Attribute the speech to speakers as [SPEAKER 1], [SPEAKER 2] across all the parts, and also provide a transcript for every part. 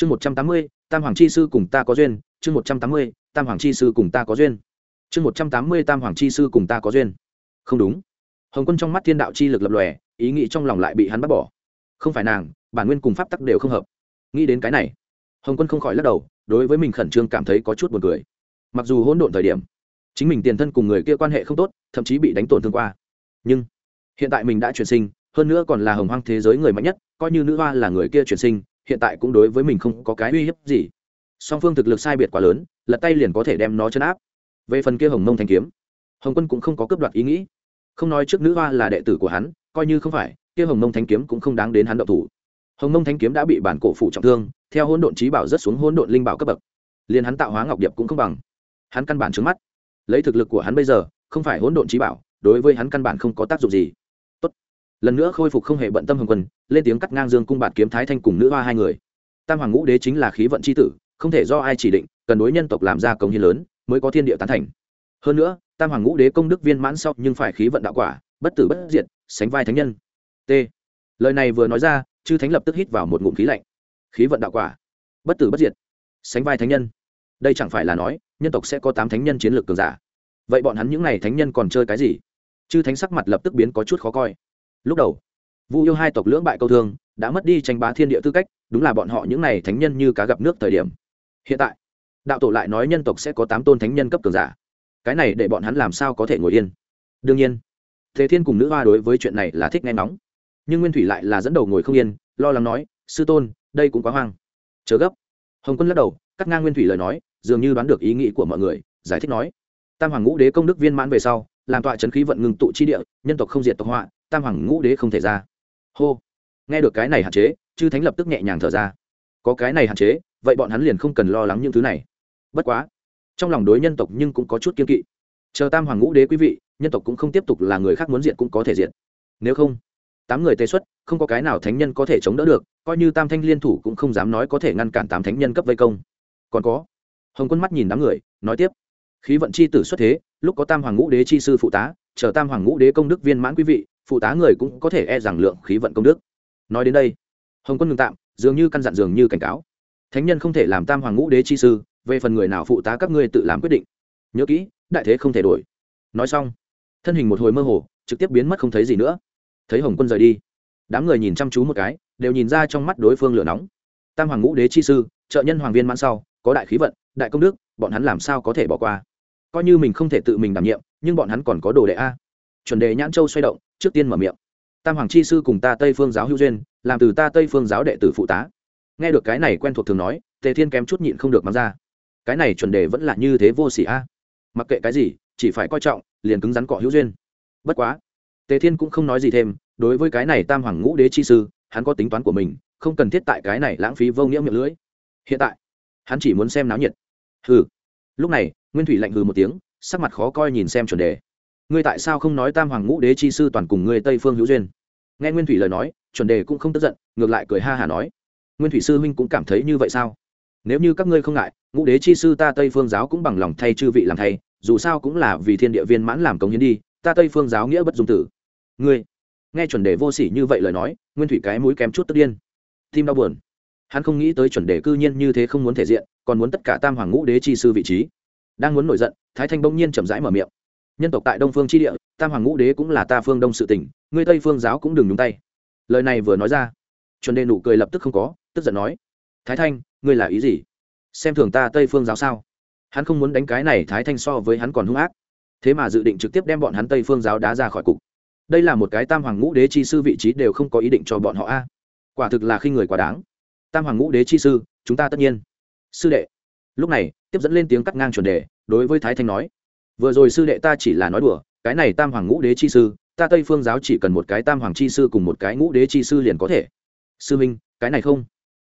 [SPEAKER 1] chương một trăm tám mươi, tam hoàng chi sư cùng ta có duyên. Chương một trăm tám mươi, tam hoàng chi sư cùng ta có duyên. Chương một trăm tám mươi, tam hoàng chi sư cùng ta có duyên. Không đúng. Hồng quân trong mắt thiên đạo chi lực lập lòe, ý nghĩ trong lòng lại bị hắn bắt bỏ. Không phải nàng, bản nguyên cùng pháp tắc đều không hợp. Nghĩ đến cái này, hồng quân không khỏi lắc đầu, đối với mình khẩn trương cảm thấy có chút buồn cười. Mặc dù hỗn độn thời điểm, chính mình tiền thân cùng người kia quan hệ không tốt, thậm chí bị đánh tổn thương qua. Nhưng, hiện tại mình đã chuyển sinh, hơn nữa còn là hồng hoang thế giới người mạnh nhất, coi như nữ hoa là người kia chuyển sinh hiện tại cũng đối với mình không có cái uy hiếp gì. Song phương thực lực sai biệt quá lớn, lật tay liền có thể đem nó chấn áp. Về phần kia hồng mông thanh kiếm, hồng quân cũng không có cướp đoạt ý nghĩ. Không nói trước nữ hoa là đệ tử của hắn, coi như không phải, kia hồng mông thanh kiếm cũng không đáng đến hắn động thủ. Hồng mông thanh kiếm đã bị bản cổ phủ trọng thương, theo hỗn độn trí bảo rất xuống hỗn độn linh bảo cấp bậc. Liền hắn tạo hóa ngọc điệp cũng không bằng. Hắn căn bản trứng mắt. Lấy thực lực của hắn bây giờ, không phải hỗn độn trí bảo, đối với hắn căn bản không có tác dụng gì lần nữa khôi phục không hề bận tâm hồng quân, lên tiếng cắt ngang dương cung bạt kiếm thái thanh cùng nữ hoa hai người. Tam hoàng ngũ đế chính là khí vận c h i tử, không thể do ai chỉ định, cần đối nhân tộc làm ra công hiến lớn, mới có thiên địa tán thành. Hơn nữa, tam hoàng ngũ đế công đức viên mãn sau nhưng phải khí vận đạo quả, bất tử bất diệt, sánh vai thánh nhân. T. Lời này vừa nói ra, chư thánh lập tức hít vào một ngụm khí lạnh. Khí vận đạo quả, bất tử bất diệt, sánh vai thánh nhân. Đây chẳng phải là nói, nhân tộc sẽ có tám thánh nhân chiến lược cường giả. Vậy bọn hắn những n à y thánh nhân còn chơi cái gì? Chư thánh sắc mặt lập tức biến có chút khó coi lúc đầu, vu yêu hai tộc lưỡng bại câu thương, đã mất đi tranh bá thiên địa tư cách, đúng là bọn họ những n à y thánh nhân như cá gặp nước thời điểm. Hiện tại, đạo tổ lại nói nhân tộc sẽ có tám tôn thánh nhân cấp cường giả. Cái này để bọn hắn làm sao có thể ngồi yên? Đương nhiên, thế thiên cùng nữ hoa đối với chuyện này là thích nghe nóng nhưng nguyên thủy lại là dẫn đầu ngồi không yên, lo lắng nói, sư tôn, đây cũng quá hoang. Chớ gấp. Hồng quân lắc đầu, cắt ngang nguyên thủy lời nói, dường như đoán được ý nghĩ của mọi người, giải thích nói, tam hoàng ngũ đế công đức viên mãn về sau, làm tọa trấn khí vận ngừng tụ chi địa, nhân tộc không diệt tộc họa tam hoàng ngũ đế không thể ra. Hô. Nghe được cái này hạn chế, chư thánh lập tức nhẹ nhàng thở ra. Có cái này hạn chế, vậy bọn hắn liền không cần lo lắng những thứ này. Bất quá, trong lòng đối nhân tộc nhưng cũng có chút kiên kỵ. Chờ tam hoàng ngũ đế quý vị, nhân tộc cũng không tiếp tục là người khác muốn diện cũng có thể diện nếu không, tám người tê xuất, không có cái nào thánh nhân có thể chống đỡ được, coi như tam thanh liên thủ cũng không dám nói có thể ngăn cản tám thánh nhân cấp vây công. Còn có, hồng quân mắt nhìn đám người, nói tiếp. Khí vận c h i tử xuất thế, lúc có tam hoàng ngũ đế chi sư phụ tá, chờ tam hoàng ngũ đế công đức viên mãn quý vị phụ tá người cũng có thể e rằng lượng khí vận công đức. Nói đến đây, hồng quân ngừng tạm, dường như căn dặn dường như cảnh cáo. Thánh nhân không thể làm tam hoàng ngũ đế chi sư, về phần người nào phụ tá các ngươi tự làm quyết định. Nhớ kỹ, đại thế không thể đổi. Nói xong, thân hình một hồi mơ hồ, trực tiếp biến mất không thấy gì nữa. Thấy hồng quân rời đi, đám người nhìn chăm chú một cái, đều nhìn ra trong mắt đối phương lửa nóng. Tam hoàng ngũ đế chi sư, trợ nhân hoàng viên mãn sau, có đại khí vận, đại công đức, bọn hắn làm sao có thể bỏ qua? Coi như mình không thể tự mình đảm nhiệm, nhưng bọn hắn còn có đồ đệ a chuẩn đề nhãn châu xoay động, trước tiên mở miệng. Tam hoàng chi sư cùng ta tây phương giáo hữu duyên, làm từ ta tây phương giáo đệ tử phụ tá. Nghe được cái này quen thuộc thường nói, tề thiên kém chút nhịn không được mắng ra. Cái này chuẩn đề vẫn là như thế vô s ỉ a. Mặc kệ cái gì, chỉ phải coi trọng, liền cứng rắn cọ hữu duyên. Bất quá, tề thiên cũng không nói gì thêm, đối với cái này tam hoàng ngũ đế chi sư, hắn có tính toán của mình, không cần thiết tại cái này lãng phí vô nghĩa miệng lưỡi. Hiện tại, hắn chỉ muốn xem náo nhiệt. Hừ. Lúc này, nguyên thủy lạnh hừ một tiếng, sắc mặt khó coi nhìn xem chuẩn đề ngươi tại sao không nói tam hoàng ngũ đế chi sư toàn cùng ngươi tây phương hữu duyên? Nghe nguyên thủy lời nói, chuẩn đề cũng không tức giận, ngược lại cười ha hả nói. Nguyên thủy sư huynh cũng cảm thấy như vậy sao? Nếu như các ngươi không ngại, ngũ đế chi sư ta tây phương giáo cũng bằng lòng thay chư vị làm thay, dù sao cũng là vì thiên địa viên mãn làm công hiến đi, ta tây phương giáo nghĩa bất dung tử. Ngươi, nghe chuẩn đề vô sỉ như vậy lời nói, nguyên thủy cái mũi kém chút tức điên. Tim đau buồn. Hắn không nghĩ tới chuẩn đề cư nhiên như thế không muốn thể diện, còn muốn tất cả tam hoàng ngũ đế chi sư vị trí. Đang muốn nổi giận, thái thanh bỗng nhiên chậm rãi mở miệng nhân tộc tại đông phương tri địa, tam hoàng ngũ đế cũng là ta phương đông sự tỉnh ngươi tây phương giáo cũng đừng nhúng tay. Lời này vừa nói ra, chuẩn đề nụ cười lập tức không có, tức giận nói, thái thanh, ngươi là ý gì? Xem thường ta tây phương giáo sao? Hắn không muốn đánh cái này thái thanh so với hắn còn hung ác. Thế mà dự định trực tiếp đem bọn hắn tây phương giáo đá ra khỏi cục. Đây là một cái tam hoàng ngũ đế chi sư vị trí đều không có ý định cho bọn họ a. Quả thực là khi người quá đáng. Tam hoàng ngũ đế chi sư, chúng ta tất nhiên. Sư đệ. Lúc này, tiếp dẫn lên tiếng cắt ngang chuẩn đề đối với thái thanh nói vừa rồi sư đệ ta chỉ là nói đùa, cái này tam hoàng ngũ đế chi sư, ta tây phương giáo chỉ cần một cái tam hoàng chi sư cùng một cái ngũ đế chi sư liền có thể. Sư minh, cái này không?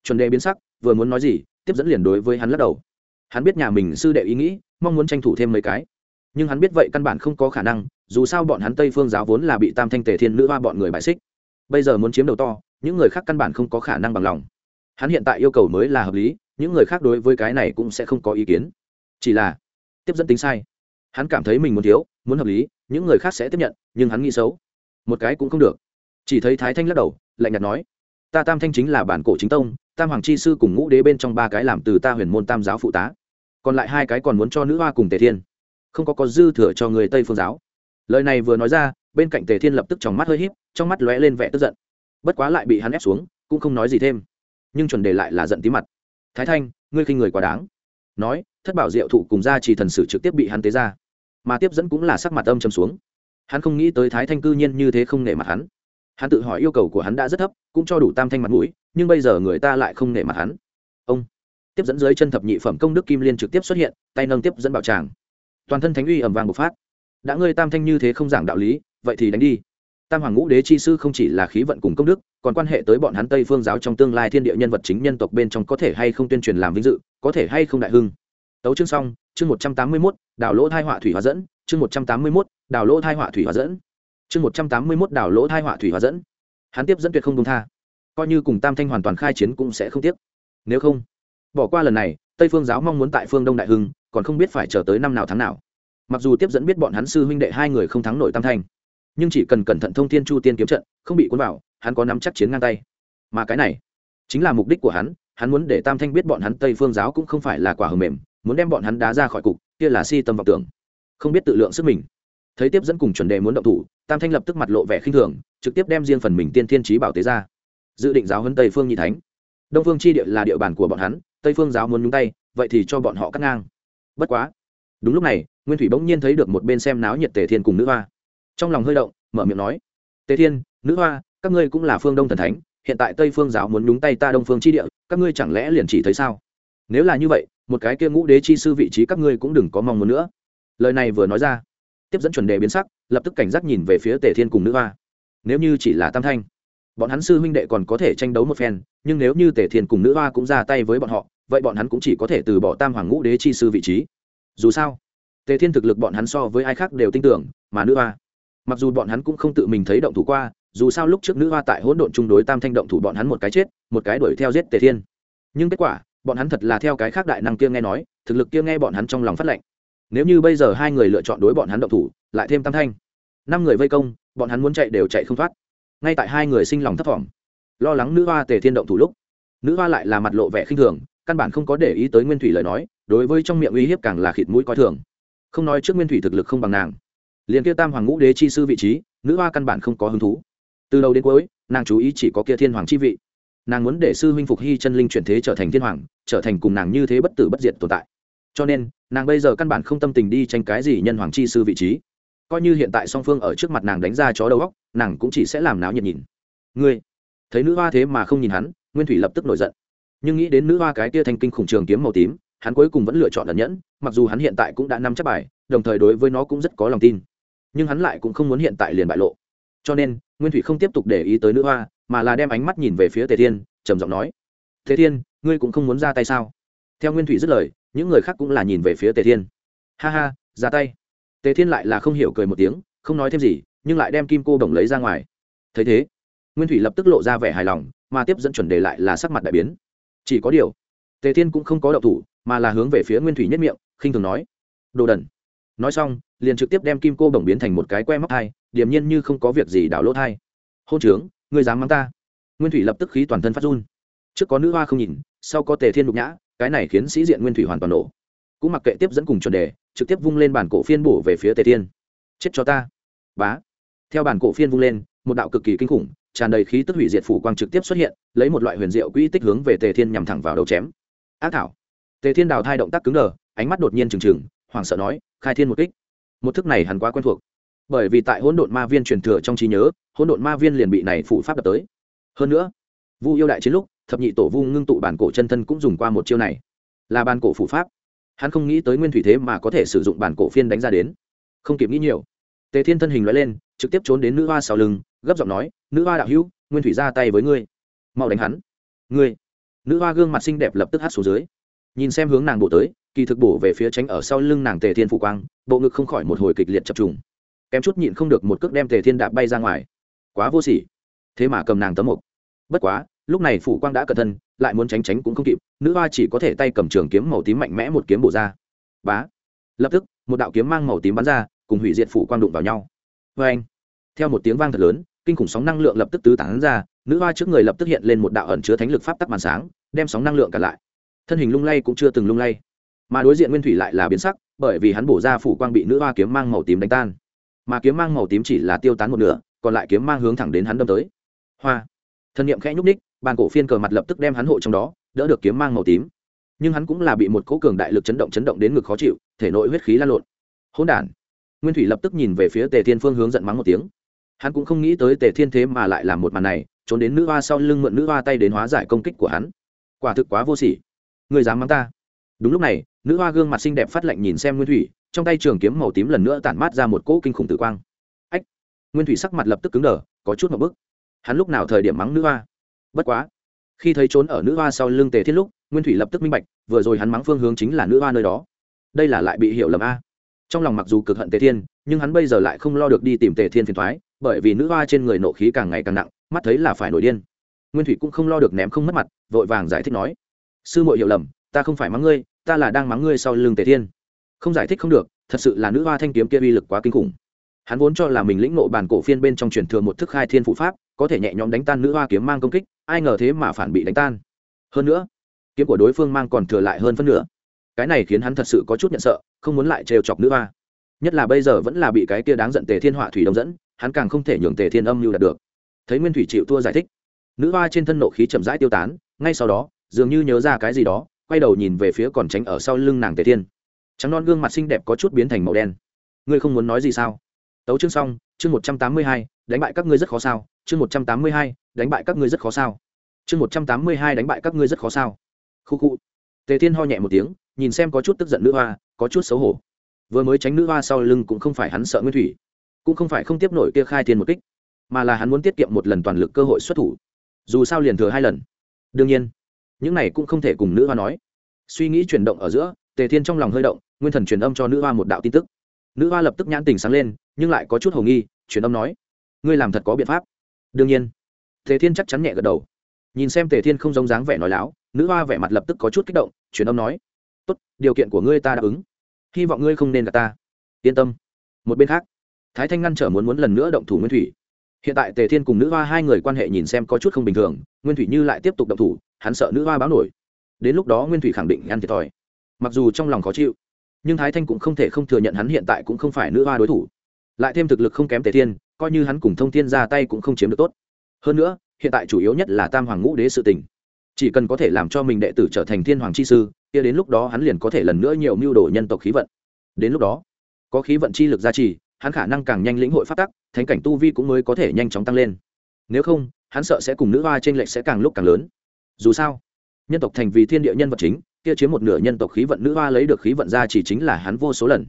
[SPEAKER 1] Chuẩn đề biến sắc, vừa muốn nói gì, tiếp dẫn liền đối với hắn lắc đầu. Hắn biết nhà mình sư đệ ý nghĩ, mong muốn tranh thủ thêm mấy cái. Nhưng hắn biết vậy căn bản không có khả năng, dù sao bọn hắn tây phương giáo vốn là bị tam thanh tề thiên nữ hoa bọn người bại xích. Bây giờ muốn chiếm đầu to, những người khác căn bản không có khả năng bằng lòng. Hắn hiện tại yêu cầu mới là hợp lý, những người khác đối với cái này cũng sẽ không có ý kiến. Chỉ là tiếp dẫn tính sai hắn cảm thấy mình muốn thiếu, muốn hợp lý, những người khác sẽ tiếp nhận, nhưng hắn nghĩ xấu. Một cái cũng không được. Chỉ thấy thái thanh lắc đầu, lạnh nhạt nói, ta tam thanh chính là bản cổ chính tông, tam hoàng chi sư cùng ngũ đế bên trong ba cái làm từ ta huyền môn tam giáo phụ tá. Còn lại hai cái còn muốn cho nữ hoa cùng tề thiên. Không có có dư thừa cho người tây phương giáo. Lời này vừa nói ra, bên cạnh tề thiên lập tức trong mắt hơi h í p trong mắt lóe lên vẻ tức giận. Bất quá lại bị hắn ép xuống, cũng không nói gì thêm. Nhưng chuẩn đề lại là giận tí mặt. Thái thanh, ngươi khinh người quá đáng. Nói, thất bảo diệu thụ cùng ra chỉ thần sử trực tiếp bị hắn tế ra mà tiếp dẫn cũng là sắc mặt âm trầm xuống. Hắn không nghĩ tới thái thanh cư nhiên như thế không nể mặt hắn. Hắn tự hỏi yêu cầu của hắn đã rất thấp, cũng cho đủ tam thanh mặt mũi, nhưng bây giờ người ta lại không nể mặt hắn. Ông tiếp dẫn dưới chân thập nhị phẩm công đức kim liên trực tiếp xuất hiện, tay nâng tiếp dẫn bảo tràng. Toàn thân thánh uy ẩm vàng bộc phát. Đã ngươi tam thanh như thế không giảng đạo lý, vậy thì đánh đi. Tam hoàng ngũ đế chi sư không chỉ là khí vận cùng công đức, còn quan hệ tới bọn hắn tây phương giáo trong tương lai thiên địa nhân vật chính nhân tộc bên trong có thể hay không tuyên truyền làm vinh dự, có thể hay không đại hưng. Tấu chương xong chương một trăm tám mươi mốt, đảo lỗ thai họa thủy hóa dẫn, chương một trăm tám mươi mốt, đảo lỗ thai họa thủy hóa dẫn, chương một trăm tám mươi mốt, đảo lỗ thai họa thủy hóa dẫn. Hắn tiếp dẫn tuyệt không công tha. Coi như cùng tam thanh hoàn toàn khai chiến cũng sẽ không tiếc. nếu không, bỏ qua lần này, tây phương giáo mong muốn tại phương đông đại hưng, còn không biết phải chờ tới năm nào tháng nào. Mặc dù tiếp dẫn biết bọn hắn sư huynh đệ hai người không thắng nổi tam thanh, nhưng chỉ cần cẩn thận thông thiên chu tiên kiếm trận, không bị cuốn vào, hắn có nắm chắc chiến ngang tay. Mà cái này chính là mục đích của hắn hắn muốn để tam thanh biết bọn hắn tây phương giáo cũng không phải là quả hờ mềm muốn đem bọn hắn đá ra khỏi cục, kia là si tâm vọng tưởng. Không biết tự lượng sức mình. Thấy tiếp dẫn cùng chuẩn đề muốn động thủ, tam thanh lập tức mặt lộ vẻ khinh thường, trực tiếp đem riêng phần mình tiên thiên trí bảo tế ra. Dự định giáo huấn tây phương nhị thánh. Đông phương chi địa là địa bàn của bọn hắn, tây phương giáo muốn nhúng tay, vậy thì cho bọn họ cắt ngang. Bất quá, đúng lúc này, nguyên thủy bỗng nhiên thấy được một bên xem náo nhiệt tề thiên cùng nữ hoa. Trong lòng hơi động, mở miệng nói, tề thiên, nữ hoa, các ngươi cũng là phương đông thần thánh, hiện tại tây phương giáo muốn nhúng tay ta đông phương chi địa, các ngươi chẳng lẽ liền chỉ thấy sao? Nếu là như vậy một cái kia ngũ đế chi sư vị trí các ngươi cũng đừng có mong muốn nữa. Lời này vừa nói ra, tiếp dẫn chuẩn đề biến sắc, lập tức cảnh giác nhìn về phía tề thiên cùng nữ hoa. Nếu như chỉ là tam thanh, bọn hắn sư huynh đệ còn có thể tranh đấu một phen, nhưng nếu như tề thiên cùng nữ hoa cũng ra tay với bọn họ, vậy bọn hắn cũng chỉ có thể từ bỏ tam hoàng ngũ đế chi sư vị trí. Dù sao, tề thiên thực lực bọn hắn so với ai khác đều tin tưởng, mà nữ hoa, mặc dù bọn hắn cũng không tự mình thấy động thủ qua, dù sao lúc trước nữ hoa tại hỗn độn chung đối tam thanh động thủ bọn hắn một cái chết, một cái đuổi theo giết tề thiên. Nhưng kết quả bọn hắn thật là theo cái khác đại năng kia nghe nói, thực lực kia nghe bọn hắn trong lòng phát lệnh. Nếu như bây giờ hai người lựa chọn đối bọn hắn động thủ, lại thêm tam thanh. Năm người vây công, bọn hắn muốn chạy đều chạy không thoát. Ngay tại hai người sinh lòng thấp thỏm, lo lắng nữ hoa tề thiên động thủ lúc, nữ hoa lại là mặt lộ vẻ khinh thường, căn bản không có để ý tới nguyên thủy lời nói, đối với trong miệng uy hiếp càng là khịt mũi coi thường. Không nói trước nguyên thủy thực lực không bằng nàng, liền kia tam hoàng ngũ đế chi sư vị trí, nữ hoa căn bản không có hứng thú. Từ đầu đến cuối, nàng chú ý chỉ có kia thiên hoàng chi vị nàng muốn để sư huynh phục hy chân linh chuyển thế trở thành thiên hoàng, trở thành cùng nàng như thế bất tử bất diệt tồn tại. Cho nên, nàng bây giờ căn bản không tâm tình đi tranh cái gì nhân hoàng chi sư vị trí. Coi như hiện tại song phương ở trước mặt nàng đánh ra chó đầu góc nàng cũng chỉ sẽ làm náo nhiệt nhìn. Ngươi, thấy nữ hoa thế mà không nhìn hắn, nguyên thủy lập tức nổi giận. Nhưng nghĩ đến nữ hoa cái kia thanh kinh khủng trường kiếm màu tím, hắn cuối cùng vẫn lựa chọn ẩn nhẫn, mặc dù hắn hiện tại cũng đã nắm chắc bài, đồng thời đối với nó cũng rất có lòng tin. Nhưng hắn lại cũng không muốn hiện tại liền bại lộ. Cho nên, nguyên thủy không tiếp tục để ý tới nữ hoa mà là đem ánh mắt nhìn về phía tề thiên, trầm giọng nói thế thiên, ngươi cũng không muốn ra tay sao? Theo nguyên thủy dứt lời, những người khác cũng là nhìn về phía tề thiên. Ha ha, ra tay. Tề thiên lại là không hiểu cười một tiếng, không nói thêm gì, nhưng lại đem kim cô đồng lấy ra ngoài. Thấy thế, nguyên thủy lập tức lộ ra vẻ hài lòng, mà tiếp dẫn chuẩn đề lại là sắc mặt đại biến. Chỉ có điều, tề thiên cũng không có đậu thủ, mà là hướng về phía nguyên thủy nhất miệng, khinh thường nói, đồ đần. Nói xong, liền trực tiếp đem kim cô đồng biến thành một cái que móc thai, điềm nhiên như không có việc gì đảo lỗ thai. Hôn trướng ngươi dám mắng ta? Nguyên thủy lập tức khí toàn thân phát run. Trước có nữ hoa không nhìn, sau có tề thiên nhục nhã, cái này khiến sĩ diện nguyên thủy hoàn toàn nổ. Cũng mặc kệ tiếp dẫn cùng chuẩn đề, trực tiếp vung lên bản cổ phiên bổ về phía tề thiên. Chết cho ta. Bá. Theo bản cổ phiên vung lên, một đạo cực kỳ kinh khủng, tràn đầy khí tức hủy diệt phủ quang trực tiếp xuất hiện, lấy một loại huyền diệu quỹ tích hướng về tề thiên nhằm thẳng vào đầu chém. Ác thảo. Tề thiên đào thai động tác cứng đờ, ánh mắt đột nhiên trừng trừng, hoảng sợ nói, khai thiên một kích. Một thức này hẳn quá quen thuộc bởi vì tại hỗn độn ma viên truyền thừa trong trí nhớ, hỗn độn ma viên liền bị này phụ pháp đập tới. Hơn nữa, vu yêu đại chiến lúc, thập nhị tổ vu ngưng tụ bản cổ chân thân cũng dùng qua một chiêu này. Là bản cổ phụ pháp. Hắn không nghĩ tới nguyên thủy thế mà có thể sử dụng bản cổ phiên đánh ra đến. Không kịp nghĩ nhiều, tề thiên thân hình loại lên, trực tiếp trốn đến nữ hoa sau lưng, gấp giọng nói, nữ hoa đạo hữu, nguyên thủy ra tay với ngươi. Mau đánh hắn. Ngươi. Nữ hoa gương mặt xinh đẹp lập tức hát xuống dưới. Nhìn xem hướng nàng bổ tới, kỳ thực bổ về phía tránh ở sau lưng nàng tề thiên phụ quang, bộ ngực không khỏi một hồi kịch liệt chập trùng kém chút nhịn không được một cước đem tề thiên đạp bay ra ngoài. Quá vô sỉ. Thế mà cầm nàng tấm mục bất quá, lúc này phủ quang đã cẩn thân, lại muốn tránh tránh cũng không kịp, nữ hoa chỉ có thể tay cầm trường kiếm màu tím mạnh mẽ một kiếm bổ ra. Bá. Lập tức, một đạo kiếm mang màu tím bắn ra, cùng hủy diệt phủ quang đụng vào nhau. Vê anh theo một tiếng vang thật lớn, kinh khủng sóng năng lượng lập tức tứ tán ra, nữ hoa trước người lập tức hiện lên một đạo ẩn chứa thánh lực pháp tắc màn sáng, đem sóng năng lượng cả lại. Thân hình lung lay cũng chưa từng lung lay. Mà đối diện nguyên thủy lại là biến sắc, bởi vì hắn bổ ra phủ quang bị nữ hoa kiếm mang màu tím đánh tan mà kiếm mang màu tím chỉ là tiêu tán một nửa, còn lại kiếm mang hướng thẳng đến hắn đâm tới. Hoa. Thân nhiệm khẽ nhúc ních bàn cổ phiên cờ mặt lập tức đem hắn hộ trong đó, đỡ được kiếm mang màu tím. Nhưng hắn cũng là bị một cỗ cường đại lực chấn động chấn động đến ngực khó chịu, thể nội huyết khí lan lộn. Hỗn đản. Nguyên thủy lập tức nhìn về phía tề thiên phương hướng giận mắng một tiếng. Hắn cũng không nghĩ tới tề thiên thế mà lại làm một màn này, trốn đến nữ hoa sau lưng mượn nữ hoa tay đến hóa giải công kích của hắn. Quả thực quá vô sỉ. Người dám mắng ta. Đúng lúc này, nữ hoa gương mặt xinh đẹp phát lạnh nhìn xem nguyên thủy trong tay trường kiếm màu tím lần nữa tản mát ra một cỗ kinh khủng tử quang. Ách! Nguyên thủy sắc mặt lập tức cứng đờ, có chút một bức. Hắn lúc nào thời điểm mắng nữ hoa? Bất quá, khi thấy trốn ở nữ hoa sau lưng tề thiết lúc, nguyên thủy lập tức minh bạch, vừa rồi hắn mắng phương hướng chính là nữ hoa nơi đó. Đây là lại bị hiểu lầm a. Trong lòng mặc dù cực hận tề thiên, nhưng hắn bây giờ lại không lo được đi tìm tề thiên phiền thoái bởi vì nữ hoa trên người nộ khí càng ngày càng nặng, mắt thấy là phải nổi điên. Nguyên thủy cũng không lo được ném không mất mặt, vội vàng giải thích nói, sư muội hiểu lầm, ta không phải mắng ngươi, ta là đang mắng ngươi sau lưng tề thiên không giải thích không được, thật sự là nữ hoa thanh kiếm kia uy lực quá kinh khủng. Hắn vốn cho là mình lĩnh nộ bản cổ phiên bên trong truyền thừa một thức khai thiên phụ pháp, có thể nhẹ nhõm đánh tan nữ hoa kiếm mang công kích, ai ngờ thế mà phản bị đánh tan. Hơn nữa, kiếm của đối phương mang còn thừa lại hơn phân nửa. Cái này khiến hắn thật sự có chút nhận sợ, không muốn lại trêu chọc nữ hoa. Nhất là bây giờ vẫn là bị cái kia đáng giận tề thiên họa thủy đông dẫn, hắn càng không thể nhường tề thiên âm lưu đạt được. Thấy nguyên thủy chịu thua giải thích, nữ hoa trên thân nộ khí chậm rãi tiêu tán, ngay sau đó, dường như nhớ ra cái gì đó, quay đầu nhìn về phía còn tránh ở sau lưng nàng tề thiên trắng non gương mặt xinh đẹp có chút biến thành màu đen. Ngươi không muốn nói gì sao? Tấu chương xong, chương một trăm tám mươi hai, đánh bại các ngươi rất khó sao? Chương một trăm tám mươi hai, đánh bại các ngươi rất khó sao? Chương một trăm tám mươi hai, đánh bại các ngươi rất khó sao? Khu khu. Tề thiên ho nhẹ một tiếng, nhìn xem có chút tức giận nữ hoa, có chút xấu hổ. Vừa mới tránh nữ hoa sau lưng cũng không phải hắn sợ nguyên thủy, cũng không phải không tiếp nổi kia khai thiên một kích, mà là hắn muốn tiết kiệm một lần toàn lực cơ hội xuất thủ. Dù sao liền thừa hai lần. Đương nhiên, những này cũng không thể cùng nữ hoa nói. Suy nghĩ chuyển động ở giữa tề thiên trong lòng hơi động, nguyên thần truyền âm cho nữ hoa một đạo tin tức. Nữ hoa lập tức nhãn tình sáng lên, nhưng lại có chút h ầ nghi, truyền âm nói, ngươi làm thật có biện pháp. Đương nhiên. Tề thiên chắc chắn nhẹ gật đầu. Nhìn xem tề thiên không giống dáng vẻ nói láo, nữ hoa vẻ mặt lập tức có chút kích động, truyền âm nói, tốt, điều kiện của ngươi ta đáp ứng. Hy vọng ngươi không nên gặp ta. Yên tâm. Một bên khác, thái thanh ngăn trở muốn muốn lần nữa động thủ nguyên thủy. Hiện tại tề thiên cùng nữ hoa hai người quan hệ nhìn xem có chút không bình thường, nguyên thủy như lại tiếp tục động thủ, hắn sợ nữ hoa báo nổi. Đến lúc đó nguyên thủy khẳng định ăn thiệt thòi mặc dù trong lòng khó chịu, nhưng thái thanh cũng không thể không thừa nhận hắn hiện tại cũng không phải nữ hoa đối thủ. Lại thêm thực lực không kém tề thiên, coi như hắn cùng thông thiên ra tay cũng không chiếm được tốt. Hơn nữa, hiện tại chủ yếu nhất là tam hoàng ngũ đế sự tình. Chỉ cần có thể làm cho mình đệ tử trở thành thiên hoàng chi sư, kia đến lúc đó hắn liền có thể lần nữa nhiều mưu đồ nhân tộc khí vận. Đến lúc đó, có khí vận chi lực gia trì, hắn khả năng càng nhanh lĩnh hội phát tắc, thánh cảnh tu vi cũng mới có thể nhanh chóng tăng lên. Nếu không, hắn sợ sẽ cùng nữ hoa trên lệch sẽ càng lúc càng lớn. Dù sao, nhân tộc thành vì thiên địa nhân vật chính kia chiếm một nửa nhân tộc khí vận nữ hoa lấy được khí vận ra chỉ chính là hắn vô số lần.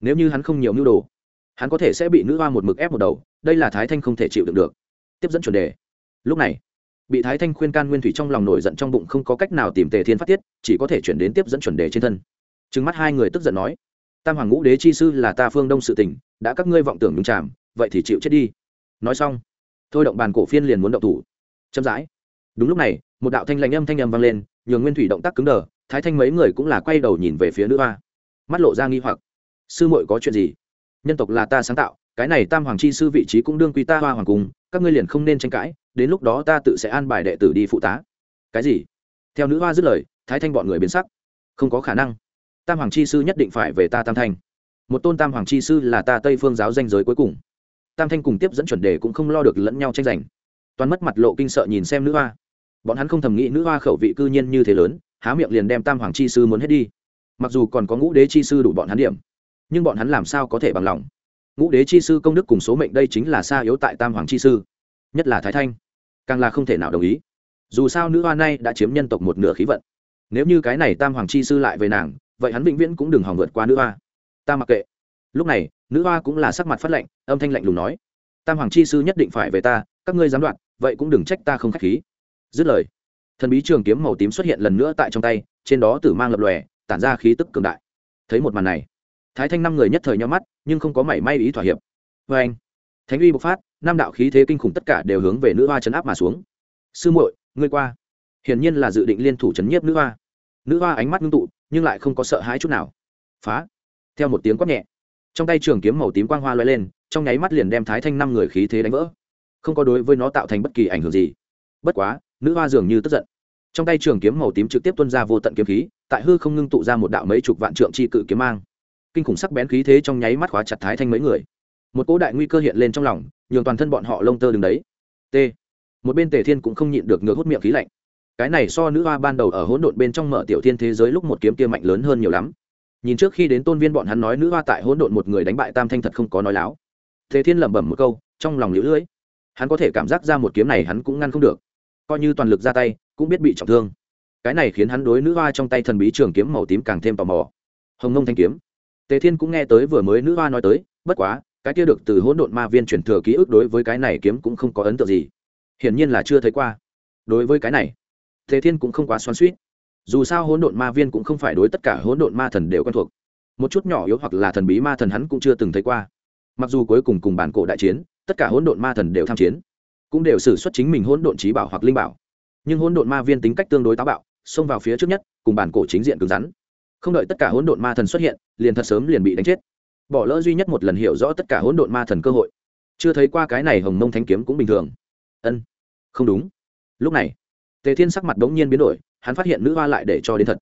[SPEAKER 1] Nếu như hắn không nhiều mưu đồ, hắn có thể sẽ bị nữ hoa một mực ép một đầu, đây là thái thanh không thể chịu đựng được. Tiếp dẫn chuẩn đề. Lúc này, bị thái thanh khuyên can nguyên thủy trong lòng nổi giận trong bụng không có cách nào tìm tề thiên phát tiết, chỉ có thể chuyển đến tiếp dẫn chuẩn đề trên thân. Trừng mắt hai người tức giận nói, tam hoàng ngũ đế chi sư là ta phương đông sự tình, đã các ngươi vọng tưởng nhung tràm vậy thì chịu chết đi. Nói xong, thôi động bàn cổ phiên liền muốn động thủ. Chậm rãi. Đúng lúc này, một đạo thanh lạnh âm thanh âm vang lên, nhường nguyên thủy động tác cứng đờ thái thanh mấy người cũng là quay đầu nhìn về phía nữ hoa. Mắt lộ ra nghi hoặc. Sư muội có chuyện gì? Nhân tộc là ta sáng tạo, cái này tam hoàng chi sư vị trí cũng đương quy ta hoa hoàng cung, các ngươi liền không nên tranh cãi, đến lúc đó ta tự sẽ an bài đệ tử đi phụ tá. Cái gì? Theo nữ hoa dứt lời, thái thanh bọn người biến sắc. Không có khả năng. Tam hoàng chi sư nhất định phải về ta tam thanh. Một tôn tam hoàng chi sư là ta tây phương giáo danh giới cuối cùng. Tam thanh cùng tiếp dẫn chuẩn đề cũng không lo được lẫn nhau tranh giành. Toàn mất mặt lộ kinh sợ nhìn xem nữ hoa. Bọn hắn không thầm nghĩ nữ hoa khẩu vị cư nhiên như thế lớn há miệng liền đem tam hoàng chi sư muốn hết đi. Mặc dù còn có ngũ đế chi sư đủ bọn hắn điểm, nhưng bọn hắn làm sao có thể bằng lòng? Ngũ đế chi sư công đức cùng số mệnh đây chính là xa yếu tại tam hoàng chi sư, nhất là thái thanh. Càng là không thể nào đồng ý. Dù sao nữ hoa nay đã chiếm nhân tộc một nửa khí vận. Nếu như cái này tam hoàng chi sư lại về nàng, vậy hắn vĩnh viễn cũng đừng hòng vượt qua nữ hoa. Ta mặc kệ. Lúc này, nữ hoa cũng là sắc mặt phát lệnh âm thanh lạnh lùng nói. Tam hoàng chi sư nhất định phải về ta, các ngươi dám đoạn, vậy cũng đừng trách ta không k h á c h khí. Dứt lời thần bí trường kiếm màu tím xuất hiện lần nữa tại trong tay, trên đó tử mang lập lòe, tản ra khí tức cường đại. Thấy một màn này, thái thanh năm người nhất thời nhau mắt, nhưng không có mảy may ý thỏa hiệp. Vê anh, thánh uy bộc phát, năm đạo khí thế kinh khủng tất cả đều hướng về nữ hoa chấn áp mà xuống. Sư muội, ngươi qua. Hiển nhiên là dự định liên thủ chấn nhiếp nữ hoa. Nữ hoa ánh mắt ngưng tụ, nhưng lại không có sợ hãi chút nào. Phá. Theo một tiếng quát nhẹ, trong tay trường kiếm màu tím quang hoa loay lên, trong nháy mắt liền đem thái thanh năm người khí thế đánh vỡ. Không có đối với nó tạo thành bất kỳ ảnh hưởng gì. Bất quá nữ hoa dường như tức giận. Trong tay trường kiếm màu tím trực tiếp tuân ra vô tận kiếm khí, tại hư không ngưng tụ ra một đạo mấy chục vạn trượng chi cự kiếm mang. Kinh khủng sắc bén khí thế trong nháy mắt khóa chặt thái thanh mấy người. Một cỗ đại nguy cơ hiện lên trong lòng, nhường toàn thân bọn họ lông tơ đứng đấy. T. Một bên tề thiên cũng không nhịn được ngược hút miệng khí lạnh. Cái này so nữ hoa ban đầu ở hỗn độn bên trong mở tiểu thiên thế giới lúc một kiếm kia mạnh lớn hơn nhiều lắm. Nhìn trước khi đến tôn viên bọn hắn nói nữ hoa tại hỗn độn một người đánh bại tam thanh thật không có nói láo. Tề thiên lẩm bẩm một câu, trong lòng lũ lưỡi hắn có thể cảm giác ra một kiếm này hắn cũng ngăn không được coi như toàn lực ra tay, cũng biết bị trọng thương. Cái này khiến hắn đối nữ hoa trong tay thần bí trường kiếm màu tím càng thêm tò mò. Hồng nông thanh kiếm. Tề thiên cũng nghe tới vừa mới nữ hoa nói tới, bất quá, cái kia được từ hỗn độn ma viên chuyển thừa ký ức đối với cái này kiếm cũng không có ấn tượng gì. Hiển nhiên là chưa thấy qua. Đối với cái này, tề thiên cũng không quá xoắn suýt dù sao hỗn độn ma viên cũng không phải đối tất cả hỗn độn ma thần đều quen thuộc. Một chút nhỏ yếu hoặc là thần bí ma thần hắn cũng chưa từng thấy qua. Mặc dù cuối cùng cùng bản cổ đại chiến, tất cả hỗn độn ma thần đều tham chiến cũng đều xử xuất chính mình hỗn độn trí bảo hoặc linh bảo. Nhưng hỗn độn ma viên tính cách tương đối táo bạo, xông vào phía trước nhất, cùng bản cổ chính diện cứng rắn. Không đợi tất cả hỗn độn ma thần xuất hiện, liền thật sớm liền bị đánh chết. Bỏ lỡ duy nhất một lần hiểu rõ tất cả hỗn độn ma thần cơ hội. Chưa thấy qua cái này hồng mông thanh kiếm cũng bình thường. Ân, không đúng. Lúc này, tề thiên sắc mặt đống nhiên biến đổi, hắn phát hiện nữ hoa lại để cho đến thật.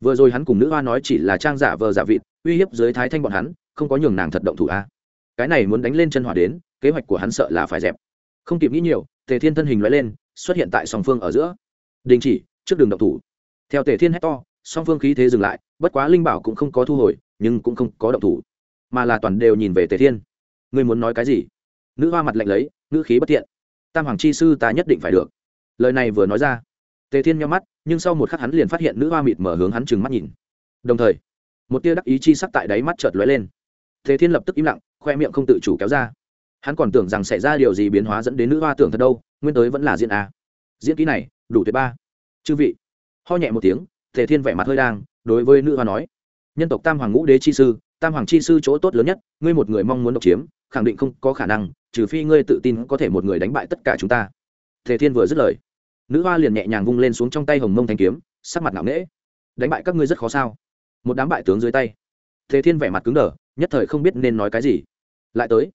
[SPEAKER 1] Vừa rồi hắn cùng nữ hoa nói chỉ là trang giả vờ giả vịt, uy hiếp dưới thái thanh bọn hắn, không có nhường nàng thật động thủ a. Cái này muốn đánh lên chân hỏa đến, kế hoạch của hắn sợ là phải dẹp không kịp nghĩ nhiều, tề thiên thân hình loại lên, xuất hiện tại song phương ở giữa. Đình chỉ, trước đường động thủ. Theo tề thiên hét to, song phương khí thế dừng lại, bất quá linh bảo cũng không có thu hồi, nhưng cũng không có động thủ, mà là toàn đều nhìn về tề thiên. Ngươi muốn nói cái gì? Nữ hoa mặt lạnh lấy nữ khí bất thiện. Tam hoàng chi sư ta nhất định phải được. Lời này vừa nói ra, tề thiên nhau mắt, nhưng sau một khắc hắn liền phát hiện nữ hoa mịt mở hướng hắn trừng mắt nhìn. Đồng thời, một tia đắc ý chi sắc tại đáy mắt chợt lóe lên. Tề thiên lập tức im lặng, khoe miệng không tự chủ kéo ra hắn còn tưởng rằng xảy ra điều gì biến hóa dẫn đến nữ hoa tưởng thật đâu, nguyên tới vẫn là diễn a. Diễn kỹ này, đủ tuyệt ba. Chư vị, ho nhẹ một tiếng, tề thiên vẻ mặt hơi đang, đối với nữ hoa nói, nhân tộc tam hoàng ngũ đế chi sư, tam hoàng chi sư chỗ tốt lớn nhất, ngươi một người mong muốn độc chiếm, khẳng định không có khả năng, trừ phi ngươi tự tin có thể một người đánh bại tất cả chúng ta. Tề thiên vừa dứt lời, nữ hoa liền nhẹ nhàng vung lên xuống trong tay hồng mông thanh kiếm, sắc mặt ngạo nghễ, đánh bại các ngươi rất khó sao? Một đám bại tướng dưới tay. Tề thiên vẻ mặt cứng đờ, nhất thời không biết nên nói cái gì. Lại tới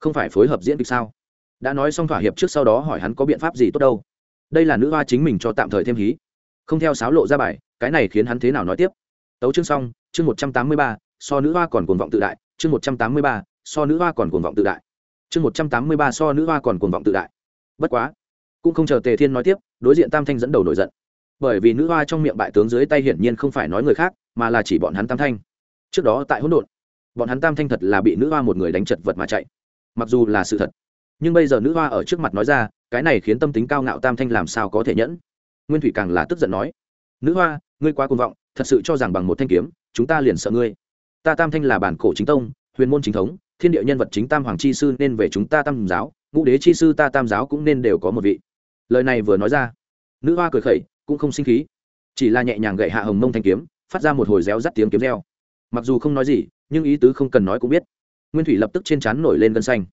[SPEAKER 1] không phải phối hợp diễn kịch sao? Đã nói xong thỏa hiệp trước sau đó hỏi hắn có biện pháp gì tốt đâu. Đây là nữ hoa chính mình cho tạm thời thêm hí. Không theo sáo lộ ra bài, cái này khiến hắn thế nào nói tiếp? Tấu chương xong, chương một trăm tám mươi ba, so nữ hoa còn cuồng vọng tự đại, chương một trăm tám mươi ba, so nữ hoa còn cuồng vọng tự đại. Chương một trăm tám mươi ba, so nữ hoa còn cuồng vọng tự đại. Bất quá, cũng không chờ tề thiên nói tiếp, đối diện tam thanh dẫn đầu nổi giận. Bởi vì nữ hoa trong miệng bại tướng dưới tay hiển nhiên không phải nói người khác, mà là chỉ bọn hắn tam thanh. Trước đó tại hỗn độn, bọn hắn tam thanh thật là bị nữ hoa một người đánh chật vật mà chạy mặc dù là sự thật, nhưng bây giờ nữ hoa ở trước mặt nói ra, cái này khiến tâm tính cao ngạo tam thanh làm sao có thể nhẫn? Nguyên thủy càng là tức giận nói, nữ hoa, ngươi quá cuồng vọng, thật sự cho rằng bằng một thanh kiếm, chúng ta liền sợ ngươi. Ta tam thanh là bản cổ chính tông, huyền môn chính thống, thiên địa nhân vật chính tam hoàng chi sư nên về chúng ta tam giáo, ngũ đế chi sư ta tam giáo cũng nên đều có một vị. Lời này vừa nói ra, nữ hoa cười khẩy, cũng không sinh khí, chỉ là nhẹ nhàng gậy hạ hồng mông thanh kiếm, phát ra một hồi réo rắt tiếng kiếm reo. Mặc dù không nói gì, nhưng ý tứ không cần nói cũng biết nguyên thủy lập tức trên trán nổi lên gân xanh.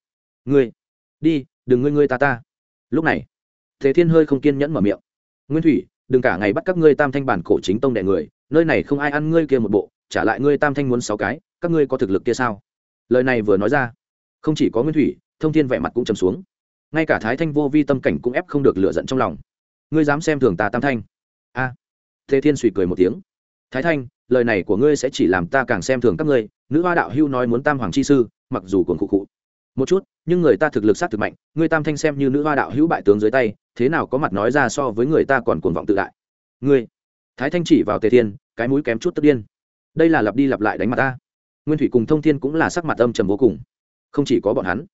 [SPEAKER 1] Ngươi, đi, đừng ngươi ngươi ta ta. Lúc này, thế thiên hơi không kiên nhẫn mở miệng. Nguyên thủy, đừng cả ngày bắt các ngươi tam thanh bản cổ chính tông đệ người, nơi này không ai ăn ngươi kia một bộ, trả lại ngươi tam thanh muốn sáu cái, các ngươi có thực lực kia sao? Lời này vừa nói ra, không chỉ có nguyên thủy, thông thiên vẻ mặt cũng trầm xuống. Ngay cả thái thanh vô vi tâm cảnh cũng ép không được lựa giận trong lòng. Ngươi dám xem thường ta tam thanh? A. Thế thiên suy cười một tiếng thái thanh, lời này của ngươi sẽ chỉ làm ta càng xem thường các ngươi, nữ hoa đạo hưu nói muốn tam hoàng chi sư, mặc dù còn khụ khụ. Một chút, nhưng người ta thực lực sát thực mạnh, ngươi tam thanh xem như nữ hoa đạo hữu bại tướng dưới tay, thế nào có mặt nói ra so với người ta còn cuồng vọng tự đại. Ngươi, thái thanh chỉ vào tề thiên, cái mũi kém chút tức điên. Đây là lặp đi lặp lại đánh mặt ta. Nguyên thủy cùng thông thiên cũng là sắc mặt âm trầm vô cùng. Không chỉ có bọn hắn,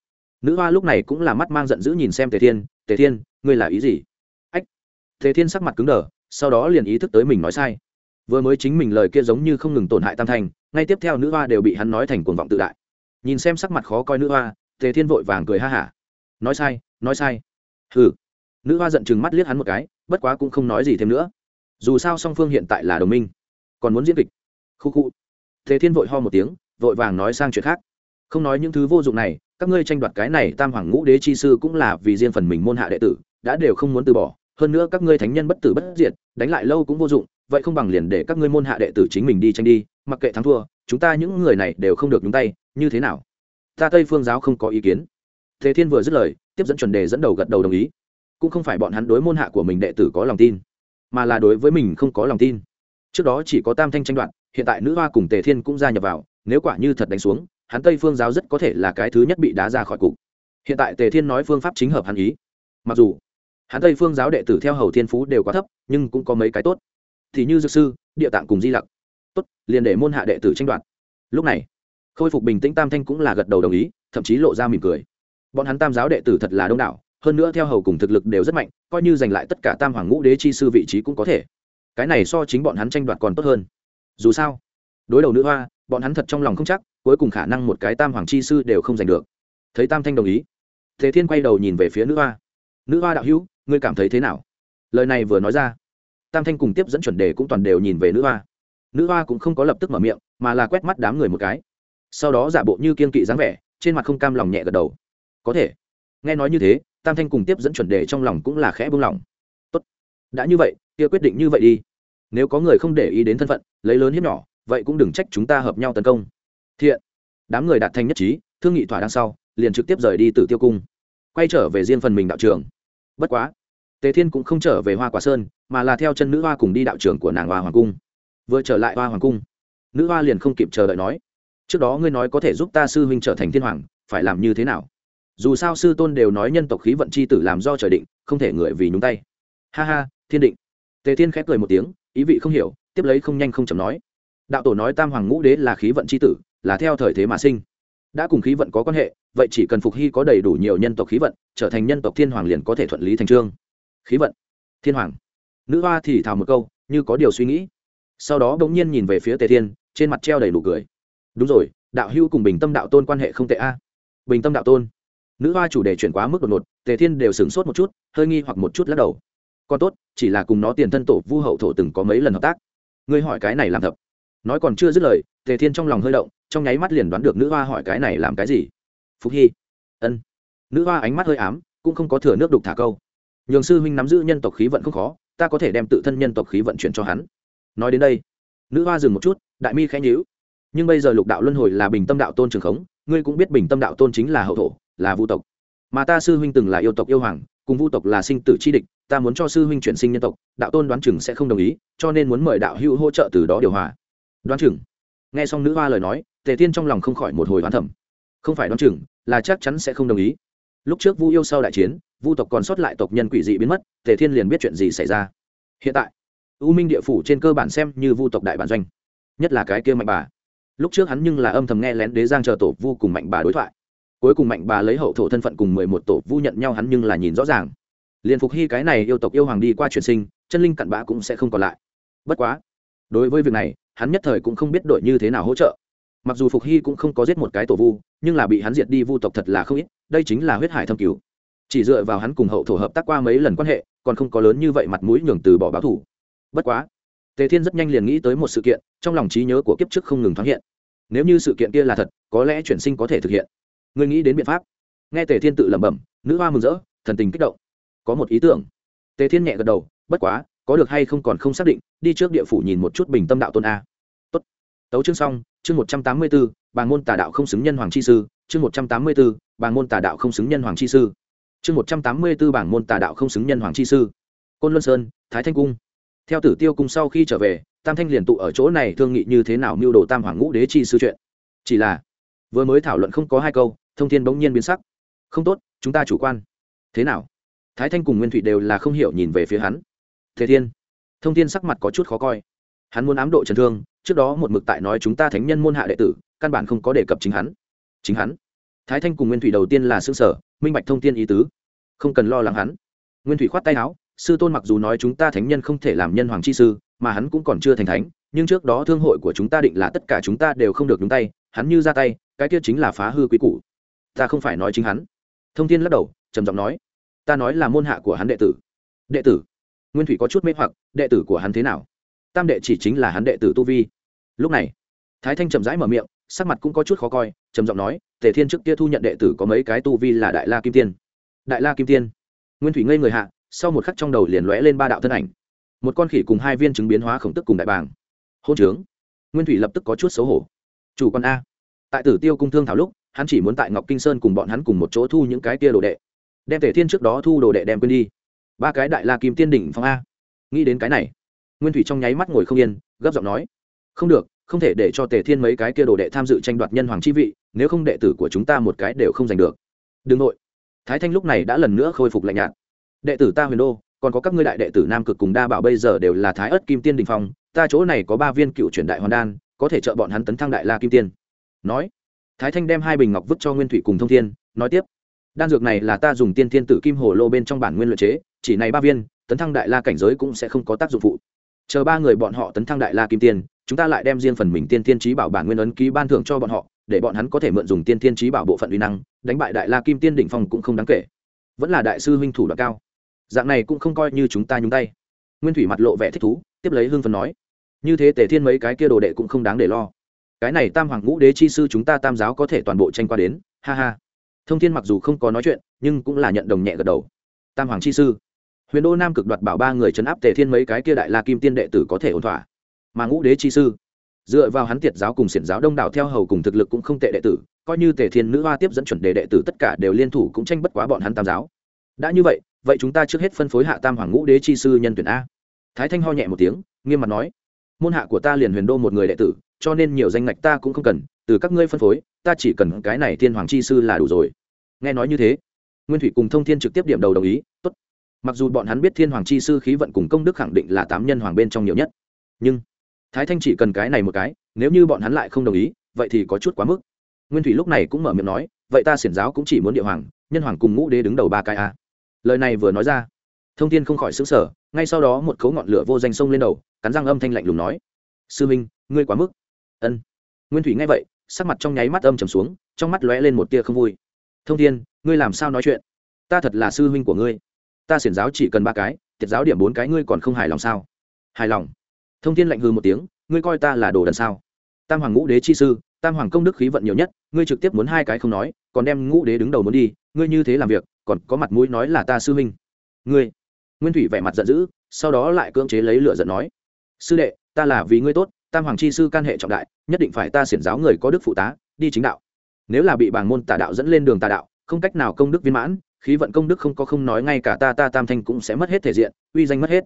[SPEAKER 1] nữ hoa lúc này cũng là mắt mang giận dữ nhìn xem tề thiên tề thiên, ngươi là ý gì? Ách, tề thiên sắc mặt cứng đờ, sau đó liền ý thức tới mình nói sai vừa mới chính mình lời kia giống như không ngừng tổn hại tam thành ngay tiếp theo nữ hoa đều bị hắn nói thành cuồng vọng tự đại. Nhìn xem sắc mặt khó coi nữ hoa, tề thiên vội vàng cười ha hả. Nói sai nói sai. Hừ. Nữ hoa giận chừng mắt liếc hắn một cái, bất quá cũng không nói gì thêm nữa. Dù sao song phương hiện tại là đồng minh, còn muốn diễn kịch. Khu khu. Tề thiên vội ho một tiếng, vội vàng nói sang chuyện khác. Không nói những thứ vô dụng này, các ngươi tranh đoạt cái này tam hoàng ngũ đế chi sư cũng là vì riêng phần mình môn hạ đệ tử, đã đều không muốn từ bỏ hơn nữa các ngươi thánh nhân bất tử bất diệt, đánh lại lâu cũng vô dụng, vậy không bằng liền để các ngươi môn hạ đệ tử chính mình đi tranh đi, mặc kệ thắng thua, chúng ta những người này đều không được nhúng tay, như thế nào? Ta tây phương giáo không có ý kiến. Thế thiên vừa dứt lời, tiếp dẫn chuẩn đề dẫn đầu gật đầu đồng ý. Cũng không phải bọn hắn đối môn hạ của mình đệ tử có lòng tin, mà là đối với mình không có lòng tin. Trước đó chỉ có tam thanh tranh đoạt, hiện tại nữ hoa cùng tề thiên cũng gia nhập vào, nếu quả như thật đánh xuống, hắn tây phương giáo rất có thể là cái thứ nhất bị đá ra khỏi cục. Hiện tại tề thiên nói phương pháp chính hợp hắn ý. Mặc dù hắn tây phương giáo đệ tử theo hầu thiên phú đều quá thấp, nhưng cũng có mấy cái tốt. Thì như dược sư, địa tạng cùng di lặc. Tốt, liền để môn hạ đệ tử tranh đoạt. Lúc này, khôi phục bình tĩnh tam thanh cũng là gật đầu đồng ý, thậm chí lộ ra mỉm cười. Bọn hắn tam giáo đệ tử thật là đông đảo, hơn nữa theo hầu cùng thực lực đều rất mạnh, coi như giành lại tất cả tam hoàng ngũ đế chi sư vị trí cũng có thể. Cái này so chính bọn hắn tranh đoạt còn tốt hơn. Dù sao, đối đầu nữ hoa, bọn hắn thật trong lòng không chắc, cuối cùng khả năng một cái tam hoàng chi sư đều không giành được. Thấy tam thanh đồng ý, thế thiên quay đầu nhìn về phía nữ hoa. Nữ hoa đạo hữu ngươi cảm thấy thế nào? Lời này vừa nói ra, tam thanh cùng tiếp dẫn chuẩn đề cũng toàn đều nhìn về nữ hoa. Nữ hoa cũng không có lập tức mở miệng, mà là quét mắt đám người một cái. Sau đó giả bộ như kiên kỵ dáng vẻ, trên mặt không cam lòng nhẹ gật đầu. Có thể. Nghe nói như thế, tam thanh cùng tiếp dẫn chuẩn đề trong lòng cũng là khẽ buông lỏng. tốt. Đã như vậy, kia quyết định như vậy đi. Nếu có người không để ý đến thân phận, lấy lớn hiếp nhỏ, vậy cũng đừng trách chúng ta hợp nhau tấn công. Thiện. Đám người đạt thành nhất trí, thương nghị thỏa đằng sau, liền trực tiếp rời đi từ tiêu cung. Quay trở về riêng phần mình đạo trường. Bất quá tề thiên cũng không trở về hoa quả sơn, mà là theo chân nữ hoa cùng đi đạo trường của nàng hoa hoàng cung. Vừa trở lại hoa hoàng cung, nữ hoa liền không kịp chờ đợi nói, trước đó ngươi nói có thể giúp ta sư huynh trở thành thiên hoàng, phải làm như thế nào? Dù sao sư tôn đều nói nhân tộc khí vận c h i tử làm do trời định, không thể người vì nhúng tay. Ha ha, thiên định. Tề thiên khép cười một tiếng, ý vị không hiểu, tiếp lấy không nhanh không chầm nói, đạo tổ nói tam hoàng ngũ đế là khí vận c h i tử, là theo thời thế mà sinh. Đã cùng khí vận có quan hệ, vậy chỉ cần phục hy có đầy đủ nhiều nhân tộc khí vận, trở thành nhân tộc thiên hoàng liền có thể thuận lý thành trương khí vận. Thiên hoàng. Nữ hoa thì thào một câu, như có điều suy nghĩ. Sau đó bỗng nhiên nhìn về phía tề thiên, trên mặt treo đầy đủ cười. Đúng rồi, đạo hữu cùng bình tâm đạo tôn quan hệ không tệ a. Bình tâm đạo tôn. Nữ hoa chủ đề chuyển quá mức đột ngột, tề thiên đều sửng sốt một chút, hơi nghi hoặc một chút lắc đầu. Còn tốt, chỉ là cùng nó tiền thân tổ vu hậu thổ từng có mấy lần hợp tác. Ngươi hỏi cái này làm thật. Nói còn chưa dứt lời, tề thiên trong lòng hơi động, trong nháy mắt liền đoán được nữ hoa hỏi cái này làm cái gì. Phúc hy. Ân. Nữ hoa ánh mắt hơi ám, cũng không có thừa nước đục thả câu nhường sư huynh nắm giữ nhân tộc khí vận không khó, ta có thể đem tự thân nhân tộc khí vận chuyển cho hắn. Nói đến đây, nữ hoa dừng một chút, đại mi khẽ nhíu. Nhưng bây giờ lục đạo luân hồi là bình tâm đạo tôn trường khống, ngươi cũng biết bình tâm đạo tôn chính là hậu thổ, là vu tộc. Mà ta sư huynh từng là yêu tộc yêu hoàng, cùng vu tộc là sinh tử chi địch, ta muốn cho sư huynh chuyển sinh nhân tộc, đạo tôn đoán chừng sẽ không đồng ý, cho nên muốn mời đạo hữu hỗ trợ từ đó điều hòa. Đoán chừng. Nghe xong nữ hoa lời nói, tề tiên trong lòng không khỏi một hồi hoán thẩm không phải đoán chừng, là chắc chắn sẽ không đồng ý lúc trước vu yêu sau đại chiến, vu tộc còn sót lại tộc nhân quỷ dị biến mất, tề thiên liền biết chuyện gì xảy ra. Hiện tại, u minh địa phủ trên cơ bản xem như vu tộc đại bản doanh, nhất là cái kia mạnh bà. Lúc trước hắn nhưng là âm thầm nghe lén đế giang chờ tổ vu cùng mạnh bà đối thoại. Cuối cùng mạnh bà lấy hậu thổ thân phận cùng mười một tổ vu nhận nhau hắn nhưng là nhìn rõ ràng. Liền phục hy cái này yêu tộc yêu hoàng đi qua chuyển sinh, chân linh cặn bã cũng sẽ không còn lại. Bất quá, đối với việc này, hắn nhất thời cũng không biết đội như thế nào hỗ trợ mặc dù phục hy cũng không có giết một cái tổ vu, nhưng là bị hắn diệt đi vu tộc thật là không ít, đây chính là huyết hải thâm cứu chỉ dựa vào hắn cùng hậu thổ hợp tác qua mấy lần quan hệ, còn không có lớn như vậy mặt mũi nhường từ bỏ báo thủ. Bất quá, tề thiên rất nhanh liền nghĩ tới một sự kiện, trong lòng trí nhớ của kiếp trước không ngừng thoáng hiện. Nếu như sự kiện kia là thật, có lẽ chuyển sinh có thể thực hiện. Ngươi nghĩ đến biện pháp. Nghe tề thiên tự lẩm bẩm, nữ hoa mừng rỡ, thần tình kích động. Có một ý tưởng. Tề thiên nhẹ gật đầu, bất quá, có được hay không còn không xác định, đi trước địa phủ nhìn một chút bình tâm đạo tôn a tấu chương xong, chương một trăm tám mươi b ố bà môn tà đạo không xứng nhân hoàng chi sư, chương một trăm tám mươi b ố bà môn tà đạo không xứng nhân hoàng chi sư. Chương một trăm tám mươi b ố bảng môn tà đạo không xứng nhân hoàng chi sư. Côn luân sơn, thái thanh cung. Theo tử tiêu cung sau khi trở về, tam thanh liền tụ ở chỗ này thương nghị như thế nào mưu đồ tam hoàng ngũ đế chi sư chuyện. Chỉ là, vừa mới thảo luận không có hai câu, thông thiên bỗng nhiên biến sắc. Không tốt, chúng ta chủ quan. Thế nào? Thái thanh cùng nguyên thụy đều là không hiểu nhìn về phía hắn. Thế thiên, thông thiên sắc mặt có chút khó coi. Hắn muốn ám độ trần thương trước đó một mực tại nói chúng ta thánh nhân môn hạ đệ tử, căn bản không có đề cập chính hắn. Chính hắn? Thái thanh cùng nguyên thủy đầu tiên là xương sở minh bạch thông tin ý tứ. Không cần lo lắng hắn. Nguyên thủy khoát tay áo, sư tôn mặc dù nói chúng ta thánh nhân không thể làm nhân hoàng chi sư, mà hắn cũng còn chưa thành thánh, nhưng trước đó thương hội của chúng ta định là tất cả chúng ta đều không được đúng tay, hắn như ra tay, cái kia chính là phá hư quý cụ ta không phải nói chính hắn. Thông thiên lắc đầu, trầm giọng nói, ta nói là môn hạ của hắn đệ tử. Đệ tử? Nguyên thủy có chút mê hoặc, đệ tử của hắn thế nào? Tam đệ chỉ chính là hắn đệ tử tu vi lúc này, thái thanh chậm rãi mở miệng, sắc mặt cũng có chút khó coi, trầm giọng nói, tề thiên trước kia thu nhận đệ tử có mấy cái tu vi là đại la kim tiên. Đại la kim tiên? Nguyên thủy ngây người hạ, sau một khắc trong đầu liền lóe lên ba đạo thân ảnh. Một con khỉ cùng hai viên chứng biến hóa khổng tức cùng đại bàng. Hôn trướng. Nguyên thủy lập tức có chút xấu hổ. Chủ con a. Tại tử tiêu cung thương thảo lúc, hắn chỉ muốn tại ngọc kinh sơn cùng bọn hắn cùng một chỗ thu những cái kia đồ đệ. Đem tề thiên trước đó thu đồ đệ đem quên đi. Ba cái đại la kim tiên đỉnh phong a. Nghĩ đến cái này, nguyên thủy trong nháy mắt ngồi không yên, gấp giọng nói không được, không thể để cho tề thiên mấy cái kia đồ đệ tham dự tranh đoạt nhân hoàng chi vị, nếu không đệ tử của chúng ta một cái đều không giành được. Đừng nội. Thái thanh lúc này đã lần nữa khôi phục lạnh nhạt. Đệ tử ta huyền đô, còn có các ngươi đại đệ tử nam cực cùng đa bảo bây giờ đều là thái ất kim tiên đình phong, ta chỗ này có ba viên cựu truyền đại hoàn đan, có thể trợ bọn hắn tấn thăng đại la kim tiên. Nói. Thái thanh đem hai bình ngọc vứt cho nguyên thủy cùng thông thiên, nói tiếp. Đan dược này là ta dùng tiên thiên tử kim hồ lô bên trong bản nguyên luyện chế, chỉ này ba viên, tấn thăng đại la cảnh giới cũng sẽ không có tác dụng phụ. Chờ ba người bọn họ tấn thăng đại la kim tiên chúng ta lại đem riêng phần mình tiên thiên trí bảo bản nguyên ấn ký ban thưởng cho bọn họ, để bọn hắn có thể mượn dùng tiên thiên trí bảo bộ phận uy năng, đánh bại đại la kim tiên đỉnh phong cũng không đáng kể. Vẫn là đại sư huynh thủ đoạn cao. Dạng này cũng không coi như chúng ta nhúng tay. Nguyên thủy mặt lộ vẻ thích thú, tiếp lấy hương phần nói, như thế tề thiên mấy cái kia đồ đệ cũng không đáng để lo. Cái này tam hoàng ngũ đế chi sư chúng ta tam giáo có thể toàn bộ tranh qua đến, ha ha. Thông thiên mặc dù không có nói chuyện, nhưng cũng là nhận đồng nhẹ gật đầu. Tam hoàng chi sư, huyền đô nam cực đoạt bảo ba người chấn áp tề thiên mấy cái kia đại la kim tiên đệ tử có thể ổn thỏa mà ngũ đế chi sư. Dựa vào hắn tiệt giáo cùng xiển giáo đông đảo theo hầu cùng thực lực cũng không tệ đệ tử, coi như tề thiên nữ hoa tiếp dẫn chuẩn đề đệ tử tất cả đều liên thủ cũng tranh bất quá bọn hắn tam giáo. Đã như vậy vậy chúng ta trước hết phân phối hạ tam hoàng ngũ đế chi sư nhân tuyển a. Thái thanh ho nhẹ một tiếng, nghiêm mặt nói, môn hạ của ta liền huyền đô một người đệ tử, cho nên nhiều danh ngạch ta cũng không cần, từ các ngươi phân phối, ta chỉ cần cái này thiên hoàng chi sư là đủ rồi. Nghe nói như thế, nguyên thủy cùng thông thiên trực tiếp điểm đầu đồng ý, tốt. Mặc dù bọn hắn biết thiên hoàng chi sư khí vận cùng công đức khẳng định là tám nhân hoàng bên trong nhiều nhất, nhưng thái thanh chỉ cần cái này một cái, nếu như bọn hắn lại không đồng ý, vậy thì có chút quá mức. Nguyên thủy lúc này cũng mở miệng nói, vậy ta xiển giáo cũng chỉ muốn địa hoàng, nhân hoàng cùng ngũ đế đứng đầu ba cái a. Lời này vừa nói ra, thông tin không khỏi xứng sở ngay sau đó một cấu ngọn lửa vô danh sông lên đầu, cắn răng âm thanh lạnh lùng nói, sư minh, ngươi quá mức. Ân. Nguyên thủy nghe vậy, sắc mặt trong nháy mắt âm trầm xuống, trong mắt lóe lên một tia không vui. Thông thiên, ngươi làm sao nói chuyện? Ta thật là sư huynh của ngươi. Ta xiển giáo chỉ cần ba cái, tiệt giáo điểm bốn cái ngươi còn không hài lòng sao? Hài lòng thông thiên lạnh hư một tiếng, ngươi coi ta là đồ đần sao? Tam hoàng ngũ đế chi sư, tam hoàng công đức khí vận nhiều nhất, ngươi trực tiếp muốn hai cái không nói, còn đem ngũ đế đứng đầu muốn đi, ngươi như thế làm việc, còn có mặt mũi nói là ta sư huynh. Ngươi? Nguyên thủy vẻ mặt giận dữ, sau đó lại cưỡng chế lấy lửa giận nói, sư đệ, ta là vì ngươi tốt, tam hoàng chi sư can hệ trọng đại, nhất định phải ta xiển giáo người có đức phụ tá, đi chính đạo. Nếu là bị bảng môn tà đạo dẫn lên đường tà đạo, không cách nào công đức viên mãn, khí vận công đức không có không nói ngay cả ta ta tam thanh cũng sẽ mất hết thể diện, uy danh mất hết.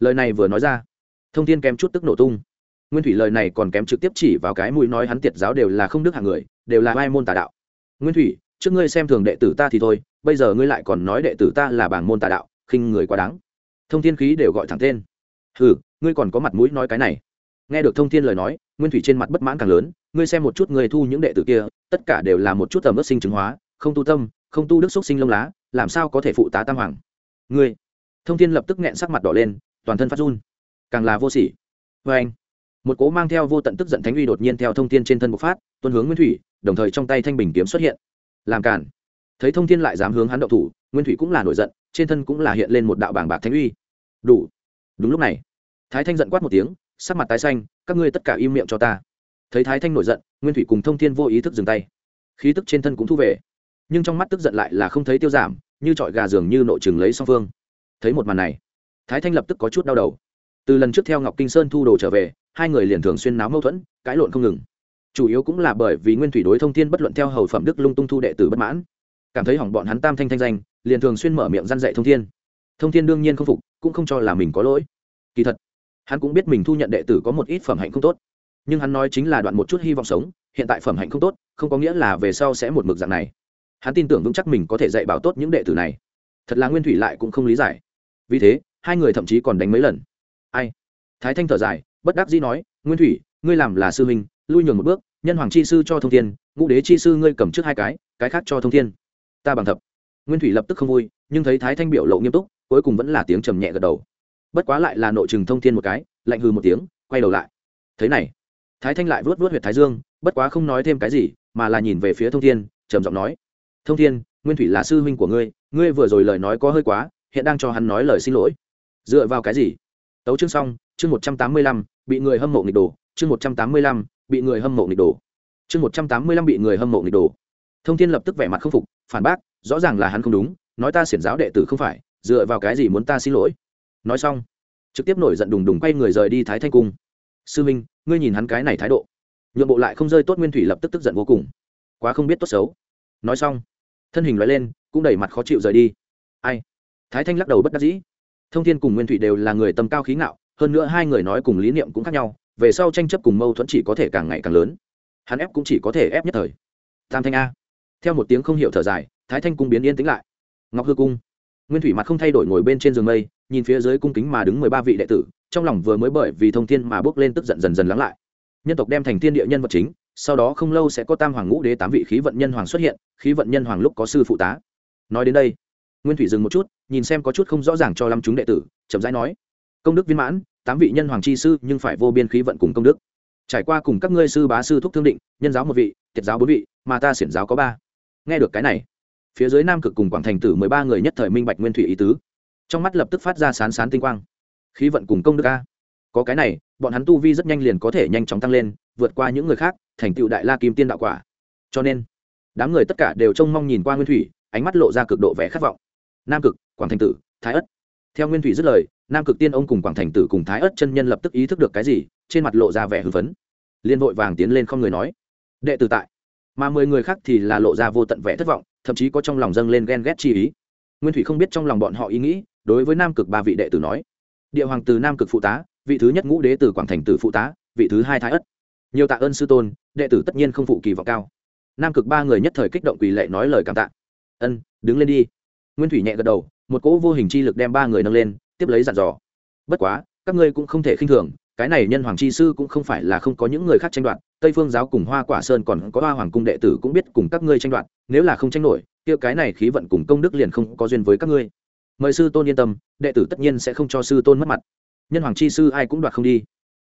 [SPEAKER 1] Lời này vừa nói ra thông tin kém chút tức nổ tung. Nguyên thủy lời này còn kém trực tiếp chỉ vào cái mũi nói hắn tiệt giáo đều là không đức hạng người, đều là ai môn tà đạo. Nguyên thủy, trước ngươi xem thường đệ tử ta thì thôi, bây giờ ngươi lại còn nói đệ tử ta là bảng môn tà đạo, khinh người quá đáng. Thông thiên khí đều gọi thẳng tên. Hừ, ngươi còn có mặt mũi nói cái này. Nghe được thông thiên lời nói, nguyên thủy trên mặt bất mãn càng lớn, ngươi xem một chút người thu những đệ tử kia, tất cả đều là một chút tầm ớt sinh chứng hóa, không tu tâm, không tu đức xúc sinh lông lá, làm sao có thể phụ tá tam hoàng? Ngươi! Thông thiên lập tức nghẹn sắc mặt đỏ lên, toàn thân phát run càng là vô sỉ. Vê anh, một cố mang theo vô tận tức giận thánh uy đột nhiên theo thông thiên trên thân bộc phát tuân hướng nguyên thủy, đồng thời trong tay thanh bình kiếm xuất hiện. Làm cản. Thấy thông thiên lại dám hướng hắn động thủ, nguyên thủy cũng là nổi giận, trên thân cũng là hiện lên một đạo bảng bạc thánh uy. Đủ. Đúng lúc này, thái thanh giận quát một tiếng, sắc mặt tái xanh, các ngươi tất cả im miệng cho ta. Thấy thái thanh nổi giận, nguyên thủy cùng thông thiên vô ý thức dừng tay. Khí tức trên thân cũng thu về, nhưng trong mắt tức giận lại là không thấy tiêu giảm, như trọi gà dường như nội chừng lấy song phương. Thấy một màn này, thái thanh lập tức có chút đau đầu từ lần trước theo ngọc kinh sơn thu đồ trở về, hai người liền thường xuyên náo mâu thuẫn, cãi lộn không ngừng. Chủ yếu cũng là bởi vì nguyên thủy đối thông thiên bất luận theo hầu phẩm đức lung tung thu đệ tử bất mãn. Cảm thấy hỏng bọn hắn tam thanh thanh danh, liền thường xuyên mở miệng răn dạy thông thiên. Thông thiên đương nhiên không phục, cũng không cho là mình có lỗi. Kỳ thật, hắn cũng biết mình thu nhận đệ tử có một ít phẩm hạnh không tốt. Nhưng hắn nói chính là đoạn một chút hy vọng sống, hiện tại phẩm hạnh không tốt, không có nghĩa là về sau sẽ một mực dạng này. Hắn tin tưởng vững chắc mình có thể dạy bảo tốt những đệ tử này. Thật là nguyên thủy lại cũng không lý giải. Vì thế, hai người thậm chí còn đánh mấy lần ai? Thái thanh thở dài, bất đắc dĩ nói, nguyên thủy, ngươi làm là sư huynh, lui nhường một bước, nhân hoàng chi sư cho thông thiên, ngũ đế chi sư ngươi cầm trước hai cái cái khác cho thông thiên. Ta bằng thập. Nguyên thủy lập tức không vui, nhưng thấy thái thanh biểu lộ nghiêm túc, cuối cùng vẫn là tiếng trầm nhẹ gật đầu. Bất quá lại là nội chừng thông thiên một cái, lạnh hư một tiếng, quay đầu lại. Thế này, thái thanh lại vớt vớt huyệt thái dương, bất quá không nói thêm cái gì, mà là nhìn về phía thông thiên, trầm giọng nói, thông thiên, nguyên thủy là sư huynh của ngươi ngươi vừa rồi lời nói có hơi quá, hiện đang cho hắn nói lời xin lỗi. Dựa vào cái gì? Tấu chương xong, chương một trăm tám mươi lăm, bị người hâm mộ nghịch đồ, chương một trăm tám mươi lăm, bị người hâm mộ nghịch đồ. Chương một trăm tám mươi lăm, bị người hâm mộ nghịch đồ. Thông thiên lập tức vẻ mặt không phục, phản bác, rõ ràng là hắn không đúng, nói ta xiển giáo đệ tử không phải, dựa vào cái gì muốn ta xin lỗi. Nói xong, trực tiếp nổi giận đùng đùng quay người rời đi thái thanh cung. Sư minh, ngươi nhìn hắn cái này thái độ. Nhượng bộ lại không rơi tốt nguyên thủy lập tức tức giận vô cùng. Quá không biết tốt xấu. Nói xong, thân hình loại lên, cũng đẩy mặt khó chịu rời đi. Ai? Thái thanh lắc đầu bất đắc dĩ thông thiên cùng nguyên thủy đều là người tầm cao khí ngạo, hơn nữa hai người nói cùng lý niệm cũng khác nhau, về sau tranh chấp cùng mâu thuẫn chỉ có thể càng ngày càng lớn. Hắn ép cũng chỉ có thể ép nhất thời. Tam thanh a. Theo một tiếng không hiểu thở dài, thái thanh cung biến yên tĩnh lại. Ngọc hư cung. Nguyên thủy mặt không thay đổi ngồi bên trên giường mây, nhìn phía dưới cung kính mà đứng mười ba vị đệ tử, trong lòng vừa mới bởi vì thông thiên mà bước lên tức giận dần dần lắng lại. Nhân tộc đem thành thiên địa nhân vật chính, sau đó không lâu sẽ có tam hoàng ngũ đế tám vị khí vận nhân hoàng xuất hiện, khí vận nhân hoàng lúc có sư phụ tá. Nói đến đây nguyên thủy dừng một chút, nhìn xem có chút không rõ ràng cho lâm chúng đệ tử, chậm rãi nói, công đức viên mãn, tám vị nhân hoàng chi sư, nhưng phải vô biên khí vận cùng công đức. Trải qua cùng các ngươi sư bá sư thúc thương định, nhân giáo một vị, tiệt giáo bốn vị, mà ta xiển giáo có ba. Nghe được cái này, phía dưới nam cực cùng quảng thành tử mười ba người nhất thời minh bạch nguyên thủy ý tứ. Trong mắt lập tức phát ra sán sán tinh quang. Khí vận cùng công đức a. Có cái này, bọn hắn tu vi rất nhanh liền có thể nhanh chóng tăng lên, vượt qua những người khác, thành tựu đại la kim tiên đạo quả. Cho nên, đám người tất cả đều trông mong nhìn qua nguyên thủy, ánh mắt lộ ra cực độ vẻ khát vọng nam cực, quảng thành tử, thái ất. Theo nguyên thủy dứt lời, nam cực tiên ông cùng quảng thành tử cùng thái ất chân nhân lập tức ý thức được cái gì, trên mặt lộ ra vẻ hưng phấn. Liên vội vàng tiến lên không người nói, đệ tử tại. Mà mười người khác thì là lộ ra vô tận vẻ thất vọng, thậm chí có trong lòng dâng lên ghen ghét chi ý. Nguyên thủy không biết trong lòng bọn họ ý nghĩ, đối với nam cực ba vị đệ tử nói, địa hoàng từ nam cực phụ tá, vị thứ nhất ngũ đế từ quảng thành tử phụ tá, vị thứ hai thái ất. Nhiều tạ ơn sư tôn, đệ tử tất nhiên không phụ kỳ vọng cao. Nam cực ba người nhất thời kích động quỳ lệ nói lời cảm tạ. Ân, đứng lên đi nguyên thủy nhẹ gật đầu, một cỗ vô hình chi lực đem ba người nâng lên, tiếp lấy dặn dò. Bất quá, các ngươi cũng không thể khinh thường, cái này nhân hoàng chi sư cũng không phải là không có những người khác tranh đoạt, tây phương giáo cùng hoa quả sơn còn có hoa hoàng cung đệ tử cũng biết cùng các ngươi tranh đoạt, nếu là không tranh nổi, kia cái này khí vận cùng công đức liền không có duyên với các ngươi. Mời sư tôn yên tâm, đệ tử tất nhiên sẽ không cho sư tôn mất mặt. Nhân hoàng chi sư ai cũng đoạt không đi.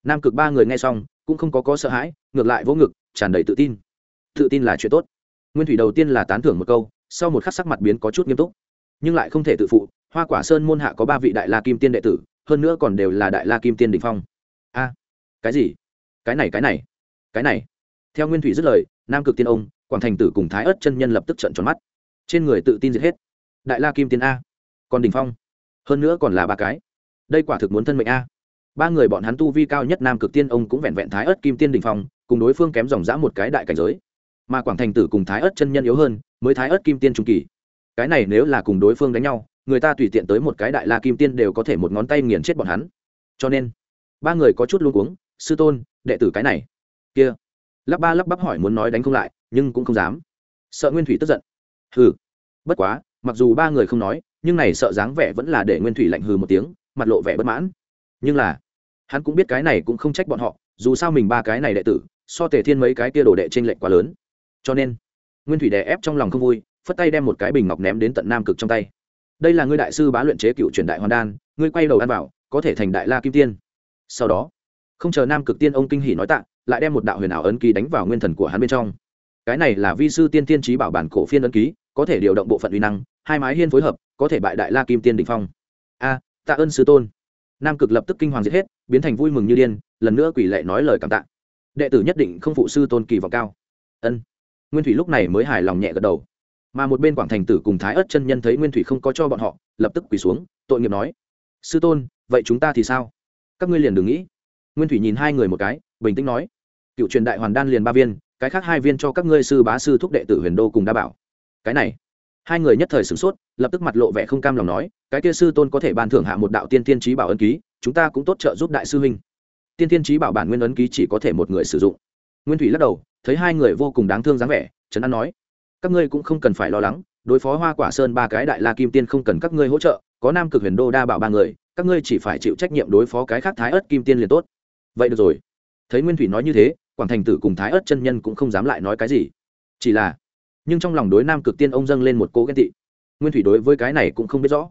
[SPEAKER 1] Nam cực ba người nghe xong, cũng không có có sợ hãi, ngược lại vỗ ngực, tràn đầy tự tin. Tự tin là chuyện tốt. Nguyên thủy đầu tiên là tán thưởng một câu, sau một khắc sắc mặt biến có chút nghiêm túc nhưng lại không thể tự phụ, hoa quả sơn môn hạ có ba vị đại la kim tiên đệ tử, hơn nữa còn đều là đại la kim tiên đình phong. A, cái gì? Cái này cái này cái này. Theo nguyên thủy dứt lời, nam cực tiên ông, quảng thành tử cùng thái ớt chân nhân lập tức trận tròn mắt. Trên người tự tin diệt hết. Đại la kim tiên a, còn đình phong. Hơn nữa còn là ba cái. Đây quả thực muốn thân mệnh a. Ba người bọn hắn tu vi cao nhất nam cực tiên ông cũng vẹn vẹn thái ớt kim tiên đình phong, cùng đối phương kém dòng dã một cái đại cảnh giới. Mà quảng thành tử cùng thái ớt chân nhân yếu hơn, mới thái ớt kim tiên trung kỳ cái này nếu là cùng đối phương đánh nhau, người ta tùy tiện tới một cái đại la kim tiên đều có thể một ngón tay nghiền chết bọn hắn. Cho nên, ba người có chút luôn uống sư tôn, đệ tử cái này. Kia. Lắp ba lắp bắp hỏi muốn nói đánh không lại, nhưng cũng không dám. Sợ nguyên thủy tức giận. Hừ. Bất quá, mặc dù ba người không nói, nhưng này sợ dáng vẻ vẫn là để nguyên thủy lạnh hừ một tiếng, mặt lộ vẻ bất mãn. Nhưng là, hắn cũng biết cái này cũng không trách bọn họ, dù sao mình ba cái này đệ tử, so tề thiên mấy cái kia đồ đệ t r ê n lệch quá lớn. Cho nên, nguyên thủy đè ép trong lòng không vui phất tay đem một cái bình ngọc ném đến tận nam cực trong tay. Đây là ngươi đại sư bá luyện chế cựu truyền đại hoàn đan, ngươi quay đầu ăn vào, có thể thành đại la kim tiên. Sau đó, không chờ nam cực tiên ông kinh hỉ nói tạ, lại đem một đạo huyền ảo ấn ký đánh vào nguyên thần của hắn bên trong. Cái này là vi sư tiên tiên trí bảo bản cổ phiên ấn ký, có thể điều động bộ phận uy năng, hai mái hiên phối hợp, có thể bại đại la kim tiên đ phong. A, tạ ơn sư tôn. Nam cực lập tức kinh hoàng giết hết, biến thành vui mừng như điên, lần nữa quỷ lệ nói lời cảm tạ. Đệ tử nhất định không phụ sư tôn kỳ vọng cao. Ân. Nguyên thủy lúc này mới hài lòng nhẹ gật đầu mà một bên quảng thành tử cùng thái ớt chân nhân thấy nguyên thủy không có cho bọn họ, lập tức quỳ xuống, tội nghiệp nói, sư tôn, vậy chúng ta thì sao? Các ngươi liền đừng nghĩ. Nguyên thủy nhìn hai người một cái, bình tĩnh nói, cựu truyền đại hoàn đan liền ba viên, cái khác hai viên cho các ngươi sư bá sư thúc đệ tử huyền đô cùng đa bảo. Cái này, hai người nhất thời sửng sốt, lập tức mặt lộ vẻ không cam lòng nói, cái kia sư tôn có thể ban thưởng hạ một đạo tiên tiên trí bảo ấn ký, chúng ta cũng tốt trợ giúp đại sư huynh. Tiên tiên trí bảo bản nguyên ấn ký chỉ có thể một người sử dụng. Nguyên thủy lắc đầu, thấy hai người vô cùng đáng thương dáng vẻ, trấn an nói các ngươi cũng không cần phải lo lắng, đối phó hoa quả sơn ba cái đại la kim tiên không cần các ngươi hỗ trợ, có nam cực huyền đô đa bảo ba người, các ngươi chỉ phải chịu trách nhiệm đối phó cái khác thái ớt kim tiên liền tốt. Vậy được rồi. Thấy nguyên thủy nói như thế, quảng thành tử cùng thái ớt chân nhân cũng không dám lại nói cái gì. Chỉ là, nhưng trong lòng đối nam cực tiên ông dâng lên một cố ghen tị. Nguyên thủy đối với cái này cũng không biết rõ.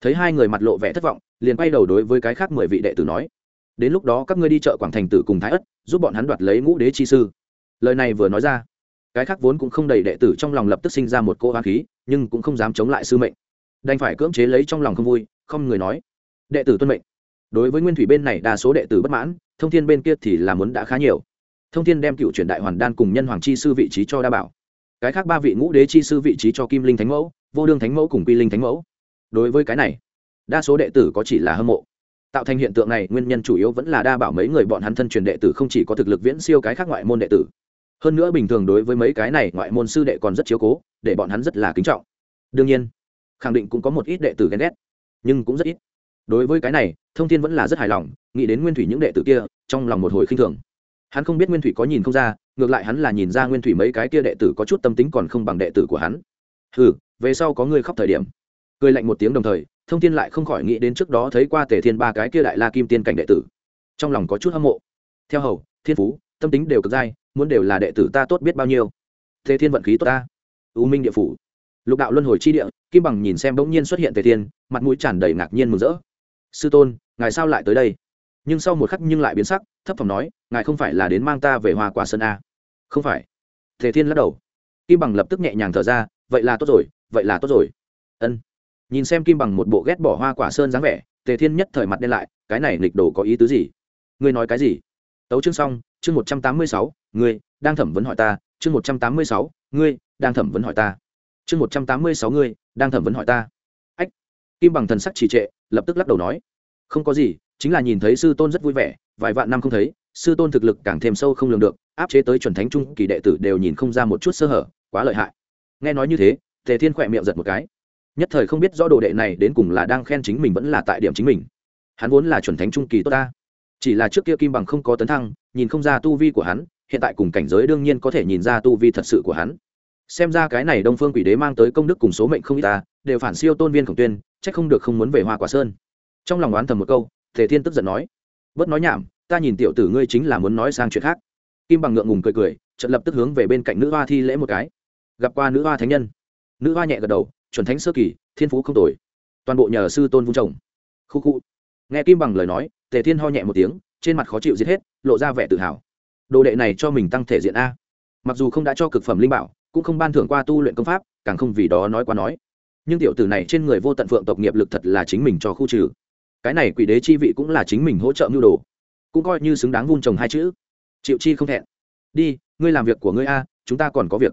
[SPEAKER 1] Thấy hai người mặt lộ vẻ thất vọng, liền quay đầu đối với cái khác mười vị đệ tử nói, đến lúc đó các ngươi đi chợ quảng thành tử cùng thái ất, giúp bọn hắn đoạt lấy ngũ đế chi sư. Lời này vừa nói ra cái khác vốn cũng không đầy đệ tử trong lòng lập tức sinh ra một cô hoa khí, nhưng cũng không dám chống lại sư mệnh. Đành phải cưỡng chế lấy trong lòng không vui, không người nói, đệ tử tuân mệnh. Đối với nguyên thủy bên này đa số đệ tử bất mãn, thông thiên bên kia thì là muốn đã khá nhiều. Thông thiên đem cựu truyền đại hoàn đan cùng nhân hoàng chi sư vị trí cho đa bảo. Cái khác ba vị ngũ đế chi sư vị trí cho kim linh thánh mẫu, vô đương thánh mẫu cùng quy linh thánh mẫu. Đối với cái này, đa số đệ tử có chỉ là hâm mộ. Tạo thành hiện tượng này, nguyên nhân chủ yếu vẫn là đa bảo mấy người bọn hắn thân truyền đệ tử không chỉ có thực lực viễn siêu cái khác ngoại môn đệ tử hơn nữa bình thường đối với mấy cái này ngoại môn sư đệ còn rất chiếu cố, để bọn hắn rất là kính trọng. Đương nhiên, khẳng định cũng có một ít đệ tử ghen ghét, nhưng cũng rất ít. Đối với cái này, thông thiên vẫn là rất hài lòng, nghĩ đến nguyên thủy những đệ tử kia, trong lòng một hồi khinh thường. Hắn không biết nguyên thủy có nhìn không ra, ngược lại hắn là nhìn ra nguyên thủy mấy cái kia đệ tử có chút tâm tính còn không bằng đệ tử của hắn. Ừ về sau có người khóc thời điểm. Cười lạnh một tiếng đồng thời, thông thiên lại không khỏi nghĩ đến trước đó thấy qua tề thiên ba cái kia đại la kim tiên cảnh đệ tử. Trong lòng có chút hâm mộ. Theo hầu, thiên phú, tâm tính đều cực dai muốn đều là đệ tử ta tốt biết bao nhiêu. Thế thiên vận khí tốt ta. U minh địa phủ. Lục đạo luân hồi chi địa, kim bằng nhìn xem bỗng nhiên xuất hiện tề thiên, mặt mũi tràn đầy ngạc nhiên mừng rỡ. Sư tôn, ngài sao lại tới đây? Nhưng sau một khắc nhưng lại biến sắc, thấp phẩm nói, ngài không phải là đến mang ta về hoa quả sơn a không phải. Tề thiên lắc đầu. Kim bằng lập tức nhẹ nhàng thở ra, vậy là tốt rồi, vậy là tốt rồi. Ân. Nhìn xem kim bằng một bộ ghét bỏ hoa quả sơn dáng vẻ, tề thiên nhất thời mặt đen lại, cái này nghịch đồ có ý tứ gì? Ngươi nói cái gì? Tấu chương xong, chương một trăm tám mươi sáu ngươi đang thẩm vấn hỏi ta, chương một trăm tám mươi sáu, ngươi đang thẩm vấn hỏi ta. Chương một trăm tám mươi sáu, ngươi đang thẩm vấn hỏi ta. Ách, kim bằng thần sắc trì trệ, lập tức lắc đầu nói. Không có gì, chính là nhìn thấy sư tôn rất vui vẻ, vài vạn năm không thấy, sư tôn thực lực càng thêm sâu không lường được, áp chế tới chuẩn thánh trung kỳ đệ tử đều nhìn không ra một chút sơ hở, quá lợi hại. Nghe nói như thế, tề thiên khỏe miệng giật một cái. Nhất thời không biết rõ đồ đệ này đến cùng là đang khen chính mình vẫn là tại điểm chính mình. Hắn vốn là chuẩn thánh trung kỳ tốt ta. Chỉ là trước kia kim bằng không có tấn thăng, nhìn không ra tu vi của hắn hiện tại cùng cảnh giới đương nhiên có thể nhìn ra tu vi thật sự của hắn. Xem ra cái này đông phương quỷ đế mang tới công đức cùng số mệnh không ít ta, đều phản siêu tôn viên khổng tuyên c h ắ c không được không muốn về hoa quả sơn. Trong lòng oán thầm một câu thể thiên tức giận nói, bớt nói nhảm, ta nhìn tiểu tử ngươi chính là muốn nói sang chuyện khác. Kim bằng ngượng ngùng cười cười trận lập tức hướng về bên cạnh nữ hoa thi lễ một cái. Gặp qua nữ hoa thánh nhân, nữ hoa nhẹ gật đầu, chuẩn thánh sơ kỳ, thiên phú không tồi. Toàn bộ nhờ sư tôn vung chồng khu khu. Nghe kim bằng lời nói, tề thiên ho nhẹ một tiếng, trên mặt khó chịu giết hết, lộ ra vẻ tự hào đồ đệ này cho mình tăng thể diện a. Mặc dù không đã cho cực phẩm linh bảo, cũng không ban thưởng qua tu luyện công pháp, càng không vì đó nói qua nói. Nhưng tiểu tử này trên người vô tận phượng tộc nghiệp lực thật là chính mình cho khu trừ. Cái này quỷ đế chi vị cũng là chính mình hỗ trợ mưu đồ. Cũng coi như xứng đáng vun trồng hai chữ. Chịu chi không thẹn. Đi, ngươi làm việc của ngươi a, chúng ta còn có việc.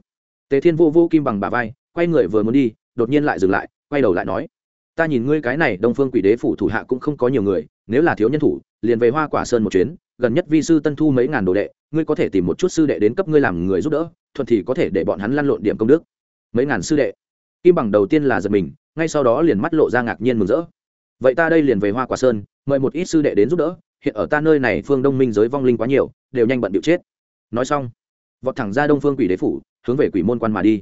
[SPEAKER 1] Tề thiên vô vô kim bằng bà vai, quay người vừa muốn đi, đột nhiên lại dừng lại, quay đầu lại nói. Ta nhìn ngươi cái này đông phương quỷ đế phủ thủ hạ cũng không có nhiều người, nếu là thiếu nhân thủ liền về hoa quả sơn một chuyến, gần nhất vi sư tân thu mấy ngàn đồ đệ, ngươi có thể tìm một chút sư đệ đến cấp ngươi làm người giúp đỡ, thuận thì có thể để bọn hắn lăn lộn điểm công đức. Mấy ngàn sư đệ. Kim bằng đầu tiên là giật mình, ngay sau đó liền mắt lộ ra ngạc nhiên mừng rỡ. Vậy ta đây liền về hoa quả sơn, mời một ít sư đệ đến giúp đỡ, hiện ở ta nơi này phương đông minh giới vong linh quá nhiều, đều nhanh bận điệu chết. Nói xong, vọt thẳng ra đông phương quỷ đế phủ, hướng về quỷ môn quan mà đi.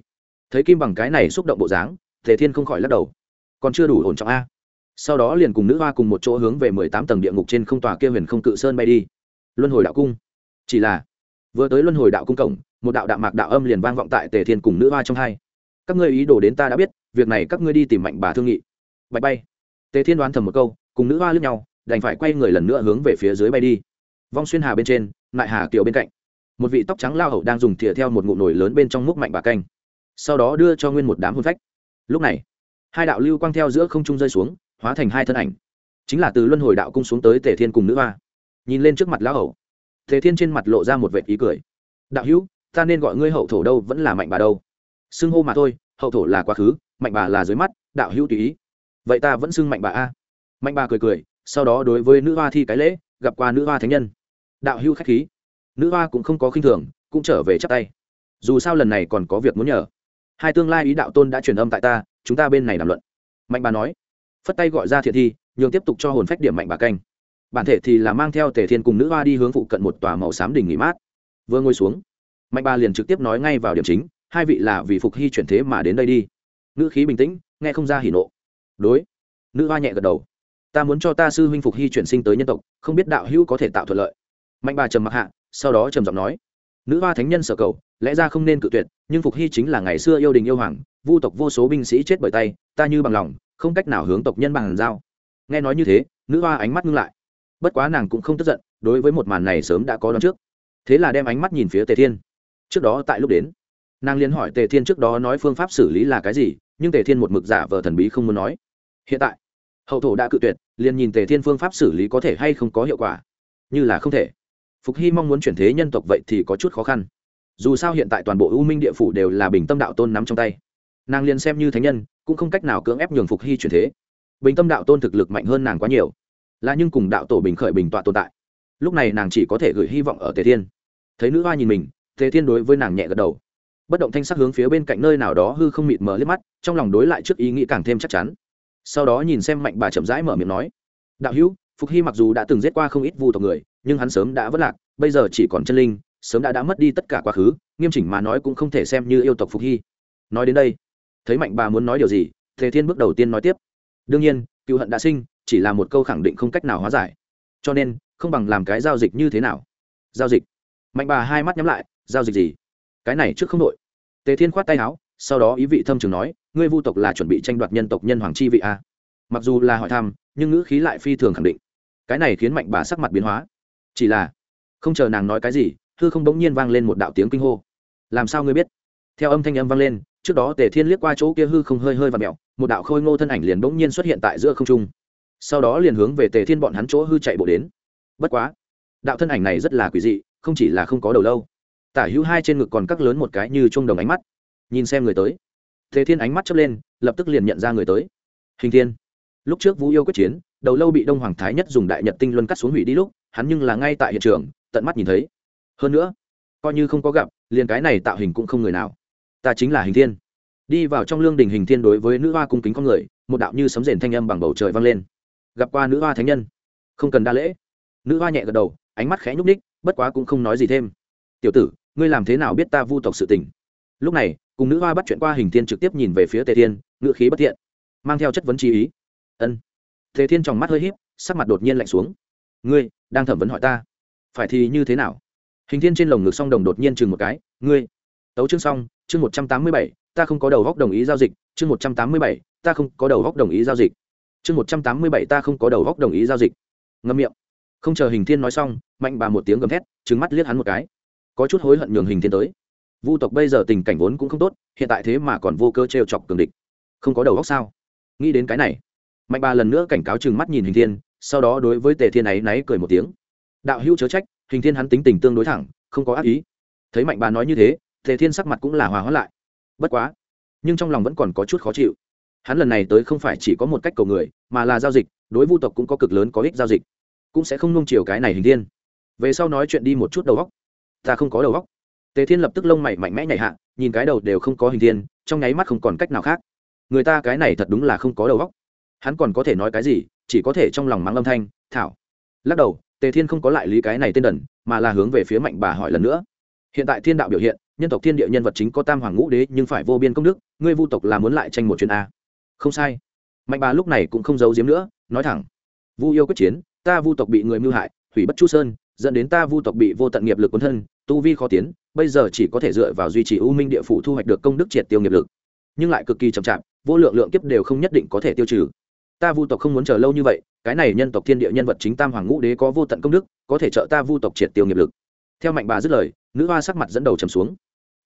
[SPEAKER 1] Thấy kim bằng cái này xúc động bộ dáng thể thiên không khỏi lắc đầu. Còn chưa đủ ổn trọng a sau đó liền cùng nữ hoa cùng một chỗ hướng về mười tám tầng địa ngục trên không tòa kia huyền không cự sơn bay đi. Luân hồi đạo cung. Chỉ là, vừa tới luân hồi đạo cung cổng, một đạo đạo mạc đạo âm liền vang vọng tại tề thiên cùng nữ hoa trong hai. Các ngươi ý đồ đến ta đã biết, việc này các ngươi đi tìm mạnh bà thương nghị. Bạch bay. Tề thiên đoán thầm một câu, cùng nữ hoa lướt nhau, đành phải quay người lần nữa hướng về phía dưới bay đi. Vong xuyên hà bên trên lại hà kiều bên cạnh. Một vị tóc trắng lao hậu đang dùng thìa theo một ngụ nổi lớn bên trong múc mạnh bà canh. Sau đó đưa cho nguyên một đám hôn phách. Lúc này, hai đạo lưu quang theo giữa không trung rơi xuống hóa thành hai thân ảnh. Chính là từ luân hồi đạo cung xuống tới tề thiên cùng nữ hoa. Nhìn lên trước mặt lão hậu tề thiên trên mặt lộ ra một vệt ý cười. Đạo hữu, ta nên gọi ngươi hậu thổ đâu vẫn là mạnh bà đâu? Xưng hô mà thôi, hậu thổ là quá khứ, mạnh bà là dưới mắt, đạo hữu tùy ý. Vậy ta vẫn xưng mạnh bà a. Mạnh bà cười cười, sau đó đối với nữ hoa thi cái lễ, gặp qua nữ hoa thánh nhân. Đạo hữu khách khí. Nữ hoa cũng không có khinh thường, cũng trở về chắp tay. Dù sao lần này còn có việc muốn nhờ. Hai tương lai ý đạo tôn đã truyền âm tại ta, chúng ta bên này đàm luận. Mạnh bà nói phất tay gọi ra thiện thi, nhường tiếp tục cho hồn phách điểm mạnh bà canh. Bản thể thì là mang theo tề thiên cùng nữ hoa đi hướng phụ cận một tòa màu xám đỉnh nghỉ mát. Vừa ngồi xuống, mạnh bà liền trực tiếp nói ngay vào điểm chính, hai vị là vì phục hy chuyển thế mà đến đây đi. Nữ khí bình tĩnh, nghe không ra hỉ nộ. Đối, nữ hoa nhẹ gật đầu. Ta muốn cho ta sư huynh phục hy chuyển sinh tới nhân tộc, không biết đạo hữu có thể tạo thuận lợi. Mạnh bà trầm mặc hạ, sau đó trầm giọng nói. Nữ hoa thánh nhân sở cầu, lẽ ra không nên cự tuyệt, nhưng phục hy chính là ngày xưa yêu đình yêu hoàng, vu tộc vô số binh sĩ chết bởi tay, ta như bằng lòng không cách nào hướng tộc nhân bằng giao. Nghe nói như thế, nữ hoa ánh mắt ngưng lại. Bất quá nàng cũng không tức giận, đối với một màn này sớm đã có đón trước. Thế là đem ánh mắt nhìn phía tề thiên. Trước đó tại lúc đến, nàng liền hỏi tề thiên trước đó nói phương pháp xử lý là cái gì, nhưng tề thiên một mực giả vờ thần bí không muốn nói. Hiện tại, hậu thổ đã cự tuyệt, liền nhìn tề thiên phương pháp xử lý có thể hay không có hiệu quả. Như là không thể. Phục hy mong muốn chuyển thế nhân tộc vậy thì có chút khó khăn. Dù sao hiện tại toàn bộ u minh địa phủ đều là bình tâm đạo tôn nắm trong tay nàng liền xem như thánh nhân, cũng không cách nào cưỡng ép nhường phục hy chuyển thế. Bình tâm đạo tôn thực lực mạnh hơn nàng quá nhiều, là nhưng cùng đạo tổ bình khởi bình tọa tồn tại. Lúc này nàng chỉ có thể gửi hy vọng ở tề thiên. Thấy nữ hoa nhìn mình, tề thiên đối với nàng nhẹ gật đầu. Bất động thanh sắc hướng phía bên cạnh nơi nào đó hư không mịt mờ liếc mắt, trong lòng đối lại trước ý nghĩ càng thêm chắc chắn. Sau đó nhìn xem mạnh bà chậm rãi mở miệng nói, đạo hữu, phục hy mặc dù đã từng giết qua không ít vu tộc người, nhưng hắn sớm đã vất lạc, bây giờ chỉ còn chân linh, sớm đã đã mất đi tất cả quá khứ, nghiêm chỉnh mà nói cũng không thể xem như yêu tộc phục hy. Nói đến đây thấy mạnh bà muốn nói điều gì thế thiên bước đầu tiên nói tiếp. Đương nhiên, cựu hận đã sinh, chỉ là một câu khẳng định không cách nào hóa giải. Cho nên, không bằng làm cái giao dịch như thế nào? Giao dịch. Mạnh bà hai mắt nhắm lại, giao dịch gì? Cái này trước không đội tề thiên khoát tay áo, sau đó ý vị thâm trường nói, ngươi vu tộc là chuẩn bị tranh đoạt nhân tộc nhân hoàng chi vị a mặc dù là hỏi thăm, nhưng ngữ khí lại phi thường khẳng định. Cái này khiến mạnh bà sắc mặt biến hóa. Chỉ là, không chờ nàng nói cái gì thư không bỗng nhiên vang lên một đạo tiếng kinh hô. Làm sao ngươi biết? Theo âm thanh âm vang lên trước đó tề thiên liếc qua chỗ kia hư không hơi hơi và mẹo, một đạo khôi ngô thân ảnh liền bỗng nhiên xuất hiện tại giữa không trung. Sau đó liền hướng về tề thiên bọn hắn chỗ hư chạy bộ đến. Bất quá, đạo thân ảnh này rất là quỷ dị, không chỉ là không có đầu lâu. Tả hữu hai trên ngực còn cắt lớn một cái như trung đồng ánh mắt. Nhìn xem người tới. Tề thiên ánh mắt chớp lên, lập tức liền nhận ra người tới. Hình thiên. Lúc trước vũ yêu quyết chiến, đầu lâu bị đông hoàng thái nhất dùng đại nhật tinh luân cắt xuống hủy đi lúc, hắn nhưng là ngay tại hiện trường, tận mắt nhìn thấy. Hơn nữa, coi như không có gặp, liền cái này tạo hình cũng không người nào ta chính là hình thiên. Đi vào trong lương đình hình thiên đối với nữ hoa cung kính con người, một đạo như sấm rền thanh âm bằng bầu trời vang lên. Gặp qua nữ hoa thánh nhân. Không cần đa lễ. Nữ hoa nhẹ gật đầu, ánh mắt khẽ nhúc ních bất quá cũng không nói gì thêm. Tiểu tử, ngươi làm thế nào biết ta vu tộc sự tình? Lúc này, cùng nữ hoa bắt chuyện qua hình thiên trực tiếp nhìn về phía tề thiên ngựa khí bất thiện, mang theo chất vấn chi ý. Ân. Tề thiên trong mắt hơi híp, sắc mặt đột nhiên lạnh xuống. Ngươi, đang thẩm vấn hỏi ta. Phải thì như thế nào? Hình thiên trên lồng ngực song đồng đột nhiên chừng một cái. Ngươi. Tấu chương xong chương một trăm tám mươi bảy, ta không có đầu góc đồng ý giao dịch. chương một trăm tám mươi bảy, ta không có đầu góc đồng ý giao dịch. chương một trăm tám mươi bảy, ta không có đầu góc đồng ý giao dịch. Ngâm miệng. Không chờ hình thiên nói xong, mạnh bà một tiếng gầm thét trứng mắt liếc hắn một cái. Có chút hối hận nhường hình thiên tới. Vu tộc bây giờ tình cảnh vốn cũng không tốt, hiện tại thế mà còn vô cơ t chọc cường địch. Không có đầu góc sao? Nghĩ đến cái này. Mạnh bà lần nữa cảnh cáo chừng mắt nhìn hình thiên, sau đó đối với tề thiên ấy náy cười một tiếng. Đạo hữu chớ trách, hình thiên hắn tính tình tương đối thẳng, không có ác ý. Thấy mạnh bà nói như thế tề thiên sắc mặt cũng là hòa hóa lại. Bất quá, nhưng trong lòng vẫn còn có chút khó chịu. Hắn lần này tới không phải chỉ có một cách cầu người, mà là giao dịch, đối vu tộc cũng có cực lớn có ích giao dịch. Cũng sẽ không nung chiều cái này hình thiên. Về sau nói chuyện đi một chút đầu góc ta không có đầu góc tề thiên lập tức lông mày mạnh mẽ nhảy hạ, nhìn cái đầu đều không có hình thiên, trong nháy mắt không còn cách nào khác. Người ta cái này thật đúng là không có đầu góc hắn còn có thể nói cái gì, chỉ có thể trong lòng mắng âm thanh, thảo. Lắc đầu, tề thiên không có lại lý cái này tên đần, mà là hướng về phía mạnh bà hỏi lần nữa. Hiện tại thiên đạo biểu hiện nhân tộc thiên địa nhân vật chính có tam hoàng ngũ đế nhưng phải vô biên công đức, ngươi vu tộc là muốn lại tranh một chuyện a. Không sai. Mạnh bà lúc này cũng không giấu giếm nữa, nói thẳng. Vu yêu quyết chiến, ta vu tộc bị người mưu hại, hủy bất chu sơn, dẫn đến ta vu tộc bị vô tận nghiệp lực quân thân, tu vi khó tiến, bây giờ chỉ có thể dựa vào duy trì u minh địa phủ thu hoạch được công đức triệt tiêu nghiệp lực. Nhưng lại cực kỳ chậm chạp, vô lượng lượng kiếp đều không nhất định có thể tiêu trừ. Ta vu tộc không muốn chờ lâu như vậy, cái này nhân tộc thiên địa nhân vật chính tam hoàng ngũ đế có vô tận công đức, có thể trợ ta vu tộc triệt tiêu nghiệp lực. Theo mạnh bà dứt lời, nữ hoa sắc mặt dẫn đầu trầm xuống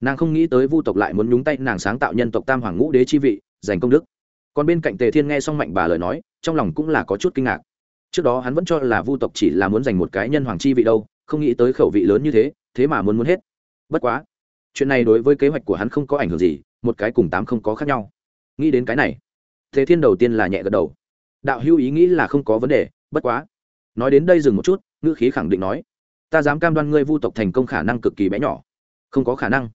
[SPEAKER 1] nàng không nghĩ tới vu tộc lại muốn nhúng tay nàng sáng tạo nhân tộc tam hoàng ngũ đế chi vị, giành công đức. Còn bên cạnh tề thiên nghe xong mạnh bà lời nói, trong lòng cũng là có chút kinh ngạc. Trước đó hắn vẫn cho là vu tộc chỉ là muốn giành một cái nhân hoàng chi vị đâu, không nghĩ tới khẩu vị lớn như thế thế mà muốn muốn hết. Bất quá, chuyện này đối với kế hoạch của hắn không có ảnh hưởng gì, một cái cùng tám không có khác nhau. Nghĩ đến cái này thế thiên đầu tiên là nhẹ gật đầu. Đạo hưu ý nghĩ là không có vấn đề, bất quá. Nói đến đây dừng một chút, ngữ khí khẳng định nói, ta dám cam đoan ngươi vu tộc thành công khả năng cực kỳ bé nhỏ. Không có khả năng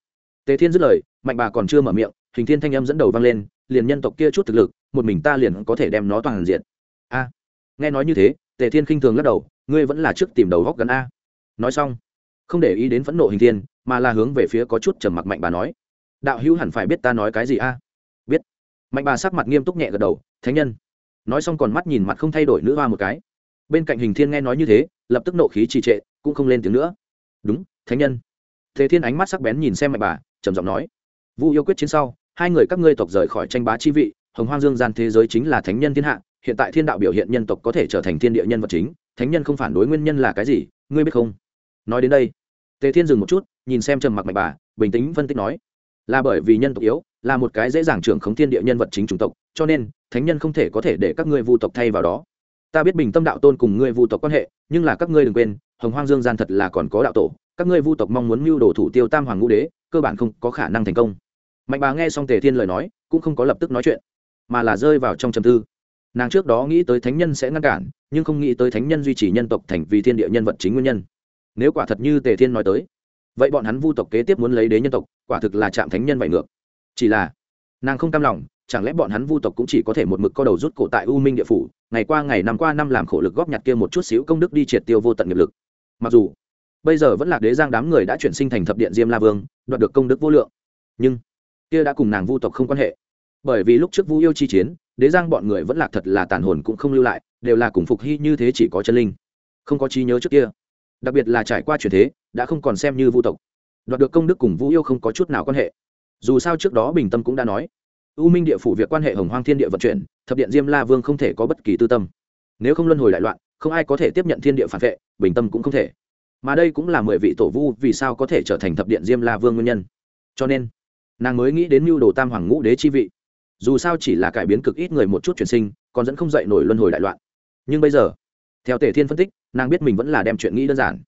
[SPEAKER 1] tề thiên dứt lời, mạnh bà còn chưa mở miệng, hình thiên thanh âm dẫn đầu vang lên, liền nhân tộc kia chút thực lực, một mình ta liền có thể đem nó toàn diện. A. Nghe nói như thế, tề thiên khinh thường lắc đầu, ngươi vẫn là trước tìm đầu góc gần a. Nói xong, không để ý đến phẫn nộ hình thiên, mà là hướng về phía có chút trầm mặc mạnh bà nói. Đạo hữu hẳn phải biết ta nói cái gì a? Biết. Mạnh bà sắc mặt nghiêm túc nhẹ gật đầu, thánh nhân. Nói xong còn mắt nhìn mặt không thay đổi nữ hoa một cái. Bên cạnh hình thiên nghe nói như thế, lập tức nộ khí trì trệ, cũng không lên tiếng nữa. Đúng, thánh nhân. Thế thiên ánh mắt sắc bén nhìn xem mạnh bà trầm giọng nói, vu yêu quyết chiến sau, hai người các ngươi tộc rời khỏi tranh bá chi vị, hồng hoang dương gian thế giới chính là thánh nhân thiên hạ, hiện tại thiên đạo biểu hiện nhân tộc có thể trở thành thiên địa nhân vật chính, thánh nhân không phản đối nguyên nhân là cái gì, ngươi biết không? Nói đến đây, tề thiên dừng một chút, nhìn xem trầm mặc mạnh bà, bình tĩnh phân tích nói, là bởi vì nhân tộc yếu, là một cái dễ dàng trưởng khống thiên địa nhân vật chính chủng tộc, cho nên thánh nhân không thể có thể để các ngươi vu tộc thay vào đó. Ta biết bình tâm đạo tôn cùng ngươi vu tộc quan hệ, nhưng là các ngươi đừng quên, hồng hoang dương gian thật là còn có đạo tổ, các ngươi vu tộc mong muốn mưu đồ thủ tiêu tam hoàng ngũ đế cơ bản không có khả năng thành công. Mạnh bà nghe xong tề thiên lời nói, cũng không có lập tức nói chuyện, mà là rơi vào trong trầm tư. Nàng trước đó nghĩ tới thánh nhân sẽ ngăn cản, nhưng không nghĩ tới thánh nhân duy trì nhân tộc thành vì thiên địa nhân vật chính nguyên nhân. Nếu quả thật như tề thiên nói tới, vậy bọn hắn vu tộc kế tiếp muốn lấy đế nhân tộc, quả thực là chạm thánh nhân vậy ngược. Chỉ là, nàng không cam lòng, chẳng lẽ bọn hắn vu tộc cũng chỉ có thể một mực co đầu rút cổ tại u minh địa phủ, ngày qua ngày năm qua năm làm khổ lực góp nhặt kia một chút xíu công đức đi triệt tiêu vô tận nghiệp lực. Mặc dù, bây giờ vẫn là đế giang đám người đã chuyển sinh thành thập điện diêm la vương đoạt được công đức vô lượng. Nhưng, kia đã cùng nàng vu tộc không quan hệ. Bởi vì lúc trước vu yêu chi chiến, đế giang bọn người vẫn lạc thật là tàn hồn cũng không lưu lại, đều là cùng phục hy như thế chỉ có chân linh. Không có trí nhớ trước kia. Đặc biệt là trải qua chuyển thế, đã không còn xem như vu tộc. Đoạt được công đức cùng vu yêu không có chút nào quan hệ. Dù sao trước đó bình tâm cũng đã nói, u minh địa phủ việc quan hệ hồng hoang thiên địa vận chuyển, thập điện diêm la vương không thể có bất kỳ tư tâm. Nếu không luân hồi đại loạn, không ai có thể tiếp nhận thiên địa phản vệ, bình tâm cũng không thể mà đây cũng là mười vị tổ vu vì sao có thể trở thành thập điện diêm la vương nguyên nhân. Cho nên, nàng mới nghĩ đến mưu đồ tam hoàng ngũ đế chi vị. Dù sao chỉ là cải biến cực ít người một chút chuyển sinh, còn dẫn không dậy nổi luân hồi đại loạn. Nhưng bây giờ, theo tề thiên phân tích, nàng biết mình vẫn là đem chuyện nghĩ đơn giản.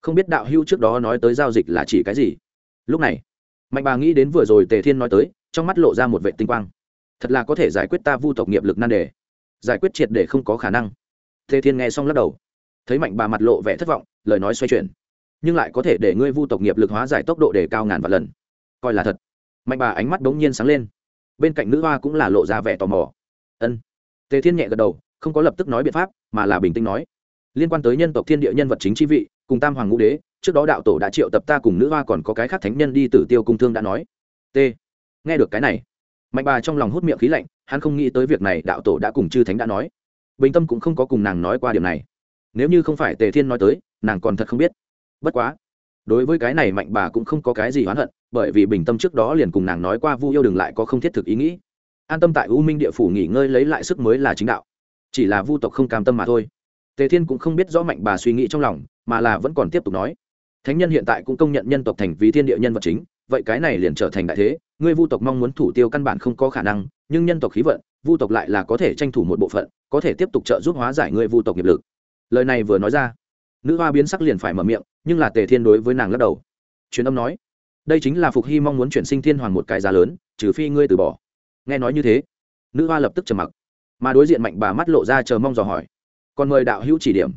[SPEAKER 1] Không biết đạo hưu trước đó nói tới giao dịch là chỉ cái gì. Lúc này, mạnh bà nghĩ đến vừa rồi tề thiên nói tới, trong mắt lộ ra một vệ tinh quang. Thật là có thể giải quyết ta vu tộc nghiệp lực nan đề. Giải quyết triệt để không có khả năng. Tề thiên nghe xong lắc đầu thấy mạnh bà mặt lộ vẻ thất vọng, lời nói xoay chuyển. Nhưng lại có thể để ngươi vu tộc nghiệp lực hóa giải tốc độ để cao ngàn vạn lần. Coi là thật. Mạnh bà ánh mắt đống nhiên sáng lên. Bên cạnh nữ hoa cũng là lộ ra vẻ tò mò. Ân. Tề thiên nhẹ gật đầu, không có lập tức nói biện pháp, mà là bình tĩnh nói. Liên quan tới nhân tộc thiên địa nhân vật chính chi vị, cùng tam hoàng ngũ đế, trước đó đạo tổ đã triệu tập ta cùng nữ hoa còn có cái khác thánh nhân đi tử tiêu cung thương đã nói. T. Nghe được cái này, mạnh bà trong lòng hút miệng khí lạnh, hắn không nghĩ tới việc này đạo tổ đã cùng chư thánh đã nói. Bình tâm cũng không có cùng nàng nói qua điểm này nếu như không phải tề thiên nói tới, nàng còn thật không biết. Bất quá, đối với cái này mạnh bà cũng không có cái gì oán hận, bởi vì bình tâm trước đó liền cùng nàng nói qua vu yêu đừng lại có không thiết thực ý nghĩ. An tâm tại u minh địa phủ nghỉ ngơi lấy lại sức mới là chính đạo. Chỉ là vu tộc không cam tâm mà thôi. Tề thiên cũng không biết rõ mạnh bà suy nghĩ trong lòng, mà là vẫn còn tiếp tục nói. Thánh nhân hiện tại cũng công nhận nhân tộc thành vì thiên địa nhân vật chính, vậy cái này liền trở thành đại thế. Ngươi vu tộc mong muốn thủ tiêu căn bản không có khả năng, nhưng nhân tộc khí vận, vu tộc lại là có thể tranh thủ một bộ phận, có thể tiếp tục trợ giúp hóa giải ngươi vu tộc nghiệp lực lời này vừa nói ra, nữ hoa biến sắc liền phải mở miệng, nhưng là tề thiên đối với nàng lắc đầu. Truyền âm nói, đây chính là phục hy mong muốn chuyển sinh thiên hoàng một cái giá lớn, trừ phi ngươi từ bỏ. Nghe nói như thế, nữ hoa lập tức trầm mặc, mà đối diện mạnh bà mắt lộ ra chờ mong dò hỏi, còn mời đạo hữu chỉ điểm.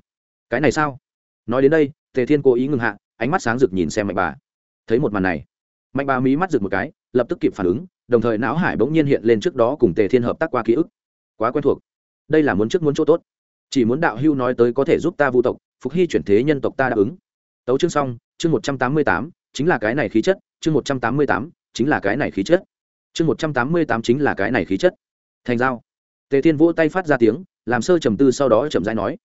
[SPEAKER 1] Cái này sao? Nói đến đây, tề thiên cố ý ngừng hạ, ánh mắt sáng rực nhìn xem mạnh bà. Thấy một màn này, mạnh bà mí mắt rực một cái, lập tức kịp phản ứng, đồng thời não hải bỗng nhiên hiện lên trước đó cùng tề thiên hợp tác qua ký ức. Quá quen thuộc. Đây là muốn trước muốn chỗ tốt chỉ muốn đạo hưu nói tới có thể giúp ta vu tộc, phục hy chuyển thế nhân tộc ta đáp ứng. Tấu chương xong, chương một trăm tám mươi tám, chính là cái này khí chất, chương một trăm tám mươi tám, chính là cái này khí chất. Chương một trăm tám mươi tám chính là cái này khí chất. Thành giao. Tề thiên vỗ tay phát ra tiếng, làm sơ trầm tư sau đó chậm rãi nói.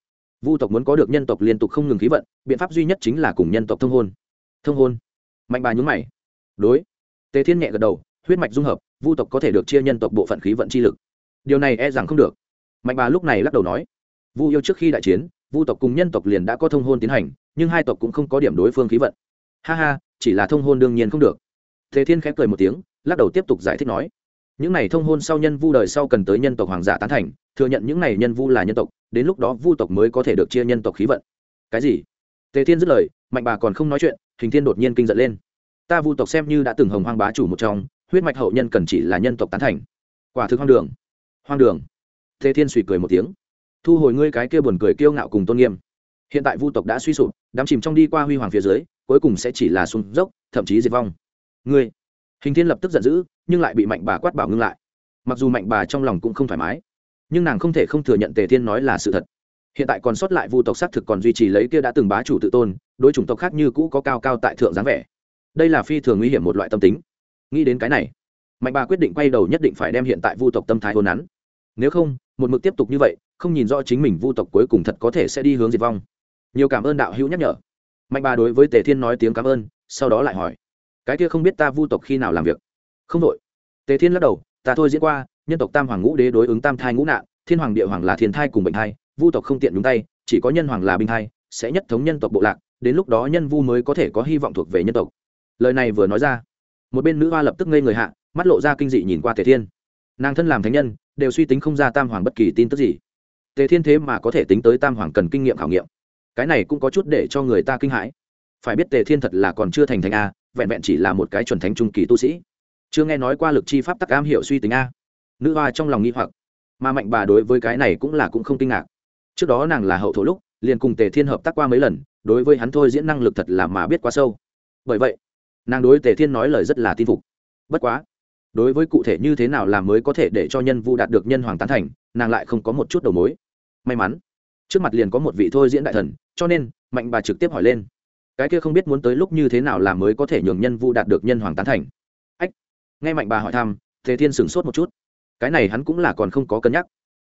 [SPEAKER 1] Vu tộc muốn có được nhân tộc liên tục không ngừng khí vận, biện pháp duy nhất chính là cùng nhân tộc thông hôn. Thông hôn. Mạnh bà nhúng mày. Đối. Tề thiên nhẹ gật đầu, huyết mạch dung hợp, vu tộc có thể được chia nhân tộc bộ phận khí vận chi lực. Điều này e rằng không được. Mạnh bà lúc này lắc đầu nói vu yêu trước khi đại chiến, vu tộc cùng nhân tộc liền đã có thông hôn tiến hành, nhưng hai tộc cũng không có điểm đối phương khí vận. Ha ha, chỉ là thông hôn đương nhiên không được. Thế thiên khép cười một tiếng, lắc đầu tiếp tục giải thích nói, những này thông hôn sau nhân vu đời sau cần tới nhân tộc hoàng giả tán thành, thừa nhận những này nhân vu là nhân tộc, đến lúc đó vu tộc mới có thể được chia nhân tộc khí vận. Cái gì? Tề thiên dứt lời, mạnh bà còn không nói chuyện, hình thiên đột nhiên kinh giận lên. Ta vu tộc xem như đã từng hồng hoang bá chủ một trong, huyết mạch hậu nhân cần chỉ là nhân tộc tán thành. Quả thực hoang đường. Hoang đường. Tề thiên suy cười một tiếng thu hồi ngươi cái kia buồn cười kiêu ngạo cùng tôn nghiêm. Hiện tại vu tộc đã suy sụp, đám chìm trong đi qua huy hoàng phía dưới, cuối cùng sẽ chỉ là sung dốc, thậm chí diệt vong. Ngươi, hình thiên lập tức giận dữ, nhưng lại bị mạnh bà quát bảo ngưng lại. Mặc dù mạnh bà trong lòng cũng không thoải mái, nhưng nàng không thể không thừa nhận tề thiên nói là sự thật. Hiện tại còn sót lại vu tộc xác thực còn duy trì lấy kia đã từng bá chủ tự tôn, đối chủng tộc khác như cũ có cao cao tại thượng dáng vẻ. Đây là phi thường nguy hiểm một loại tâm tính. Nghĩ đến cái này, mạnh bà quyết định quay đầu nhất định phải đem hiện tại vu tộc tâm thái hôn nắn nếu không, một mực tiếp tục như vậy, không nhìn rõ chính mình vu tộc cuối cùng thật có thể sẽ đi hướng diệt vong. Nhiều cảm ơn đạo hữu nhắc nhở. Mạnh bà đối với tề thiên nói tiếng cảm ơn, sau đó lại hỏi. Cái kia không biết ta vu tộc khi nào làm việc? Không đội tề thiên lắc đầu, ta thôi diễn qua, nhân tộc tam hoàng ngũ đế đối ứng tam thai ngũ nạn, thiên hoàng địa hoàng là thiên thai cùng bệnh thai, vu tộc không tiện nhúng tay, chỉ có nhân hoàng là binh thai, sẽ nhất thống nhân tộc bộ lạc, đến lúc đó nhân vu mới có thể có hy vọng thuộc về nhân tộc. Lời này vừa nói ra, một bên nữ hoa lập tức ngây người hạ, mắt lộ ra kinh dị nhìn qua tề thiên. Nàng thân làm thánh nhân đều suy tính không ra tam hoàng bất kỳ tin tức gì. Tề thiên thế mà có thể tính tới tam hoàng cần kinh nghiệm khảo nghiệm. Cái này cũng có chút để cho người ta kinh hãi. Phải biết tề thiên thật là còn chưa thành thành a, vẹn vẹn chỉ là một cái chuẩn thánh trung kỳ tu sĩ. Chưa nghe nói qua lực chi pháp tắc am hiểu suy tính a. Nữ hoa trong lòng nghi hoặc. Mà mạnh bà đối với cái này cũng là cũng không kinh ngạc. Trước đó nàng là hậu thổ lúc, liền cùng tề thiên hợp tác qua mấy lần, đối với hắn thôi diễn năng lực thật là mà biết quá sâu. Bởi vậy, nàng đối tề thiên nói lời rất là tin phục. Bất quá đối với cụ thể như thế nào làm mới có thể để cho nhân vu đạt được nhân hoàng tán thành, nàng lại không có một chút đầu mối. May mắn, trước mặt liền có một vị thôi diễn đại thần, cho nên, mạnh bà trực tiếp hỏi lên. Cái kia không biết muốn tới lúc như thế nào làm mới có thể nhường nhân vu đạt được nhân hoàng tán thành? Ách, nghe mạnh bà hỏi thăm, thế thiên sửng sốt một chút. Cái này hắn cũng là còn không có cân nhắc.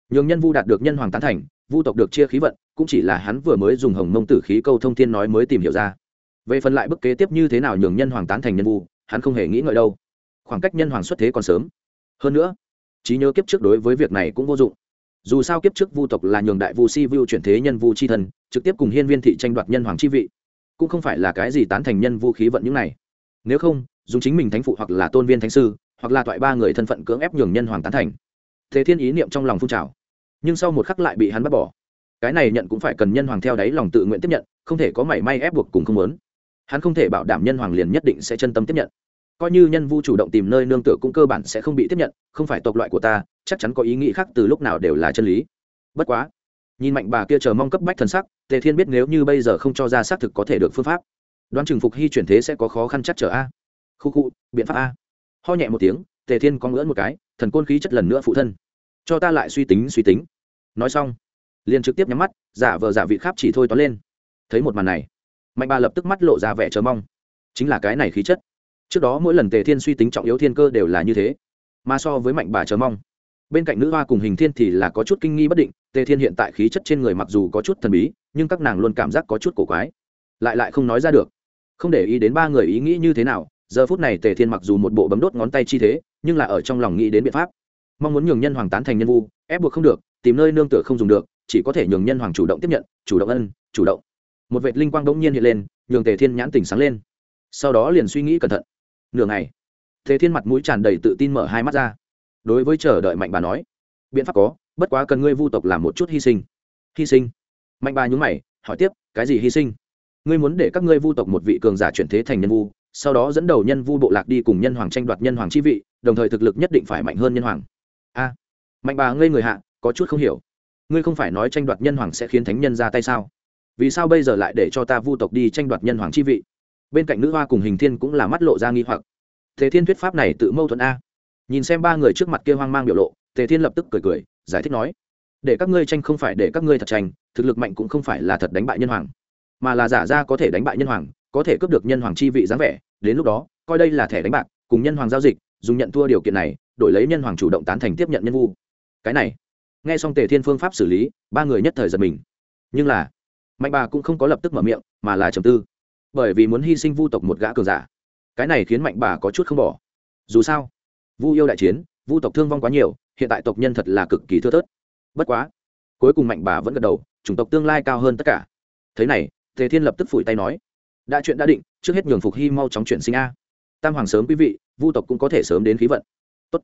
[SPEAKER 1] Nhường nhân vu đạt được nhân hoàng tán thành, vu tộc được chia khí vận, cũng chỉ là hắn vừa mới dùng hồng mông tử khí câu thông thiên nói mới tìm hiểu ra. Về phần lại bức kế tiếp như thế nào nhường nhân hoàng tán thành nhân vu, hắn không hề nghĩ ngợi đâu khoảng cách nhân hoàng xuất thế còn sớm. Hơn nữa, trí nhớ kiếp trước đối với việc này cũng vô dụng. Dù sao kiếp trước vu tộc là nhường đại vu si vu chuyển thế nhân vu c h i thân, trực tiếp cùng hiên viên thị tranh đoạt nhân hoàng chi vị. Cũng không phải là cái gì tán thành nhân vu khí vận những này. Nếu không, dùng chính mình thánh phụ hoặc là tôn viên thánh sư, hoặc là toại ba người thân phận cưỡng ép nhường nhân hoàng tán thành. Thế thiên ý niệm trong lòng phun trào. Nhưng sau một khắc lại bị hắn bắt bỏ. Cái này nhận cũng phải cần nhân hoàng theo đáy lòng tự nguyện tiếp nhận, không thể có mảy may ép buộc cùng không muốn. Hắn không thể bảo đảm nhân hoàng liền nhất định sẽ chân tâm tiếp nhận coi như nhân vu chủ động tìm nơi nương tựa cũng cơ bản sẽ không bị tiếp nhận, không phải tộc loại của ta, chắc chắn có ý nghĩ khác từ lúc nào đều là chân lý. Bất quá, nhìn mạnh bà kia chờ mong cấp bách thần sắc, tề thiên biết nếu như bây giờ không cho ra xác thực có thể được phương pháp, đoán chừng phục hy chuyển thế sẽ có khó khăn chắc trở a. Khu khu, biện pháp a. Ho nhẹ một tiếng, tề thiên có ngưỡng một cái, thần côn khí chất lần nữa phụ thân. Cho ta lại suy tính suy tính. Nói xong, liền trực tiếp nhắm mắt, giả vờ giả vị khắp chỉ thôi toán lên. Thấy một màn này, mạnh bà lập tức mắt lộ ra vẻ chờ mong. Chính là cái này khí chất trước đó mỗi lần tề thiên suy tính trọng yếu thiên cơ đều là như thế, mà so với mạnh bà chờ mong, bên cạnh nữ hoa cùng hình thiên thì là có chút kinh nghi bất định, tề thiên hiện tại khí chất trên người mặc dù có chút thần bí, nhưng các nàng luôn cảm giác có chút cổ quái. Lại lại không nói ra được, không để ý đến ba người ý nghĩ như thế nào, giờ phút này tề thiên mặc dù một bộ bấm đốt ngón tay chi thế, nhưng là ở trong lòng nghĩ đến biện pháp. Mong muốn nhường nhân hoàng tán thành nhân vu, ép buộc không được, tìm nơi nương tựa không dùng được, chỉ có thể nhường nhân hoàng chủ động tiếp nhận, chủ động ân, chủ động. Một vệ linh quang đống nhiên hiện lên, nhường tề thiên nhãn tỉnh sáng lên. Sau đó liền suy nghĩ cẩn thận nửa ngày. Thế thiên mặt mũi tràn đầy tự tin mở hai mắt ra. Đối với chờ đợi mạnh bà nói, biện pháp có, bất quá cần ngươi vu tộc làm một chút hy sinh. Hy sinh? Mạnh bà nhúng mày, hỏi tiếp, cái gì hy sinh? Ngươi muốn để các ngươi vu tộc một vị cường giả chuyển thế thành nhân vu, sau đó dẫn đầu nhân vu bộ lạc đi cùng nhân hoàng tranh đoạt nhân hoàng chi vị, đồng thời thực lực nhất định phải mạnh hơn nhân hoàng. A. Mạnh bà ngây người hạ, có chút không hiểu. Ngươi không phải nói tranh đoạt nhân hoàng sẽ khiến thánh nhân ra tay sao? Vì sao bây giờ lại để cho ta vu tộc đi tranh đoạt nhân hoàng chi vị? Bên cạnh nữ hoa cùng hình thiên cũng là mắt lộ ra nghi hoặc. Thế thiên thuyết pháp này tự mâu thuẫn a. Nhìn xem ba người trước mặt kia hoang mang biểu lộ, tề thiên lập tức cười cười, giải thích nói, để các ngươi tranh không phải để các ngươi thật tranh, thực lực mạnh cũng không phải là thật đánh bại nhân hoàng, mà là giả ra có thể đánh bại nhân hoàng, có thể cướp được nhân hoàng chi vị dáng vẻ, đến lúc đó, coi đây là thẻ đánh bạc, cùng nhân hoàng giao dịch, dùng nhận thua điều kiện này, đổi lấy nhân hoàng chủ động tán thành tiếp nhận nhân vu. Cái này, nghe xong tề thiên phương pháp xử lý, ba người nhất thời giật mình. Nhưng là, mạnh bà cũng không có lập tức mở miệng, mà là trầm tư bởi vì muốn hy sinh vu tộc một gã cường giả. Cái này khiến mạnh bà có chút không bỏ. Dù sao, vu yêu đại chiến, vu tộc thương vong quá nhiều, hiện tại tộc nhân thật là cực kỳ thưa thớt. Bất quá, cuối cùng mạnh bà vẫn gật đầu, chủng tộc tương lai cao hơn tất cả. Thế này, tề thiên lập tức phủi tay nói, đã chuyện đã định, trước hết nhường phục hy mau chóng chuyển sinh a. Tam hoàng sớm quý vị, vu tộc cũng có thể sớm đến khí vận. Tốt.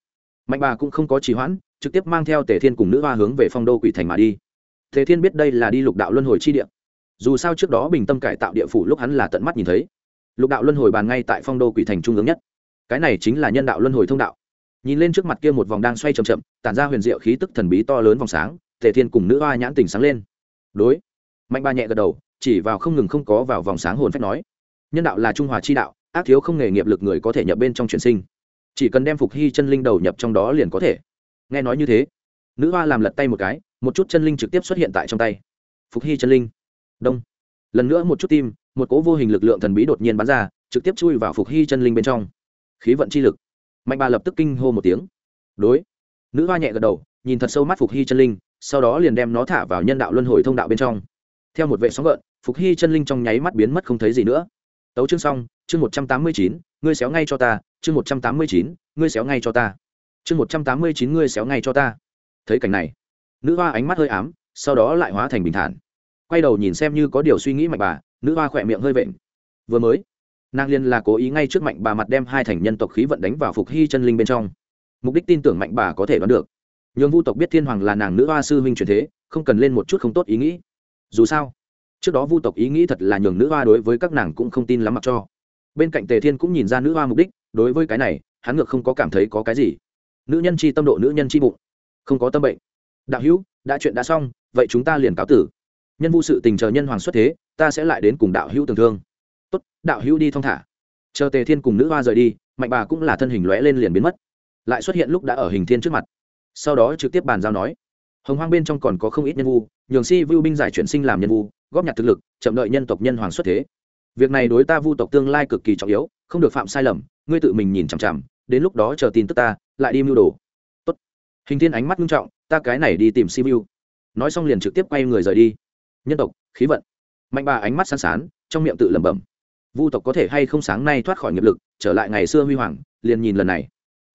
[SPEAKER 1] mạnh bà cũng không có trì hoãn, trực tiếp mang theo tề thiên cùng nữ hoa hướng về phong đô quỷ thành mà đi. Tề thiên biết đây là đi lục đạo luân hồi chi địa dù sao trước đó bình tâm cải tạo địa phủ lúc hắn là tận mắt nhìn thấy. Lục đạo luân hồi bàn ngay tại phong đô quỷ thành trung ương nhất. Cái này chính là nhân đạo luân hồi thông đạo. Nhìn lên trước mặt kia một vòng đang xoay chậm chậm, tản ra huyền diệu khí tức thần bí to lớn vòng sáng, tề thiên cùng nữ hoa nhãn tình sáng lên. Đối. Mạnh ba nhẹ gật đầu, chỉ vào không ngừng không có vào vòng sáng hồn phách nói. Nhân đạo là trung hòa chi đạo, ác thiếu không nghề nghiệp lực người có thể nhập bên trong chuyển sinh. Chỉ cần đem phục hy chân linh đầu nhập trong đó liền có thể. Nghe nói như thế, nữ hoa làm lật tay một cái, một chút chân linh trực tiếp xuất hiện tại trong tay. Phục hy chân linh đông. Lần nữa một chút tim, một cỗ vô hình lực lượng thần bí đột nhiên bắn ra, trực tiếp chui vào phục hy chân linh bên trong. Khí vận chi lực. Mạnh bà lập tức kinh hô một tiếng. Đối. Nữ hoa nhẹ gật đầu, nhìn thật sâu mắt phục hy chân linh, sau đó liền đem nó thả vào nhân đạo luân hồi thông đạo bên trong. Theo một vệ sóng gợn, phục hy chân linh trong nháy mắt biến mất không thấy gì nữa. Tấu chương xong, chương một trăm tám mươi chín, ngươi xéo ngay cho ta, chương một trăm tám mươi chín, ngươi xéo ngay cho ta. Chương một trăm tám mươi chín, ngươi xéo ngay cho ta. Thấy cảnh này, nữ hoa ánh mắt hơi ám, sau đó lại hóa thành bình thản quay đầu nhìn xem như có điều suy nghĩ mạnh bà, nữ hoa khỏe miệng hơi vện. Vừa mới, nàng liên là cố ý ngay trước mạnh bà mặt đem hai thành nhân tộc khí vận đánh vào phục hy chân linh bên trong. Mục đích tin tưởng mạnh bà có thể đoán được. Nhường vu tộc biết thiên hoàng là nàng nữ hoa sư huynh truyền thế, không cần lên một chút không tốt ý nghĩ. Dù sao, trước đó vu tộc ý nghĩ thật là nhường nữ hoa đối với các nàng cũng không tin lắm mặc cho. Bên cạnh tề thiên cũng nhìn ra nữ hoa mục đích, đối với cái này, hắn ngược không có cảm thấy có cái gì. Nữ nhân chi tâm độ nữ nhân chi bụng, không có tâm bệnh. Đạo hữu, đã chuyện đã xong, vậy chúng ta liền cáo tử nhân vu sự tình chờ nhân hoàng xuất thế, ta sẽ lại đến cùng đạo hữu tường thương. Tốt, đạo hữu đi thong thả. Chờ tề thiên cùng nữ hoa rời đi, mạnh bà cũng là thân hình lóe lên liền biến mất. Lại xuất hiện lúc đã ở hình thiên trước mặt. Sau đó trực tiếp bàn giao nói. Hồng hoang bên trong còn có không ít nhân vu, nhường si vu binh giải chuyển sinh làm nhân vu, góp nhặt thực lực, chậm đợi nhân tộc nhân hoàng xuất thế. Việc này đối ta vu tộc tương lai cực kỳ trọng yếu, không được phạm sai lầm, ngươi tự mình nhìn chằm chằm, đến lúc đó chờ tin tức ta, lại đi mưu đồ. Tốt. hình thiên ánh mắt nghiêm trọng, ta cái này đi tìm si vu. Nói xong liền trực tiếp quay người rời đi nhân tộc, khí vận. Mạnh bà ánh mắt sáng sán, trong miệng tự lẩm bẩm. Vu tộc có thể hay không sáng nay thoát khỏi nghiệp lực, trở lại ngày xưa huy hoàng, liền nhìn lần này.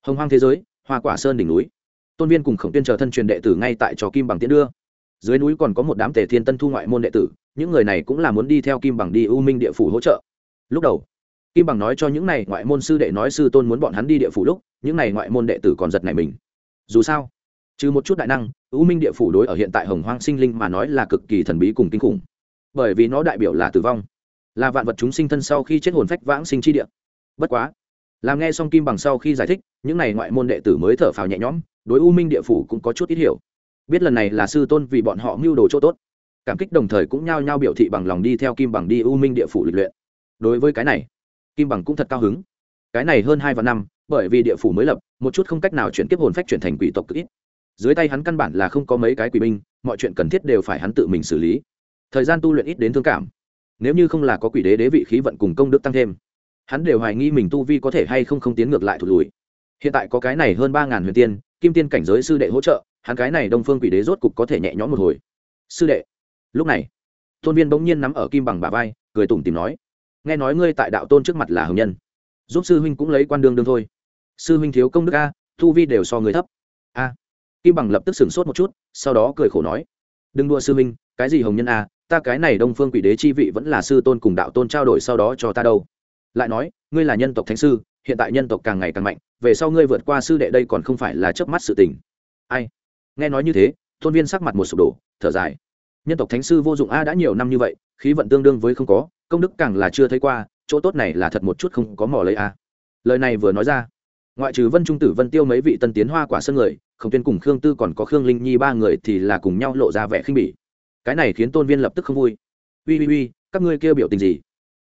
[SPEAKER 1] Hồng hoang thế giới, hoa quả sơn đỉnh núi. Tôn viên cùng khổng tuyên chờ thân truyền đệ tử ngay tại trò kim bằng tiễn đưa. Dưới núi còn có một đám tề thiên tân thu ngoại môn đệ tử, những người này cũng là muốn đi theo kim bằng đi u minh địa phủ hỗ trợ. Lúc đầu, kim bằng nói cho những này ngoại môn sư đệ nói sư tôn muốn bọn hắn đi địa phủ lúc, những này ngoại môn đệ tử còn giật này mình. Dù sao, trừ một chút đại năng u minh địa phủ đối ở hiện tại hồng hoang sinh linh mà nói là cực kỳ thần bí cùng kinh khủng. Bởi vì nó đại biểu là tử vong, là vạn vật chúng sinh thân sau khi chết hồn phách vãng sinh chi địa. Bất quá, làm nghe xong kim bằng sau khi giải thích, những n à y ngoại môn đệ tử mới thở phào nhẹ nhõm, đối u minh địa phủ cũng có chút ít hiểu. Biết lần này là sư tôn vì bọn họ mưu đồ chỗ tốt, cảm kích đồng thời cũng nhao nhao biểu thị bằng lòng đi theo kim bằng đi u minh địa phủ lịch luyện. Đối với cái này, kim bằng cũng thật cao hứng. Cái này hơn hai vạn năm, bởi vì địa phủ mới lập, một chút không cách nào chuyển tiếp hồn phách chuyển thành quỷ tộc cực ít dưới tay hắn căn bản là không có mấy cái quỷ binh, mọi chuyện cần thiết đều phải hắn tự mình xử lý. Thời gian tu luyện ít đến thương cảm. Nếu như không là có quỷ đế đế vị khí vận cùng công đức tăng thêm, hắn đều hoài nghi mình tu vi có thể hay không không tiến ngược lại thụt lùi. Hiện tại có cái này hơn ba ngàn huyền tiên, kim tiên cảnh giới sư đệ hỗ trợ, hắn cái này đông phương quỷ đế rốt cục có thể nhẹ nhõm một hồi. Sư đệ, lúc này, tôn viên bỗng nhiên nắm ở kim bằng bà vai, cười tủm tìm nói, nghe nói ngươi tại đạo tôn trước mặt là hồng nhân. Giúp sư huynh cũng lấy quan đương đương thôi. Sư huynh thiếu công đức a thu vi đều so người thấp kim bằng lập tức sửng sốt một chút sau đó cười khổ nói đừng đua sư minh, cái gì hồng nhân a ta cái này đông phương quỷ đế chi vị vẫn là sư tôn cùng đạo tôn trao đổi sau đó cho ta đâu. Lại nói ngươi là nhân tộc thánh sư hiện tại nhân tộc càng ngày càng mạnh về sau ngươi vượt qua sư đệ đây còn không phải là chớp mắt sự tình. Ai? Nghe nói như thế tôn viên sắc mặt một sụp đổ thở dài. Nhân tộc thánh sư vô dụng a đã nhiều năm như vậy khí vận tương đương với không có công đức càng là chưa thấy qua chỗ tốt này là thật một chút không có mỏ lấy a. Lời này vừa nói ra ngoại trừ vân trung tử, vân tiêu mấy vị tân tiến hoa quả sân người không tuyên cùng khương tư còn có khương linh nhi ba người thì là cùng nhau lộ ra vẻ khinh bỉ. Cái này khiến tôn viên lập tức không vui. Ui ui ui các ngươi kêu biểu tình gì?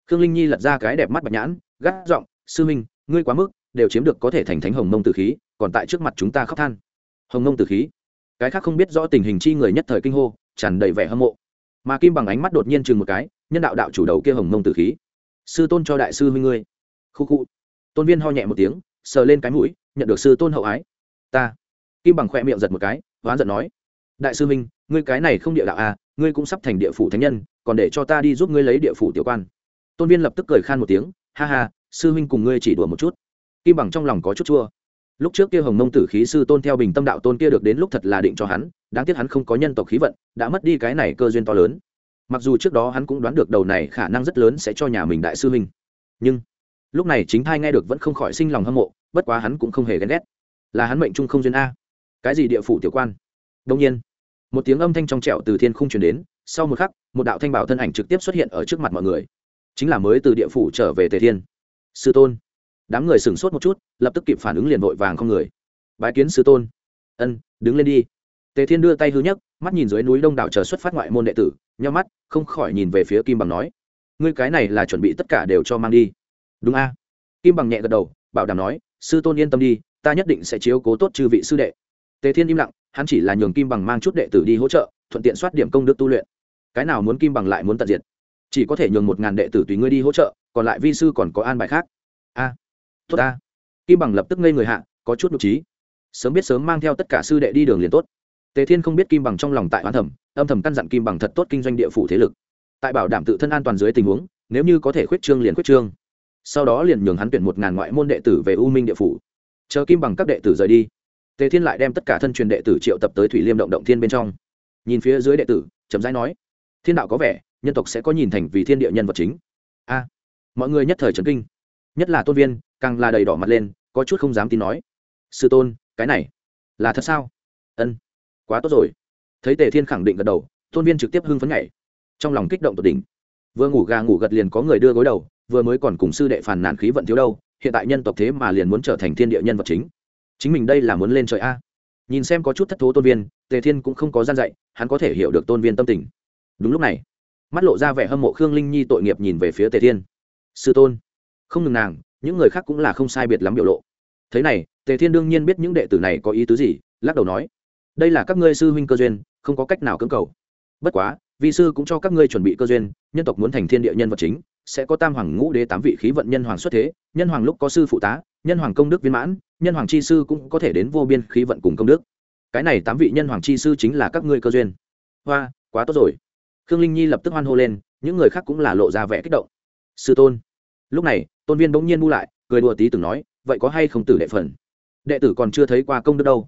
[SPEAKER 1] Khương linh nhi lật ra cái đẹp mắt bạch nhãn, gắt giọng, sư minh, ngươi quá mức, đều chiếm được có thể thành thánh hồng mông tử khí, còn tại trước mặt chúng ta khóc than. Hồng mông tử khí? Cái khác không biết rõ tình hình chi người nhất thời kinh hô, tràn đầy vẻ hâm mộ. Mà kim bằng ánh mắt đột nhiên chừng một cái, nhân đạo đạo chủ đầu kia hồng mông tử khí, sư tôn cho đại sư minh ngươi. Khu khu. Tôn viên ho nhẹ một tiếng sờ lên cái mũi, nhận được sư tôn hậu ái. Ta. Kim bằng khỏe miệng giật một cái oán giận nói. Đại sư minh, ngươi cái này không địa đạo à ngươi cũng sắp thành địa phủ thánh nhân, còn để cho ta đi giúp ngươi lấy địa phủ tiểu quan. Tôn viên lập tức cười khan một tiếng, ha ha, sư huynh cùng ngươi chỉ đùa một chút. Kim bằng trong lòng có chút chua. Lúc trước kia hồng mông tử khí sư tôn theo bình tâm đạo tôn kia được đến lúc thật là định cho hắn, đáng tiếc hắn không có nhân tộc khí vận, đã mất đi cái này cơ duyên to lớn. Mặc dù trước đó hắn cũng đoán được đầu này khả năng rất lớn sẽ cho nhà mình đại sư huynh nhưng lúc này chính thai nghe được vẫn không khỏi sinh lòng hâm mộ, bất quá hắn cũng không hề ghen ghét. Là hắn mệnh trung không duyên a. Cái gì địa phủ tiểu quan? Đông nhiên, một tiếng âm thanh trong trẻo từ thiên không chuyển đến, sau một khắc, một đạo thanh bảo thân ảnh trực tiếp xuất hiện ở trước mặt mọi người. Chính là mới từ địa phủ trở về tề thiên. Sư tôn. Đám người sửng sốt một chút, lập tức kịp phản ứng liền vội vàng không người. Bái kiến sư tôn. Ân, đứng lên đi. Tề thiên đưa tay hư nhấc, mắt nhìn dưới núi đông đảo chờ xuất phát ngoại môn đệ tử nhau mắt, không khỏi nhìn về phía kim bằng nói. Ngươi cái này là chuẩn bị tất cả đều cho mang đi đúng a. Kim bằng nhẹ gật đầu, bảo đảm nói, sư tôn yên tâm đi, ta nhất định sẽ chiếu cố tốt chư vị sư đệ. Tề thiên im lặng, hắn chỉ là nhường kim bằng mang chút đệ tử đi hỗ trợ, thuận tiện soát điểm công đức tu luyện. Cái nào muốn kim bằng lại muốn tận diệt? Chỉ có thể nhường một ngàn đệ tử tùy ngươi đi hỗ trợ, còn lại vi sư còn có an bài khác. A. Tốt a. Kim bằng lập tức ngây người hạ, có chút nhục trí. Sớm biết sớm mang theo tất cả sư đệ đi đường liền tốt. Tề thiên không biết kim bằng trong lòng tại hoán thẩm âm thầm căn dặn kim bằng thật tốt kinh doanh địa phủ thế lực. Tại bảo đảm tự thân an toàn dưới tình huống, nếu như có thể khuyết trương liền khuyết trương sau đó liền nhường hắn tuyển một ngàn ngoại môn đệ tử về u minh địa phủ. Chờ kim bằng các đệ tử rời đi, tề thiên lại đem tất cả thân truyền đệ tử triệu tập tới thủy liêm động động thiên bên trong. Nhìn phía dưới đệ tử, chậm rãi nói, thiên đạo có vẻ, nhân tộc sẽ có nhìn thành vì thiên địa nhân vật chính. A, mọi người nhất thời trấn kinh. Nhất là tôn viên, càng là đầy đỏ mặt lên, có chút không dám tin nói, sư tôn, cái này là thật sao? Ân, quá tốt rồi. Thấy tề thiên khẳng định gật đầu, tôn viên trực tiếp hưng phấn nhảy, trong lòng kích động tột đỉnh. Vừa ngủ gà ngủ gật liền có người đưa gối đầu vừa mới còn cùng sư đệ phàn nàn khí vận thiếu đâu, hiện tại nhân tộc thế mà liền muốn trở thành thiên địa nhân vật chính. Chính mình đây là muốn lên trời a. Nhìn xem có chút thất thố tôn viên, tề thiên cũng không có gian dạy, hắn có thể hiểu được tôn viên tâm tình. Đúng lúc này, mắt lộ ra vẻ hâm mộ khương linh nhi tội nghiệp nhìn về phía tề thiên. Sư tôn. Không ngừng nàng, những người khác cũng là không sai biệt lắm biểu lộ. Thế này, tề thiên đương nhiên biết những đệ tử này có ý tứ gì, lắc đầu nói, đây là các ngươi sư huynh cơ duyên, không có cách nào cưỡng cầu. Bất quá, vi sư cũng cho các ngươi chuẩn bị cơ duyên, nhân tộc muốn thành thiên địa nhân vật chính sẽ có tam hoàng ngũ đế tám vị khí vận nhân hoàng xuất thế, nhân hoàng lúc có sư phụ tá, nhân hoàng công đức viên mãn, nhân hoàng chi sư cũng có thể đến vô biên khí vận cùng công đức. Cái này tám vị nhân hoàng chi sư chính là các ngươi cơ duyên. Hoa, quá tốt rồi. Khương linh nhi lập tức hoan hô lên, những người khác cũng là lộ ra vẻ kích động. Sư tôn. Lúc này, tôn viên bỗng nhiên bu lại, cười đùa tí từng nói, vậy có hay không tử đệ phần? Đệ tử còn chưa thấy qua công đức đâu.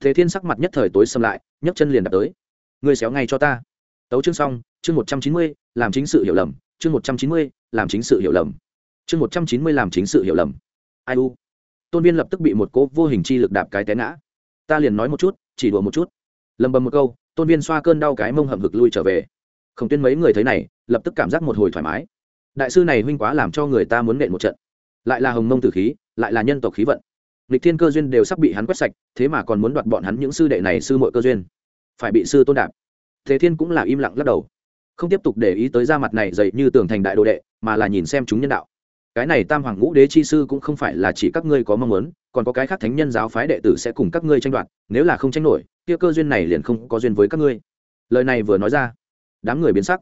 [SPEAKER 1] Thế thiên sắc mặt nhất thời tối xâm lại, nhấc chân liền đạp tới. Ngươi xéo ngay cho ta. Tấu chương xong, chương một trăm chín mươi, làm chính sự hiểu lầm chương một trăm chín mươi, làm chính sự hiểu lầm. Chương một trăm chín mươi làm chính sự hiểu lầm. Ai u? Tôn viên lập tức bị một cố vô hình chi lực đạp cái té ngã. Ta liền nói một chút, chỉ đùa một chút. Lầm bầm một câu, tôn viên xoa cơn đau cái mông hậm hực lui trở về. Không tuyên mấy người thấy này, lập tức cảm giác một hồi thoải mái. Đại sư này huynh quá làm cho người ta muốn nện một trận. Lại là hồng mông tử khí, lại là nhân tộc khí vận. Lịch thiên cơ duyên đều sắp bị hắn quét sạch, thế mà còn muốn đoạt bọn hắn những sư đệ này sư mội cơ duyên. Phải bị sư tôn đạp. Thế thiên cũng là im lặng lắc đầu không tiếp tục để ý tới da mặt này dậy như tường thành đại đồ đệ, mà là nhìn xem chúng nhân đạo. Cái này tam hoàng ngũ đế chi sư cũng không phải là chỉ các ngươi có mong muốn, còn có cái khác thánh nhân giáo phái đệ tử sẽ cùng các ngươi tranh đoạt, nếu là không tranh nổi, kia cơ duyên này liền không có duyên với các ngươi. Lời này vừa nói ra, đám người biến sắc.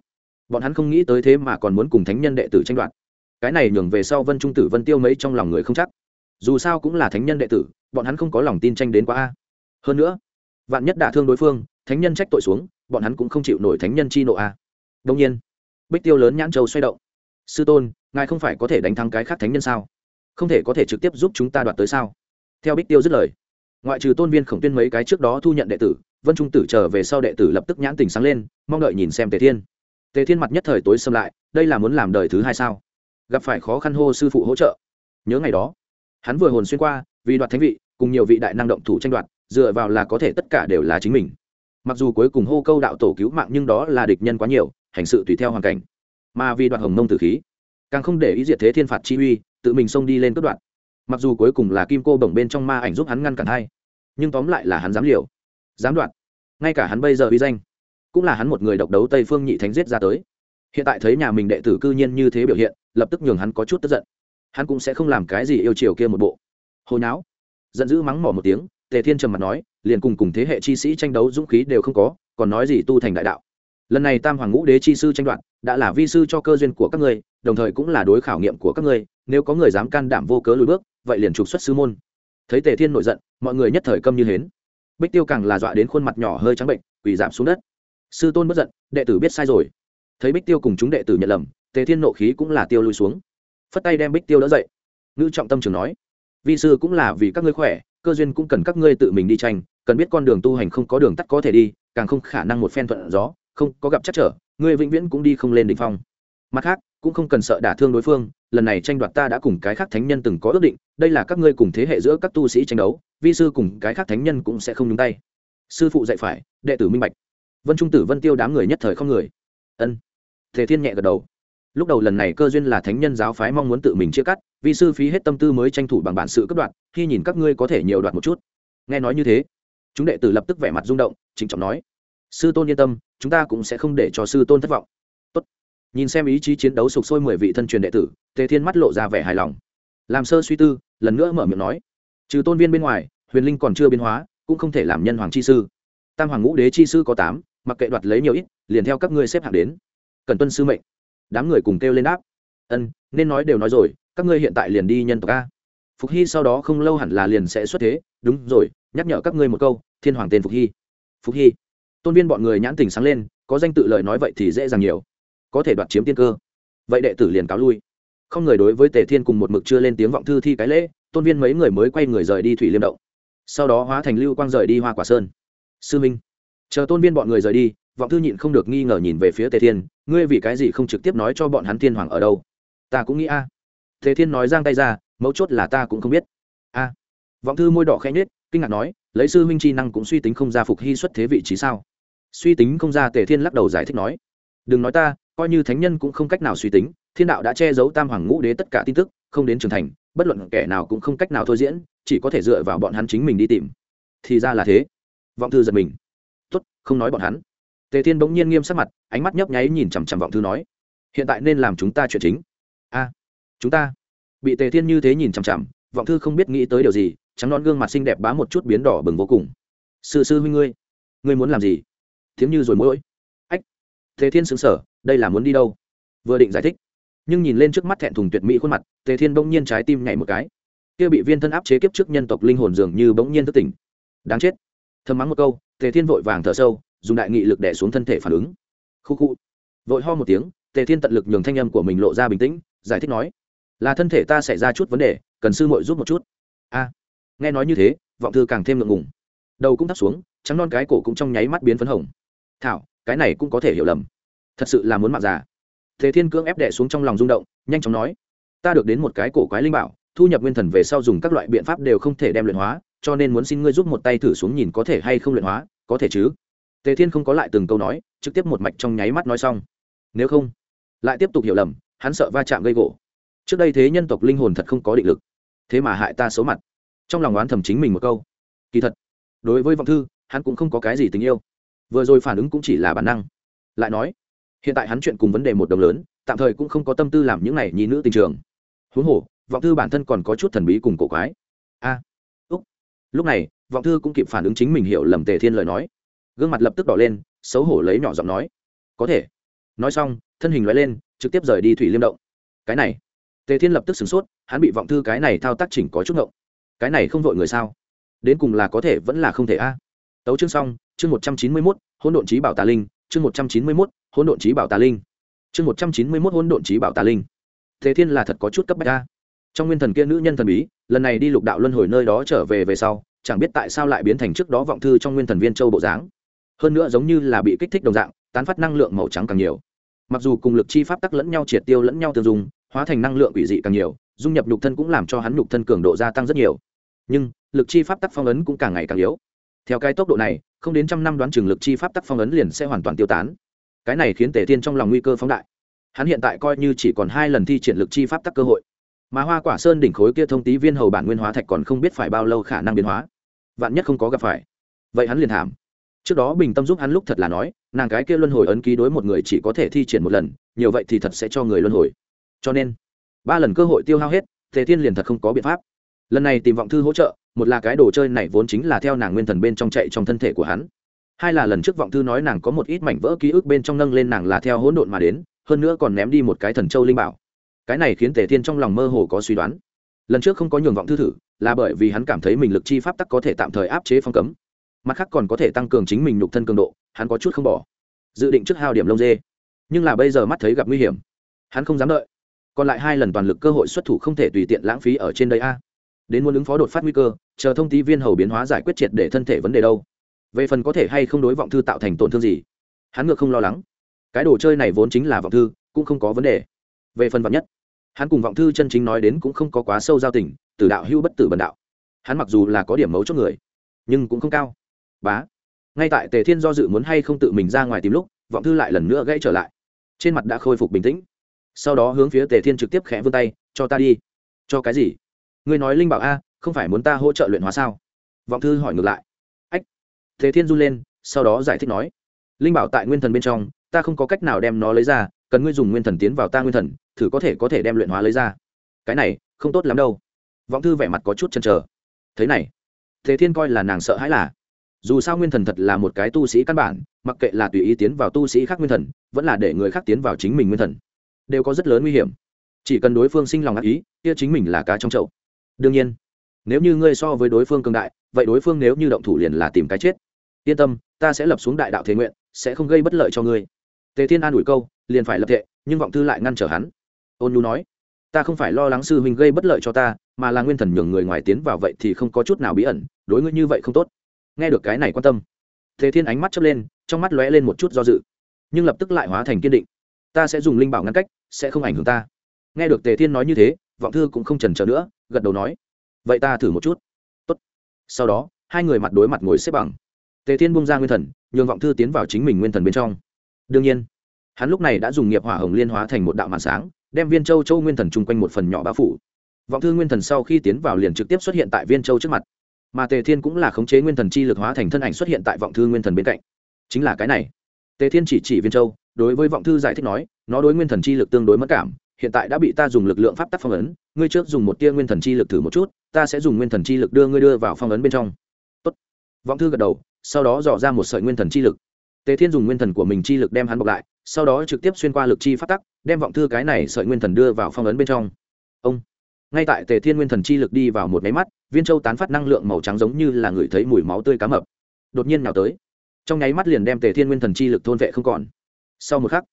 [SPEAKER 1] Bọn hắn không nghĩ tới thế mà còn muốn cùng thánh nhân đệ tử tranh đoạt. Cái này nhường về sau vân trung tử vân tiêu mấy trong lòng người không chắc. Dù sao cũng là thánh nhân đệ tử, bọn hắn không có lòng tin tranh đến quá a. Hơn nữa, vạn nhất đả thương đối phương, thánh nhân trách tội xuống, bọn hắn cũng không chịu nổi thánh nhân chi nộ a đông nhiên, bích tiêu lớn nhãn châu xoay động. Sư tôn, ngài không phải có thể đánh thắng cái khác thánh nhân sao? Không thể có thể trực tiếp giúp chúng ta đoạt tới sao? Theo bích tiêu dứt lời, ngoại trừ tôn viên khổng tuyên mấy cái trước đó thu nhận đệ tử, vân trung tử trở về sau đệ tử lập tức nhãn tình sáng lên, mong đợi nhìn xem tề thiên. Tề thiên mặt nhất thời tối xâm lại, đây là muốn làm đời thứ hai sao? Gặp phải khó khăn hô sư phụ hỗ trợ. Nhớ ngày đó, hắn vừa hồn xuyên qua, vì đoạt thánh vị, cùng nhiều vị đại năng động thủ tranh đoạt, dựa vào là có thể tất cả đều là chính mình. Mặc dù cuối cùng hô câu đạo tổ cứu mạng nhưng đó là địch nhân quá nhiều hành sự tùy theo hoàn cảnh. Mà vì đoạt hồng mông tử khí, càng không để ý diệt thế thiên phạt chi uy, tự mình xông đi lên cướp đoạn mặc dù cuối cùng là kim cô bổng bên trong ma ảnh giúp hắn ngăn cản hai, nhưng tóm lại là hắn dám liều, dám đoạt. Ngay cả hắn bây giờ uy danh, cũng là hắn một người độc đấu tây phương nhị thánh giết ra tới. Hiện tại thấy nhà mình đệ tử cư nhiên như thế biểu hiện, lập tức nhường hắn có chút tức giận. Hắn cũng sẽ không làm cái gì yêu chiều kia một bộ. Hồi não giận dữ mắng mỏ một tiếng, tề thiên trầm mặt nói, liền cùng cùng thế hệ chi sĩ tranh đấu dũng khí đều không có, còn nói gì tu thành đại đạo lần này tam hoàng ngũ đế chi sư tranh đoạt, đã là vi sư cho cơ duyên của các ngươi, đồng thời cũng là đối khảo nghiệm của các ngươi, nếu có người dám can đảm vô cớ lùi bước, vậy liền trục xuất sư môn. Thấy tề thiên nổi giận, mọi người nhất thời câm như hến. Bích tiêu càng là dọa đến khuôn mặt nhỏ hơi trắng bệnh, quỳ giảm xuống đất. Sư tôn bất giận, đệ tử biết sai rồi. Thấy bích tiêu cùng chúng đệ tử nhận lầm, tề thiên nộ khí cũng là tiêu lui xuống. Phất tay đem bích tiêu đỡ dậy. Ngữ trọng tâm trường nói, vi sư cũng là vì các ngươi khỏe, cơ duyên cũng cần các ngươi tự mình đi tranh, cần biết con đường tu hành không có đường tắt có thể đi, càng không khả năng một phen thuận gió không có gặp chắc trở, ngươi vĩnh viễn cũng đi không lên đ ỉ n h phong. Mặt khác, cũng không cần sợ đả thương đối phương, lần này tranh đoạt ta đã cùng cái khác thánh nhân từng có ước định, đây là các ngươi cùng thế hệ giữa các tu sĩ tranh đấu, vi sư cùng cái khác thánh nhân cũng sẽ không nhúng tay. Sư phụ dạy phải, đệ tử minh bạch. Vân trung tử vân tiêu đám người nhất thời không người. Ân. Thể thiên nhẹ gật đầu. Lúc đầu lần này cơ duyên là thánh nhân giáo phái mong muốn tự mình chia cắt vì sư phí hết tâm tư mới tranh thủ bằng bản sự cấp đoạn khi nhìn các ngươi có thể nhiều đoạt một chút. Nghe nói như thế, chúng đệ tử lập tức vẻ mặt rung động, trịnh trọng nói sư tôn yên tâm, chúng ta cũng sẽ không để cho sư tôn thất vọng. Tốt. nhìn xem ý chí chiến đấu sục sôi mười vị thân truyền đệ tử, tề thiên mắt lộ ra vẻ hài lòng. Làm sơ suy tư, lần nữa mở miệng nói. Trừ tôn viên bên ngoài, huyền linh còn chưa biến hóa, cũng không thể làm nhân hoàng chi sư. Tam hoàng ngũ đế chi sư có tám, mặc kệ đoạt lấy nhiều ít, liền theo các ngươi xếp hạng đến. Cần tuân sư mệnh. Đám người cùng kêu lên đáp. Ân, nên nói đều nói rồi, các ngươi hiện tại liền đi nhân tộc a. Phục hy sau đó không lâu hẳn là liền sẽ xuất thế. Đúng rồi, nhắc nhở các ngươi một câu, thiên hoàng tên phục hy. Phục hy tôn viên bọn người nhãn tình sáng lên, có danh tự lời nói vậy thì dễ dàng nhiều. Có thể đoạt chiếm tiên cơ. Vậy đệ tử liền cáo lui. Không người đối với tề thiên cùng một mực chưa lên tiếng vọng thư thi cái lễ, tôn viên mấy người mới quay người rời đi thủy liêm động. Sau đó hóa thành lưu quang rời đi hoa quả sơn. Sư minh, chờ tôn viên bọn người rời đi, vọng thư nhịn không được nghi ngờ nhìn về phía tề thiên, ngươi vì cái gì không trực tiếp nói cho bọn hắn thiên hoàng ở đâu? Ta cũng nghĩ a. Tề thiên nói giang tay ra, mấu chốt là ta cũng không biết. A. Vọng thư môi đỏ khẽ nhết kinh ngạc nói, lấy sư Minh chi năng cũng suy tính không ra phục hy xuất thế vị trí sao? Suy tính không ra tề thiên lắc đầu giải thích nói. Đừng nói ta, coi như thánh nhân cũng không cách nào suy tính, thiên đạo đã che giấu tam hoàng ngũ đế tất cả tin tức, không đến trưởng thành, bất luận kẻ nào cũng không cách nào thôi diễn, chỉ có thể dựa vào bọn hắn chính mình đi tìm. Thì ra là thế. Vọng thư giật mình. Tốt, không nói bọn hắn. Tề thiên bỗng nhiên nghiêm sắc mặt, ánh mắt nhấp nháy nhìn chằm chằm vọng thư nói. Hiện tại nên làm chúng ta chuyện chính. A, chúng ta. Bị tề thiên như thế nhìn chằm chằm, vọng thư không biết nghĩ tới điều gì, trắng non gương mặt xinh đẹp bá một chút biến đỏ bừng vô cùng. Sư sư huynh ngươi ngươi muốn làm gì? Thiếm như rồi mỗi ách thế thiên xứng sở đây là muốn đi đâu? Vừa định giải thích, nhưng nhìn lên trước mắt thẹn thùng tuyệt mỹ khuôn mặt, tề thiên bỗng nhiên trái tim nhảy một cái. Kia bị viên thân áp chế kiếp trước nhân tộc linh hồn dường như bỗng nhiên thức tỉnh. Đáng chết. Thầm mắng một câu, tề thiên vội vàng thở sâu, dùng đại nghị lực đẻ xuống thân thể phản ứng. Khu khu. Vội ho một tiếng, tề thiên tận lực nhường thanh âm của mình lộ ra bình tĩnh, giải thích nói, là thân thể ta xảy ra chút vấn đề, cần sư muội giúp một chút. A. Nghe nói như thế, vọng thư càng thêm ngượng ngùng. Đầu cũng thắt xuống, trắng non cái cổ cũng trong nháy mắt biến phấn hồng thảo, cái này cũng có thể hiểu lầm. Thật sự là muốn mạng già. Thế thiên cưỡng ép đệ xuống trong lòng rung động, nhanh chóng nói, ta được đến một cái cổ quái linh bảo, thu nhập nguyên thần về sau dùng các loại biện pháp đều không thể đem luyện hóa, cho nên muốn xin ngươi giúp một tay thử xuống nhìn có thể hay không luyện hóa, có thể chứ? Tề thiên không có lại từng câu nói, trực tiếp một mạch trong nháy mắt nói xong. Nếu không, lại tiếp tục hiểu lầm, hắn sợ va chạm gây gỗ. Trước đây thế nhân tộc linh hồn thật không có định lực, thế mà hại ta xấu mặt. Trong lòng oán thầm chính mình một câu. Kỳ thật, đối với vọng thư, hắn cũng không có cái gì tình yêu vừa rồi phản ứng cũng chỉ là bản năng. Lại nói, hiện tại hắn chuyện cùng vấn đề một đồng lớn, tạm thời cũng không có tâm tư làm những này nhi nữ tình trường. Huống hồ, vọng thư bản thân còn có chút thần bí cùng cổ quái. A, úc. Lúc này, vọng thư cũng kịp phản ứng chính mình hiểu lầm tề thiên lời nói. Gương mặt lập tức đỏ lên, xấu hổ lấy nhỏ giọng nói, có thể. Nói xong, thân hình loại lên, trực tiếp rời đi thủy liêm động. Cái này, tề thiên lập tức sửng sốt, hắn bị vọng thư cái này thao tác chỉnh có chút ngộng. Cái này không vội người sao? Đến cùng là có thể vẫn là không thể a. Tấu chương xong chương một trăm chín mươi mốt, hỗn độn trí bảo tà linh, chương một trăm chín mươi mốt, hỗn độn trí bảo tà linh. Chương một trăm chín mươi mốt, hỗn độn trí bảo tà linh. Thế thiên là thật có chút cấp bách a. Trong nguyên thần kia nữ nhân thần bí, lần này đi lục đạo luân hồi nơi đó trở về về sau, chẳng biết tại sao lại biến thành trước đó vọng thư trong nguyên thần viên châu bộ dáng. Hơn nữa giống như là bị kích thích đồng dạng, tán phát năng lượng màu trắng càng nhiều. Mặc dù cùng lực chi pháp tắc lẫn nhau triệt tiêu lẫn nhau tiêu dùng hóa thành năng lượng quỷ dị càng nhiều, dung nhập nhục thân cũng làm cho hắn nhục thân cường độ gia tăng rất nhiều. Nhưng, lực chi pháp tắc phong ấn cũng càng ngày càng yếu. Theo cái tốc độ này không đến trăm năm đoán trường lực chi pháp tắc phong ấn liền sẽ hoàn toàn tiêu tán. Cái này khiến tề thiên trong lòng nguy cơ phóng đại. Hắn hiện tại coi như chỉ còn hai lần thi triển lực chi pháp tắc cơ hội. Mà hoa quả sơn đỉnh khối kia thông tí viên hầu bản nguyên hóa thạch còn không biết phải bao lâu khả năng biến hóa. Vạn nhất không có gặp phải. Vậy hắn liền thảm. Trước đó bình tâm giúp hắn lúc thật là nói, nàng cái kia luân hồi ấn ký đối một người chỉ có thể thi triển một lần, nhiều vậy thì thật sẽ cho người luân hồi. Cho nên, ba lần cơ hội tiêu hao hết, tề thiên liền thật không có biện pháp. Lần này tìm vọng thư hỗ trợ một là cái đồ chơi này vốn chính là theo nàng nguyên thần bên trong chạy trong thân thể của hắn. Hai là lần trước vọng thư nói nàng có một ít mảnh vỡ ký ức bên trong nâng lên nàng là theo hỗn độn mà đến, hơn nữa còn ném đi một cái thần châu linh bảo. Cái này khiến tề thiên trong lòng mơ hồ có suy đoán. Lần trước không có nhường vọng thư thử, là bởi vì hắn cảm thấy mình lực chi pháp tắc có thể tạm thời áp chế phong cấm. Mặt khác còn có thể tăng cường chính mình nhục thân cường độ, hắn có chút không bỏ. Dự định trước hao điểm lông dê. Nhưng là bây giờ mắt thấy gặp nguy hiểm. Hắn không dám đợi. Còn lại hai lần toàn lực cơ hội xuất thủ không thể tùy tiện lãng phí ở trên đây a đến muốn ứng phó đột phát nguy cơ, chờ thông tí viên hầu biến hóa giải quyết triệt để thân thể vấn đề đâu. Về phần có thể hay không đối vọng thư tạo thành tổn thương gì, hắn ngược không lo lắng. Cái đồ chơi này vốn chính là vọng thư, cũng không có vấn đề. Về phần vọng nhất, hắn cùng vọng thư chân chính nói đến cũng không có quá sâu giao tình, từ đạo hưu bất tử bần đạo. Hắn mặc dù là có điểm mấu chốt người, nhưng cũng không cao. Bá, ngay tại tề thiên do dự muốn hay không tự mình ra ngoài tìm lúc, vọng thư lại lần nữa gãy trở lại. Trên mặt đã khôi phục bình tĩnh. Sau đó hướng phía tề thiên trực tiếp khẽ vươn tay, cho ta đi. Cho cái gì? Ngươi nói linh bảo a, không phải muốn ta hỗ trợ luyện hóa sao? Vọng thư hỏi ngược lại. Ách. Thế thiên run lên, sau đó giải thích nói. Linh bảo tại nguyên thần bên trong, ta không có cách nào đem nó lấy ra, cần ngươi dùng nguyên thần tiến vào ta nguyên thần, thử có thể có thể đem luyện hóa lấy ra. Cái này, không tốt lắm đâu. Vọng thư vẻ mặt có chút chăn trở thế này, thế thiên coi là nàng sợ hãi là, dù sao nguyên thần thật là một cái tu sĩ căn bản, mặc kệ là tùy ý tiến vào tu sĩ khác nguyên thần, vẫn là để người khác tiến vào chính mình nguyên thần, đều có rất lớn nguy hiểm. Chỉ cần đối phương sinh lòng ác ý, kia chính mình là cá trong chậu đương nhiên, nếu như ngươi so với đối phương cường đại, vậy đối phương nếu như động thủ liền là tìm cái chết. Yên tâm, ta sẽ lập xuống đại đạo thế nguyện, sẽ không gây bất lợi cho ngươi. Tề thiên an ủi câu, liền phải lập thệ, nhưng vọng thư lại ngăn trở hắn. Ôn nhu nói, ta không phải lo lắng sư huynh gây bất lợi cho ta, mà là nguyên thần nhường người ngoài tiến vào vậy thì không có chút nào bí ẩn, đối ngươi như vậy không tốt. Nghe được cái này quan tâm, tề thiên ánh mắt chớp lên, trong mắt lóe lên một chút do dự, nhưng lập tức lại hóa thành kiên định. Ta sẽ dùng linh bảo ngăn cách, sẽ không ảnh hưởng ta. Nghe được tề thiên nói như thế, vọng thư cũng không trần chờ nữa gật đầu nói, vậy ta thử một chút. Tốt. sau đó, hai người mặt đối mặt ngồi xếp bằng. Tề thiên bung ra nguyên thần, nhường vọng thư tiến vào chính mình nguyên thần bên trong. Đương nhiên, hắn lúc này đã dùng nghiệp hỏa hồng liên hóa thành một đạo màn sáng, đem viên châu châu nguyên thần chung quanh một phần nhỏ bao phủ. Vọng thư nguyên thần sau khi tiến vào liền trực tiếp xuất hiện tại viên châu trước mặt. Mà tề thiên cũng là khống chế nguyên thần chi lực hóa thành thân ảnh xuất hiện tại vọng thư nguyên thần bên cạnh. Chính là cái này. Tề thiên chỉ chỉ viên châu, đối với vọng thư giải thích nói, nó đối nguyên thần chi lực tương đối mất cảm hiện tại đã bị ta dùng lực lượng pháp tắc phong ấn, ngươi trước dùng một tia nguyên thần chi lực thử một chút, ta sẽ dùng nguyên thần chi lực đưa ngươi đưa vào phong ấn bên trong. Tốt. vọng thư gật đầu, sau đó dò ra một sợi nguyên thần chi lực. Tề thiên dùng nguyên thần của mình chi lực đem hắn bọc lại, sau đó trực tiếp xuyên qua lực chi pháp tắc, đem vọng thư cái này sợi nguyên thần đưa vào phong ấn bên trong. Ông. Ngay tại tề thiên nguyên thần chi lực đi vào một máy mắt, viên châu tán phát năng lượng màu trắng giống như là người thấy mùi máu tươi cá mập. Đột nhiên nào tới. Trong nháy mắt liền đem tề thiên nguyên thần chi lực thôn vệ không còn. Sau một khắc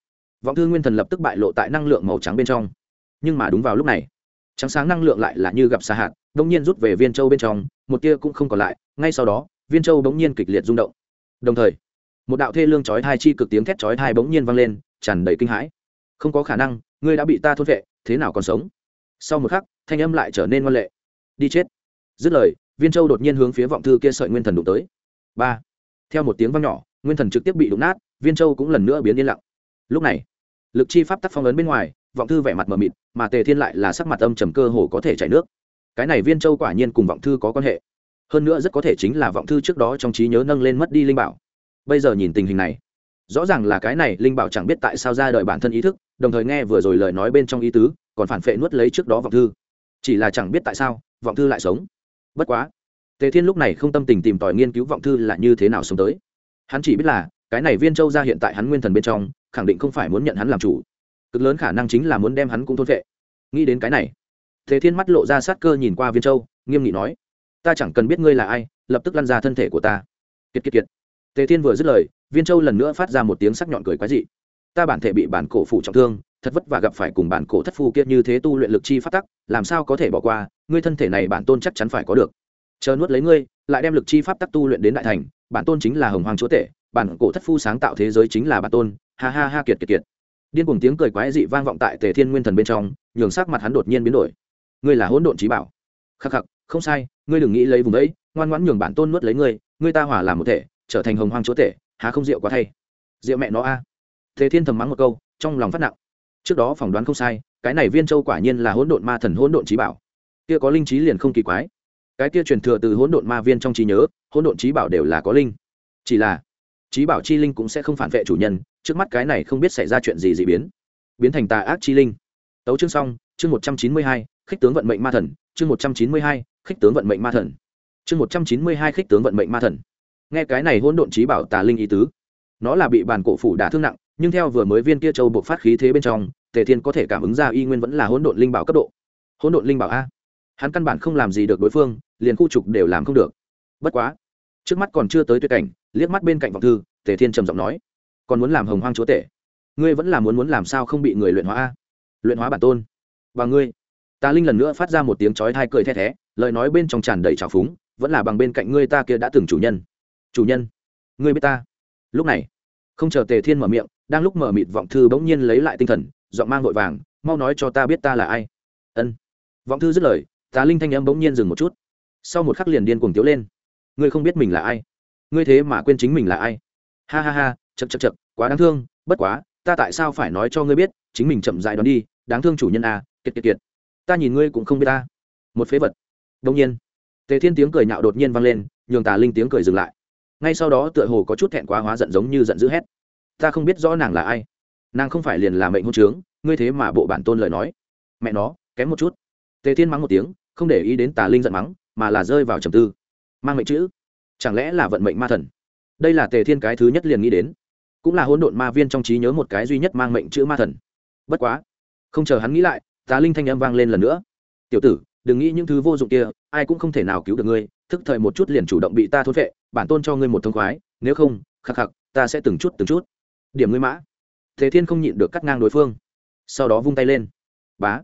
[SPEAKER 1] vọng thư nguyên thần lập tức bại lộ tại năng lượng màu trắng bên trong. Nhưng mà đúng vào lúc này, trắng sáng năng lượng lại là như gặp xa hạt đông nhiên rút về viên châu bên trong, một tia cũng không còn lại, ngay sau đó, viên châu bỗng nhiên kịch liệt rung động. Đồng thời, một đạo thê lương chói thai chi cực tiếng thét chói thai bỗng nhiên vang lên, tràn đầy kinh hãi. Không có khả năng, ngươi đã bị ta thốt vệ, thế nào còn sống? Sau một khắc, thanh âm lại trở nên ngoan lệ. Đi chết. Dứt lời, viên châu đột nhiên hướng phía vọng thư kia sợi nguyên thần đụng tới. Ba. Theo một tiếng vang nhỏ, nguyên thần trực tiếp bị đụng nát, viên châu cũng lần nữa biến yên lặng lúc này, lực chi pháp tắc phong ấn bên ngoài, vọng thư vẻ mặt mờ mịt, mà tề thiên lại là sắc mặt âm trầm cơ hồ có thể chảy nước. Cái này viên châu quả nhiên cùng vọng thư có quan hệ. Hơn nữa rất có thể chính là vọng thư trước đó trong trí nhớ nâng lên mất đi linh bảo. Bây giờ nhìn tình hình này, rõ ràng là cái này linh bảo chẳng biết tại sao ra đời bản thân ý thức, đồng thời nghe vừa rồi lời nói bên trong ý tứ, còn phản phệ nuốt lấy trước đó vọng thư. Chỉ là chẳng biết tại sao, vọng thư lại sống. Bất quá, tề thiên lúc này không tâm tình tìm tòi nghiên cứu vọng thư là như thế nào sống tới. Hắn chỉ biết là, cái này viên châu ra hiện tại hắn nguyên thần bên trong khẳng định không phải muốn nhận hắn làm chủ. Cực lớn khả năng chính là muốn đem hắn cũng thôn vệ. Nghĩ đến cái này tề thiên mắt lộ ra sát cơ nhìn qua viên châu, nghiêm nghị nói, ta chẳng cần biết ngươi là ai, lập tức lăn ra thân thể của ta. Kiệt kiệt kiệt. Tề thiên vừa dứt lời, viên châu lần nữa phát ra một tiếng sắc nhọn cười quái dị. Ta bản thể bị bản cổ phụ trọng thương, thật vất vả gặp phải cùng bản cổ thất phu kiệt như thế tu luyện lực chi phát tắc, làm sao có thể bỏ qua, ngươi thân thể này bản tôn chắc chắn phải có được. Chờ nuốt lấy ngươi, lại đem lực chi pháp tắc tu luyện đến đại thành, bản tôn chính là hồng hoàng chúa tể, bản cổ thất phu sáng tạo thế giới chính là bản tôn ha ha ha kiệt kiệt kiệt. Điên cùng tiếng cười quái dị vang vọng tại tề thiên nguyên thần bên trong, nhường sắc mặt hắn đột nhiên biến đổi. Ngươi là hỗn độn trí bảo. Khắc khắc, không sai, ngươi đừng nghĩ lấy vùng ấy, ngoan ngoãn nhường bản tôn nuốt lấy ngươi ngươi ta hỏa làm một thể, trở thành hồng hoang chúa tể, há không rượu quá thay. Rượu mẹ nó a. Tề thiên thầm mắng một câu, trong lòng phát nặng. Trước đó phỏng đoán không sai, cái này viên châu quả nhiên là hỗn độn ma thần, hỗn độn trí bảo. Kia có linh trí liền không kỳ quái. Cái kia truyền thừa từ hỗn độn ma viên trong trí nhớ, hỗn độn trí bảo đều là có linh. Chỉ là trí bảo chi linh cũng sẽ không phản vệ chủ nhân, trước mắt cái này không biết xảy ra chuyện gì dị biến. Biến thành tà ác chi linh. Tấu chương xong, chương một trăm chín mươi hai, khích tướng vận mệnh ma thần, chương một trăm chín mươi hai, khích tướng vận mệnh ma thần. Chương một trăm chín mươi hai, khích tướng vận mệnh ma thần. Nghe cái này hỗn độn trí bảo tà linh ý tứ, nó là bị bàn cổ phủ đả thương nặng, nhưng theo vừa mới viên kia châu buộc phát khí thế bên trong, tề thiên có thể cảm ứng ra y nguyên vẫn là hỗn độn linh bảo cấp độ. Hỗn độn linh bảo a. Hắn căn bản không làm gì được đối phương, liền khu trục đều làm không được. Bất quá, trước mắt còn chưa tới tuyệt cảnh liếc mắt bên cạnh vọng thư, tề thiên trầm giọng nói, còn muốn làm hồng hoang chúa tể? Ngươi vẫn là muốn muốn làm sao không bị người luyện hóa a? Luyện hóa bản tôn. Và ngươi. Ta linh lần nữa phát ra một tiếng chói thai cười the thé, lời nói bên trong tràn đầy trào phúng, vẫn là bằng bên cạnh ngươi ta kia đã từng chủ nhân. Chủ nhân? Ngươi biết ta? Lúc này, không chờ tề thiên mở miệng, đang lúc mở mịt vọng thư bỗng nhiên lấy lại tinh thần, giọng mang vội vàng, mau nói cho ta biết ta là ai? Ân. Vọng thư dứt lời, tà linh thanh âm bỗng nhiên dừng một chút. Sau một khắc liền điên cuồng tiếu lên. Ngươi không biết mình là ai? Ngươi thế mà quên chính mình là ai? Ha ha ha chật chật chật quá đáng thương bất quá ta tại sao phải nói cho ngươi biết chính mình chậm dại đón đi đáng thương chủ nhân à, kiệt kiệt kiệt. Ta nhìn ngươi cũng không biết ta. Một phế vật. Đông nhiên tề thiên tiếng cười nhạo đột nhiên vang lên nhường tà linh tiếng cười dừng lại. Ngay sau đó tựa hồ có chút thẹn quá hóa giận giống như giận dữ hét. Ta không biết rõ nàng là ai. Nàng không phải liền là mệnh hôn trướng ngươi thế mà bộ bản tôn lời nói. Mẹ nó kém một chút. Tề thiên mắng một tiếng không để ý đến tà linh giận mắng mà là rơi vào trầm tư. Mang mệnh chữ chẳng lẽ là vận mệnh ma thần? Đây là tề thiên cái thứ nhất liền nghĩ đến. Cũng là hỗn độn ma viên trong trí nhớ một cái duy nhất mang mệnh chữ ma thần. Bất quá, không chờ hắn nghĩ lại, tá linh thanh âm vang lên lần nữa. Tiểu tử, đừng nghĩ những thứ vô dụng kia, ai cũng không thể nào cứu được ngươi, thức thời một chút liền chủ động bị ta thốt vệ bản tôn cho ngươi một thông khoái, nếu không, khắc khắc, ta sẽ từng chút từng chút. Điểm ngươi mã. Thế thiên không nhịn được cắt ngang đối phương, sau đó vung tay lên. Bá.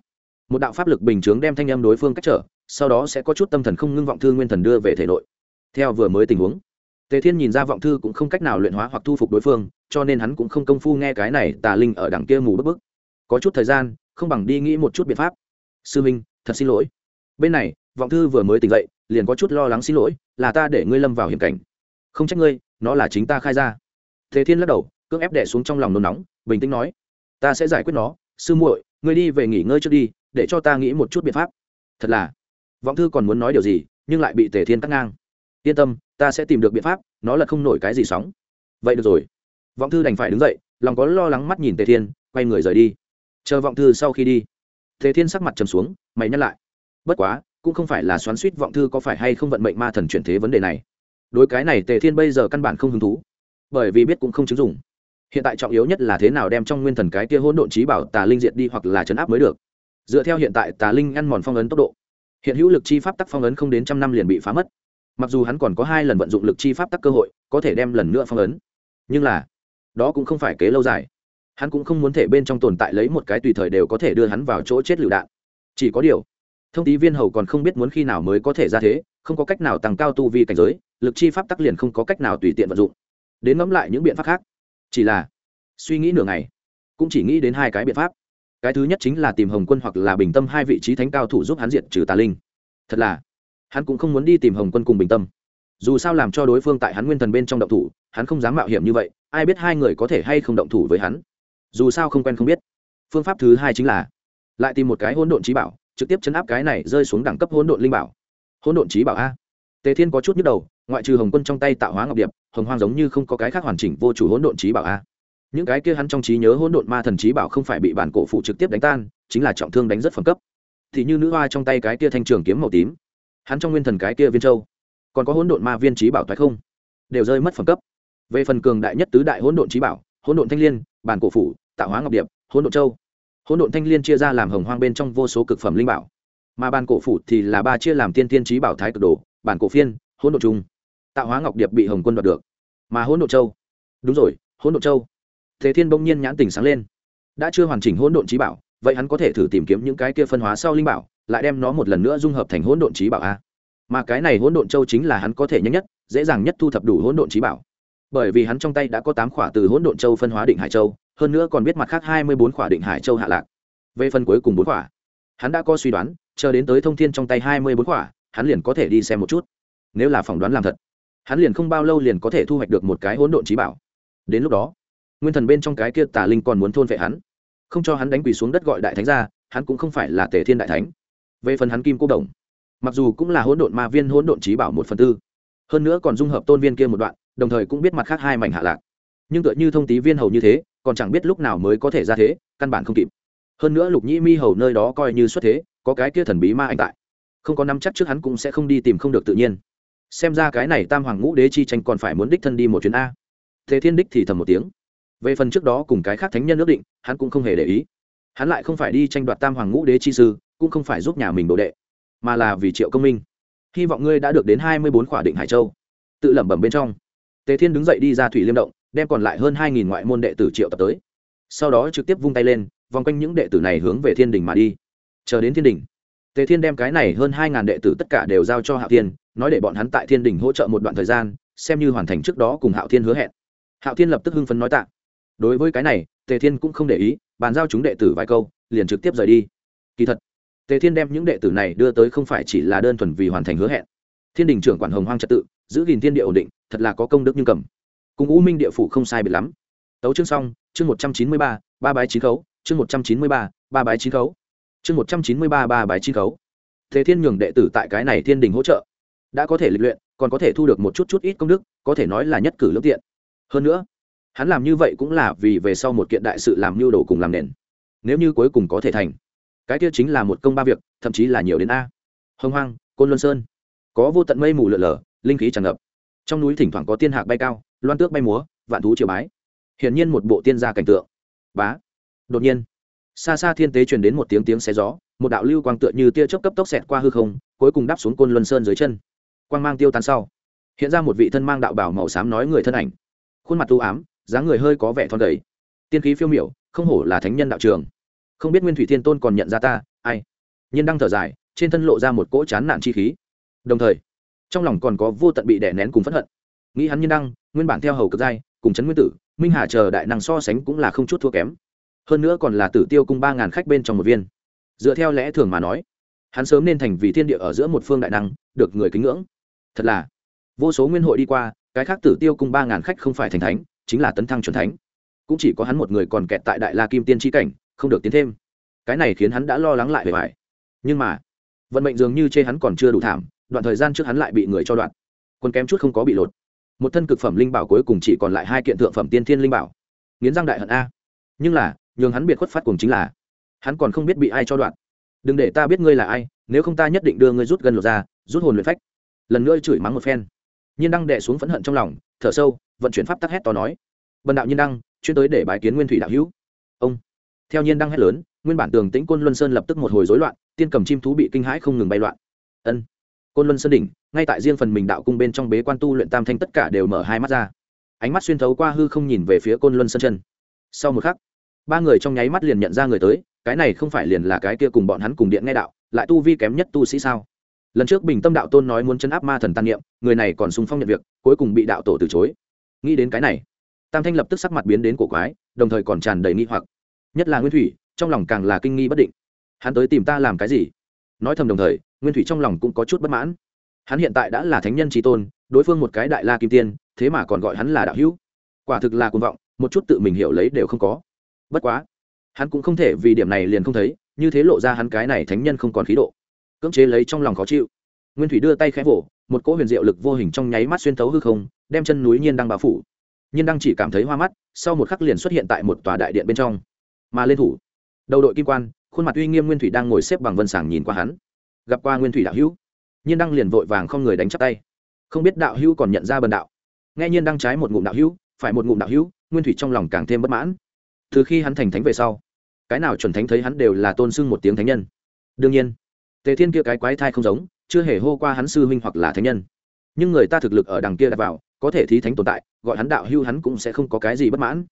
[SPEAKER 1] Một đạo pháp lực bình chướng đem thanh âm đối phương cách trở, sau đó sẽ có chút tâm thần không ngưng vọng thư nguyên thần đưa về thể nội theo vừa mới tình huống, tề thiên nhìn ra vọng thư cũng không cách nào luyện hóa hoặc thu phục đối phương, cho nên hắn cũng không công phu nghe cái này tà linh ở đằng kia mù bức bức. Có chút thời gian, không bằng đi nghĩ một chút biện pháp. Sư minh, thật xin lỗi. Bên này, vọng thư vừa mới tỉnh dậy, liền có chút lo lắng xin lỗi, là ta để ngươi lâm vào hiểm cảnh. Không trách ngươi, nó là chính ta khai ra. Thế thiên lắc đầu, cưỡng ép đẻ xuống trong lòng nôn nóng, bình tĩnh nói, ta sẽ giải quyết nó. Sư muội, ngươi đi về nghỉ ngơi trước đi, để cho ta nghĩ một chút biện pháp. Thật là, vọng thư còn muốn nói điều gì, nhưng lại bị tề thiên cắt ngang yên tâm, ta sẽ tìm được biện pháp, nó là không nổi cái gì sóng. Vậy được rồi. Vọng thư đành phải đứng dậy, lòng có lo lắng mắt nhìn tề thiên, quay người rời đi. Chờ vọng thư sau khi đi. Tề thiên sắc mặt trầm xuống, mày nhắc lại. Bất quá, cũng không phải là xoắn suýt vọng thư có phải hay không vận mệnh ma thần chuyển thế vấn đề này. Đối cái này tề thiên bây giờ căn bản không hứng thú. Bởi vì biết cũng không chứng dụng. Hiện tại trọng yếu nhất là thế nào đem trong nguyên thần cái kia hỗn độn trí bảo tà linh diệt đi hoặc là chấn áp mới được. Dựa theo hiện tại tà linh ăn mòn phong ấn tốc độ, hiện hữu lực chi pháp tắc phong ấn không đến trăm năm liền bị phá mất mặc dù hắn còn có hai lần vận dụng lực chi pháp tắc cơ hội, có thể đem lần nữa phong ấn. Nhưng là, đó cũng không phải kế lâu dài. Hắn cũng không muốn thể bên trong tồn tại lấy một cái tùy thời đều có thể đưa hắn vào chỗ chết lựu đạn. Chỉ có điều, thông tí viên hầu còn không biết muốn khi nào mới có thể ra thế, không có cách nào tăng cao tu vi cảnh giới, lực chi pháp tắc liền không có cách nào tùy tiện vận dụng. Đến ngẫm lại những biện pháp khác. Chỉ là, suy nghĩ nửa ngày, cũng chỉ nghĩ đến hai cái biện pháp. Cái thứ nhất chính là tìm hồng quân hoặc là bình tâm hai vị trí thánh cao thủ giúp hắn diệt trừ tà linh. Thật là hắn cũng không muốn đi tìm hồng quân cùng bình tâm. Dù sao làm cho đối phương tại hắn nguyên thần bên trong động thủ, hắn không dám mạo hiểm như vậy, ai biết hai người có thể hay không động thủ với hắn. Dù sao không quen không biết. Phương pháp thứ hai chính là lại tìm một cái hỗn độn trí bảo, trực tiếp chấn áp cái này rơi xuống đẳng cấp hỗn độn linh bảo. Hỗn độn trí bảo a. Tề thiên có chút nhức đầu, ngoại trừ hồng quân trong tay tạo hóa ngọc điệp, hồng hoang giống như không có cái khác hoàn chỉnh vô chủ hỗn độn trí bảo a. Những cái kia hắn trong trí nhớ hỗn độn ma thần trí bảo không phải bị bản cổ phụ trực tiếp đánh tan, chính là trọng thương đánh rất phẩm cấp. Thì như nữ hoa trong tay cái kia thanh trường kiếm màu tím hắn trong nguyên thần cái kia viên châu, còn có hỗn độn ma viên trí bảo thoái không? Đều rơi mất phẩm cấp. Về phần cường đại nhất tứ đại hỗn độn trí bảo, hỗn độn thanh liên, bản cổ phủ, tạo hóa ngọc điệp, hỗn độn châu. Hỗn độn thanh liên chia ra làm hồng hoang bên trong vô số cực phẩm linh bảo. Mà bản cổ phủ thì là ba chia làm tiên tiên trí bảo thái cực đồ, bản cổ phiên, hỗn độn trung. Tạo hóa ngọc điệp bị hồng quân đoạt được. Mà hỗn độn châu. Đúng rồi, hỗn độn châu. Thế thiên bỗng nhiên nhãn tỉnh sáng lên. Đã chưa hoàn chỉnh hỗn độn trí bảo, vậy hắn có thể thử tìm kiếm những cái kia phân hóa sau linh bảo lại đem nó một lần nữa dung hợp thành hỗn độn trí bảo a. Mà cái này hỗn độn châu chính là hắn có thể nhanh nhất, dễ dàng nhất thu thập đủ hỗn độn trí bảo. Bởi vì hắn trong tay đã có tám khỏa từ hỗn độn châu phân hóa định hải châu, hơn nữa còn biết mặt khác hai mươi bốn khỏa định hải châu hạ lạc. Về phần cuối cùng bốn khỏa, hắn đã có suy đoán, chờ đến tới thông thiên trong tay hai mươi bốn khỏa, hắn liền có thể đi xem một chút. Nếu là phỏng đoán làm thật, hắn liền không bao lâu liền có thể thu hoạch được một cái hỗn độn trí bảo. Đến lúc đó, nguyên thần bên trong cái kia tà linh còn muốn thôn vệ hắn. Không cho hắn đánh quỳ xuống đất gọi đại thánh ra, hắn cũng không phải là tề thiên đại thánh về phần hắn kim cô đồng. Mặc dù cũng là hỗn độn ma viên hỗn độn trí bảo một phần tư, hơn nữa còn dung hợp tôn viên kia một đoạn, đồng thời cũng biết mặt khác hai mảnh hạ lạc. Nhưng tựa như thông tí viên hầu như thế, còn chẳng biết lúc nào mới có thể ra thế, căn bản không kịp. Hơn nữa lục nhĩ mi hầu nơi đó coi như xuất thế, có cái kia thần bí ma anh tại. Không có năm chắc trước hắn cũng sẽ không đi tìm không được tự nhiên. Xem ra cái này tam hoàng ngũ đế chi tranh còn phải muốn đích thân đi một chuyến a. Thế thiên đích thì thầm một tiếng. Về phần trước đó cùng cái khác thánh nhân ước định, hắn cũng không hề để ý. Hắn lại không phải đi tranh đoạt tam hoàng ngũ đế chi sư cũng không phải giúp nhà mình đồ đệ, mà là vì triệu công minh. Hy vọng ngươi đã được đến hai mươi bốn khỏa định hải châu. Tự lẩm bẩm bên trong, tề thiên đứng dậy đi ra thủy liêm động, đem còn lại hơn hai nghìn ngoại môn đệ tử triệu tập tới. Sau đó trực tiếp vung tay lên, vòng quanh những đệ tử này hướng về thiên đình mà đi. Chờ đến thiên đình, tề thiên đem cái này hơn hai ngàn đệ tử tất cả đều giao cho hạo thiên, nói để bọn hắn tại thiên đình hỗ trợ một đoạn thời gian, xem như hoàn thành trước đó cùng hạo thiên hứa hẹn. Hạo thiên lập tức hưng phấn nói tạ. Đối với cái này, tề thiên cũng không để ý, bàn giao chúng đệ tử vài câu, liền trực tiếp rời đi. Kỳ thật tề thiên đem những đệ tử này đưa tới không phải chỉ là đơn thuần vì hoàn thành hứa hẹn. Thiên đình trưởng quản hồng hoang trật tự, giữ gìn thiên địa ổn định, thật là có công đức như cầm. Cùng u minh địa phủ không sai biệt lắm. Tấu chương xong, chương một trăm chín mươi ba ba bái chín khấu, chương một trăm chín mươi ba ba bái chín khấu. Chương một trăm chín mươi ba ba bái chín khấu. Thế thiên nhường đệ tử tại cái này thiên đình hỗ trợ. Đã có thể lịch luyện, còn có thể thu được một chút chút ít công đức, có thể nói là nhất cử lương tiện. Hơn nữa, hắn làm như vậy cũng là vì về sau một kiện đại sự làm mưu đồ cùng làm nền. Nếu như cuối cùng có thể thành cái kia chính là một công ba việc, thậm chí là nhiều đến a. Hông hoang, côn luân sơn. Có vô tận mây mù lượn lờ linh khí tràn ngập. Trong núi thỉnh thoảng có tiên hạc bay cao, loan tước bay múa, vạn thú triều bái. Hiển nhiên một bộ tiên gia cảnh tượng. Bá. Đột nhiên, xa xa thiên tế truyền đến một tiếng tiếng xé gió, một đạo lưu quang tựa như tia chớp cấp tốc xẹt qua hư không, cuối cùng đáp xuống côn luân sơn dưới chân. Quang mang tiêu tan sau, hiện ra một vị thân mang đạo bảo màu xám nói người thân ảnh. Khuôn mặt tu ám, dáng người hơi có vẻ thon gầy. Tiên khí phiêu miểu, không hổ là thánh nhân đạo trường không biết nguyên thủy thiên tôn còn nhận ra ta, ai? Nhiên đang thở dài, trên thân lộ ra một cỗ chán nản chi khí. Đồng thời, trong lòng còn có vô tận bị đè nén cùng phẫn hận. Nghĩ hắn nhiên đăng nguyên bản theo hầu cực giai, cùng trấn nguyên tử, minh hà chờ đại năng so sánh cũng là không chút thua kém. Hơn nữa còn là tử tiêu cung ba ngàn khách bên trong một viên. Dựa theo lẽ thường mà nói, hắn sớm nên thành vì thiên địa ở giữa một phương đại năng, được người kính ngưỡng. Thật là, vô số nguyên hội đi qua, cái khác tử tiêu cung ba ngàn khách không phải thành thánh, chính là tấn thăng c thánh. Cũng chỉ có hắn một người còn kẹt tại đại la kim tiên tri cảnh không được tiến thêm. Cái này khiến hắn đã lo lắng lại về vải nhưng mà, vận mệnh dường như chê hắn còn chưa đủ thảm, đoạn thời gian trước hắn lại bị người cho đoạn. Quân kém chút không có bị lột. Một thân cực phẩm linh bảo cuối cùng chỉ còn lại hai kiện thượng phẩm tiên thiên linh bảo. Nghiến răng đại hận a. Nhưng là, nhường hắn biệt khuất phát cùng chính là, hắn còn không biết bị ai cho đoạn. Đừng để ta biết ngươi là ai, nếu không ta nhất định đưa ngươi rút gần lột ra, rút hồn luyện phách. Lần nữa chửi mắng một phen. Nhiên đăng đệ xuống phẫn hận trong lòng, thở sâu, vận chuyển pháp tắc hét to nói. Bần đạo nhiên đăng, chuyên tới để bái kiến nguyên thủy đạo hữu. Ông theo nhiên đang hét lớn, nguyên bản tường tĩnh côn luân sơn lập tức một hồi rối loạn, tiên cầm chim thú bị kinh hãi không ngừng bay loạn. Ân. Côn luân sơn đỉnh, ngay tại riêng phần mình đạo cung bên trong bế quan tu luyện tam thanh tất cả đều mở hai mắt ra. Ánh mắt xuyên thấu qua hư không nhìn về phía côn luân sơn chân. Sau một khắc, ba người trong nháy mắt liền nhận ra người tới, cái này không phải liền là cái kia cùng bọn hắn cùng điện nghe đạo, lại tu vi kém nhất tu sĩ sao? Lần trước bình tâm đạo tôn nói muốn chấn áp ma thần tàn niệm, người này còn sung phong nhận việc, cuối cùng bị đạo tổ từ chối. Nghĩ đến cái này, tam thanh lập tức sắc mặt biến đến cổ quái, đồng thời còn tràn đầy nghi hoặc nhất là nguyên thủy, trong lòng càng là kinh nghi bất định. Hắn tới tìm ta làm cái gì? Nói thầm đồng thời, nguyên thủy trong lòng cũng có chút bất mãn. Hắn hiện tại đã là thánh nhân tri tôn, đối phương một cái đại la kim tiên, thế mà còn gọi hắn là đạo hữu. Quả thực là cuồng vọng, một chút tự mình hiểu lấy đều không có. Bất quá, hắn cũng không thể vì điểm này liền không thấy, như thế lộ ra hắn cái này thánh nhân không còn khí độ. Cưỡng chế lấy trong lòng khó chịu. Nguyên thủy đưa tay khẽ vỗ, một cỗ huyền diệu lực vô hình trong nháy mắt xuyên thấu hư không, đem chân núi nhiên đang bao phủ. Nhiên đang chỉ cảm thấy hoa mắt, sau một khắc liền xuất hiện tại một tòa đại điện bên trong mà lên thủ. Đầu đội kim quan, khuôn mặt uy nghiêm nguyên thủy đang ngồi xếp bằng vân sàng nhìn qua hắn. Gặp qua nguyên thủy đạo hữu, nhiên đăng liền vội vàng không người đánh chắp tay. Không biết đạo hữu còn nhận ra bần đạo. Nghe nhiên đăng trái một ngụm đạo hữu, phải một ngụm đạo hữu, nguyên thủy trong lòng càng thêm bất mãn. Từ khi hắn thành thánh về sau, cái nào chuẩn thánh thấy hắn đều là tôn sưng một tiếng thánh nhân. Đương nhiên, tề thiên kia cái quái thai không giống, chưa hề hô qua hắn sư huynh hoặc là thánh nhân. Nhưng người ta thực lực ở đằng kia đặt vào, có thể thí thánh tồn tại, gọi hắn đạo hưu hắn cũng sẽ không có cái gì bất mãn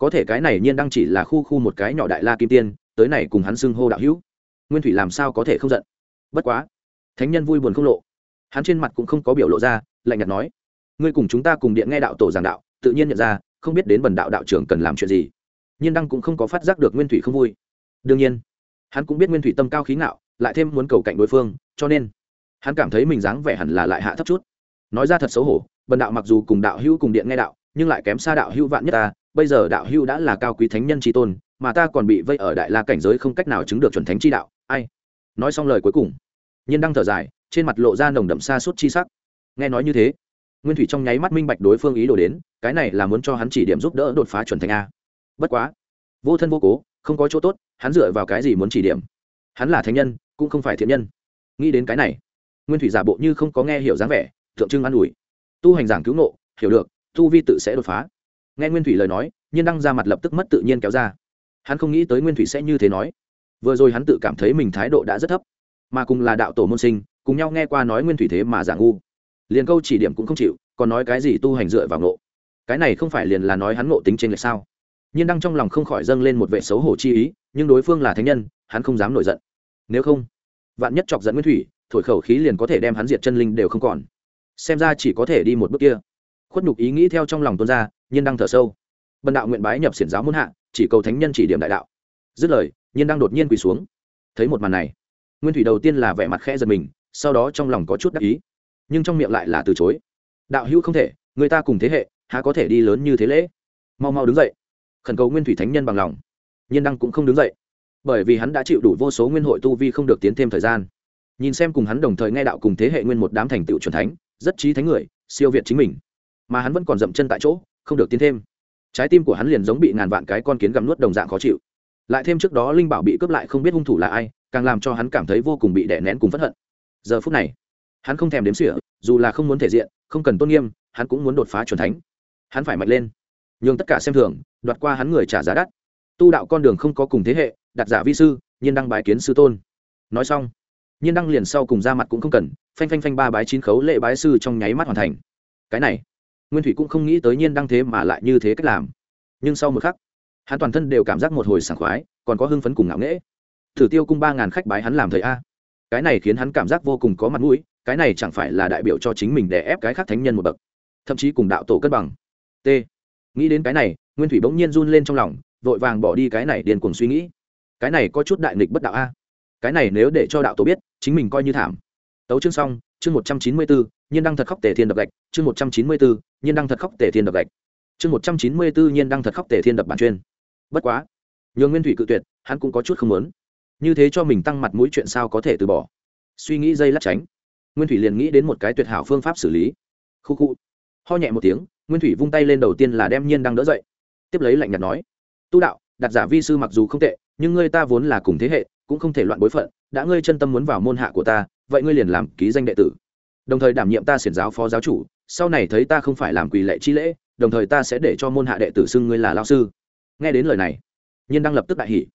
[SPEAKER 1] có thể cái này nhiên đang chỉ là khu khu một cái nhỏ đại la kim tiên, tới này cùng hắn xưng hô đạo hữu. Nguyên thủy làm sao có thể không giận? Bất quá, thánh nhân vui buồn không lộ. Hắn trên mặt cũng không có biểu lộ ra, lạnh nhạt nói, ngươi cùng chúng ta cùng điện nghe đạo tổ giảng đạo, tự nhiên nhận ra, không biết đến bần đạo đạo trưởng cần làm chuyện gì. Nhiên đăng cũng không có phát giác được nguyên thủy không vui. Đương nhiên, hắn cũng biết nguyên thủy tâm cao khí ngạo, lại thêm muốn cầu cạnh đối phương, cho nên hắn cảm thấy mình dáng vẻ hẳn là lại hạ thấp chút. Nói ra thật xấu hổ, bần đạo mặc dù cùng đạo hữu cùng điện nghe đạo, nhưng lại kém xa đạo hữu vạn nhất ta bây giờ đạo hưu đã là cao quý thánh nhân tri tôn, mà ta còn bị vây ở đại la cảnh giới không cách nào chứng được chuẩn thánh chi đạo, ai? Nói xong lời cuối cùng, nhiên đăng thở dài, trên mặt lộ ra nồng đậm xa suốt chi sắc. Nghe nói như thế, nguyên thủy trong nháy mắt minh bạch đối phương ý đồ đến, cái này là muốn cho hắn chỉ điểm giúp đỡ đột phá chuẩn thành a. Bất quá, vô thân vô cố, không có chỗ tốt, hắn dựa vào cái gì muốn chỉ điểm? Hắn là thánh nhân, cũng không phải thiện nhân. Nghĩ đến cái này, nguyên thủy giả bộ như không có nghe hiểu dáng vẻ, tượng trưng an ủi. Tu hành giảng cứu nộ hiểu được, tu vi tự sẽ đột phá nghe nguyên thủy lời nói, nhiên đăng ra mặt lập tức mất tự nhiên kéo ra. Hắn không nghĩ tới nguyên thủy sẽ như thế nói. Vừa rồi hắn tự cảm thấy mình thái độ đã rất thấp, mà cùng là đạo tổ môn sinh, cùng nhau nghe qua nói nguyên thủy thế mà giả ngu. Liền câu chỉ điểm cũng không chịu, còn nói cái gì tu hành dựa vào ngộ. Cái này không phải liền là nói hắn ngộ tính trên lệch sao? Nhiên đăng trong lòng không khỏi dâng lên một vệ xấu hổ chi ý, nhưng đối phương là thánh nhân, hắn không dám nổi giận. Nếu không, vạn nhất chọc giận nguyên thủy, thổi khẩu khí liền có thể đem hắn diệt chân linh đều không còn. Xem ra chỉ có thể đi một bước kia. Khuất nhục ý nghĩ theo trong lòng tuôn ra nhiên đăng thở sâu. Bần đạo nguyện bái nhập xiển giáo muôn hạ, chỉ cầu thánh nhân chỉ điểm đại đạo. Dứt lời, nhiên đăng đột nhiên quỳ xuống. Thấy một màn này, nguyên thủy đầu tiên là vẻ mặt khẽ giật mình, sau đó trong lòng có chút đắc ý. Nhưng trong miệng lại là từ chối. Đạo hữu không thể, người ta cùng thế hệ, há có thể đi lớn như thế lễ? Mau mau đứng dậy. Khẩn cầu nguyên thủy thánh nhân bằng lòng. Nhiên đăng cũng không đứng dậy. Bởi vì hắn đã chịu đủ vô số nguyên hội tu vi không được tiến thêm thời gian. Nhìn xem cùng hắn đồng thời nghe đạo cùng thế hệ nguyên một đám thành tựu c thánh, rất trí thánh người, siêu việt chính mình. Mà hắn vẫn còn dậm chân tại chỗ không được tiến thêm. Trái tim của hắn liền giống bị ngàn vạn cái con kiến gặm nuốt đồng dạng khó chịu. Lại thêm trước đó linh bảo bị cướp lại không biết hung thủ là ai, càng làm cho hắn cảm thấy vô cùng bị đè nén cùng p hận. Giờ phút này, hắn không thèm đếm sỉa dù là không muốn thể diện, không cần tôn nghiêm, hắn cũng muốn đột phá c thánh. Hắn phải mạnh lên, nhường tất cả xem thường, đoạt qua hắn người trả giá đắt. Tu đạo con đường không có cùng thế hệ, đặt giả vi sư, nhiên đăng bái kiến sư tôn. Nói xong, nhiên đăng liền sau cùng ra mặt cũng không cần, phanh phanh phanh ba bái chín khấu lệ bái sư trong nháy mắt hoàn thành. Cái này nguyên thủy cũng không nghĩ tới nhiên đăng thế mà lại như thế cách làm. Nhưng sau một khắc, hắn toàn thân đều cảm giác một hồi sảng khoái, còn có hưng phấn cùng ngạo nghễ. Thử tiêu cung ba ngàn khách bái hắn làm thầy a. Cái này khiến hắn cảm giác vô cùng có mặt mũi, cái này chẳng phải là đại biểu cho chính mình để ép cái khác thánh nhân một bậc. Thậm chí cùng đạo tổ cân bằng. T. Nghĩ đến cái này, nguyên thủy bỗng nhiên run lên trong lòng, vội vàng bỏ đi cái này điền cuồng suy nghĩ. Cái này có chút đại nghịch bất đạo a. Cái này nếu để cho đạo tổ biết, chính mình coi như thảm. Tấu chương xong chương một trăm chín mươi bốn nhiên đăng thật khóc tề thiên đập gạch. Chương một trăm chín mươi bốn nhiên đăng thật khóc tề thiên đập gạch. Chương một trăm chín mươi bốn nhiên đăng thật khóc tề thiên đập bản chuyên. Bất quá, nhường nguyên thủy cự tuyệt, hắn cũng có chút không muốn. Như thế cho mình tăng mặt mũi chuyện sao có thể từ bỏ? Suy nghĩ dây lát tránh. Nguyên thủy liền nghĩ đến một cái tuyệt hảo phương pháp xử lý. Khu khu. Ho nhẹ một tiếng, nguyên thủy vung tay lên đầu tiên là đem nhiên đăng đỡ dậy. Tiếp lấy lạnh nhạt nói, tu đạo đặt giả vi sư mặc dù không tệ, nhưng ngươi ta vốn là cùng thế hệ, cũng không thể loạn bối phận. Đã ngươi chân tâm muốn vào môn hạ của ta vậy ngươi liền làm ký danh đệ tử. Đồng thời đảm nhiệm ta xiển giáo phó giáo chủ, sau này thấy ta không phải làm quỳ lệ chi lễ, đồng thời ta sẽ để cho môn hạ đệ tử xưng ngươi là lao sư. Nghe đến lời này, nhiên đang lập tức đại hỉ.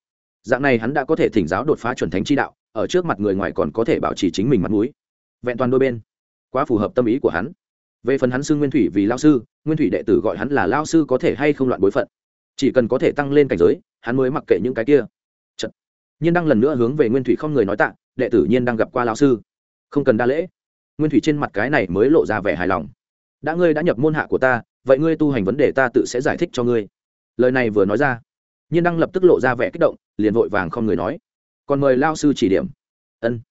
[SPEAKER 1] Dạng này hắn đã có thể thỉnh giáo đột phá chuẩn thánh chi đạo, ở trước mặt người ngoài còn có thể bảo trì chính mình mặt mũi. Vẹn toàn đôi bên, quá phù hợp tâm ý của hắn. Về phần hắn xưng nguyên thủy vì lao sư, nguyên thủy đệ tử gọi hắn là lao sư có thể hay không loạn bối phận. Chỉ cần có thể tăng lên cảnh giới, hắn mới mặc kệ những cái kia. Nhiên đăng lần nữa hướng về nguyên thủy không người nói tạ đệ tử nhiên đang gặp qua lão sư. Không cần đa lễ. Nguyên thủy trên mặt cái này mới lộ ra vẻ hài lòng. Đã ngươi đã nhập môn hạ của ta vậy ngươi tu hành vấn đề ta tự sẽ giải thích cho ngươi. Lời này vừa nói ra nhiên đăng lập tức lộ ra vẻ kích động liền vội vàng không người nói. Còn mời lao sư chỉ điểm. Ân.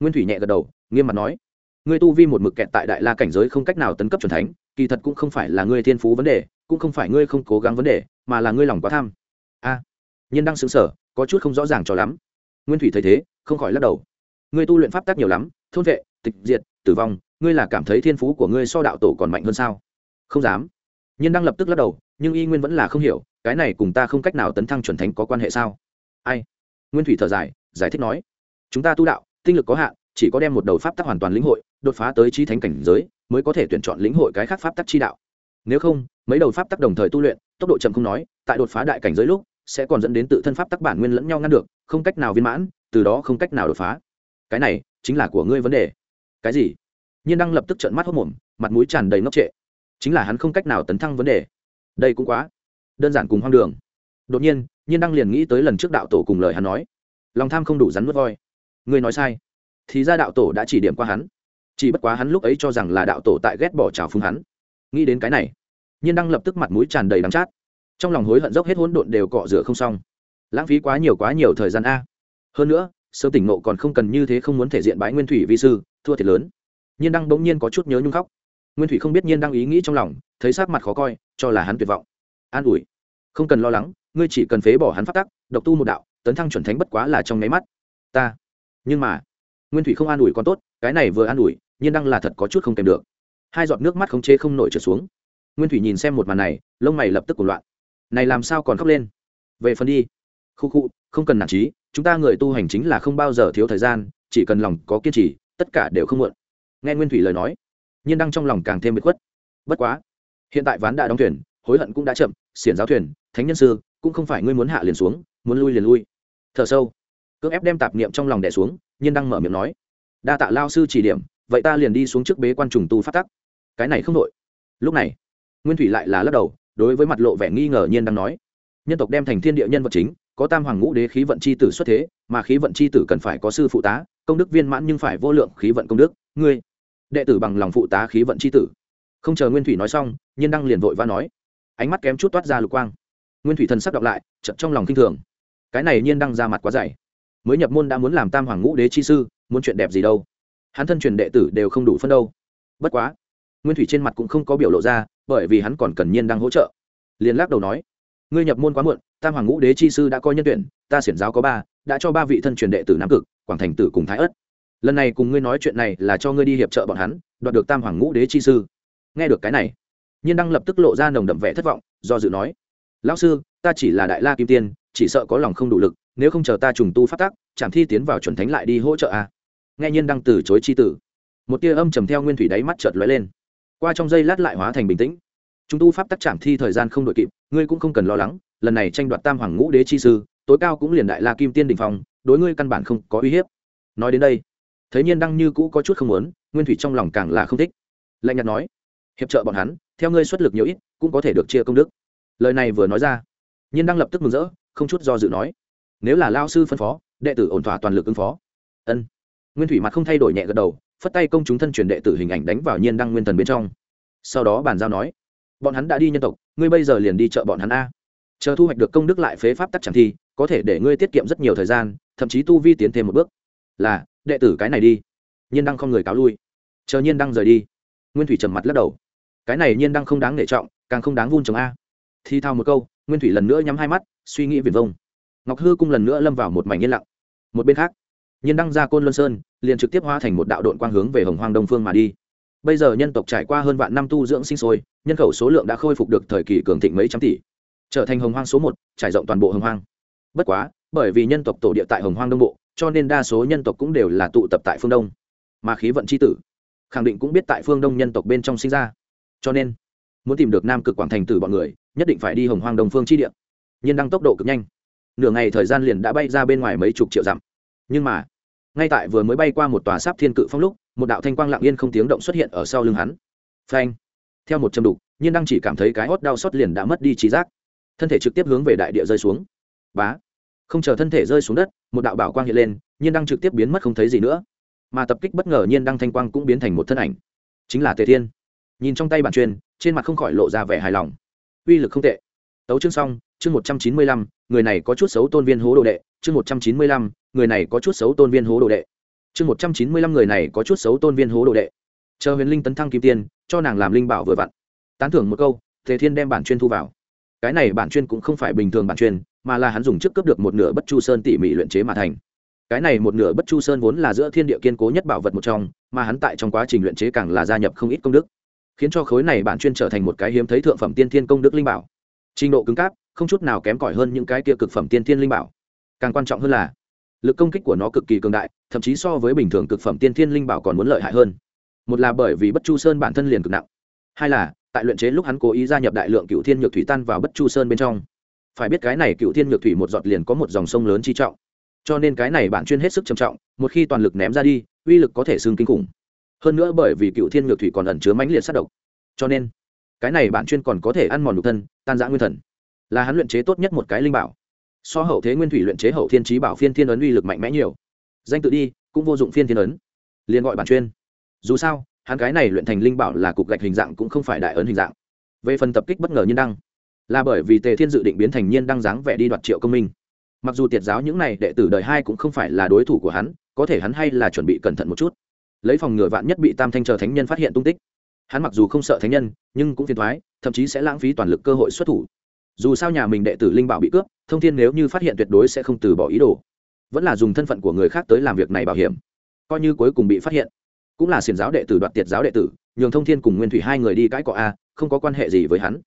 [SPEAKER 1] Nguyên thủy nhẹ gật đầu nghiêm mặt nói. Ngươi tu vi một mực kẹt tại đại la cảnh giới không cách nào tấn cấp c thánh kỳ thật cũng không phải là ngươi thiên phú vấn đề cũng không phải ngươi không cố gắng vấn đề mà là ngươi lòng quá tham. A. À, nhiên đăng xứng sở có chút không rõ ràng cho lắm. Nguyên thủy thấy thế không khỏi lắc đầu ngươi tu luyện pháp tác nhiều lắm, thôn vệ, tịch diệt, tử vong, ngươi là cảm thấy thiên phú của ngươi so đạo tổ còn mạnh hơn sao? Không dám. Nhiên đang lập tức lắc đầu, nhưng y nguyên vẫn là không hiểu, cái này cùng ta không cách nào tấn thăng chuẩn thánh có quan hệ sao? Ai? Nguyên thủy thở dài, giải thích nói. Chúng ta tu đạo, tinh lực có hạn, chỉ có đem một đầu pháp tắc hoàn toàn lĩnh hội, đột phá tới trí thánh cảnh giới, mới có thể tuyển chọn lĩnh hội cái khác pháp tắc chi đạo. Nếu không, mấy đầu pháp tắc đồng thời tu luyện, tốc độ chậm không nói, tại đột phá đại cảnh giới lúc, sẽ còn dẫn đến tự thân pháp tắc bản nguyên lẫn nhau ngăn được, không cách nào viên mãn, từ đó không cách nào đột phá cái này chính là của ngươi vấn đề. Cái gì? Nhiên đăng lập tức trợn mắt hốc mồm, mặt mũi tràn đầy ngốc trệ. Chính là hắn không cách nào tấn thăng vấn đề. Đây cũng quá đơn giản cùng hoang đường. Đột nhiên nhiên đăng liền nghĩ tới lần trước đạo tổ cùng lời hắn nói. Lòng tham không đủ rắn mất voi. Ngươi nói sai. Thì ra đạo tổ đã chỉ điểm qua hắn. Chỉ bất quá hắn lúc ấy cho rằng là đạo tổ tại ghét bỏ trào phúng hắn. Nghĩ đến cái này, nhiên đăng lập tức mặt mũi tràn đầy đắng chát. Trong lòng hối hận dốc hết hỗn độn đều cọ rửa không xong. Lãng phí quá nhiều quá nhiều thời gian a. Hơn nữa sơ tỉnh nộ còn không cần như thế không muốn thể diện bái nguyên thủy vi sư, thua thiệt lớn. Nhiên đăng bỗng nhiên có chút nhớ nhung khóc. Nguyên thủy không biết nhiên đăng ý nghĩ trong lòng, thấy sát mặt khó coi, cho là hắn tuyệt vọng. An ủi, không cần lo lắng, ngươi chỉ cần phế bỏ hắn phát tắc, độc tu một đạo, tấn thăng chuẩn thánh bất quá là trong nháy mắt. Ta, nhưng mà, nguyên thủy không an ủi còn tốt, cái này vừa an ủi, nhiên đăng là thật có chút không kèm được. Hai giọt nước mắt khống chế không nổi trở xuống. Nguyên thủy nhìn xem một màn này, lông mày lập tức cuộc loạn. Này làm sao còn khóc lên? Về phần đi. Khu khu, không cần nản trí chúng ta người tu hành chính là không bao giờ thiếu thời gian, chỉ cần lòng có kiên trì, tất cả đều không muộn. Nghe nguyên thủy lời nói, nhiên đăng trong lòng càng thêm bị khuất. Bất quá, hiện tại ván đã đóng thuyền, hối hận cũng đã chậm, xiển giáo thuyền, thánh nhân sư, cũng không phải ngươi muốn hạ liền xuống, muốn lui liền lui. Thở sâu, cưỡng ép đem tạp niệm trong lòng đẻ xuống, nhiên đăng mở miệng nói, đa tạ lao sư chỉ điểm, vậy ta liền đi xuống trước bế quan trùng tu phát tắc. Cái này không đội lúc này, nguyên thủy lại là lắc đầu, đối với mặt lộ vẻ nghi ngờ nhiên đang nói, nhân tộc đem thành thiên địa nhân vật chính có tam hoàng ngũ đế khí vận c h i tử xuất thế, mà khí vận c h i tử cần phải có sư phụ tá, công đức viên mãn nhưng phải vô lượng khí vận công đức. Ngươi, đệ tử bằng lòng phụ tá khí vận c h i tử. Không chờ nguyên thủy nói xong, nhiên đăng liền vội và nói. Ánh mắt kém chút toát ra lục quang. Nguyên thủy thần sắc đọc lại chậm trong lòng k i n h thường. Cái này nhiên đăng ra mặt quá dày. Mới nhập môn đã muốn làm tam hoàng ngũ đế chi sư, muốn chuyện đẹp gì đâu. Hắn thân truyền đệ tử đều không đủ phân đâu. Bất quá, nguyên thủy trên mặt cũng không có biểu lộ ra, bởi vì hắn còn cần nhiên đăng hỗ trợ. Liền lắc đầu nói ngươi nhập môn quá muộn, tam hoàng ngũ đế chi sư đã coi nhân tuyển, ta xiển giáo có ba, đã cho ba vị thân truyền đệ tử nam cực, quảng thành tử cùng thái ất. Lần này cùng ngươi nói chuyện này là cho ngươi đi hiệp trợ bọn hắn, đoạt được tam hoàng ngũ đế chi sư. Nghe được cái này, nhiên đăng lập tức lộ ra nồng đậm vẻ thất vọng, do dự nói, lão sư, ta chỉ là đại la kim tiên, chỉ sợ có lòng không đủ lực, nếu không chờ ta trùng tu phát tác chẳng thi tiến vào chuẩn thánh lại đi hỗ trợ a à. nghe nhiên đăng từ chối chi tử, một tia âm trầm theo nguyên thủy đáy mắt chợt lóe lên. Qua trong giây lát lại hóa thành bình tĩnh chúng tu pháp tắc chạm thi thời gian không đội kịp, ngươi cũng không cần lo lắng, lần này tranh đoạt tam hoàng ngũ đế chi sư, tối cao cũng liền đại la kim tiên đình phong, đối ngươi căn bản không có uy hiếp. Nói đến đây, thấy nhiên đăng như cũ có chút không muốn, nguyên thủy trong lòng càng là không thích. Lạnh nhạt nói, hiệp trợ bọn hắn, theo ngươi xuất lực nhiều ít, cũng có thể được chia công đức. Lời này vừa nói ra, nhiên đăng lập tức mừng rỡ, không chút do dự nói, nếu là lao sư phân phó, đệ tử ổn thỏa toàn lực ứng phó. Ân. Nguyên thủy mặt không thay đổi nhẹ gật đầu, phất tay công chúng thân truyền đệ tử hình ảnh đánh vào nhiên đăng nguyên thần bên trong. Sau đó bàn giao nói bọn hắn đã đi nhân tộc, ngươi bây giờ liền đi chợ bọn hắn a. Chờ thu hoạch được công đức lại phế pháp tắc chẳng thi, có thể để ngươi tiết kiệm rất nhiều thời gian, thậm chí tu vi tiến thêm một bước. Là, đệ tử cái này đi. Nhiên đăng không người cáo lui. Chờ nhiên đăng rời đi, nguyên thủy trầm mặt lắc đầu. Cái này nhiên đăng không đáng nể trọng, càng không đáng vun trồng a. Thi thao một câu, nguyên thủy lần nữa nhắm hai mắt, suy nghĩ viền vông. Ngọc hư cung lần nữa lâm vào một mảnh yên lặng. Một bên khác, nhiên đăng ra côn luân sơn, liền trực tiếp hóa thành một đạo đội quang hướng về hồng hoang đông phương mà đi bây giờ nhân tộc trải qua hơn vạn năm tu dưỡng sinh sôi, nhân khẩu số lượng đã khôi phục được thời kỳ cường thịnh mấy trăm tỷ. Trở thành hồng hoang số một, trải rộng toàn bộ hồng hoang. Bất quá, bởi vì nhân tộc tổ địa tại hồng hoang đông bộ, cho nên đa số nhân tộc cũng đều là tụ tập tại phương đông. Mà khí vận c h i tử, khẳng định cũng biết tại phương đông nhân tộc bên trong sinh ra. Cho nên, muốn tìm được nam cực quảng thành tử bọn người, nhất định phải đi hồng hoang đồng phương chi địa. Nhiên đăng tốc độ cực nhanh. Nửa ngày thời gian liền đã bay ra bên ngoài mấy chục triệu dặm. Nhưng mà ngay tại vừa mới bay qua một tòa sáp thiên cự phong lúc, một đạo thanh quang lặng yên không tiếng động xuất hiện ở sau lưng hắn. Phanh! Theo một châm đục, nhiên đăng chỉ cảm thấy cái hót đau xót liền đã mất đi trí giác. Thân thể trực tiếp hướng về đại địa rơi xuống. Bá! Không chờ thân thể rơi xuống đất, một đạo bảo quang hiện lên, nhiên đăng trực tiếp biến mất không thấy gì nữa. Mà tập kích bất ngờ nhiên đăng thanh quang cũng biến thành một thân ảnh. Chính là tề thiên. Nhìn trong tay bản truyền, trên mặt không khỏi lộ ra vẻ hài lòng. Uy lực không tệ. Tấu chương xong, chương một trăm chín mươi lăm, người này có chút xấu tôn viên hố đồ đệ chương một trăm chín mươi lăm, người này có chút xấu tôn viên hố đồ đệ. Chương một trăm chín mươi lăm, người này có chút xấu tôn viên hố đồ đệ. Chờ huyền linh tấn thăng kim tiên, cho nàng làm linh bảo vừa vặn. Tán thưởng một câu, tề thiên đem bản chuyên thu vào. Cái này bản chuyên cũng không phải bình thường bản chuyên, mà là hắn dùng trước cướp được một nửa bất chu sơn tỉ mỉ luyện chế mà thành. Cái này một nửa bất chu sơn vốn là giữa thiên địa kiên cố nhất bảo vật một trong, mà hắn tại trong quá trình luyện chế càng là gia nhập không ít công đức. Khiến cho khối này bản chuyên trở thành một cái hiếm thấy thượng phẩm tiên thiên công đức linh bảo. Trình độ cứng cáp, không chút nào kém cỏi hơn những cái kia cực phẩm tiên thiên linh bảo càng quan trọng hơn là, lực công kích của nó cực kỳ cường đại, thậm chí so với bình thường cực phẩm tiên thiên linh bảo còn muốn lợi hại hơn. Một là bởi vì bất chu sơn bản thân liền cực nặng. Hai là, tại luyện chế lúc hắn cố ý gia nhập đại lượng cựu thiên nhược thủy tan vào bất chu sơn bên trong. Phải biết cái này cựu thiên nhược thủy một giọt liền có một dòng sông lớn chi trọng. Cho nên cái này bản chuyên hết sức trầm trọng, một khi toàn lực ném ra đi, uy lực có thể xương kinh khủng. Hơn nữa bởi vì cựu thiên nhược thủy còn ẩn chứa mãnh liệt sát độc. Cho nên, cái này bản chuyên còn có thể ăn mòn nhục thân, tan giã nguyên thần. Là hắn luyện chế tốt nhất một cái linh bảo so hậu thế nguyên thủy luyện chế hậu thiên trí bảo phiên thiên ấn uy lực mạnh mẽ nhiều. Danh tự đi, cũng vô dụng phiên thiên ấn. Liền gọi bản chuyên. Dù sao, hắn cái này luyện thành linh bảo là cục gạch hình dạng cũng không phải đại ấn hình dạng. Về phần tập kích bất ngờ nhiên đăng, là bởi vì tề thiên dự định biến thành nhiên đăng dáng vẻ đi đoạt triệu công minh. Mặc dù tiệt giáo những này đệ tử đời hai cũng không phải là đối thủ của hắn, có thể hắn hay là chuẩn bị cẩn thận một chút. Lấy phòng ngừa vạn nhất bị tam thanh chờ thánh nhân phát hiện tung tích. Hắn mặc dù không sợ thánh nhân, nhưng cũng phiền thoái thậm chí sẽ lãng phí toàn lực cơ hội xuất thủ dù sao nhà mình đệ tử linh bảo bị cướp, thông thiên nếu như phát hiện tuyệt đối sẽ không từ bỏ ý đồ. Vẫn là dùng thân phận của người khác tới làm việc này bảo hiểm. Coi như cuối cùng bị phát hiện, cũng là xiền giáo đệ tử đoạt tiệt giáo đệ tử, nhường thông thiên cùng nguyên thủy hai người đi cãi cọ a, không có quan hệ gì với hắn.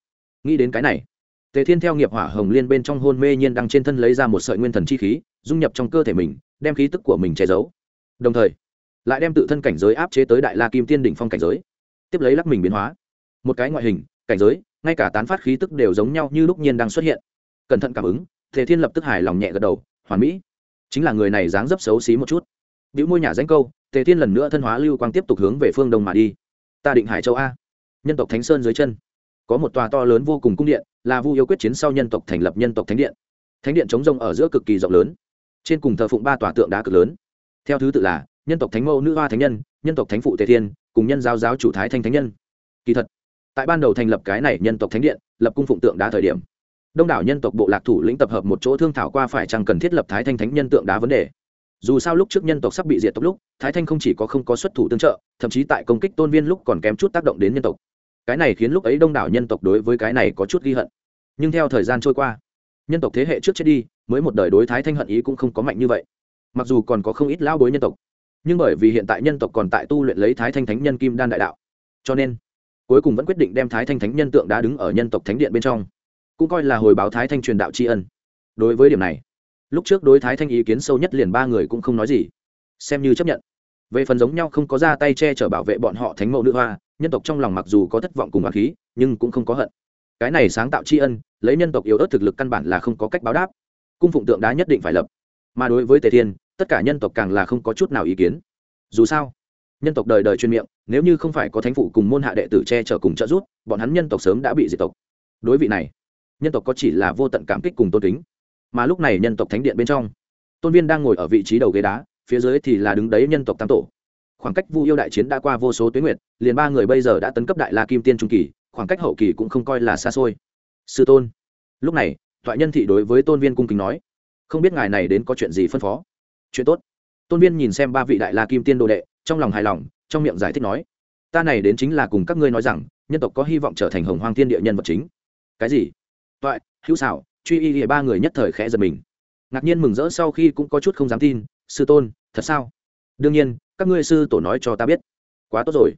[SPEAKER 1] Nghĩ đến cái này, tề thiên theo nghiệp hỏa hồng liên bên trong hôn mê nhiên đang trên thân lấy ra một sợi nguyên thần chi khí, dung nhập trong cơ thể mình, đem khí tức của mình che giấu. Đồng thời, lại đem tự thân cảnh giới áp chế tới đại la kim tiên đỉnh phong cảnh giới. Tiếp lấy lắc mình biến hóa. Một cái ngoại hình, cảnh giới ngay cả tán phát khí tức đều giống nhau như lúc nhiên đang xuất hiện. Cẩn thận cảm ứng thế thiên lập tức hài lòng nhẹ gật đầu, hoàn mỹ, chính là người này dáng dấp xấu xí một chút. Biểu môi nhà danh câu, tề thiên lần nữa thân hóa lưu quang tiếp tục hướng về phương đông mà đi. Ta định hải châu a. Nhân tộc thánh sơn dưới chân. Có một tòa to lớn vô cùng cung điện, là vu yêu quyết chiến sau nhân tộc thành lập nhân tộc thánh điện. Thánh điện chống rông ở giữa cực kỳ rộng lớn, trên cùng thờ phụng ba tòa tượng đá cực lớn. Theo thứ tự là, nhân tộc thánh mẫu nữ hoa thánh nhân nhân tộc thánh phụ tề thiên, cùng nhân giáo giáo chủ thái thanh thánh nhân. Kỳ thật tại ban đầu thành lập cái này nhân tộc thánh điện, lập cung phụng tượng đá thời điểm, đông đảo nhân tộc bộ lạc thủ lĩnh tập hợp một chỗ thương thảo qua phải chăng cần thiết lập thái thanh thánh nhân tượng đá vấn đề. Dù sao lúc trước nhân tộc sắp bị diệt tộc lúc, thái thanh không chỉ có không có xuất thủ tương trợ, thậm chí tại công kích tôn viên lúc còn kém chút tác động đến nhân tộc. Cái này khiến lúc ấy đông đảo nhân tộc đối với cái này có chút ghi hận. Nhưng theo thời gian trôi qua, nhân tộc thế hệ trước chết đi, mới một đời đối thái thanh hận ý cũng không có mạnh như vậy. Mặc dù còn có không ít lão bối nhân tộc, nhưng bởi vì hiện tại nhân tộc còn tại tu luyện lấy thái thanh thánh nhân kim đan đại đạo, cho nên cuối cùng vẫn quyết định đem thái thanh thánh nhân tượng đá đứng ở nhân tộc thánh điện bên trong, cũng coi là hồi báo thái thanh truyền đạo tri ân. Đối với điểm này, lúc trước đối thái thanh ý kiến sâu nhất liền ba người cũng không nói gì, xem như chấp nhận. Về phần giống nhau không có ra tay che chở bảo vệ bọn họ thánh mẫu nữ hoa, nhân tộc trong lòng mặc dù có thất vọng cùng bà khí, nhưng cũng không có hận. Cái này sáng tạo tri ân, lấy nhân tộc yếu ớt thực lực căn bản là không có cách báo đáp. Cung phụng tượng đá nhất định phải lập. Mà đối với tề thiên, tất cả nhân tộc càng là không có chút nào ý kiến. Dù sao nhân tộc đời đời chuyên miệng, nếu như không phải có thánh phụ cùng môn hạ đệ tử che chở cùng trợ giúp, bọn hắn nhân tộc sớm đã bị diệt tộc. Đối vị này, nhân tộc có chỉ là vô tận cảm kích cùng tôn kính, mà lúc này nhân tộc thánh điện bên trong, tôn viên đang ngồi ở vị trí đầu ghế đá, phía dưới thì là đứng đấy nhân tộc tam tổ. Khoảng cách vu yêu đại chiến đã qua vô số tuyến nguyệt, liền ba người bây giờ đã tấn cấp đại la kim tiên trung kỳ, khoảng cách hậu kỳ cũng không coi là xa xôi. Sư tôn, lúc này thoại nhân thị đối với tôn viên cung kính nói, không biết ngài này đến có chuyện gì phân phó? Chuyện tốt. Tôn viên nhìn xem ba vị đại la kim tiên đồ đệ trong lòng hài lòng, trong miệng giải thích nói, ta này đến chính là cùng các ngươi nói rằng, nhân tộc có hy vọng trở thành hồng hoang thiên địa nhân vật chính. Cái gì? Toại, hữu xảo, truy y ba người nhất thời khẽ giật mình. Ngạc nhiên mừng rỡ sau khi cũng có chút không dám tin, sư tôn, thật sao? Đương nhiên, các ngươi sư tổ nói cho ta biết. Quá tốt rồi.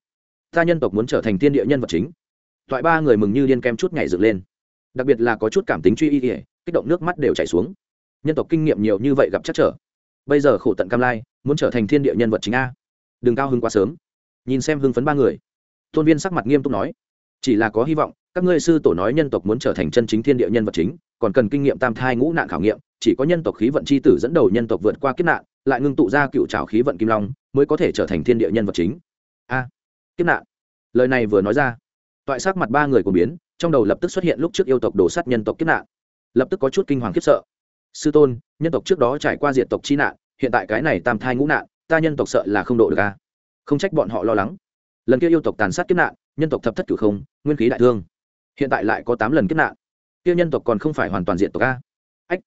[SPEAKER 1] Ta nhân tộc muốn trở thành thiên địa nhân vật chính. Toại ba người mừng như điên kem chút ngày dựng lên. Đặc biệt là có chút cảm tính truy y ỉa kích động nước mắt đều chảy xuống. Nhân tộc kinh nghiệm nhiều như vậy gặp chắc trở. Bây giờ khổ tận cam lai, muốn trở thành thiên địa nhân vật chính a đừng cao hứng quá sớm. Nhìn xem hưng phấn ba người. Tôn viên sắc mặt nghiêm túc nói, chỉ là có hy vọng, các ngươi sư tổ nói nhân tộc muốn trở thành chân chính thiên địa nhân vật chính, còn cần kinh nghiệm tam thai ngũ nạn khảo nghiệm, chỉ có nhân tộc khí vận c h i tử dẫn đầu nhân tộc vượt qua kiếp nạn, lại ngưng tụ ra cựu trào khí vận kim long, mới có thể trở thành thiên địa nhân vật chính. A, kiếp nạn. Lời này vừa nói ra, toại sắc mặt ba người của biến, trong đầu lập tức xuất hiện lúc trước yêu tộc đổ sắt nhân tộc kiếp nạn. Lập tức có chút kinh hoàng khiếp sợ. Sư tôn, nhân tộc trước đó trải qua diện tộc chi nạn, hiện tại cái này tam thai ngũ nạn ta nhân tộc sợ là không độ được a không trách bọn họ lo lắng. Lần kia yêu tộc tàn sát kiếp nạn, nhân tộc thập thất cửu không, nguyên khí đại thương. Hiện tại lại có tám lần kiếp nạn. Kia nhân tộc còn không phải hoàn toàn diện tộc a. Ách.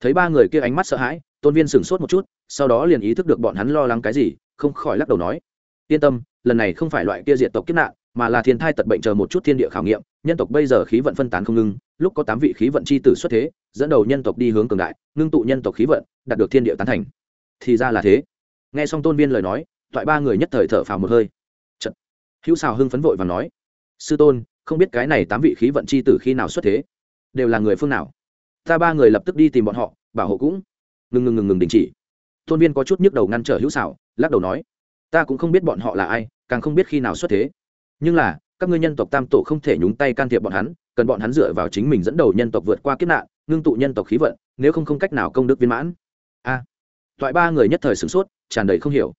[SPEAKER 1] Thấy ba người kia ánh mắt sợ hãi, tôn viên sửng sốt một chút, sau đó liền ý thức được bọn hắn lo lắng cái gì, không khỏi lắc đầu nói. Yên tâm, lần này không phải loại kia diện tộc kiếp nạn, mà là thiên thai tật bệnh chờ một chút thiên địa khảo nghiệm, nhân tộc bây giờ khí vận phân tán không ngưng lúc có tám vị khí vận c h i tử xuất thế, dẫn đầu nhân tộc đi hướng cường đại, ngưng tụ nhân tộc khí vận, đạt được thiên địa tán thành. Thì ra là thế nghe xong tôn viên lời nói toại ba người nhất thời thở phào một hơi. Chật. hữu xào hưng phấn vội và nói sư tôn không biết cái này tám vị khí vận c h i tử khi nào xuất thế? Đều là người phương nào? Ta ba người lập tức đi tìm bọn họ bảo hộ cũng. Ngừng ngừng ngừng ngừng đình chỉ. Tôn viên có chút nhức đầu ngăn trở hữu xảo lắc đầu nói ta cũng không biết bọn họ là ai càng không biết khi nào xuất thế. Nhưng là các ngươi nhân tộc tam tổ không thể nhúng tay can thiệp bọn hắn cần bọn hắn dựa vào chính mình dẫn đầu nhân tộc vượt qua kiếp nạn ngưng tụ nhân tộc khí vận nếu không không cách nào công đức viên mãn. A. à, toại ba người nhất thời sửng sốt, tràn đầy không hiểu.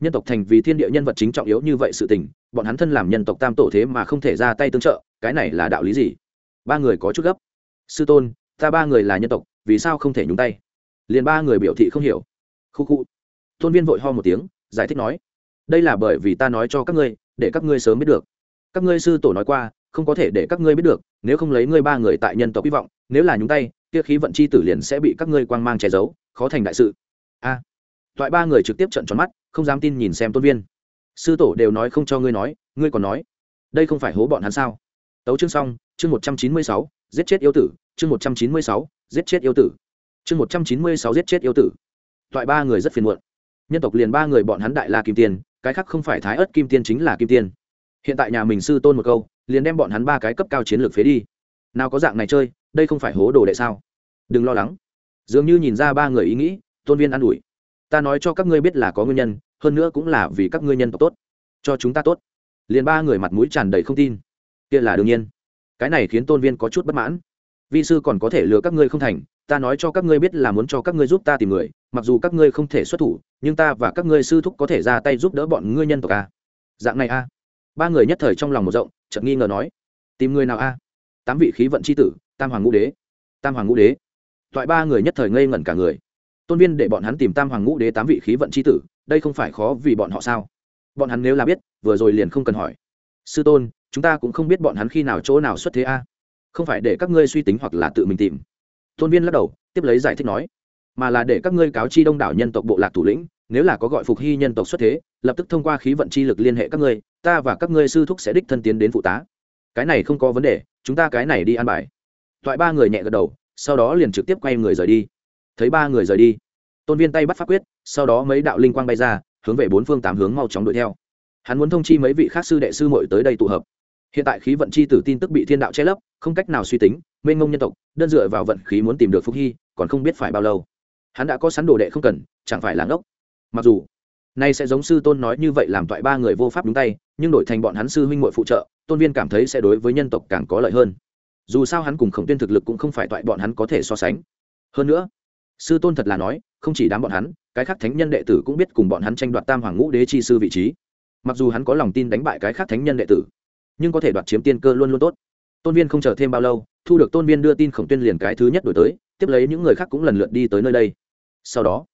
[SPEAKER 1] Nhân tộc thành vì thiên địa nhân vật chính trọng yếu như vậy sự tình, bọn hắn thân làm nhân tộc tam tổ thế mà không thể ra tay tương trợ, cái này là đạo lý gì? Ba người có chút gấp. Sư tôn, ta ba người là nhân tộc, vì sao không thể nhúng tay? Liền ba người biểu thị không hiểu. Khu khu. Tôn viên vội ho một tiếng, giải thích nói. Đây là bởi vì ta nói cho các ngươi, để các ngươi sớm biết được. Các ngươi sư tổ nói qua, không có thể để các ngươi biết được, nếu không lấy ngươi ba người tại nhân tộc hy vọng, nếu là nhúng tay, kia khí vận chi tử liền sẽ bị các ngươi quang mang che giấu, khó thành đại sự a. À, toại ba người trực tiếp trận tròn mắt không dám tin nhìn xem tôn viên. Sư tổ đều nói không cho ngươi nói ngươi còn nói. Đây không phải hố bọn hắn sao? Tấu chương xong chương một trăm chín mươi sáu giết chết yêu tử chương một trăm chín mươi sáu giết chết yêu tử. Chương một trăm chín mươi sáu giết chết yêu tử. Toại ba người rất phiền muộn. Nhân tộc liền ba người bọn hắn đại la kim tiên cái khác không phải thái ớt kim tiên chính là kim tiên. Hiện tại nhà mình sư tôn một câu liền đem bọn hắn ba cái cấp cao chiến lược phế đi. Nào có dạng này chơi đây không phải hố đồ đệ sao? Đừng lo lắng. Dường như nhìn ra ba người ý nghĩ tôn viên an ủi. Ta nói cho các ngươi biết là có nguyên nhân, hơn nữa cũng là vì các ngươi nhân tộc tốt. Cho chúng ta tốt. Liền ba người mặt mũi tràn đầy không tin. Kia là đương nhiên. Cái này khiến tôn viên có chút bất mãn. Vi sư còn có thể lừa các ngươi không thành, ta nói cho các ngươi biết là muốn cho các ngươi giúp ta tìm người, mặc dù các ngươi không thể xuất thủ, nhưng ta và các ngươi sư thúc có thể ra tay giúp đỡ bọn ngươi nhân tộc a dạng này a ba người nhất thời trong lòng một rộng, chợt nghi ngờ nói. Tìm người nào a tám vị khí vận c h i tử, tam hoàng ngũ đế. Tam hoàng ngũ đế. Toại ba người nhất thời ngây ngẩn cả người tôn viên để bọn hắn tìm tam hoàng ngũ đế tám vị khí vận c h i tử, đây không phải khó vì bọn họ sao? Bọn hắn nếu là biết, vừa rồi liền không cần hỏi. Sư tôn, chúng ta cũng không biết bọn hắn khi nào chỗ nào xuất thế a. Không phải để các ngươi suy tính hoặc là tự mình tìm. Tôn viên lắc đầu, tiếp lấy giải thích nói, mà là để các ngươi cáo chi đông đảo nhân tộc bộ lạc thủ lĩnh, nếu là có gọi phục hy nhân tộc xuất thế, lập tức thông qua khí vận chi lực liên hệ các ngươi, ta và các ngươi sư thúc sẽ đích thân tiến đến phụ tá. Cái này không có vấn đề, chúng ta cái này đi ăn bài. Toại ba người nhẹ gật đầu, sau đó liền trực tiếp quay người rời đi thấy ba người rời đi. Tôn viên tay bắt pháp quyết, sau đó mấy đạo linh quang bay ra, hướng về bốn phương tám hướng mau chóng đuổi theo. Hắn muốn thông chi mấy vị khác sư đệ sư mội tới đây tụ hợp. Hiện tại khí vận chi tử tin tức bị thiên đạo che lấp, không cách nào suy tính, mênh ngông nhân tộc, đơn dựa vào vận khí muốn tìm được phúc hy, còn không biết phải bao lâu. Hắn đã có sẵn đồ đệ không cần, chẳng phải là ngốc. Mặc dù, nay sẽ giống sư tôn nói như vậy làm toại ba người vô pháp đúng tay, nhưng đổi thành bọn hắn sư huynh muội phụ trợ, tôn viên cảm thấy sẽ đối với nhân tộc càng có lợi hơn. Dù sao hắn cùng khổng tuyên thực lực cũng không phải toại bọn hắn có thể so sánh. Hơn nữa sư tôn thật là nói, không chỉ đám bọn hắn, cái khác thánh nhân đệ tử cũng biết cùng bọn hắn tranh đoạt tam hoàng ngũ đế chi sư vị trí. Mặc dù hắn có lòng tin đánh bại cái khác thánh nhân đệ tử, nhưng có thể đoạt chiếm tiên cơ luôn luôn tốt. Tôn viên không chờ thêm bao lâu, thu được tôn viên đưa tin khổng tuyên liền cái thứ nhất đổi tới, tiếp lấy những người khác cũng lần lượt đi tới nơi đây. Sau đó,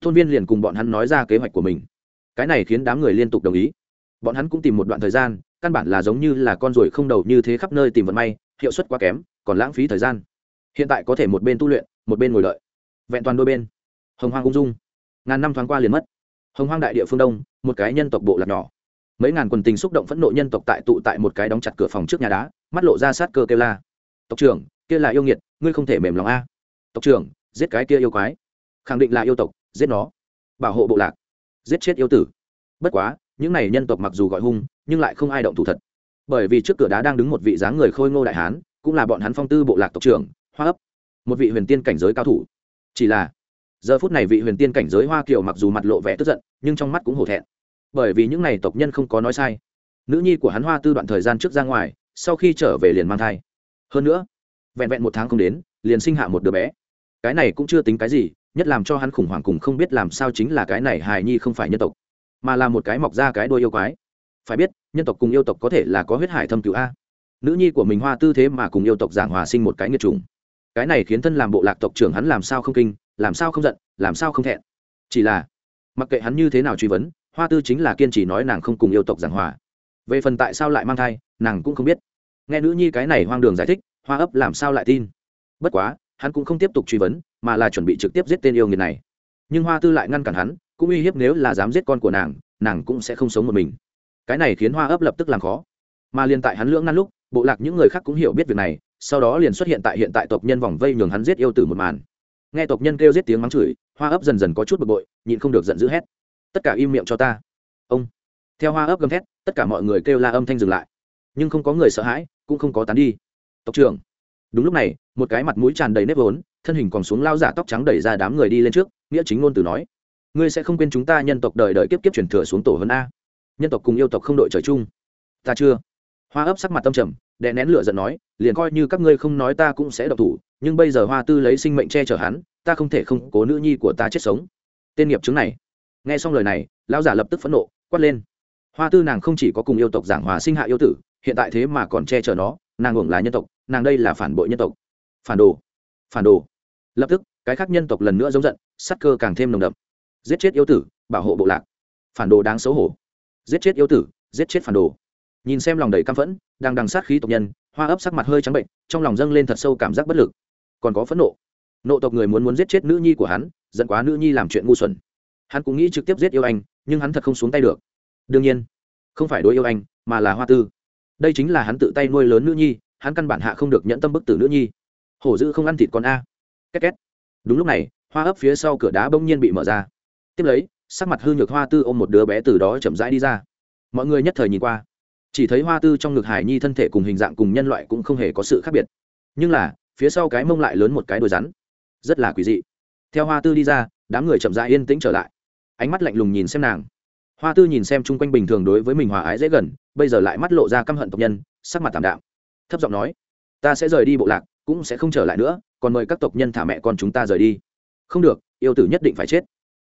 [SPEAKER 1] tôn viên liền cùng bọn hắn nói ra kế hoạch của mình. Cái này khiến đám người liên tục đồng ý. Bọn hắn cũng tìm một đoạn thời gian, căn bản là giống như là con ruồi không đầu như thế khắp nơi tìm vận may, hiệu suất quá kém, còn lãng phí thời gian. Hiện tại có thể một bên tu luyện, một bên ngồi đợi vẹn toàn đôi bên. Hồng hoang ung dung. Ngàn năm thoáng qua liền mất. Hồng hoang đại địa phương đông, một cái nhân tộc bộ lạc nhỏ. Mấy ngàn quần tình xúc động phẫn nộ nhân tộc tại tụ tại một cái đóng chặt cửa phòng trước nhà đá, mắt lộ ra sát cơ kêu la. Tộc trưởng, kia là yêu nghiệt, ngươi không thể mềm lòng a. Tộc trưởng, giết cái kia yêu quái. Khẳng định là yêu tộc, giết nó. Bảo hộ bộ lạc. Giết chết yêu tử. Bất quá, những này nhân tộc mặc dù gọi hung, nhưng lại không ai động thủ thật. Bởi vì trước cửa đá đang đứng một vị dáng người khôi ngô đại hán, cũng là bọn hắn phong tư bộ lạc tộc trưởng, hoa ấp một vị huyền tiên cảnh giới cao thủ chỉ là, giờ phút này vị huyền tiên cảnh giới hoa kiều mặc dù mặt lộ vẻ tức giận, nhưng trong mắt cũng hổ thẹn. Bởi vì những n à y tộc nhân không có nói sai. Nữ nhi của hắn hoa tư đoạn thời gian trước ra ngoài, sau khi trở về liền mang thai. Hơn nữa, vẹn vẹn một tháng không đến, liền sinh hạ một đứa bé. Cái này cũng chưa tính cái gì, nhất làm cho hắn khủng hoảng cùng không biết làm sao chính là cái này hài nhi không phải nhân tộc, mà là một cái mọc ra cái đôi yêu quái. Phải biết, nhân tộc cùng yêu tộc có thể là có huyết hải thâm cứu a. Nữ nhi của mình hoa tư thế mà cùng yêu tộc giảng hòa sinh một cái nghiệt trùng cái này khiến thân làm bộ lạc tộc trưởng hắn làm sao không kinh, làm sao không giận, làm sao không thẹn. Chỉ là, mặc kệ hắn như thế nào truy vấn, hoa tư chính là kiên trì nói nàng không cùng yêu tộc giảng hòa. Về phần tại sao lại mang thai, nàng cũng không biết. Nghe nữ nhi cái này hoang đường giải thích, hoa ấp làm sao lại tin? Bất quá, hắn cũng không tiếp tục truy vấn, mà là chuẩn bị trực tiếp giết tên yêu nghiệt này. Nhưng hoa tư lại ngăn cản hắn, cũng uy hiếp nếu là dám giết con của nàng nàng cũng sẽ không sống một mình. Cái này khiến hoa ấp lập tức làm khó. Mà liền tại hắn lưỡng ngăn lúc, bộ lạc những người khác cũng hiểu biết việc này sau đó liền xuất hiện tại hiện tại tộc nhân vòng vây nhường hắn giết yêu tử một màn. Nghe tộc nhân kêu giết tiếng mắng chửi, hoa ấp dần dần có chút bực bội, nhịn không được giận dữ hét. Tất cả im miệng cho ta. Ông. Theo hoa ấp gầm thét, tất cả mọi người kêu la âm thanh dừng lại. Nhưng không có người sợ hãi, cũng không có tán đi. Tộc trưởng. Đúng lúc này, một cái mặt mũi tràn đầy nếp vốn, thân hình còn xuống lao giả tóc trắng đẩy ra đám người đi lên trước, nghĩa chính ngôn từ nói. Ngươi sẽ không quên chúng ta nhân tộc đời đời kiếp kiếp chuyển thừa xuống tổ hơn a. Nhân tộc cùng yêu tộc không đội trời chung. Ta chưa hoa ấp sắc mặt tâm trầm, đè nén lửa giận nói, liền coi như các ngươi không nói ta cũng sẽ độc thủ, nhưng bây giờ hoa tư lấy sinh mệnh che chở hắn, ta không thể không cố nữ nhi của ta chết sống. Tên nghiệp chứng này. Nghe xong lời này, lão giả lập tức phẫn nộ, quát lên. Hoa tư nàng không chỉ có cùng yêu tộc giảng hòa sinh hạ yêu tử, hiện tại thế mà còn che chở nó, nàng hưởng là nhân tộc, nàng đây là phản bội nhân tộc. Phản đồ. Phản đồ. Lập tức, cái khác nhân tộc lần nữa giống giận sắc cơ càng thêm nồng đậm. Giết chết yêu tử, bảo hộ bộ lạc. Phản đồ đáng xấu hổ. Giết chết yêu tử, giết chết phản đồ nhìn xem lòng đầy căm phẫn, đang đằng sát khí tộc nhân, hoa ấp sắc mặt hơi trắng bệnh, trong lòng dâng lên thật sâu cảm giác bất lực. Còn có phẫn nộ. Nộ tộc người muốn muốn giết chết nữ nhi của hắn dẫn quá nữ nhi làm chuyện ngu xuẩn. Hắn cũng nghĩ trực tiếp giết yêu anh, nhưng hắn thật không xuống tay được. Đương nhiên, không phải đối yêu anh, mà là hoa tư. Đây chính là hắn tự tay nuôi lớn nữ nhi, hắn căn bản hạ không được nhẫn tâm bức tử nữ nhi. Hổ dữ không ăn thịt con a. Két két. Đúng lúc này, hoa ấp phía sau cửa đá bỗng nhiên bị mở ra. Tiếp lấy, sắc mặt hư nhược hoa tư ôm một đứa bé từ đó chậm rãi đi ra. Mọi người nhất thời nhìn qua chỉ thấy hoa tư trong ngực hải nhi thân thể cùng hình dạng cùng nhân loại cũng không hề có sự khác biệt. Nhưng là, phía sau cái mông lại lớn một cái đôi rắn. Rất là quỷ dị. Theo hoa tư đi ra, đám người chậm rãi yên tĩnh trở lại. Ánh mắt lạnh lùng nhìn xem nàng. Hoa tư nhìn xem chung quanh bình thường đối với mình hòa ái dễ gần, bây giờ lại mắt lộ ra căm hận tộc nhân, sắc mặt tảm đạm. Thấp giọng nói, ta sẽ rời đi bộ lạc, cũng sẽ không trở lại nữa, còn mời các tộc nhân thả mẹ con chúng ta rời đi. Không được, yêu tử nhất định phải chết.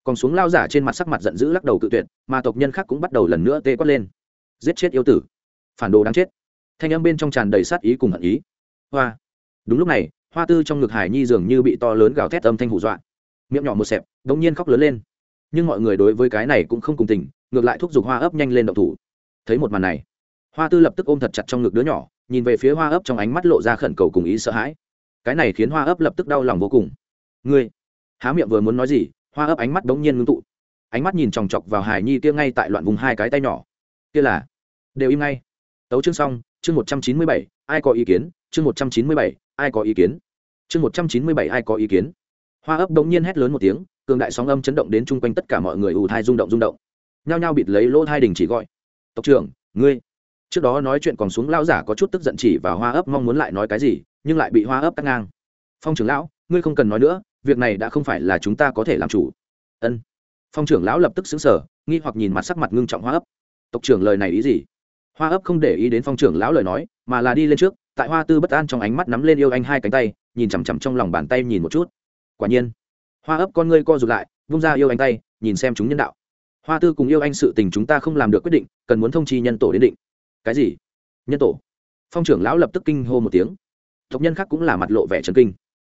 [SPEAKER 1] Còn xuống lao giả trên mặt sắc mặt giận dữ lắc đầu cự tuyệt, mà tộc nhân khác cũng bắt đầu lần nữa tê quát lên giết chết yêu tử. Phản đồ đáng chết. Thanh âm bên trong tràn đầy sát ý cùng hận ý. Hoa. Đúng lúc này, hoa tư trong ngực hải nhi dường như bị to lớn gào thét âm thanh hù dọa. Miệng nhỏ một xẹp đ ỗ n g nhiên khóc lớn lên. Nhưng mọi người đối với cái này cũng không cùng tình, ngược lại thúc giục hoa ấp nhanh lên động thủ. Thấy một màn này, hoa tư lập tức ôm thật chặt trong ngực đứa nhỏ, nhìn về phía hoa ấp trong ánh mắt lộ ra khẩn cầu cùng ý sợ hãi. Cái này khiến hoa ấp lập tức đau lòng vô cùng. Ngươi, há miệng vừa muốn nói gì, hoa ấp ánh mắt đ ố n g nhiên ngưng tụ. Ánh mắt nhìn chòng chọc vào hải nhi kia ngay tại loạn vùng hai cái tay nhỏ kia là, đều im ngay. Tấu chương xong, chương một trăm chín mươi bảy, ai có ý kiến? Chương một trăm chín mươi bảy, ai có ý kiến? Chương một trăm chín mươi bảy, ai có ý kiến? Hoa ấp đống nhiên hét lớn một tiếng, cường đại sóng âm chấn động đến chung quanh tất cả mọi người ù thai rung động rung động. Nhao nhao bịt lấy lỗ thai đình chỉ gọi. Tộc trưởng, ngươi. Trước đó nói chuyện còn xuống lão giả có chút tức giận chỉ và hoa ấp mong muốn lại nói cái gì, nhưng lại bị hoa ấp cắt ngang. Phong trưởng lão, ngươi không cần nói nữa, việc này đã không phải là chúng ta có thể làm chủ. Ân. Phong trưởng lão lập tức xứng sở nghi hoặc nhìn mặt sắc mặt ngưng trọng hoa ấp tộc trưởng lời này ý gì? Hoa ấp không để ý đến phong trưởng lão lời nói, mà là đi lên trước, tại hoa tư bất an trong ánh mắt nắm lên yêu anh hai cánh tay, nhìn chằm chằm trong lòng bàn tay nhìn một chút. Quả nhiên, hoa ấp con ngươi co rụt lại, vung ra yêu anh tay, nhìn xem chúng nhân đạo. Hoa tư cùng yêu anh sự tình chúng ta không làm được quyết định, cần muốn thông chi nhân tổ đến định. Cái gì? Nhân tổ? Phong trưởng lão lập tức kinh hô một tiếng. Tộc nhân khác cũng là mặt lộ vẻ trần kinh.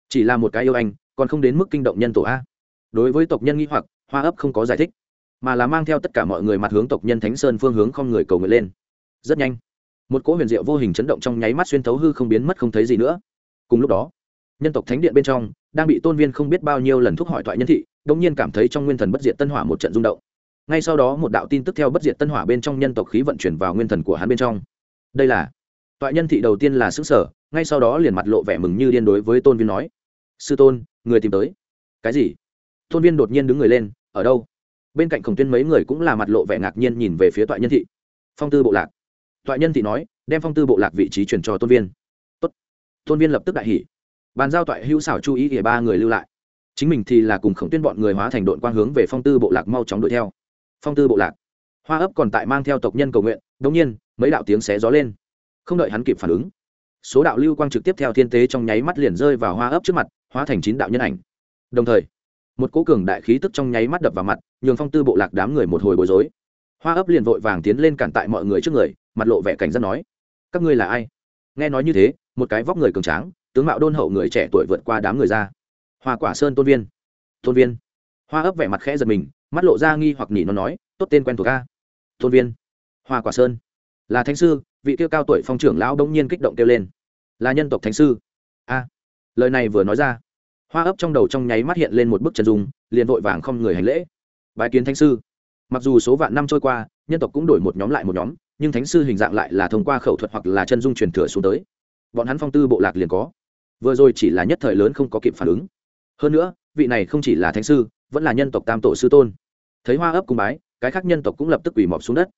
[SPEAKER 1] Chỉ là một cái yêu anh, còn không đến mức kinh động nhân tổ a. Đối với tộc nhân nghi hoặc, hoa ấp không có giải thích mà là mang theo tất cả mọi người mặt hướng tộc nhân thánh sơn phương hướng không người cầu nguyện lên. Rất nhanh, một cỗ huyền diệu vô hình chấn động trong nháy mắt xuyên thấu hư không biến mất không thấy gì nữa. Cùng lúc đó, nhân tộc thánh điện bên trong, đang bị tôn viên không biết bao nhiêu lần thúc hỏi thoại nhân thị đông nhiên cảm thấy trong nguyên thần bất diệt tân hỏa một trận rung động. Ngay sau đó một đạo tin tức theo bất diệt tân hỏa bên trong nhân tộc khí vận chuyển vào nguyên thần của hắn bên trong. Đây là toại nhân thị đầu tiên là xứ sở, ngay sau đó liền mặt lộ vẻ mừng như điên đối với tôn viên nói, sư tôn, người tìm tới. Cái gì? Tôn viên đột nhiên đứng người lên, ở đâu? Bên cạnh khổng tuyên mấy người cũng là mặt lộ vẻ ngạc nhiên nhìn về phía toại nhân thị. Phong tư bộ lạc. Toại nhân thị nói, đem phong tư bộ lạc vị trí truyền cho tôn viên. Tốt. tôn viên lập tức đại hỉ. Bàn giao toại hữu xảo chú ý để ba người lưu lại. Chính mình thì là cùng khổng tuyên bọn người hóa thành đội quang hướng về phong tư bộ lạc mau chóng đuổi theo. Phong tư bộ lạc. Hoa ấp còn tại mang theo tộc nhân cầu nguyện đông nhiên, mấy đạo tiếng xé gió lên. Không đợi hắn kịp phản ứng, số đạo lưu quang trực tiếp theo thiên tế trong nháy mắt liền rơi vào hoa ấp trước mặt, hóa thành chín đạo nhân ảnh. Đồng thời, một cố cường đại khí tức trong nháy mắt đập vào mặt nhường phong tư bộ lạc đám người một hồi bối rối. Hoa ấp liền vội vàng tiến lên cản tại mọi người trước người, mặt lộ vẻ cảnh giác nói, các ngươi là ai? Nghe nói như thế, một cái vóc người cường tráng, tướng mạo đôn hậu người trẻ tuổi vượt qua đám người ra. Hoa quả sơn tôn viên. Tôn viên. Hoa ấp vẻ mặt khẽ giật mình, mắt lộ ra nghi hoặc nhỉ nó nói, tốt tên quen thuộc ca tôn viên. Hoa quả sơn. Là thánh sư. Vị tiêu cao tuổi phong trưởng lão bỗng nhiên kích động kêu lên, là nhân tộc thánh sư. A. Lời này vừa nói ra, hoa ấp trong đầu trong nháy mắt hiện lên một bức chân dung, liền vội vàng không người hành lễ bài kiến thánh sư. Mặc dù số vạn năm trôi qua, nhân tộc cũng đổi một nhóm lại một nhóm, nhưng thánh sư hình dạng lại là thông qua khẩu thuật hoặc là chân dung truyền thừa xuống tới. Bọn hắn phong tư bộ lạc liền có. Vừa rồi chỉ là nhất thời lớn không có kịp phản ứng. Hơn nữa, vị này không chỉ là thánh sư, vẫn là nhân tộc tam tổ sư tôn. Thấy hoa ấp cùng bái, cái khác nhân tộc cũng lập tức quỳ mọp xuống đất.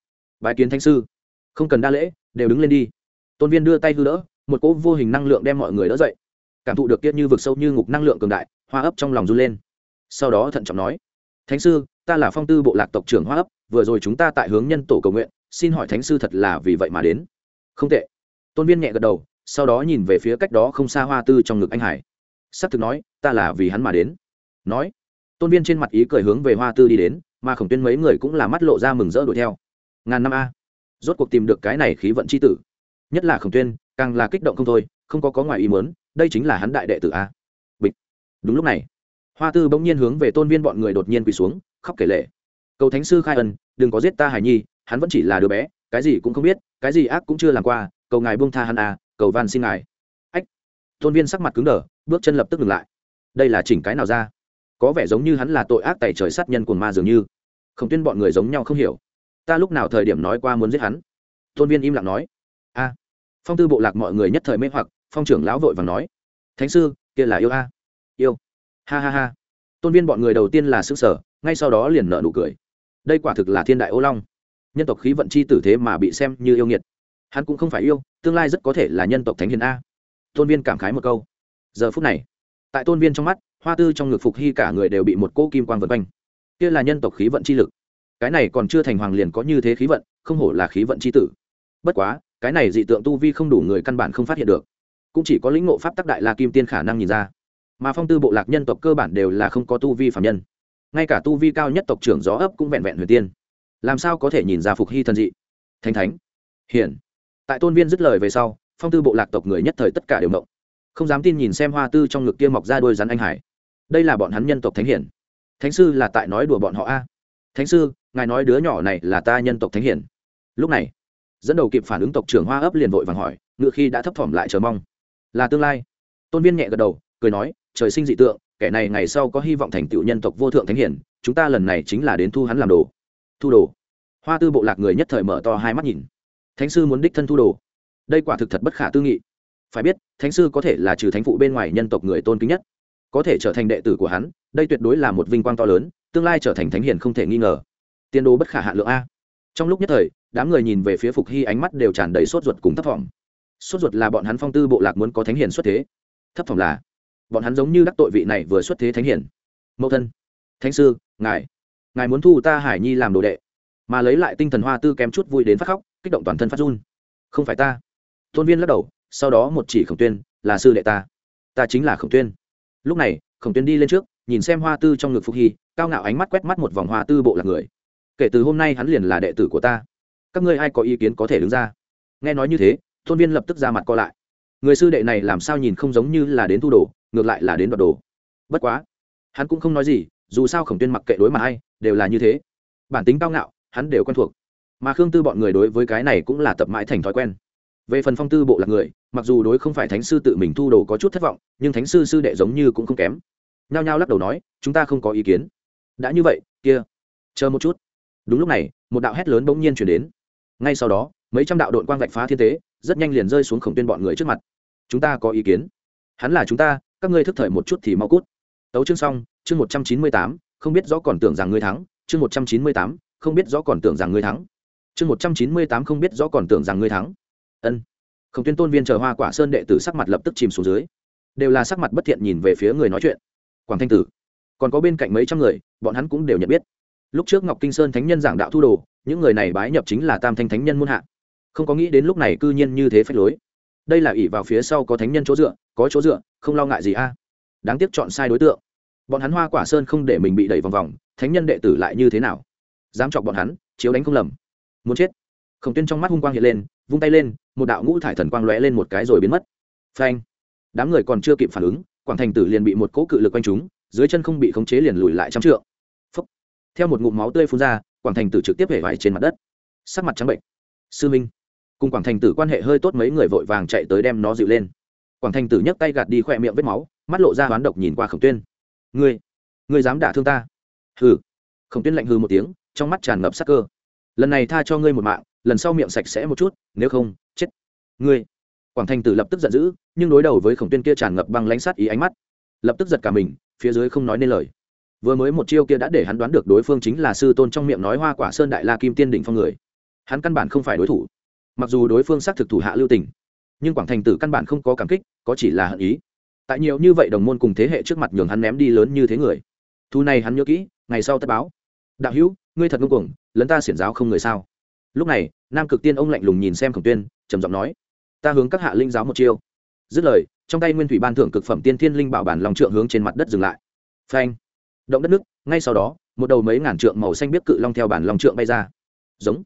[SPEAKER 1] Bái kiến thánh sư. Không cần đa lễ, đều đứng lên đi. Tôn viên đưa tay hư đỡ, một cỗ vô hình năng lượng đem mọi người đỡ dậy. Cảm thụ được tiết như vực sâu như ngục năng lượng cường đại, hoa ấp trong lòng run lên. Sau đó thận trọng nói, thánh sư ta là phong tư bộ lạc tộc trưởng hoa ấp, vừa rồi chúng ta tại hướng nhân tổ cầu nguyện, xin hỏi thánh sư thật là vì vậy mà đến. Không tệ. Tôn viên nhẹ gật đầu, sau đó nhìn về phía cách đó không xa hoa tư trong ngực anh hải. S ắ c thực nói, ta là vì hắn mà đến. Nói. Tôn viên trên mặt ý cười hướng về hoa tư đi đến, mà khổng tuyên mấy người cũng là mắt lộ ra mừng rỡ đuổi theo. Ngàn năm a. Rốt cuộc tìm được cái này khí vận c h i tử. Nhất là khổng tuyên, càng là kích động không thôi, không có có ngoài ý mớn đây chính là hắn đại đệ tử a. Bịch. Đúng lúc này, hoa tư bỗng nhiên hướng về tôn viên bọn người đột nhiên quỳ xuống khóc kể lệ cầu thánh sư khai ân, đừng có giết ta hải nhi, hắn vẫn chỉ là đứa bé, cái gì cũng không biết, cái gì ác cũng chưa làm qua, cầu ngài buông tha hắn à cầu van xin ngài. Ách! Tôn viên sắc mặt cứng đờ, bước chân lập tức ngừng lại. Đây là chỉnh cái nào ra? Có vẻ giống như hắn là tội ác tày trời sát nhân của ma dường như. Không tuyên bọn người giống nhau không hiểu. Ta lúc nào thời điểm nói qua muốn giết hắn? Tôn viên im lặng nói. A! Phong tư bộ lạc mọi người nhất thời mê hoặc, phong trưởng lão vội vàng nói. Thánh sư, kia là yêu a. Yêu. Ha ha ha. Tôn viên bọn người đầu tiên là xứ sở ngay sau đó liền nợ nụ cười. Đây quả thực là thiên đại ô long. Nhân tộc khí vận chi tử thế mà bị xem như yêu nghiệt. Hắn cũng không phải yêu, tương lai rất có thể là nhân tộc thánh hiền a. Tôn viên cảm khái một câu. Giờ phút này, tại tôn viên trong mắt, hoa tư trong ngực phục hy cả người đều bị một cỗ kim quang vượt quanh. Kia là nhân tộc khí vận chi lực. Cái này còn chưa thành hoàng liền có như thế khí vận, không hổ là khí vận chi tử. Bất quá, cái này dị tượng tu vi không đủ người căn bản không phát hiện được. Cũng chỉ có lĩnh ngộ pháp tắc đại la kim tiên khả năng nhìn ra. Mà phong tư bộ lạc nhân tộc cơ bản đều là không có tu vi phạm nhân ngay cả tu vi cao nhất tộc trưởng gió ấp cũng vẹn vẹn huyền tiên. Làm sao có thể nhìn ra phục hy thần dị? Thánh thánh. Hiển. Tại tôn viên dứt lời về sau, phong tư bộ lạc tộc người nhất thời tất cả đều mộng không dám tin nhìn xem hoa tư trong ngực kia mọc ra đôi rắn anh hải. Đây là bọn hắn nhân tộc thánh hiển. Thánh sư là tại nói đùa bọn họ a. Thánh sư, ngài nói đứa nhỏ này là ta nhân tộc thánh hiển. Lúc này, dẫn đầu kịp phản ứng tộc trưởng hoa ấp liền vội vàng hỏi, ngựa khi đã thấp thỏm lại chờ mong. Là tương lai. Tôn viên nhẹ gật đầu, cười nói, trời sinh dị tượng kẻ này ngày sau có hy vọng thành tựu nhân tộc vô thượng thánh hiển, chúng ta lần này chính là đến thu hắn làm đồ. Thu đồ. Hoa tư bộ lạc người nhất thời mở to hai mắt nhìn. Thánh sư muốn đích thân thu đồ. Đây quả thực thật bất khả tư nghị. Phải biết, thánh sư có thể là trừ thánh phụ bên ngoài nhân tộc người tôn kính nhất. Có thể trở thành đệ tử của hắn, đây tuyệt đối là một vinh quang to lớn, tương lai trở thành thánh hiền không thể nghi ngờ. Tiên đồ bất khả hạ lượng a. Trong lúc nhất thời, đám người nhìn về phía phục hy ánh mắt đều tràn đầy sốt ruột cùng thấp thỏm sốt ruột là bọn hắn phong tư bộ lạc muốn có thánh hiền xuất thế. Thấp thỏm là bọn hắn giống như đắc tội vị này vừa xuất thế thánh hiển, mẫu thân thánh sư ngài ngài muốn thu ta hải nhi làm đồ đệ mà lấy lại tinh thần hoa tư kém chút vui đến phát khóc kích động toàn thân phát run. Không phải ta. Tôn viên lắc đầu sau đó một chỉ khổng tuyên là sư đệ ta. Ta chính là khổng tuyên. Lúc này khổng tuyên đi lên trước nhìn xem hoa tư trong ngực phục hy cao ngạo ánh mắt quét mắt một vòng hoa tư bộ là người. Kể từ hôm nay hắn liền là đệ tử của ta. Các ngươi ai có ý kiến có thể đứng ra? Nghe nói như thế tôn viên lập tức ra mặt co lại. Người sư đệ này làm sao nhìn không giống như là đến thu đồ ngược lại là đến đoạt đồ. Bất quá, hắn cũng không nói gì, dù sao khổng tuyên mặc kệ đối mà ai, đều là như thế. Bản tính cao ngạo, hắn đều quen thuộc. Mà khương tư bọn người đối với cái này cũng là tập mãi thành thói quen. Về phần phong tư bộ lạc người, mặc dù đối không phải thánh sư tự mình thu đồ có chút thất vọng, nhưng thánh sư sư đệ giống như cũng không kém. Nhao nhao lắc đầu nói, chúng ta không có ý kiến. Đã như vậy, kia, chờ một chút. Đúng lúc này, một đạo hét lớn bỗng nhiên chuyển đến. Ngay sau đó, mấy trăm đạo đội quang vạch phá thiên tế, rất nhanh liền rơi xuống khổng tuyên bọn người trước mặt. Chúng ta có ý kiến. Hắn là chúng ta các ngươi thức thời một chút thì mau cút. Tấu chương xong, chương một trăm chín mươi tám, không biết rõ còn tưởng rằng ngươi thắng. Chương một trăm chín mươi tám, không biết rõ còn tưởng rằng ngươi thắng. Chương một trăm chín mươi tám, không biết rõ còn tưởng rằng ngươi thắng. Ân. Không tuyên tôn viên chờ hoa quả sơn đệ tử sắc mặt lập tức chìm xuống dưới. Đều là sắc mặt bất thiện nhìn về phía người nói chuyện. Quảng thanh tử. Còn có bên cạnh mấy trăm người, bọn hắn cũng đều nhận biết. Lúc trước ngọc kinh sơn thánh nhân giảng đạo thu đồ, những người này bái nhập chính là tam thanh thánh nhân muôn hạ. Không có nghĩ đến lúc này cư nhiên như thế phách lối. Đây là ỷ vào phía sau có thánh nhân chỗ dựa có chỗ dựa, không lo ngại gì a. À? Đáng tiếc chọn sai đối tượng. Bọn hắn hoa quả sơn không để mình bị đẩy vòng vòng, thánh nhân đệ tử lại như thế nào? Dám chọc bọn hắn, chiếu đánh không lầm. Muốn chết. Khổng tuyên trong mắt hung quang hiện lên, vung tay lên, một đạo ngũ thải thần quang lóe lên một cái rồi biến mất. Phanh. Đám người còn chưa kịp phản ứng, quảng thành tử liền bị một cỗ cự lực quanh chúng dưới chân không bị khống chế liền lùi lại trăm trượng. Phúc. theo một ngụm máu tươi phun ra, quảng thành tử trực tiếp hể vải trên mặt đất. Sắc mặt trắng bệnh sư minh. Cùng quảng thành tử quan hệ hơi tốt mấy người vội vàng chạy tới đem nó dịu lên quảng thành tử nhấc tay gạt đi khỏe miệng vết máu, mắt lộ ra hoán độc nhìn qua khổng tuyên. Ngươi ngươi dám đả thương ta? Hừ. Khổng tuyên lạnh hừ một tiếng, trong mắt tràn ngập sắc cơ. Lần này tha cho ngươi một mạng, lần sau miệng sạch sẽ một chút, nếu không, chết. Ngươi. Quảng thành tử lập tức giận dữ, nhưng đối đầu với khổng tuyên kia tràn ngập băng lãnh sát ý ánh mắt, lập tức giật cả mình, phía dưới không nói nên lời. Vừa mới một chiêu kia đã để hắn đoán được đối phương chính là sư tôn trong miệng nói hoa quả sơn đại la kim tiên đỉnh phong người. Hắn căn bản không phải đối thủ. Mặc dù đối phương xác thực thủ hạ lưu tình nhưng quảng thành tử căn bản không có cảm kích, có chỉ là hận ý. Tại nhiều như vậy đồng môn cùng thế hệ trước mặt nhường hắn ném đi lớn như thế người. Thu này hắn nhớ kỹ, ngày sau tất báo. Đạo hữu, ngươi thật ngưng cuồng, lấn ta xiển giáo không người sao? Lúc này, nam cực tiên ông lạnh lùng nhìn xem khổng tuyên, trầm giọng nói, ta hướng các hạ linh giáo một chiêu. Dứt lời, trong tay nguyên thủy ban thưởng cực phẩm tiên thiên linh bảo bản lòng trượng hướng trên mặt đất dừng lại. Phanh! Động đất nước ngay sau đó, một đầu mấy ngàn trượng màu xanh biết cự long theo bản lòng trượng bay ra. Giống!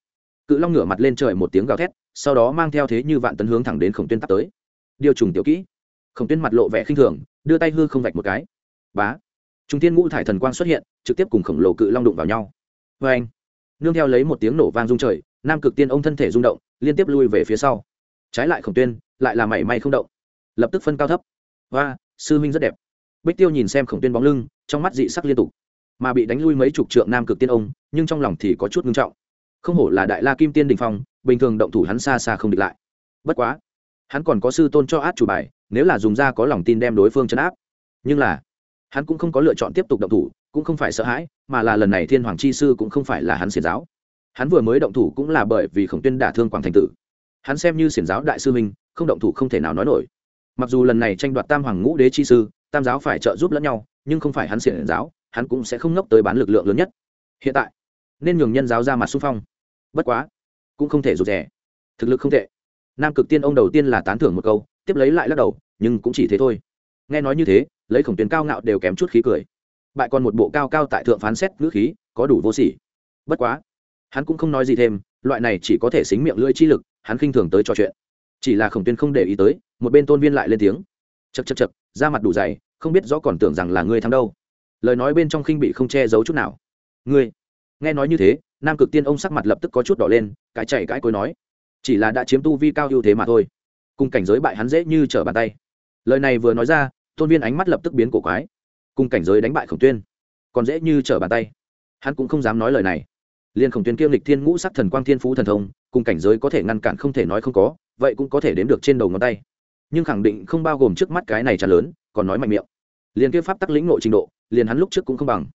[SPEAKER 1] Cự long ngửa mặt lên trời một tiếng gào thét, sau đó mang theo thế như vạn tấn hướng thẳng đến khổng tuyên tắt tới. Điều trùng tiểu kỹ. Khổng tuyên mặt lộ vẻ khinh thường, đưa tay hư không vạch một cái. Bá. Trung tiên ngũ thải thần quang xuất hiện, trực tiếp cùng khổng lồ cự long đụng vào nhau. Vê anh nương theo lấy một tiếng nổ vang rung trời, nam cực tiên ông thân thể rung động, liên tiếp lui về phía sau. Trái lại khổng tuyên, lại là mảy may không động. Lập tức phân cao thấp. Và sư minh rất đẹp. Bích tiêu nhìn xem khổng tuyên bóng lưng, trong mắt dị sắc liên tục. Mà bị đánh lui mấy chục trượng nam cực tiên ông, nhưng trong lòng thì có chút ngưng trọng không hổ là đại la kim tiên đình phong, bình thường động thủ hắn xa xa không địch lại. Bất quá, hắn còn có sư tôn cho át chủ bài, nếu là dùng ra có lòng tin đem đối phương chấn áp. Nhưng là, hắn cũng không có lựa chọn tiếp tục động thủ, cũng không phải sợ hãi, mà là lần này thiên hoàng chi sư cũng không phải là hắn xiển giáo. Hắn vừa mới động thủ cũng là bởi vì khổng tuyên đả thương quảng thành tử. Hắn xem như xiển giáo đại sư minh không động thủ không thể nào nói nổi. Mặc dù lần này tranh đoạt tam hoàng ngũ đế chi sư, tam giáo phải trợ giúp lẫn nhau, nhưng không phải hắn xiển giáo, hắn cũng sẽ không ngốc tới bán lực lượng lớn nhất. Hiện tại nên nhường nhân giáo ra mặt xung phong. Bất quá, cũng không thể rụt rè. Thực lực không tệ. Nam cực tiên ông đầu tiên là tán thưởng một câu, tiếp lấy lại lắc đầu, nhưng cũng chỉ thế thôi. Nghe nói như thế, lấy khổng tuyến cao ngạo đều kém chút khí cười. Bại còn một bộ cao cao tại thượng phán xét ngữ khí, có đủ vô sỉ. Bất quá, hắn cũng không nói gì thêm, loại này chỉ có thể xính miệng lưỡi chi lực, hắn khinh thường tới trò chuyện. Chỉ là khổng tuyên không để ý tới, một bên tôn viên lại lên tiếng. Chật chật chật da mặt đủ dày, không biết rõ còn tưởng rằng là ngươi thắng đâu. Lời nói bên trong khinh bị không che giấu chút nào. Ngươi nghe nói như thế, nam cực tiên ông sắc mặt lập tức có chút đỏ lên cãi chạy cãi cối nói, chỉ là đã chiếm tu vi cao ưu thế mà thôi. Cùng cảnh giới bại hắn dễ như trở bàn tay. Lời này vừa nói ra, tôn viên ánh mắt lập tức biến cổ quái. Cùng cảnh giới đánh bại khổng tuyên, còn dễ như trở bàn tay. Hắn cũng không dám nói lời này. Liên khổng tuyên kiêm lịch thiên ngũ sắc thần quang thiên phú thần thông, cùng cảnh giới có thể ngăn cản không thể nói không có, vậy cũng có thể đếm được trên đầu ngón tay. Nhưng khẳng định không bao gồm trước mắt cái này trả lớn, còn nói mạnh miệng. Liền kia pháp tắc lĩnh nội trình độ, liền hắn lúc trước cũng không bằng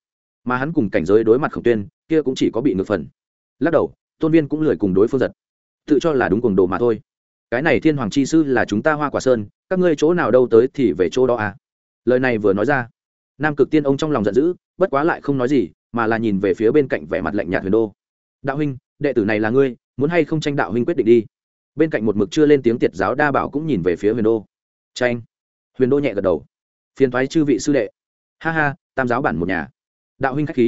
[SPEAKER 1] mà hắn cùng cảnh giới đối mặt khổng tuyên, kia cũng chỉ có bị ngược phần. Lắc đầu, tôn viên cũng lười cùng đối phương giật. Tự cho là đúng cùng đồ mà thôi. Cái này thiên hoàng chi sư là chúng ta hoa quả sơn, các ngươi chỗ nào đâu tới thì về chỗ đó à. Lời này vừa nói ra, nam cực tiên ông trong lòng giận dữ, bất quá lại không nói gì, mà là nhìn về phía bên cạnh vẻ mặt lạnh nhạt huyền đô. Đạo huynh, đệ tử này là ngươi, muốn hay không tranh đạo huynh quyết định đi. Bên cạnh một mực chưa lên tiếng tiệt giáo đa bảo cũng nhìn về phía huyền đô. Tranh huyền đô nhẹ gật đầu. Phiền thoái chư vị sư đệ. Ha ha, tam giáo bản một nhà đạo huynh k h á c h khí.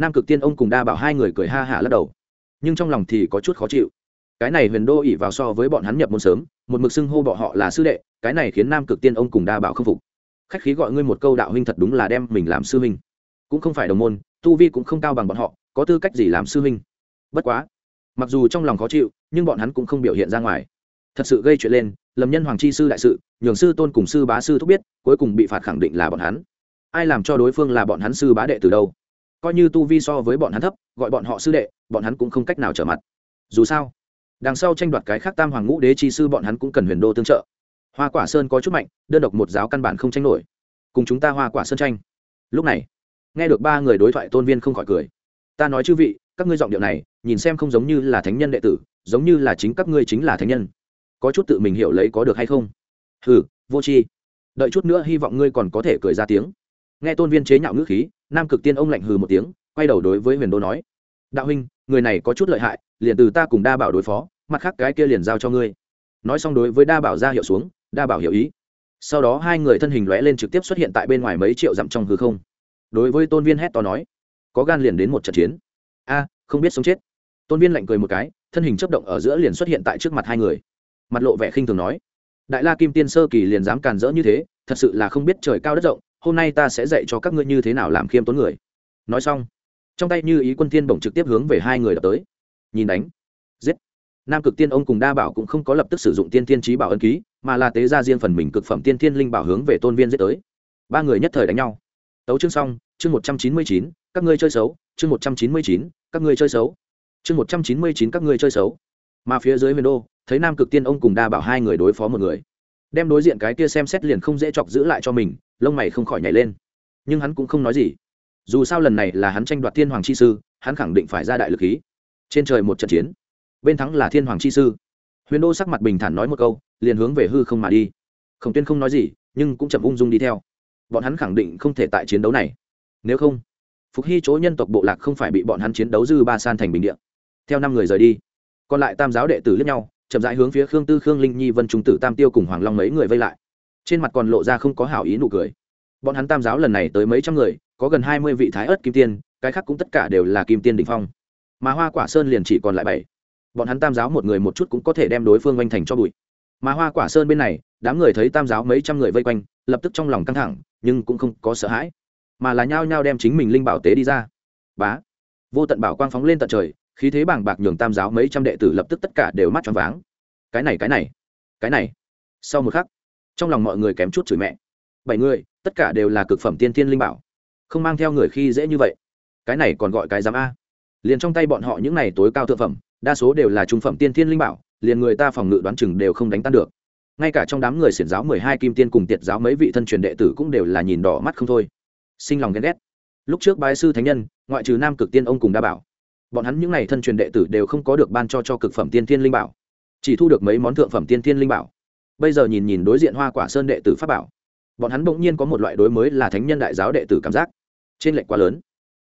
[SPEAKER 1] Nam cực tiên ông cùng đa bảo hai người cười ha hả lắc đầu. Nhưng trong lòng thì có chút khó chịu. Cái này huyền đô ỉ vào so với bọn hắn nhập môn sớm, một mực xưng hô bọn họ là sư đệ, cái này khiến nam cực tiên ông cùng đa bảo k phục. Khách khí gọi ngươi một câu đạo huynh thật đúng là đem mình làm sư huynh. Cũng không phải đồng môn, tu vi cũng không cao bằng bọn họ, có tư cách gì làm sư huynh? Bất quá, mặc dù trong lòng khó chịu, nhưng bọn hắn cũng không biểu hiện ra ngoài. Thật sự gây chuyện lên lầm nhân hoàng chi sư đại sự, nhường sư tôn cùng sư bá sư thúc biết, cuối cùng bị phạt khẳng định là bọn hắn ai làm cho đối phương là bọn hắn sư bá đệ từ đâu? Coi như tu vi so với bọn hắn thấp, gọi bọn họ sư đệ, bọn hắn cũng không cách nào trở mặt. Dù sao, đằng sau tranh đoạt cái khác tam hoàng ngũ đế chi sư bọn hắn cũng cần huyền đô tương trợ. Hoa quả sơn có chút mạnh, đơn độc một giáo căn bản không tranh nổi. Cùng chúng ta hoa quả sơn tranh. Lúc này, nghe được ba người đối thoại tôn viên không khỏi cười. Ta nói chư vị, các ngươi giọng điệu này, nhìn xem không giống như là thánh nhân đệ tử, giống như là chính các ngươi chính là thánh nhân. Có chút tự mình hiểu lấy có được hay không? Hừ, vô tri. Đợi chút nữa hy vọng ngươi còn có thể cười ra tiếng nghe tôn viên chế nhạo ngữ khí, nam cực tiên ông lạnh hừ một tiếng, quay đầu đối với huyền đô nói, đạo huynh, người này có chút lợi hại, liền từ ta cùng đa bảo đối phó, mặt khác cái kia liền giao cho ngươi. Nói xong đối với đa bảo ra hiệu xuống, đa bảo hiểu ý. Sau đó hai người thân hình lóe lên trực tiếp xuất hiện tại bên ngoài mấy triệu dặm trong hư không. Đối với tôn viên hét to nói, có gan liền đến một trận chiến. A, không biết sống chết. Tôn viên lạnh cười một cái, thân hình chấp động ở giữa liền xuất hiện tại trước mặt hai người. Mặt lộ vẻ khinh thường nói, đại la kim tiên sơ kỳ liền dám càn rỡ như thế, thật sự là không biết trời cao đất rộng hôm nay ta sẽ dạy cho các ngươi như thế nào làm khiêm tốn người. Nói xong, trong tay như ý quân tiên bổng trực tiếp hướng về hai người đập tới. Nhìn đánh, giết. Nam cực tiên ông cùng đa bảo cũng không có lập tức sử dụng tiên tiên trí bảo ân ký, mà là tế ra riêng phần mình cực phẩm tiên tiên linh bảo hướng về tôn viên giết tới. Ba người nhất thời đánh nhau. Tấu chương xong, chương một trăm chín mươi chín, các ngươi chơi xấu. Chương một trăm chín mươi chín, các ngươi chơi xấu. Chương một trăm chín mươi chín, các ngươi chơi xấu. Mà phía dưới huyền đô, thấy nam cực tiên ông cùng đa bảo hai người đối phó một người đem đối diện cái kia xem xét liền không dễ chọc giữ lại cho mình, lông mày không khỏi nhảy lên. Nhưng hắn cũng không nói gì. Dù sao lần này là hắn tranh đoạt thiên hoàng chi sư, hắn khẳng định phải ra đại lực khí. Trên trời một trận chiến, bên thắng là thiên hoàng chi sư. Huyền đô sắc mặt bình thản nói một câu, liền hướng về hư không mà đi. Khổng tuyên không nói gì, nhưng cũng chậm ung dung đi theo. Bọn hắn khẳng định không thể tại chiến đấu này. Nếu không, phục hy chỗ nhân tộc bộ lạc không phải bị bọn hắn chiến đấu dư ba san thành bình điện theo năm người rời đi, còn lại tam giáo đệ tử lẫn nhau chậm rãi hướng phía khương tư khương linh nhi vân trung tử tam tiêu cùng hoàng long mấy người vây lại. Trên mặt còn lộ ra không có hảo ý nụ cười. Bọn hắn tam giáo lần này tới mấy trăm người, có gần hai mươi vị thái ớt kim tiên, cái khác cũng tất cả đều là kim tiên đình phong. Mà hoa quả sơn liền chỉ còn lại bảy. Bọn hắn tam giáo một người một chút cũng có thể đem đối phương oanh thành cho bụi. Mà hoa quả sơn bên này, đám người thấy tam giáo mấy trăm người vây quanh, lập tức trong lòng căng thẳng, nhưng cũng không có sợ hãi. Mà là nhao nhao đem chính mình linh bảo tế đi ra. Bá. Vô tận bảo quang phóng lên tận trời khí thế bảng bạc nhường tam giáo mấy trăm đệ tử lập tức tất cả đều mắt choáng váng. Cái này cái này cái này. Sau một khắc, trong lòng mọi người kém chút chửi mẹ. Bảy người, tất cả đều là cực phẩm tiên thiên linh bảo. Không mang theo người khi dễ như vậy. Cái này còn gọi cái giám a. Liền trong tay bọn họ những này tối cao thượng phẩm, đa số đều là trung phẩm tiên thiên linh bảo, liền người ta phòng ngự đoán chừng đều không đánh tan được. Ngay cả trong đám người xiển giáo mười hai kim tiên cùng tiệt giáo mấy vị thân truyền đệ tử cũng đều là nhìn đỏ mắt không thôi. Sinh lòng ghen ghét. Lúc trước bái sư thánh nhân, ngoại trừ nam cực tiên ông cùng đa bảo bọn hắn những n à y thân truyền đệ tử đều không có được ban cho cho cực phẩm tiên thiên linh bảo, chỉ thu được mấy món thượng phẩm tiên thiên linh bảo. Bây giờ nhìn nhìn đối diện hoa quả sơn đệ tử pháp bảo, bọn hắn bỗng nhiên có một loại đối mới là thánh nhân đại giáo đệ tử cảm giác. Trên lệnh quá lớn,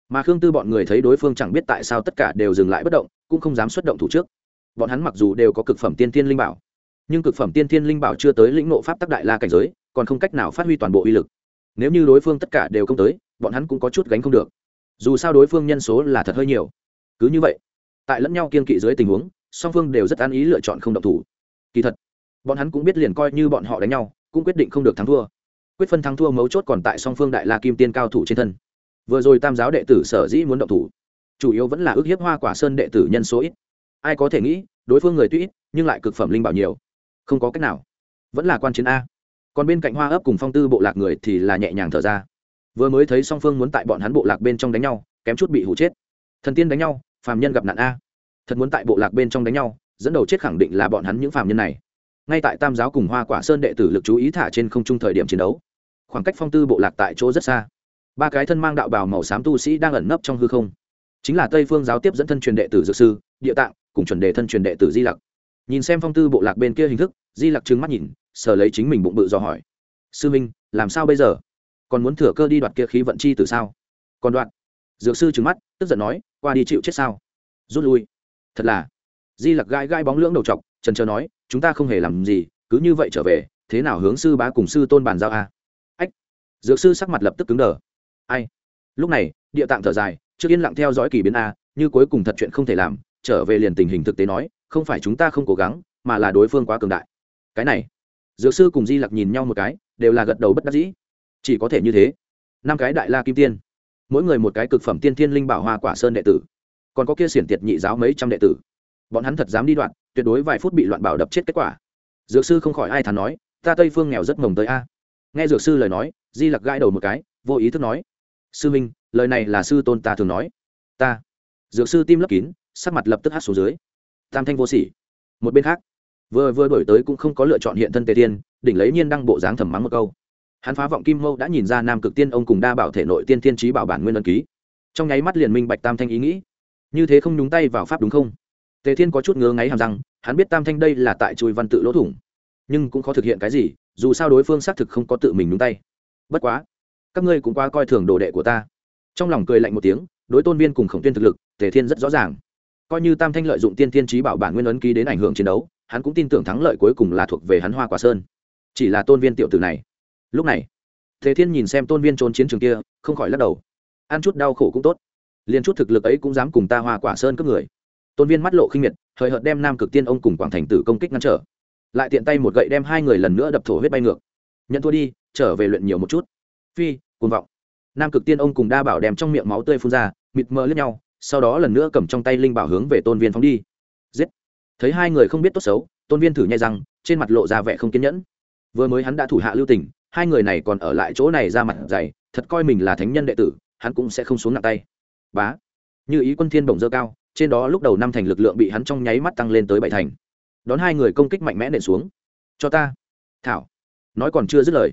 [SPEAKER 1] mà khương tư bọn người thấy đối phương chẳng biết tại sao tất cả đều dừng lại bất động, cũng không dám xuất động thủ trước. Bọn hắn mặc dù đều có cực phẩm tiên thiên linh bảo, nhưng cực phẩm tiên thiên linh bảo chưa tới lĩnh nộ pháp tắc đại la cảnh giới, còn không cách nào phát huy toàn bộ uy lực. Nếu như đối phương tất cả đều không tới, bọn hắn cũng có chút gánh không được. Dù sao đối phương nhân số là thật hơi nhiều cứ như vậy, tại lẫn nhau kiên kỵ dưới tình huống, song phương đều rất an ý lựa chọn không động thủ. Kỳ thật, bọn hắn cũng biết liền coi như bọn họ đánh nhau, cũng quyết định không được thắng thua. Quyết phân thắng thua mấu chốt còn tại song phương đại la kim tiên cao thủ trên thân. Vừa rồi tam giáo đệ tử sở dĩ muốn động thủ, chủ yếu vẫn là ước hiếp hoa quả sơn đệ tử nhân số ít. Ai có thể nghĩ, đối phương người tuy ít, nhưng lại cực phẩm linh bảo nhiều. Không có cách nào. Vẫn là quan chiến a. Còn bên cạnh hoa ấp cùng phong tư bộ lạc người thì là nhẹ nhàng thở ra. Vừa mới thấy song phương muốn tại bọn hắn bộ lạc bên trong đánh nhau, kém chút bị hụ chết. Thần tiên đánh nhau phàm nhân gặp nạn a. Thật muốn tại bộ lạc bên trong đánh nhau, dẫn đầu chết khẳng định là bọn hắn những phàm nhân này. Ngay tại tam giáo cùng hoa quả sơn đệ tử lực chú ý thả trên không trung thời điểm chiến đấu, khoảng cách phong tư bộ lạc tại chỗ rất xa. Ba cái thân mang đạo bào màu xám tu sĩ đang ẩn nấp trong hư không. Chính là tây phương giáo tiếp dẫn thân truyền đệ tử dược sư, địa tạng, cùng chuẩn đề thân truyền đệ tử di lặc. Nhìn xem phong tư bộ lạc bên kia hình thức, di lặc trừng mắt nhìn, sờ lấy chính mình bụng bự do hỏi. Sư minh, làm sao bây giờ? Còn muốn thừa cơ đi đoạt kia khí vận chi từ sao? Còn đoạn dược sư trừng mắt, tức giận nói, qua đi chịu chết sao? Rút lui. Thật là. Di lặc gai gai bóng lưỡng đầu t trần trờ nói, chúng ta không hề làm gì, cứ như vậy trở về, thế nào hướng sư bá cùng sư tôn bàn giao a? Ách. Dược sư sắc mặt lập tức cứng đờ. Ai? Lúc này, địa tạng thở dài, trước yên lặng theo dõi kỳ biến a, như cuối cùng thật chuyện không thể làm, trở về liền tình hình thực tế nói, không phải chúng ta không cố gắng, mà là đối phương quá cường đại. Cái này, dược sư cùng di lặc nhìn nhau một cái, đều là gật đầu bất đắc dĩ. Chỉ có thể như thế. Năm cái đại la kim tiên mỗi người một cái cực phẩm tiên thiên linh bảo hoa quả sơn đệ tử. Còn có kia xiển tiệt nhị giáo mấy trăm đệ tử. Bọn hắn thật dám đi đoạn, tuyệt đối vài phút bị loạn bảo đập chết kết quả. Dược sư không khỏi ai thắn nói, ta tây phương nghèo rất mồng tới a. Nghe dược sư lời nói, di lặc gãi đầu một cái, vô ý thức nói, sư minh, lời này là sư tôn ta thường nói. Ta. Dược sư tim lấp kín, sắc mặt lập tức hát xuống dưới. Tam thanh vô sỉ. Một bên khác, vừa vừa đổi tới cũng không có lựa chọn hiện thân tề tiên đỉnh lấy nhiên đăng bộ dáng thầm mắng một câu hắn phá vọng kim mâu đã nhìn ra nam cực tiên ông cùng đa bảo thể nội tiên thiên trí bảo bản nguyên ân ký. Trong nháy mắt liền minh bạch tam thanh ý nghĩ. Như thế không nhúng tay vào pháp đúng không? Tề thiên có chút ngứa ngáy hàm răng, hắn biết tam thanh đây là tại chui văn tự lỗ thủng. Nhưng cũng khó thực hiện cái gì, dù sao đối phương xác thực không có tự mình đúng tay. Bất quá, các ngươi cũng quá coi thường đồ đệ của ta. Trong lòng cười lạnh một tiếng, đối tôn viên cùng khổng tuyên thực lực, tề thiên rất rõ ràng. Coi như tam thanh lợi dụng tiên thiên trí bảo bản nguyên ấn ký đến ảnh hưởng chiến đấu, hắn cũng tin tưởng thắng lợi cuối cùng là thuộc về hắn hoa quả sơn. Chỉ là tôn viên tiểu tử này lúc này thế thiên nhìn xem tôn viên trốn chiến trường kia, không khỏi lắc đầu. Ăn chút đau khổ cũng tốt. Liền chút thực lực ấy cũng dám cùng ta hoa quả sơn cướp người. Tôn viên mắt lộ khinh miệt thời hợt đem nam cực tiên ông cùng quảng thành tử công kích ngăn trở. Lại tiện tay một gậy đem hai người lần nữa đập thổ huyết bay ngược. Nhận thua đi, trở về luyện nhiều một chút. Phi, cuồng vọng. Nam cực tiên ông cùng đa bảo đem trong miệng máu tươi phun ra, mịt mờ lướt nhau, sau đó lần nữa cầm trong tay linh bảo hướng về tôn viên phóng đi. Giết. Thấy hai người không biết tốt xấu, tôn viên thử nhai răng, trên mặt lộ ra vẻ không kiên nhẫn. Vừa mới hắn đã thủ hạ lưu tình hai người này còn ở lại chỗ này ra mặt dày, thật coi mình là thánh nhân đệ tử, hắn cũng sẽ không xuống nặng tay. Bá. Như ý quân thiên bổng dơ cao, trên đó lúc đầu năm thành lực lượng bị hắn trong nháy mắt tăng lên tới bảy thành. Đón hai người công kích mạnh mẽ nện xuống. Cho ta. Thảo. Nói còn chưa dứt lời,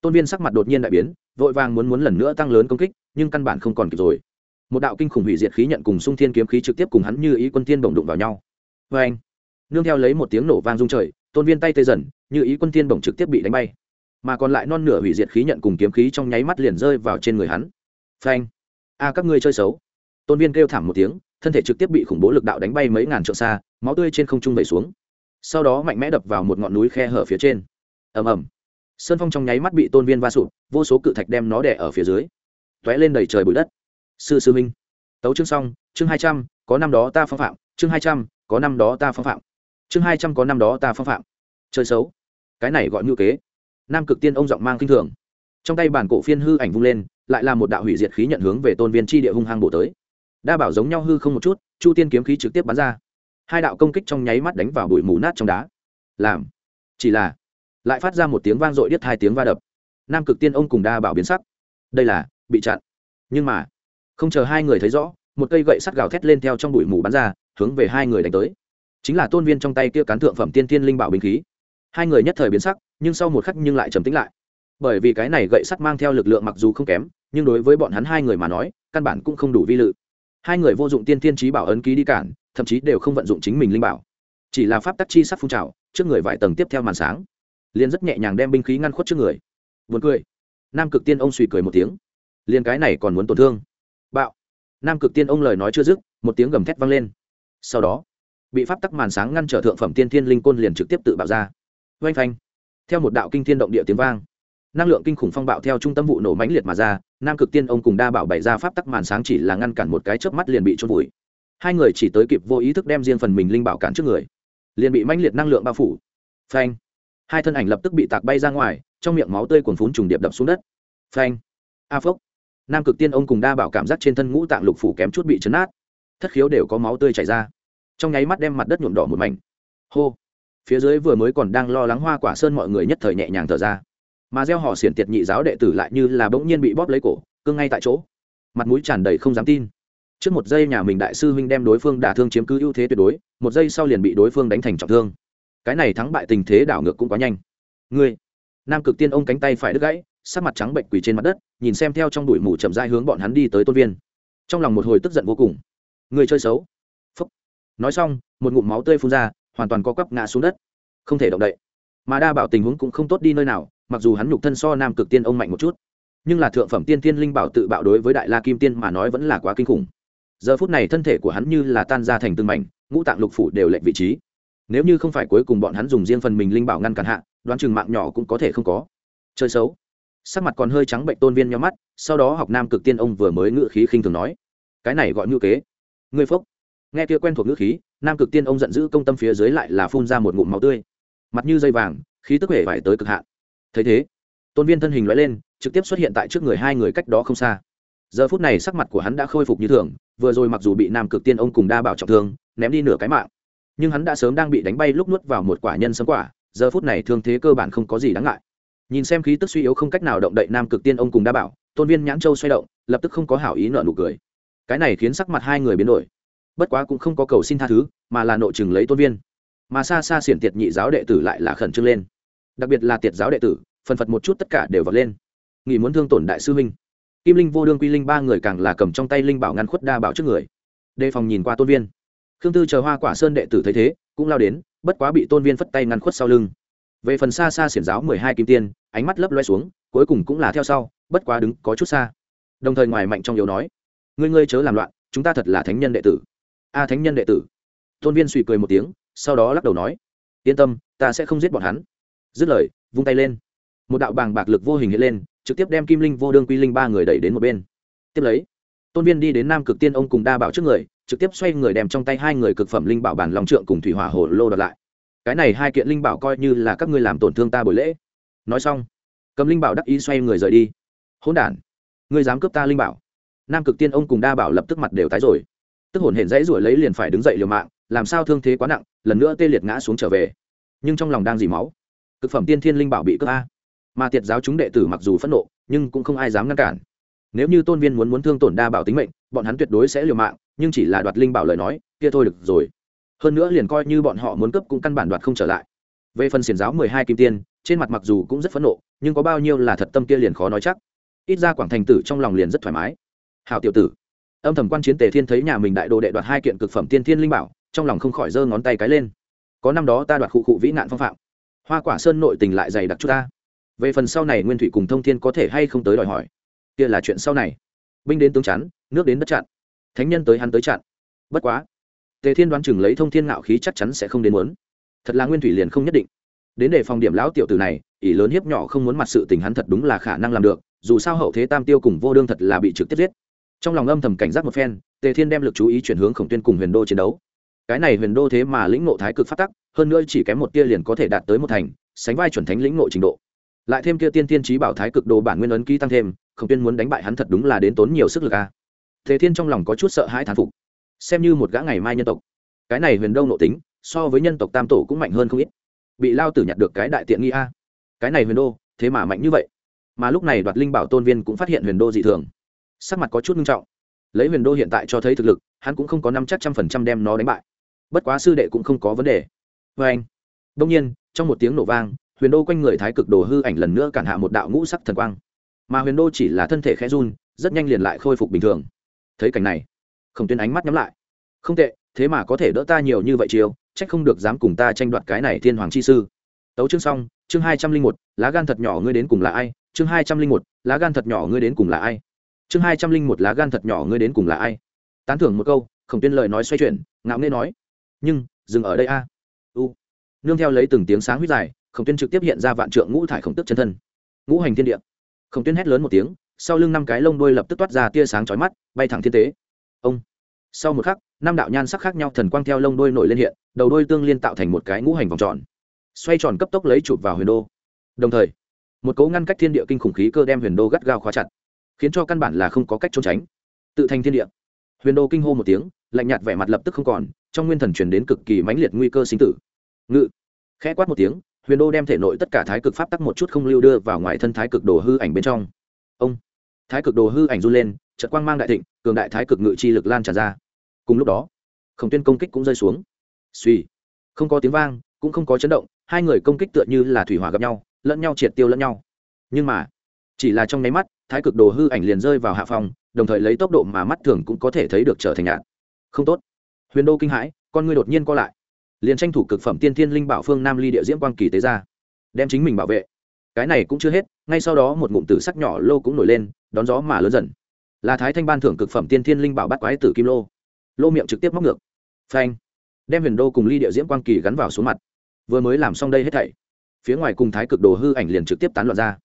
[SPEAKER 1] tôn viên sắc mặt đột nhiên đại biến, vội vàng muốn muốn lần nữa tăng lớn công kích, nhưng căn bản không còn kịp rồi. Một đạo kinh khủng hủy diệt khí nhận cùng sung thiên kiếm khí trực tiếp cùng hắn như ý quân thiên bổng đụng vào nhau. Vê anh nương theo lấy một tiếng nổ vang rung trời, tôn viên tay tê dần, như ý quân thiên bổng trực tiếp bị đánh bay mà còn lại non nửa hủy diệt khí nhận cùng kiếm khí trong nháy mắt liền rơi vào trên người hắn. Phanh. A, các ngươi chơi xấu. Tôn viên kêu thảm một tiếng, thân thể trực tiếp bị khủng bố lực đạo đánh bay mấy ngàn trượng xa, máu tươi trên không trung vẩy xuống. Sau đó mạnh mẽ đập vào một ngọn núi khe hở phía trên. Ầm ầm. Sơn phong trong nháy mắt bị tôn viên va sụp, vô số cự thạch đem nó đẻ ở phía dưới. T ó é lên đầy trời bụi đất. Sư sư minh tấu chương xong, chương hai trăm, có năm đó ta phong phạm, chương hai trăm, có năm đó ta phong phạm. Chương hai trăm có năm đó ta phong phạm. Chơi xấu. Cái này gọi ngữ kế nam cực tiên ông giọng mang kinh thường. Trong tay bản cổ phiên hư ảnh vung lên, lại là một đạo hủy diệt khí nhận hướng về tôn viên tri địa hung hăng bổ tới. Đa bảo giống nhau hư không một chút, chu tiên kiếm khí trực tiếp bắn ra. Hai đạo công kích trong nháy mắt đánh vào bụi mù nát trong đá. Làm, chỉ là, lại phát ra một tiếng vang dội điếc hai tiếng va đập. Nam cực tiên ông cùng đa bảo biến sắc. Đây là, bị chặn. Nhưng mà, không chờ hai người thấy rõ, một cây gậy sắt gào thét lên theo trong bụi mù bắn ra, hướng về hai người đánh tới. Chính là tôn viên trong tay kia cán thượng phẩm tiên tiên linh bảo binh khí. Hai người nhất thời biến sắc nhưng sau một khắc nhưng lại trầm tĩnh lại. Bởi vì cái này gậy sắt mang theo lực lượng mặc dù không kém, nhưng đối với bọn hắn hai người mà nói, căn bản cũng không đủ vi lự. Hai người vô dụng tiên tiên trí bảo ấn ký đi cản, thậm chí đều không vận dụng chính mình linh bảo. Chỉ là pháp tắc chi sắc phun trào, trước người vài tầng tiếp theo màn sáng, liền rất nhẹ nhàng đem binh khí ngăn khuất trước người. Buồn cười. Nam cực tiên ông suy cười một tiếng. Liền cái này còn muốn tổn thương. Bạo. Nam cực tiên ông lời nói chưa dứt, một tiếng gầm thét vang lên. Sau đó, bị pháp tắc màn sáng ngăn trở thượng phẩm tiên thiên linh côn liền trực tiếp tự bạo ra. Oanh phanh theo một đạo kinh thiên động địa tiếng vang. Năng lượng kinh khủng phong bạo theo trung tâm vụ nổ mãnh liệt mà ra, nam cực tiên ông cùng đa bảo bày ra pháp tắc màn sáng chỉ là ngăn cản một cái chớp mắt liền bị trôn vùi. Hai người chỉ tới kịp vô ý thức đem riêng phần mình linh bảo cản trước người. Liền bị mãnh liệt năng lượng bao phủ. Phanh. Hai thân ảnh lập tức bị tạc bay ra ngoài, trong miệng máu tươi cuồn phún trùng điệp đập xuống đất. Phanh. A phốc. Nam cực tiên ông cùng đa bảo cảm giác trên thân ngũ tạng lục phủ kém chút bị chấn át. Thất khiếu đều có máu tươi chảy ra. Trong nháy mắt đem mặt đất nhuộm đỏ một mảnh. Hô phía dưới vừa mới còn đang lo lắng hoa quả sơn mọi người nhất thời nhẹ nhàng thở ra. Mà gieo họ xiển tiệt nhị giáo đệ tử lại như là bỗng nhiên bị bóp lấy cổ cưng ngay tại chỗ. Mặt mũi tràn đầy không dám tin. Trước một giây nhà mình đại sư huynh đem đối phương đả thương chiếm cứ ưu thế tuyệt đối, một giây sau liền bị đối phương đánh thành trọng thương. Cái này thắng bại tình thế đảo ngược cũng quá nhanh. Ngươi, nam cực tiên ông cánh tay phải đứt gãy, sắc mặt trắng bệnh quỳ trên mặt đất, nhìn xem theo trong đùi mù chậm dai hướng bọn hắn đi tới tôn viên. Trong lòng một hồi tức giận vô cùng. Người chơi xấu. Phúc. Nói xong, một ngụm máu tươi phun ra hoàn toàn có quắp ngã xuống đất. Không thể động đậy. Mà đa bảo tình huống cũng không tốt đi nơi nào, mặc dù hắn nhục thân so nam cực tiên ông mạnh một chút. Nhưng là thượng phẩm tiên tiên linh bảo tự bạo đối với đại la kim tiên mà nói vẫn là quá kinh khủng. Giờ phút này thân thể của hắn như là tan ra thành từng mảnh, ngũ tạng lục phủ đều lệnh vị trí. Nếu như không phải cuối cùng bọn hắn dùng riêng phần mình linh bảo ngăn cản hạ, đoán chừng mạng nhỏ cũng có thể không có. Chơi xấu. Sắc mặt còn hơi trắng bệnh tôn viên nhau mắt, sau đó học nam cực tiên ông vừa mới ngự khí khinh thường nói, cái này gọi ngữ kế. Ngươi phốc nghe kia quen thuộc ngữ khí, nam cực tiên ông giận dữ công tâm phía dưới lại là phun ra một ngụm máu tươi. Mặt như dây vàng, khí tức hể vải tới cực hạn. Thấy thế, tôn viên thân hình loại lên, trực tiếp xuất hiện tại trước người hai người cách đó không xa. Giờ phút này sắc mặt của hắn đã khôi phục như thường, vừa rồi mặc dù bị nam cực tiên ông cùng đa bảo trọng thương, ném đi nửa cái mạng, nhưng hắn đã sớm đang bị đánh bay lúc nuốt vào một quả nhân sấm quả, giờ phút này thương thế cơ bản không có gì đáng ngại. Nhìn xem khí tức suy yếu không cách nào động đậy nam cực tiên ông cùng đa bảo, tôn viên nhãn châu xoay động, lập tức không có hảo ý nợ nụ cười. Cái này khiến sắc mặt hai người biến đổi bất quá cũng không có cầu xin tha thứ, mà là nội chừng lấy tôn viên. Mà xa xa xiển tiệt nhị giáo đệ tử lại là khẩn trương lên. Đặc biệt là tiệt giáo đệ tử, phần phật một chút tất cả đều vật lên. Nghỉ muốn thương tổn đại sư huynh. Kim linh vô đương quy linh ba người càng là cầm trong tay linh bảo ngăn khuất đa bảo trước người. Đề phòng nhìn qua tôn viên. Khương tư chờ hoa quả sơn đệ tử thấy thế, cũng lao đến, bất quá bị tôn viên phất tay ngăn khuất sau lưng. Về phần xa xa xiển giáo mười hai kim tiên, ánh mắt lấp loe xuống, cuối cùng cũng là theo sau, bất quá đứng có chút xa. Đồng thời ngoài mạnh trong yếu nói, ngươi ngươi chớ làm loạn, chúng ta thật là thánh nhân đệ tử a thánh nhân đệ tử. Tôn viên suy cười một tiếng, sau đó lắc đầu nói, yên tâm, ta sẽ không giết bọn hắn. Dứt lời, vung tay lên. Một đạo bàng bạc lực vô hình hiện lên, trực tiếp đem kim linh, vô đương, quy linh ba người đẩy đến một bên. Tiếp lấy, tôn viên đi đến nam cực tiên ông cùng đa bảo trước người, trực tiếp xoay người đem trong tay hai người cực phẩm linh bảo bản lòng trượng cùng thủy hỏa hồ lô đợt lại. Cái này hai kiện linh bảo coi như là các ngươi làm tổn thương ta buổi lễ. Nói xong, cầm linh bảo đắc ý xoay người rời đi. Hỗn đản, ngươi dám cướp ta linh bảo? Nam cực tiên ông cùng đa bảo lập tức mặt đều tái rồi tức hồn hển dãy ruổi lấy liền phải đứng dậy liều mạng, làm sao thương thế quá nặng, lần nữa tê liệt ngã xuống trở về. Nhưng trong lòng đang dì máu. Cực phẩm tiên thiên linh bảo bị cướp a. Mà tiệt giáo chúng đệ tử mặc dù phẫn nộ, nhưng cũng không ai dám ngăn cản. Nếu như tôn viên muốn muốn thương tổn đa bảo tính mệnh, bọn hắn tuyệt đối sẽ liều mạng, nhưng chỉ là đoạt linh bảo lời nói, kia thôi được rồi. Hơn nữa liền coi như bọn họ muốn cướp cũng căn bản đoạt không trở lại. Về phần xiển giáo mười hai kim tiên, trên mặt mặc dù cũng rất phẫn nộ, nhưng có bao nhiêu là thật tâm kia liền khó nói chắc. Ít ra quảng thành tử trong lòng liền rất thoải mái. Hào tiểu tử âm thầm quan chiến tề thiên thấy nhà mình đại đồ đệ đoạt hai kiện cực phẩm tiên thiên linh bảo, trong lòng không khỏi giơ ngón tay cái lên. Có năm đó ta đoạt khụ cụ vĩ nạn phong phạm. Hoa quả sơn nội tình lại dày đặc chút ta. Về phần sau này nguyên thủy cùng thông thiên có thể hay không tới đòi hỏi? Kia là chuyện sau này. Binh đến tướng chắn, nước đến đất chặn. Thánh nhân tới hắn tới chặn. Bất quá, tề thiên đoán chừng lấy thông thiên ngạo khí chắc chắn sẽ không đến muốn. Thật là nguyên thủy liền không nhất định. Đến để phòng điểm lão tiểu tử này, ỷ lớn hiếp nhỏ không muốn mặt sự tình hắn thật đúng là khả năng làm được, dù sao hậu thế tam tiêu cùng vô đương thật là bị trực tiếp giết trong lòng âm thầm cảnh giác một phen, tề thiên đem lực chú ý chuyển hướng khổng tuyên cùng huyền đô chiến đấu. Cái này huyền đô thế mà lĩnh ngộ thái cực phát tắc, hơn nữa chỉ kém một tia liền có thể đạt tới một thành, sánh vai chuẩn thánh lĩnh ngộ trình độ. Lại thêm kia tiên tiên trí bảo thái cực đồ bản nguyên ấn ký tăng thêm, khổng tuyên muốn đánh bại hắn thật đúng là đến tốn nhiều sức lực a. À. tề thiên trong lòng có chút sợ hãi thán phục. Xem như một gã ngày mai nhân tộc, cái này huyền đô nộ tính, so với nhân tộc tam tổ cũng mạnh hơn không ít. Bị lao tử nhặt được cái đại tiện nghi a. Cái này huyền đô, thế mà mạnh như vậy. Mà lúc này đoạt linh bảo tôn viên cũng phát hiện huyền đô dị thường sắc mặt có chút nghiêm trọng. Lấy huyền đô hiện tại cho thấy thực lực, hắn cũng không có năm chắc trăm phần trăm đem nó đánh bại. Bất quá sư đệ cũng không có vấn đề. Vê anh đông nhiên, trong một tiếng nổ vang, huyền đô quanh người thái cực đồ hư ảnh lần nữa cản hạ một đạo ngũ sắc thần quang. Mà huyền đô chỉ là thân thể khẽ run, rất nhanh liền lại khôi phục bình thường. Thấy cảnh này, khổng tuyên ánh mắt nhắm lại. Không tệ, thế mà có thể đỡ ta nhiều như vậy chiều trách không được dám cùng ta tranh đoạt cái này thiên hoàng chi sư. Tấu chương xong, chương hai trăm linh một, lá gan thật nhỏ ngươi đến cùng là ai? Chương hai trăm linh một, lá gan thật nhỏ ngươi đến cùng là ai? Chương hai trăm linh một lá gan thật nhỏ ngươi đến cùng là ai? Tán thưởng một câu, khổng tuyên lời nói xoay chuyển, ngạo nghê nói. Nhưng, dừng ở đây a. U. Nương theo lấy từng tiếng sáng huyết dài, khổng tuyên trực tiếp hiện ra vạn trượng ngũ thải khổng tức chân thân. Ngũ hành thiên địa. Khổng tuyên hét lớn một tiếng, sau lưng năm cái lông đuôi lập tức toát ra tia sáng chói mắt, bay thẳng thiên tế. Ông. Sau một khắc, năm đạo nhan sắc khác nhau thần quang theo lông đuôi nổi lên hiện, đầu đuôi tương liên tạo thành một cái ngũ hành vòng tròn. Xoay tròn cấp tốc lấy chụp vào huyền đô. Đồng thời, một cấu ngăn cách thiên địa kinh khủng khí cơ đem huyền đô gắt gao khóa chặt khiến cho căn bản là không có cách trốn tránh. Tự thành thiên địa. Huyền đô kinh hô một tiếng, lạnh nhạt vẻ mặt lập tức không còn, trong nguyên thần truyền đến cực kỳ mãnh liệt nguy cơ sinh tử. Ngự. Khẽ quát một tiếng, huyền đô đem thể nội tất cả thái cực pháp tắc một chút không lưu đưa vào ngoài thân thái cực đồ hư ảnh bên trong. Ông. Thái cực đồ hư ảnh run lên trận quang mang đại thịnh, cường đại thái cực ngự chi lực lan tràn ra. Cùng lúc đó, khổng tuyên công kích cũng rơi xuống. Suy không có tiếng vang, cũng không có chấn động, hai người công kích tựa như là thủy hỏa gặp nhau, lẫn nhau triệt tiêu lẫn nhau. Nhưng mà, chỉ là trong nháy mắt thái cực đồ hư ảnh liền rơi vào hạ phòng đồng thời lấy tốc độ mà mắt thường cũng có thể thấy được trở thành nhạt. Không tốt. Huyền đô kinh hãi, con ngươi đột nhiên co lại. Liền tranh thủ cực phẩm tiên thiên linh bảo phương nam ly địa diễm quang kỳ tế ra. Đem chính mình bảo vệ. Cái này cũng chưa hết, ngay sau đó một ngụm tử sắc nhỏ lô cũng nổi lên, đón gió mà lớn dần. Là thái thanh ban thưởng cực phẩm tiên thiên linh bảo bắt quái tử kim lô. Lô miệng trực tiếp móc ngược. Phanh. Đem huyền đô cùng ly địa diễm quang kỳ gắn vào xuống mặt. Vừa mới làm xong đây hết thảy. Phía ngoài cùng thái cực đồ hư ảnh liền trực tiếp tán loạn ra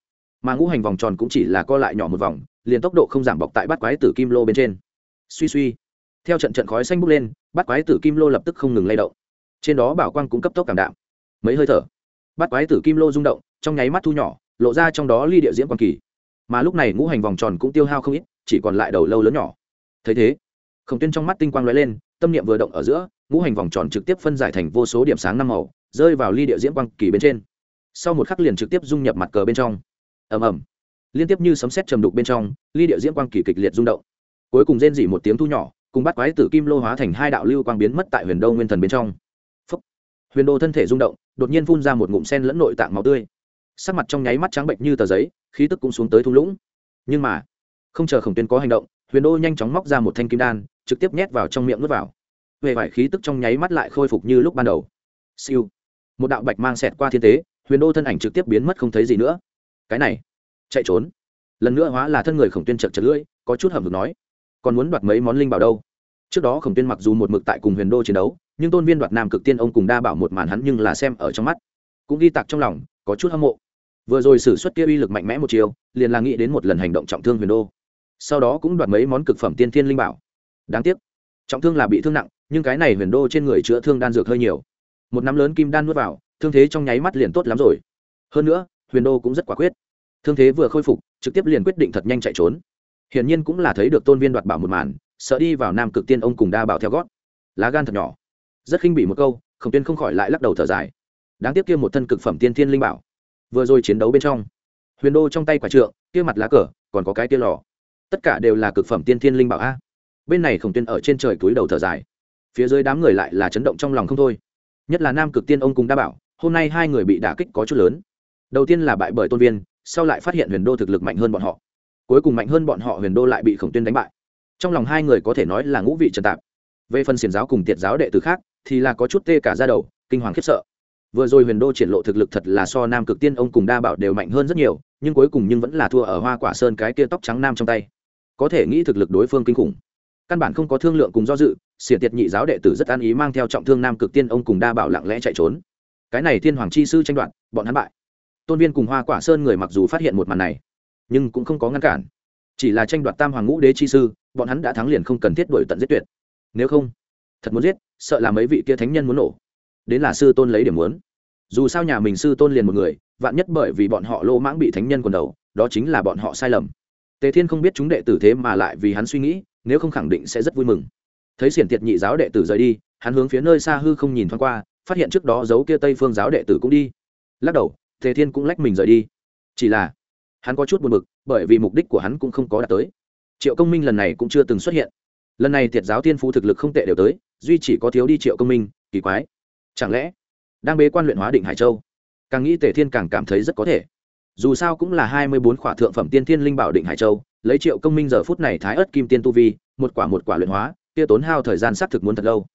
[SPEAKER 1] mà ngũ hành vòng tròn cũng chỉ là co lại nhỏ một vòng, liền tốc độ không giảm bọc tại bắt quái tử kim lô bên trên. Suy suy. Theo trận trận khói xanh bốc lên, bắt quái tử kim lô lập tức không ngừng lay động. Trên đó bảo quang cũng cấp tốc cảm đạm. Mấy hơi thở, bắt quái tử kim lô rung động, trong nháy mắt thu nhỏ, lộ ra trong đó ly địa diễn quang kỳ. Mà lúc này ngũ hành vòng tròn cũng tiêu hao không ít, chỉ còn lại đầu lâu lớn nhỏ. Thấy thế, khổng tuyên trong mắt tinh quang lóe lên, tâm niệm vừa động ở giữa, ngũ hành vòng tròn trực tiếp phân giải thành vô số điểm sáng năm màu, rơi vào ly địa diễn quang kỳ bên trên. Sau một khắc liền trực tiếp dung nhập mặt cờ bên trong ầm ầm. Liên tiếp như sấm sét trầm đục bên trong, ly địa diễm quang kỳ kịch liệt rung động. Cuối cùng rên dỉ một tiếng thu nhỏ, cùng bắt quái tử kim lô hóa thành hai đạo lưu quang biến mất tại huyền đô nguyên thần bên trong. Phúc. huyền đô thân thể rung động, đột nhiên phun ra một ngụm sen lẫn nội tạng máu tươi. Sắc mặt trong nháy mắt trắng bệnh như tờ giấy, khí tức cũng xuống tới thung lũng. Nhưng mà, không chờ khổng tuyên có hành động, huyền đô nhanh chóng móc ra một thanh kim đan, trực tiếp nhét vào trong miệng nuốt vào. Về vải khí tức trong nháy mắt lại khôi phục như lúc ban đầu. Siêu. Một đạo bạch mang xẹt qua thiên tế, huyền đô thân ảnh trực tiếp biến mất không thấy gì nữa cái này, chạy trốn. Lần nữa hóa là thân người khổng tuyên chật chật lưỡi, có chút hầm hực nói, còn muốn đoạt mấy món linh bảo đâu? Trước đó khổng tuyên mặc dù một mực tại cùng huyền đô chiến đấu, nhưng tôn viên đoạt nam cực tiên ông cùng đa bảo một màn hắn nhưng là xem ở trong mắt. Cũng ghi tặc trong lòng, có chút hâm mộ. Vừa rồi xử suất kia uy lực mạnh mẽ một chiều, liền là nghĩ đến một lần hành động trọng thương huyền đô. Sau đó cũng đoạt mấy món cực phẩm tiên thiên linh bảo. Đáng tiếc, trọng thương là bị thương nặng, nhưng cái này huyền đô trên người chữa thương đan dược hơi nhiều. Một nắm lớn kim đan nuốt vào, thương thế trong nháy mắt liền tốt lắm rồi. Hơn nữa huyền đô cũng rất quả quyết. Thương thế vừa khôi phục, trực tiếp liền quyết định thật nhanh chạy trốn. Hiển nhiên cũng là thấy được tôn viên đoạt bảo một màn, sợ đi vào nam cực tiên ông cùng đa bảo theo gót. Lá gan thật nhỏ. Rất khinh bị một câu, khổng tiên không khỏi lại lắc đầu thở dài. Đáng tiếc kia một thân cực phẩm tiên thiên linh bảo, vừa rồi chiến đấu bên trong, huyền đô trong tay quả trượng, kia mặt lá cờ, còn có cái kia lò. Tất cả đều là cực phẩm tiên thiên linh bảo a. Bên này khổng tiên ở trên trời túi đầu thở dài. Phía dưới đám người lại là chấn động trong lòng không thôi. Nhất là nam cực tiên ông cùng đa bảo, hôm nay hai người bị đả kích có chút lớn đầu tiên là bại bởi tôn viên, sau lại phát hiện huyền đô thực lực mạnh hơn bọn họ. Cuối cùng mạnh hơn bọn họ, huyền đô lại bị khổng tuyên đánh bại. Trong lòng hai người có thể nói là ngũ vị trần tạp. Về phần xiển giáo cùng tiệt giáo đệ tử khác, thì là có chút tê cả ra đầu, kinh hoàng khiếp sợ. Vừa rồi huyền đô triển lộ thực lực thật là so nam cực tiên ông cùng đa bảo đều mạnh hơn rất nhiều, nhưng cuối cùng nhưng vẫn là thua ở hoa quả sơn cái kia tóc trắng nam trong tay. Có thể nghĩ thực lực đối phương kinh khủng. Căn bản không có thương lượng cùng do dự, xiển tiệt nhị giáo đệ tử rất an ý mang theo trọng thương nam cực tiên ông cùng đa bảo lặng lẽ chạy trốn. Cái này thiên hoàng chi sư tranh đoạt, bọn hắn bại tôn viên cùng hoa quả sơn người mặc dù phát hiện một màn này, nhưng cũng không có ngăn cản. Chỉ là tranh đoạt tam hoàng ngũ đế chi sư, bọn hắn đã thắng liền không cần thiết đổi tận giết tuyệt. Nếu không, thật muốn giết, sợ là mấy vị kia thánh nhân muốn nổ. Đến là sư tôn lấy điểm muốn. Dù sao nhà mình sư tôn liền một người, vạn nhất bởi vì bọn họ lô mãng bị thánh nhân quần đầu, đó chính là bọn họ sai lầm. Tề thiên không biết chúng đệ tử thế mà lại vì hắn suy nghĩ, nếu không khẳng định sẽ rất vui mừng. Thấy xiển tiệt nhị giáo đệ tử rời đi, hắn hướng phía nơi xa hư không nhìn thoáng qua, phát hiện trước đó giấu kia tây phương giáo đệ tử cũng đi. Lắc đầu tề thiên cũng lách mình rời đi. Chỉ là, hắn có chút buồn b ự c bởi vì mục đích của hắn cũng không có đạt tới. Triệu công minh lần này cũng chưa từng xuất hiện. Lần này tiệt giáo tiên phú thực lực không tệ đều tới, duy chỉ có thiếu đi triệu công minh, kỳ quái. Chẳng lẽ, đang bế quan luyện hóa định hải châu? Càng nghĩ tề thiên càng cảm thấy rất có thể. Dù sao cũng là hai mươi bốn khỏa thượng phẩm tiên thiên linh bảo định hải châu, lấy triệu công minh giờ phút này thái ớt kim tiên tu vi, một quả một quả luyện hóa, kia tốn hao thời gian xác thực muốn thật lâu.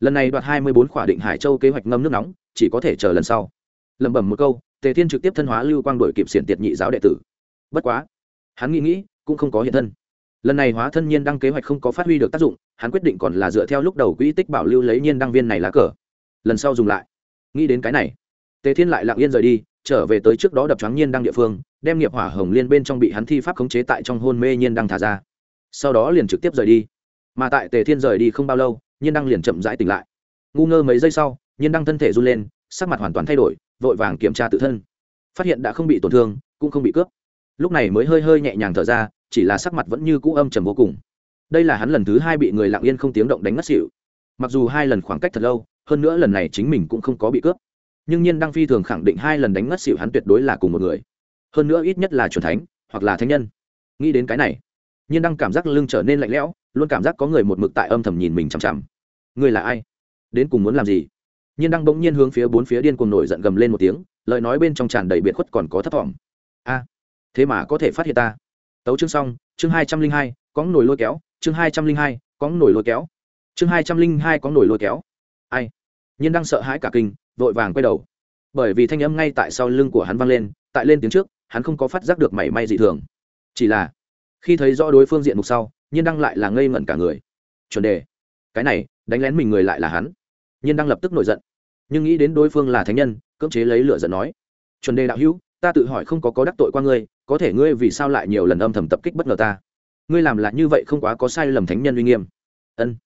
[SPEAKER 1] Lần này đoạt hai mươi bốn khỏa định hải châu kế hoạch ngâm nước nóng, chỉ có thể chờ lần sau. Lẩm bẩm một câu tề thiên trực tiếp thân hóa lưu quang đổi kịp xiển tiệt nhị giáo đệ tử. Bất quá, hắn nghĩ nghĩ, cũng không có hiện thân. Lần này hóa thân nhiên đăng kế hoạch không có phát huy được tác dụng, hắn quyết định còn là dựa theo lúc đầu quỹ tích bảo lưu lấy nhiên đăng viên này lá cờ. Lần sau dùng lại. Nghĩ đến cái này, tề thiên lại lặng yên rời đi, trở về tới trước đó đập choáng nhiên đăng địa phương, đem nghiệp hỏa hồng liên bên trong bị hắn thi pháp khống chế tại trong hôn mê nhiên đăng thả ra. Sau đó liền trực tiếp rời đi. Mà tại tề thiên rời đi không bao lâu, nhiên đăng liền chậm rãi tỉnh lại. Ngu ngơ mấy giây sau, nhiên đăng thân thể run lên, sắc mặt hoàn toàn thay đổi vội vàng kiểm tra tự thân. Phát hiện đã không bị tổn thương, cũng không bị cướp. Lúc này mới hơi hơi nhẹ nhàng thở ra, chỉ là sắc mặt vẫn như cũ âm trầm vô cùng. Đây là hắn lần thứ hai bị người lặng yên không tiếng động đánh ngất xỉu. Mặc dù hai lần khoảng cách thật lâu, hơn nữa lần này chính mình cũng không có bị cướp. Nhưng nhiên đăng phi thường khẳng định hai lần đánh ngất xỉu hắn tuyệt đối là cùng một người. Hơn nữa ít nhất là c thánh, hoặc là thánh nhân. Nghĩ đến cái này, nhiên đăng cảm giác lưng trở nên lạnh lẽo, luôn cảm giác có người một mực tại âm thầm nhìn mình chằm chằm. Người là ai? Đến cùng muốn làm gì? Nhiên đăng bỗng nhiên hướng phía bốn phía điên cuồng nổi giận gầm lên một tiếng, lời nói bên trong tràn đầy biệt khuất còn có thấp thỏm. A, thế mà có thể phát hiện ta. Tấu chương xong, chương hai trăm linh hai, có nổi lôi kéo, chương hai trăm linh hai, có nổi lôi kéo. Chương hai trăm linh hai có nổi lôi kéo. Ai? Nhiên đăng sợ hãi cả kinh, vội vàng quay đầu. Bởi vì thanh âm ngay tại sau lưng của hắn vang lên, tại lên tiếng trước, hắn không có phát giác được mảy may dị thường. Chỉ là, khi thấy rõ đối phương diện mục sau, nhiên đăng lại là ngây ngẩn cả người. Chuẩn đề, cái này, đánh lén mình người lại là hắn. Nhiên đăng lập tức nổi giận nhưng nghĩ đến đối phương là thánh nhân, cưỡng chế lấy lửa giận nói, chuẩn đề đạo hữu, ta tự hỏi không có có đắc tội qua ngươi, có thể ngươi vì sao lại nhiều lần âm thầm tập kích bất ngờ ta? Ngươi làm lại như vậy không quá có sai lầm thánh nhân uy nghiêm. Ân.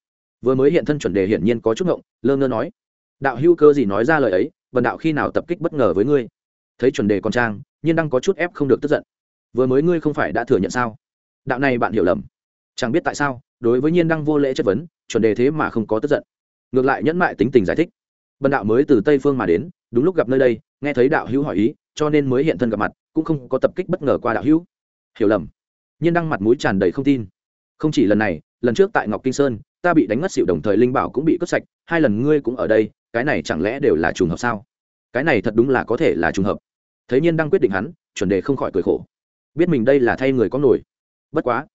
[SPEAKER 1] Vừa mới hiện thân chuẩn đề hiển nhiên có chút ngộng, lơ ngơ nói, đạo hữu cơ gì nói ra lời ấy, vần đạo khi nào tập kích bất ngờ với ngươi? Thấy chuẩn đề còn trang, nhiên đang có chút ép không được tức giận. Vừa mới ngươi không phải đã thừa nhận sao? Đạo này bạn hiểu lầm. Chẳng biết tại sao, đối với nhiên đăng vô lễ chất vấn, chuẩn đề thế mà không có tức giận. Ngược lại nhẫn mại tính tình giải thích bần đạo mới từ tây phương mà đến, đúng lúc gặp nơi đây, nghe thấy đạo hữu hỏi ý, cho nên mới hiện thân gặp mặt, cũng không có tập kích bất ngờ qua đạo hữu. Hiểu lầm. Nhiên đăng mặt mũi tràn đầy không tin. Không chỉ lần này, lần trước tại ngọc kinh sơn, ta bị đánh ngất xỉu đồng thời linh bảo cũng bị cướp sạch, hai lần ngươi cũng ở đây, cái này chẳng lẽ đều là trùng hợp sao? Cái này thật đúng là có thể là trùng hợp. Thấy nhiên đang quyết định hắn, chuẩn đề không khỏi cười khổ. Biết mình đây là thay người có nổi. Bất quá,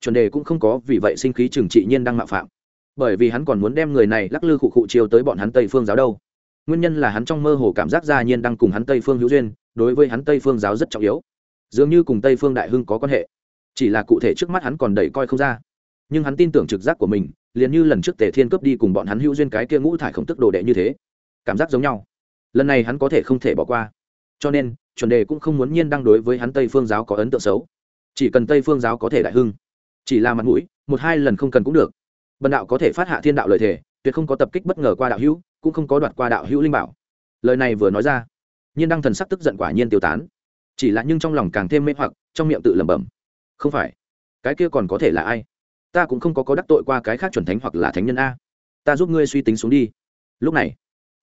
[SPEAKER 1] chuẩn đề cũng không có vì vậy sinh khí trừng trị nhiên đang mạo phạm bởi vì hắn còn muốn đem người này lắc lư khụ khụ chiêu tới bọn hắn tây phương giáo đâu. Nguyên nhân là hắn trong mơ hồ cảm giác ra nhiên đang cùng hắn tây phương hữu duyên, đối với hắn tây phương giáo rất trọng yếu. Dường như cùng tây phương đại hưng có quan hệ. Chỉ là cụ thể trước mắt hắn còn đầy coi không ra. Nhưng hắn tin tưởng trực giác của mình, liền như lần trước tề thiên cướp đi cùng bọn hắn hữu duyên cái kia ngũ thải khổng tức đồ đệ như thế. Cảm giác giống nhau. Lần này hắn có thể không thể bỏ qua. Cho nên, chuẩn đề cũng không muốn nhiên đang đối với hắn tây phương giáo có ấn tượng xấu. Chỉ cần tây phương giáo có thể đại hưng. Chỉ là mặt mũi, một hai lần không cần cũng được bần đạo có thể phát hạ thiên đạo lời thề tuyệt không có tập kích bất ngờ qua đạo hữu cũng không có đoạt qua đạo hữu linh bảo. Lời này vừa nói ra nhiên đăng thần sắc tức giận quả nhiên tiêu tán. Chỉ là nhưng trong lòng càng thêm mê hoặc trong miệng tự lẩm bẩm không phải cái kia còn có thể là ai? Ta cũng không có có đắc tội qua cái khác chuẩn thánh hoặc là thánh nhân a. Ta giúp ngươi suy tính xuống đi. Lúc này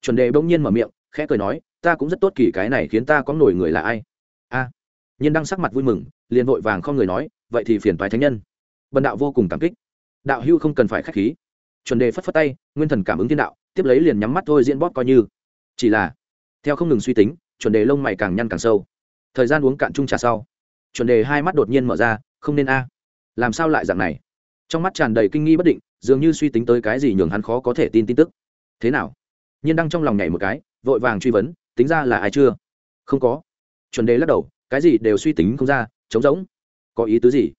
[SPEAKER 1] chuẩn đề bỗng nhiên mở miệng khẽ cười nói ta cũng rất tốt kỳ cái này khiến ta có nổi người là ai? A. À, nhiên đăng sắc mặt vui mừng liền vội vàng không người nói vậy thì phiền toái thánh nhân. Bần đạo vô cùng cảm kích đạo hưu không cần phải k h á c h khí. Chuẩn đề phất phất tay, nguyên thần cảm ứng thiên đạo, tiếp lấy liền nhắm mắt thôi diễn bóp coi như. Chỉ là, theo không ngừng suy tính, chuẩn đề lông mày càng nhăn càng sâu. Thời gian uống cạn chung trà sau, chuẩn đề hai mắt đột nhiên mở ra, không nên a. Làm sao lại dạng này? Trong mắt tràn đầy kinh nghi bất định, dường như suy tính tới cái gì nhường hắn khó có thể tin tin tức. Thế nào? Nhiên đang trong lòng nhảy một cái, vội vàng truy vấn, tính ra là ai chưa? Không có. Chuẩn đề lắc đầu, cái gì đều suy tính không ra, trống rỗng. Có ý tứ gì?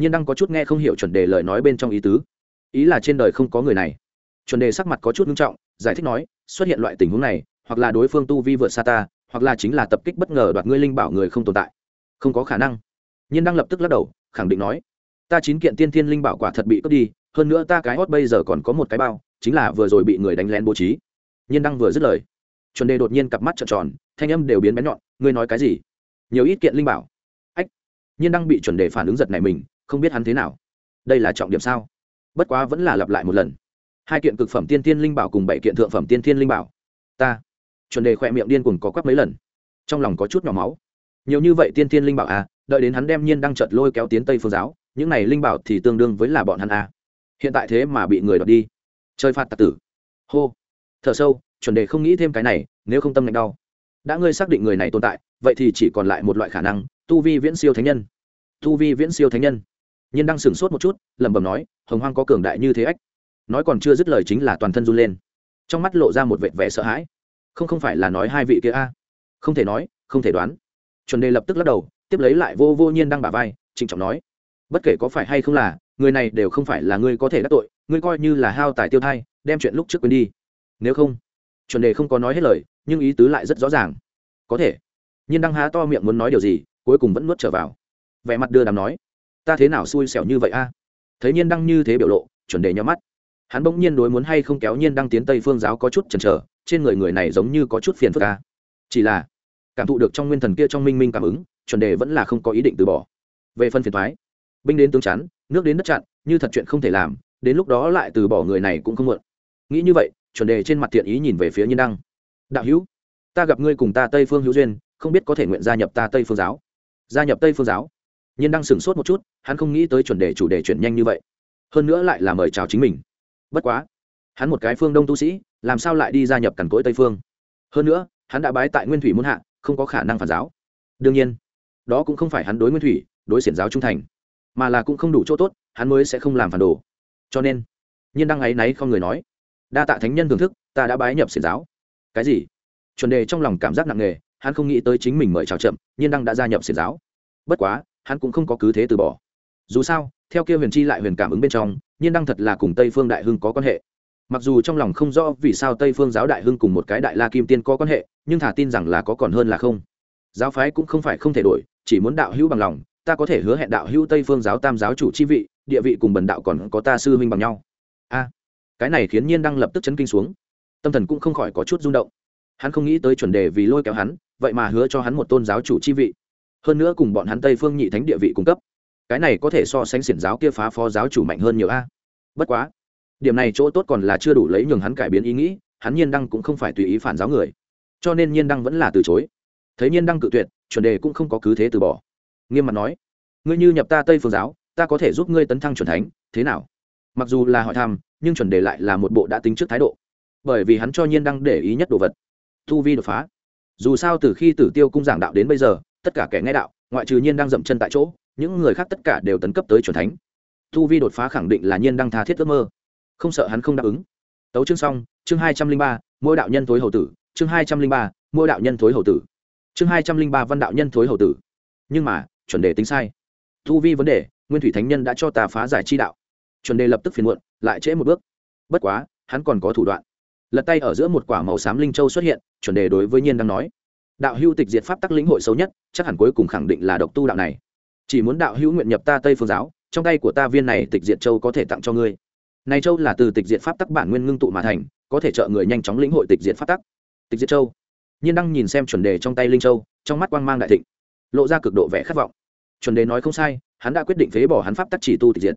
[SPEAKER 1] Nhiên đang có chút nghe không hiểu chuẩn đề lời nói bên trong ý tứ. Ý là trên đời không có người này. Chuẩn đề sắc mặt có chút nghiêm trọng, giải thích nói, xuất hiện loại tình huống này, hoặc là đối phương tu vi vượt xa ta, hoặc là chính là tập kích bất ngờ đoạt ngươi linh bảo người không tồn tại. Không có khả năng. Nhiên đang lập tức lắc đầu, khẳng định nói, ta chín kiện tiên thiên linh bảo quả thật bị cướp đi, hơn nữa ta cái hót bây giờ còn có một cái bao, chính là vừa rồi bị người đánh lén bố trí. Nhiên đăng vừa dứt lời, chuẩn đề đột nhiên cặp mắt trợn tròn, thanh âm đều biến bén nhọn, ngươi nói cái gì? Nhiều ít kiện linh bảo. Ách. Nhiên đăng bị chuẩn đề phản ứng giật này mình không biết hắn thế nào. Đây là trọng điểm sao? Bất quá vẫn là lặp lại một lần. Hai kiện cực phẩm tiên tiên linh bảo cùng bảy kiện thượng phẩm tiên tiên linh bảo. Ta. Chuẩn đề khỏe miệng điên cuồng có quắp mấy lần. Trong lòng có chút nhỏ máu. Nhiều như vậy tiên tiên linh bảo à đợi đến hắn đem nhiên đang chợt lôi kéo tiến tây phương giáo, những này linh bảo thì tương đương với là bọn hắn à. Hiện tại thế mà bị người đoạt đi. Chơi phạt tạc tử. Hô. Thở sâu, chuẩn đề không nghĩ thêm cái này, nếu không tâm lạnh đau. Đã ngươi xác định người này tồn tại, vậy thì chỉ còn lại một loại khả năng, tu vi viễn siêu thánh nhân. Tu vi viễn siêu thánh nhân nhiên đang sửng sốt một chút, lẩm bẩm nói, hồng hoang có cường đại như thế ách. Nói còn chưa dứt lời chính là toàn thân run lên. Trong mắt lộ ra một vệt vẻ sợ hãi. Không không phải là nói hai vị kia a? Không thể nói, không thể đoán. Chuẩn đề lập tức lắc đầu, tiếp lấy lại vô vô nhiên đang bả vai, trịnh trọng nói, bất kể có phải hay không là, người này đều không phải là ngươi có thể đắc tội, ngươi coi như là hao tài tiêu thai, đem chuyện lúc trước quên đi. Nếu không, chuẩn đề không có nói hết lời, nhưng ý tứ lại rất rõ ràng. Có thể. Nhiên đang há to miệng muốn nói điều gì, cuối cùng vẫn nuốt trở vào. Vẻ mặt đưa đàm nói ta thế nào xui xẻo như vậy a? Thấy nhiên đăng như thế biểu lộ, chuẩn đề nhắm mắt. Hắn bỗng nhiên đối muốn hay không kéo nhiên đăng tiến tây phương giáo có chút chần chờ, trên người người này giống như có chút phiền phức a. Chỉ là, cảm thụ được trong nguyên thần kia trong minh minh cảm ứng, chuẩn đề vẫn là không có ý định từ bỏ. Về phân phiền thoái binh đến tướng chắn, nước đến đất chặn, như thật chuyện không thể làm, đến lúc đó lại từ bỏ người này cũng không muộn. Nghĩ như vậy, chuẩn đề trên mặt thiện ý nhìn về phía nhiên đăng. Đạo hữu, ta gặp ngươi cùng ta tây phương hữu duyên, không biết có thể nguyện gia nhập ta tây phương giáo. Gia nhập tây phương giáo nhiên đang sửng sốt một chút, hắn không nghĩ tới chuẩn đề chủ đề chuyển nhanh như vậy. Hơn nữa lại là mời chào chính mình. Bất quá, hắn một cái phương đông tu sĩ, làm sao lại đi gia nhập cằn cỗi tây phương? Hơn nữa, hắn đã bái tại nguyên thủy muôn hạ, không có khả năng phản giáo. Đương nhiên, đó cũng không phải hắn đối nguyên thủy, đối xiển giáo trung thành, mà là cũng không đủ chỗ tốt, hắn mới sẽ không làm phản đồ. Cho nên, nhiên đăng ấy náy không người nói, đa tạ thánh nhân thưởng thức, ta đã bái nhập xiển giáo. Cái gì? Chuẩn đề trong lòng cảm giác nặng nề, hắn không nghĩ tới chính mình mời chào chậm, nhiên đăng đã gia nhập xiển giáo. Bất quá hắn cũng không có cứ thế từ bỏ. Dù sao, theo kia huyền chi lại huyền cảm ứng bên trong, nhiên đăng thật là cùng tây phương đại hưng có quan hệ. Mặc dù trong lòng không rõ vì sao tây phương giáo đại hưng cùng một cái đại la kim tiên có quan hệ, nhưng thả tin rằng là có còn hơn là không. Giáo phái cũng không phải không thể đổi, chỉ muốn đạo hữu bằng lòng, ta có thể hứa hẹn đạo hữu tây phương giáo tam giáo chủ chi vị, địa vị cùng bần đạo còn có ta sư huynh bằng nhau. A, cái này khiến nhiên đăng lập tức chấn kinh xuống. Tâm thần cũng không khỏi có chút rung động. Hắn không nghĩ tới chuẩn đề vì lôi kéo hắn, vậy mà hứa cho hắn một tôn giáo chủ chi vị hơn nữa cùng bọn hắn tây phương nhị thánh địa vị cung cấp. Cái này có thể so sánh xiển giáo kia phá phó giáo chủ mạnh hơn nhiều a. Bất quá, điểm này chỗ tốt còn là chưa đủ lấy nhường hắn cải biến ý nghĩ, hắn nhiên đăng cũng không phải tùy ý phản giáo người. Cho nên nhiên đăng vẫn là từ chối. Thấy nhiên đăng cự tuyệt, chuẩn đề cũng không có cứ thế từ bỏ. Nghiêm mặt nói, ngươi như nhập ta tây phương giáo, ta có thể giúp ngươi tấn thăng chuẩn thánh, thế nào? Mặc dù là hỏi thăm, nhưng chuẩn đề lại là một bộ đã tính trước thái độ. Bởi vì hắn cho nhiên đăng để ý nhất đồ vật thu vi đột phá. Dù sao từ khi tử tiêu cung giảng đạo đến bây giờ tất cả kẻ nghe đạo, ngoại trừ nhiên đang dậm chân tại chỗ, những người khác tất cả đều tấn cấp tới c thánh. Thu vi đột phá khẳng định là nhiên đang tha thiết ước mơ. Không sợ hắn không đáp ứng. Tấu chương xong, chương hai trăm linh ba, mỗi đạo nhân thối hậu tử, chương hai trăm linh ba, mỗi đạo nhân thối hầu tử. Chương hai trăm linh ba văn đạo nhân thối hầu tử. Nhưng mà, chuẩn đề tính sai. Thu vi vấn đề, nguyên thủy thánh nhân đã cho ta phá giải chi đạo. Chuẩn đề lập tức phiền muộn, lại trễ một bước. Bất quá, hắn còn có thủ đoạn. Lật tay ở giữa một quả màu xám linh châu xuất hiện, chuẩn đề đối với nhiên đang nói đạo hưu tịch diệt pháp tắc lĩnh hội xấu nhất, chắc hẳn cuối cùng khẳng định là độc tu đạo này. Chỉ muốn đạo hữu nguyện nhập ta tây phương giáo, trong tay của ta viên này tịch diệt châu có thể tặng cho ngươi. Này châu là từ tịch diệt pháp tắc bản nguyên ngưng tụ mà thành, có thể trợ người nhanh chóng lĩnh hội tịch diệt pháp tắc. Tịch diệt châu. Nhiên đăng nhìn xem chuẩn đề trong tay linh châu, trong mắt quang mang đại thịnh, lộ ra cực độ vẻ khát vọng. Chuẩn đề nói không sai, hắn đã quyết định phế bỏ hắn pháp tắc chỉ tu tịch diệt.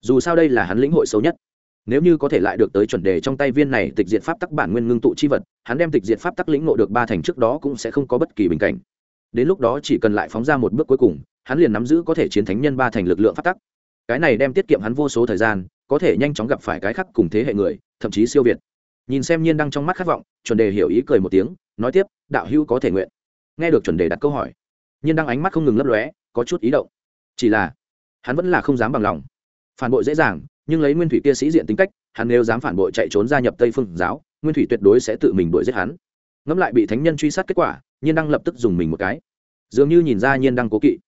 [SPEAKER 1] Dù sao đây là hắn lĩnh hội xấu nhất nếu như có thể lại được tới chuẩn đề trong tay viên này tịch diệt pháp tắc bản nguyên ngưng tụ chi vật, hắn đem tịch diệt pháp tắc lĩnh ngộ được ba thành trước đó cũng sẽ không có bất kỳ bình cảnh. Đến lúc đó chỉ cần lại phóng ra một bước cuối cùng, hắn liền nắm giữ có thể chiến thánh nhân ba thành lực lượng pháp tắc. Cái này đem tiết kiệm hắn vô số thời gian, có thể nhanh chóng gặp phải cái khác cùng thế hệ người, thậm chí siêu việt. Nhìn xem nhiên đăng trong mắt khát vọng, chuẩn đề hiểu ý cười một tiếng, nói tiếp, đạo hữu có thể nguyện. Nghe được chuẩn đề đặt câu hỏi, nhiên đăng ánh mắt không ngừng lấp lóe, có chút ý động. Chỉ là, hắn vẫn là không dám bằng lòng. Phản bội dễ dàng nhưng lấy nguyên thủy kia sĩ diện tính cách, hắn nếu dám phản bội chạy trốn gia nhập tây phương giáo, nguyên thủy tuyệt đối sẽ tự mình đuổi giết hắn. Ngẫm lại bị thánh nhân truy sát kết quả, nhiên đăng lập tức dùng mình một cái. Dường như nhìn ra nhiên đăng cố kỵ.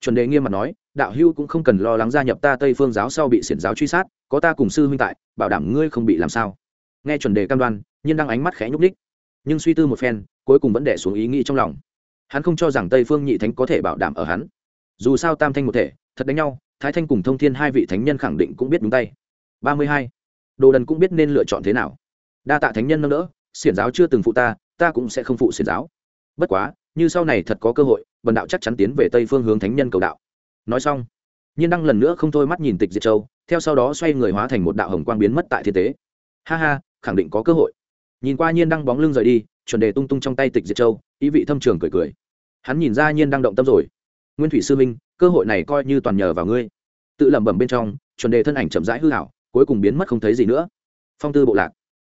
[SPEAKER 1] Chuẩn đề nghiêm mặt nói, đạo hưu cũng không cần lo lắng gia nhập ta tây phương giáo sau bị xiển giáo truy sát, có ta cùng sư huynh tại, bảo đảm ngươi không bị làm sao. Nghe chuẩn đề cam đoan, nhiên đăng ánh mắt khẽ nhúc ních nhưng suy tư một phen, cuối cùng vẫn đẻ xuống ý nghĩ trong lòng. Hắn không cho rằng tây phương nhị thánh có thể bảo đảm ở hắn. Dù sao tam thanh một thể, thật đánh nhau thái thanh cùng thông thiên hai vị thánh nhân khẳng định cũng biết đúng tay. Ba mươi hai. Đồ đần cũng biết nên lựa chọn thế nào. Đa tạ thánh nhân nâng đỡ, xiển giáo chưa từng phụ ta ta cũng sẽ không phụ xiển giáo. Bất quá, như sau này thật có cơ hội vần đạo chắc chắn tiến về tây phương hướng thánh nhân cầu đạo. Nói xong, nhiên đăng lần nữa không thôi mắt nhìn tịch diệt châu, theo sau đó xoay người hóa thành một đạo hồng quang biến mất tại thiên tế. Ha ha, khẳng định có cơ hội. Nhìn qua nhiên đăng bóng lưng rời đi, chuẩn đề tung tung trong tay tịch diệt châu, ý vị thâm trường cười cười. Hắn nhìn ra nhiên đăng động tâm rồi nguyên thủy sư minh cơ hội này coi như toàn nhờ vào ngươi. Tự lẩm bẩm bên trong, chuẩn đề thân ảnh chậm rãi hư hảo, cuối cùng biến mất không thấy gì nữa. Phong tư bộ lạc.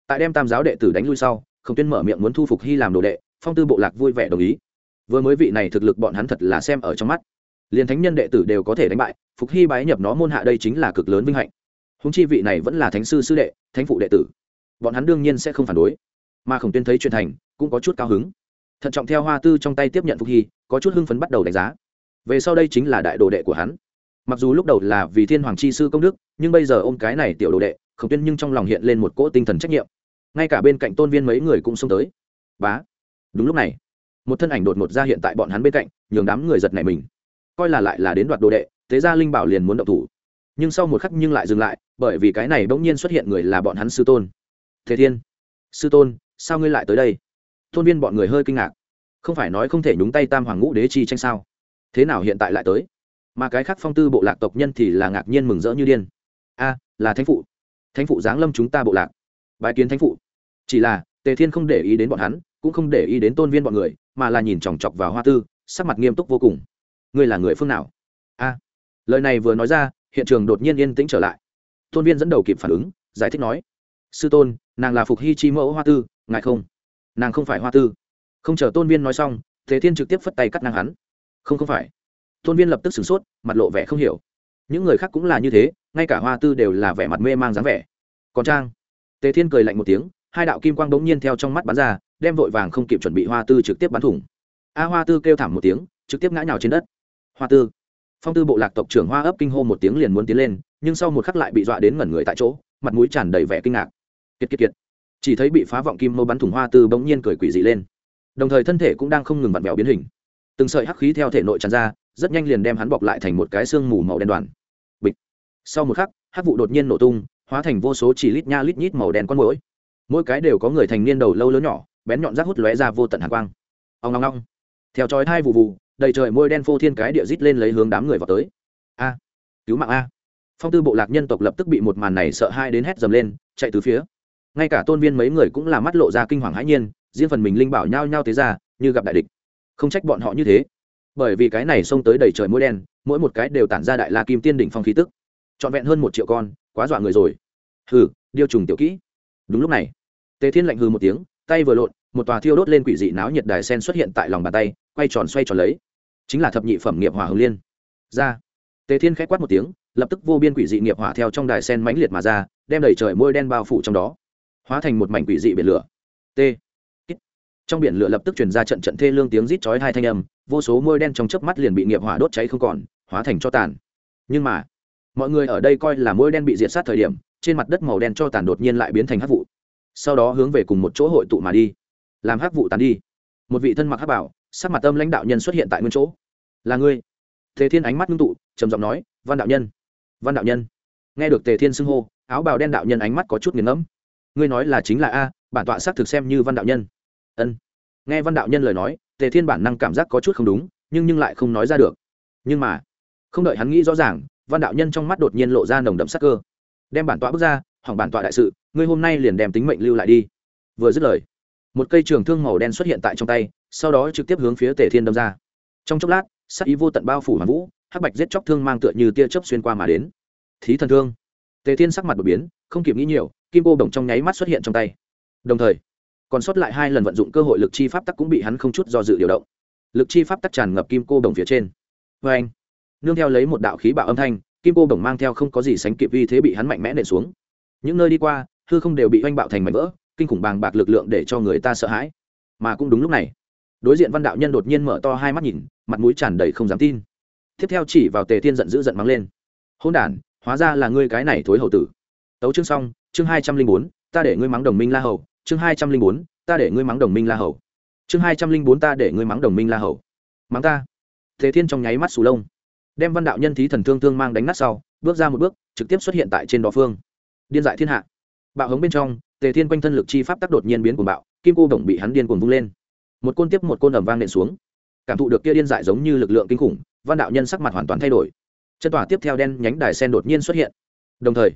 [SPEAKER 1] Tại đem tam giáo đệ tử đánh lui sau không tuyên mở miệng muốn thu phục hy làm đồ đệ, phong tư bộ lạc vui vẻ đồng ý. Vừa mới vị này thực lực bọn hắn thật là xem ở trong mắt. Liền thánh nhân đệ tử đều có thể đánh bại, phục hy bái nhập nó môn hạ đây chính là cực lớn vinh hạnh. Húng chi vị này vẫn là thánh sư sư đệ, thánh phụ đệ tử. Bọn hắn đương nhiên sẽ không phản đối. Mà khổng tuyên thấy truyền thành, cũng có chút cao hứng. Thận trọng theo hoa tư trong tay tiếp nhận phục hy, có chút hưng phấn bắt đầu đánh giá về sau đây chính là đại đồ đệ của hắn. Mặc dù lúc đầu là vì thiên hoàng chi sư công đức, nhưng bây giờ ôm cái này tiểu đồ đệ, khổng tuyên nhưng trong lòng hiện lên một cỗ tinh thần trách nhiệm. Ngay cả bên cạnh tôn viên mấy người cũng xông tới. Bá! Đúng lúc này, một thân ảnh đột ngột ra hiện tại bọn hắn bên cạnh, nhường đám người giật này mình. Coi là lại là đến đoạt đồ đệ, thế ra linh bảo liền muốn động thủ. Nhưng sau một khắc nhưng lại dừng lại, bởi vì cái này bỗng nhiên xuất hiện người là bọn hắn sư tôn. Thế thiên! Sư tôn, sao ngươi lại tới đây? Tôn viên bọn người hơi kinh ngạc. Không phải nói không thể nhúng tay tam hoàng ngũ đế chi tranh sao? Thế nào hiện tại lại tới? Mà cái khác phong tư bộ lạc tộc nhân thì là ngạc nhiên mừng rỡ như điên. A, là thánh phụ. Thánh phụ giáng lâm chúng ta bộ lạc. Bài kiến thánh phụ. Chỉ là, tề thiên không để ý đến bọn hắn, cũng không để ý đến tôn viên bọn người, mà là nhìn chòng chọc vào hoa tư, sắc mặt nghiêm túc vô cùng. Ngươi là người phương nào? A. Lời này vừa nói ra, hiện trường đột nhiên yên tĩnh trở lại. Tôn viên dẫn đầu kịp phản ứng, giải thích nói, sư tôn, nàng là phục hy chi mẫu hoa tư ngại không? Nàng không phải hoa tư. Không chờ tôn viên nói xong thế thiên trực tiếp phất tay cắt ngang hắn không không phải. Tôn viên lập tức sửng sốt, mặt lộ vẻ không hiểu. Những người khác cũng là như thế, ngay cả hoa tư đều là vẻ mặt mê mang dáng vẻ. Còn trang? Tề thiên cười lạnh một tiếng, hai đạo kim quang bỗng nhiên theo trong mắt bắn ra, đem vội vàng không kịp chuẩn bị hoa tư trực tiếp bắn thủng. A hoa tư kêu thảm một tiếng, trực tiếp ngã nhào trên đất. Hoa tư. Phong tư bộ lạc tộc trưởng hoa ấp kinh hô một tiếng liền muốn tiến lên, nhưng sau một khắc lại bị dọa đến ngẩn người tại chỗ, mặt mũi tràn đầy vẻ kinh ngạc. Kiệt kiệt kiệt. Chỉ thấy bị phá vọng kim mâu bắn thủng hoa tư bỗng nhiên cười quỷ dị lên. Đồng thời thân thể cũng đang không ngừng vặn vẹo biến hình từng sợi hắc khí theo thể nội tràn ra, rất nhanh liền đem hắn bọc lại thành một cái xương mù màu đen đoàn. Bịch. Sau một khắc, hắc vụ đột nhiên nổ tung, hóa thành vô số chỉ lít nha lít nhít màu đen con mũi mỗi cái đều có người thành niên đầu lâu lớn nhỏ, bén nhọn rác hút lóe ra vô tận hàn quang. Ông long long theo chói thai vụ vụ đầy trời môi đen phô thiên cái địa rít lên lấy hướng đám người vào tới. A. Cứu mạng a. Phong tư bộ lạc nhân tộc lập tức bị một màn này sợ hai đến hét dầm lên, chạy từ phía. Ngay cả tôn viên mấy người cũng là mắt lộ ra kinh hoàng hãi nhiên, riêng phần mình linh bảo nhao nhao thế ra, như gặp đại địch không trách bọn họ như thế. Bởi vì cái này xông tới đầy trời mũi đen, mỗi một cái đều tản ra đại la kim tiên đỉnh phong khí tức. Trọn vẹn hơn một triệu con, quá dọa người rồi. Hừ, điêu trùng tiểu kỹ. Đúng lúc này, tề thiên lạnh hừ một tiếng, tay vừa lộn, một tòa thiêu đốt lên quỷ dị náo nhiệt đài sen xuất hiện tại lòng bàn tay, quay tròn xoay tròn lấy. Chính là thập nhị phẩm nghiệp hỏa hồng liên. Ra. Tề thiên k h á quát một tiếng, lập tức vô biên quỷ dị nghiệp hỏa theo trong đài sen mãnh liệt mà ra, đem đầy trời môi đen bao phủ trong đó. Hóa thành một mảnh quỷ dị biển lửa. T trong biển lửa lập tức truyền ra trận trận thê lương tiếng rít chói hai thanh âm, vô số môi đen trong chớp mắt liền bị nghiệp hỏa đốt cháy không còn, hóa thành cho tàn. Nhưng mà, mọi người ở đây coi là môi đen bị diệt sát thời điểm, trên mặt đất màu đen cho tàn đột nhiên lại biến thành hắc vụ. Sau đó hướng về cùng một chỗ hội tụ mà đi. Làm hắc vụ tàn đi. Một vị thân mặc hắc bảo, sắc mặt tâm lãnh đạo nhân xuất hiện tại nguyên chỗ. Là ngươi? Tề thiên ánh mắt ngưng tụ, trầm giọng nói, văn đạo nhân. Văn đạo nhân? Nghe được tề thiên xưng hô, áo bào đen đạo nhân ánh mắt có chút nghiền ngẫm. Ngươi nói là chính là a, bản tọa xác thực xem như văn đạo nhân ân. Nghe văn đạo nhân lời nói, tề thiên bản năng cảm giác có chút không đúng, nhưng nhưng lại không nói ra được. Nhưng mà, không đợi hắn nghĩ rõ ràng, văn đạo nhân trong mắt đột nhiên lộ ra nồng đậm sắc cơ. Đem bản tọa bước ra, hỏng bản tọa đại sự, ngươi hôm nay liền đem tính mệnh lưu lại đi. Vừa dứt lời, một cây trường thương màu đen xuất hiện tại trong tay, sau đó trực tiếp hướng phía tề thiên đâm ra. Trong chốc lát, sắc ý vô tận bao phủ hoàn vũ, hắc bạch giết chóc thương mang tựa như tia chớp xuyên qua mà đến. Thí thần thương. Tề thiên sắc mặt đột biến, không kịp nghĩ nhiều, kim cô đồng trong nháy mắt xuất hiện trong tay. Đồng thời còn sót lại hai lần vận dụng cơ hội lực chi pháp tắc cũng bị hắn không chút do dự điều động. Lực chi pháp tắc tràn ngập kim cô đồng phía trên. Vê anh, nương theo lấy một đạo khí bạo âm thanh, kim cô đồng mang theo không có gì sánh kịp vì thế bị hắn mạnh mẽ nện xuống. Những nơi đi qua, hư không đều bị oanh bạo thành mảnh vỡ, kinh khủng bàng bạc lực lượng để cho người ta sợ hãi. Mà cũng đúng lúc này, đối diện văn đạo nhân đột nhiên mở to hai mắt nhìn, mặt mũi tràn đầy không dám tin. Tiếp theo chỉ vào tề thiên giận dữ giận mắng lên. Hôn đ hóa ra là ngươi cái này thối hậu tử. Tấu chương xong, chương hai trăm linh bốn, ta để ngươi mắng đồng minh la hầu chương hai trăm linh bốn, ta để ngươi mắng đồng minh la hầu. chương hai trăm linh bốn, ta để ngươi mắng đồng minh la hầu. mắng ta. Thế thiên trong nháy mắt sù lông. Đem văn đạo nhân thí thần thương thương mang đánh nát sau, bước ra một bước, trực tiếp xuất hiện tại trên đó phương. Điên dại thiên hạ. Bạo hống bên trong, tề thiên quanh thân lực chi pháp tác đột nhiên biến cuồng bạo, kim cô đồng bị hắn điên cuồng vung lên. Một côn tiếp một côn ầm vang nện xuống. Cảm thụ được kia điên dại giống như lực lượng kinh khủng, văn đạo nhân sắc mặt hoàn toàn thay đổi. Chân tỏa tiếp theo đen nhánh đài sen đột nhiên xuất hiện. Đồng thời,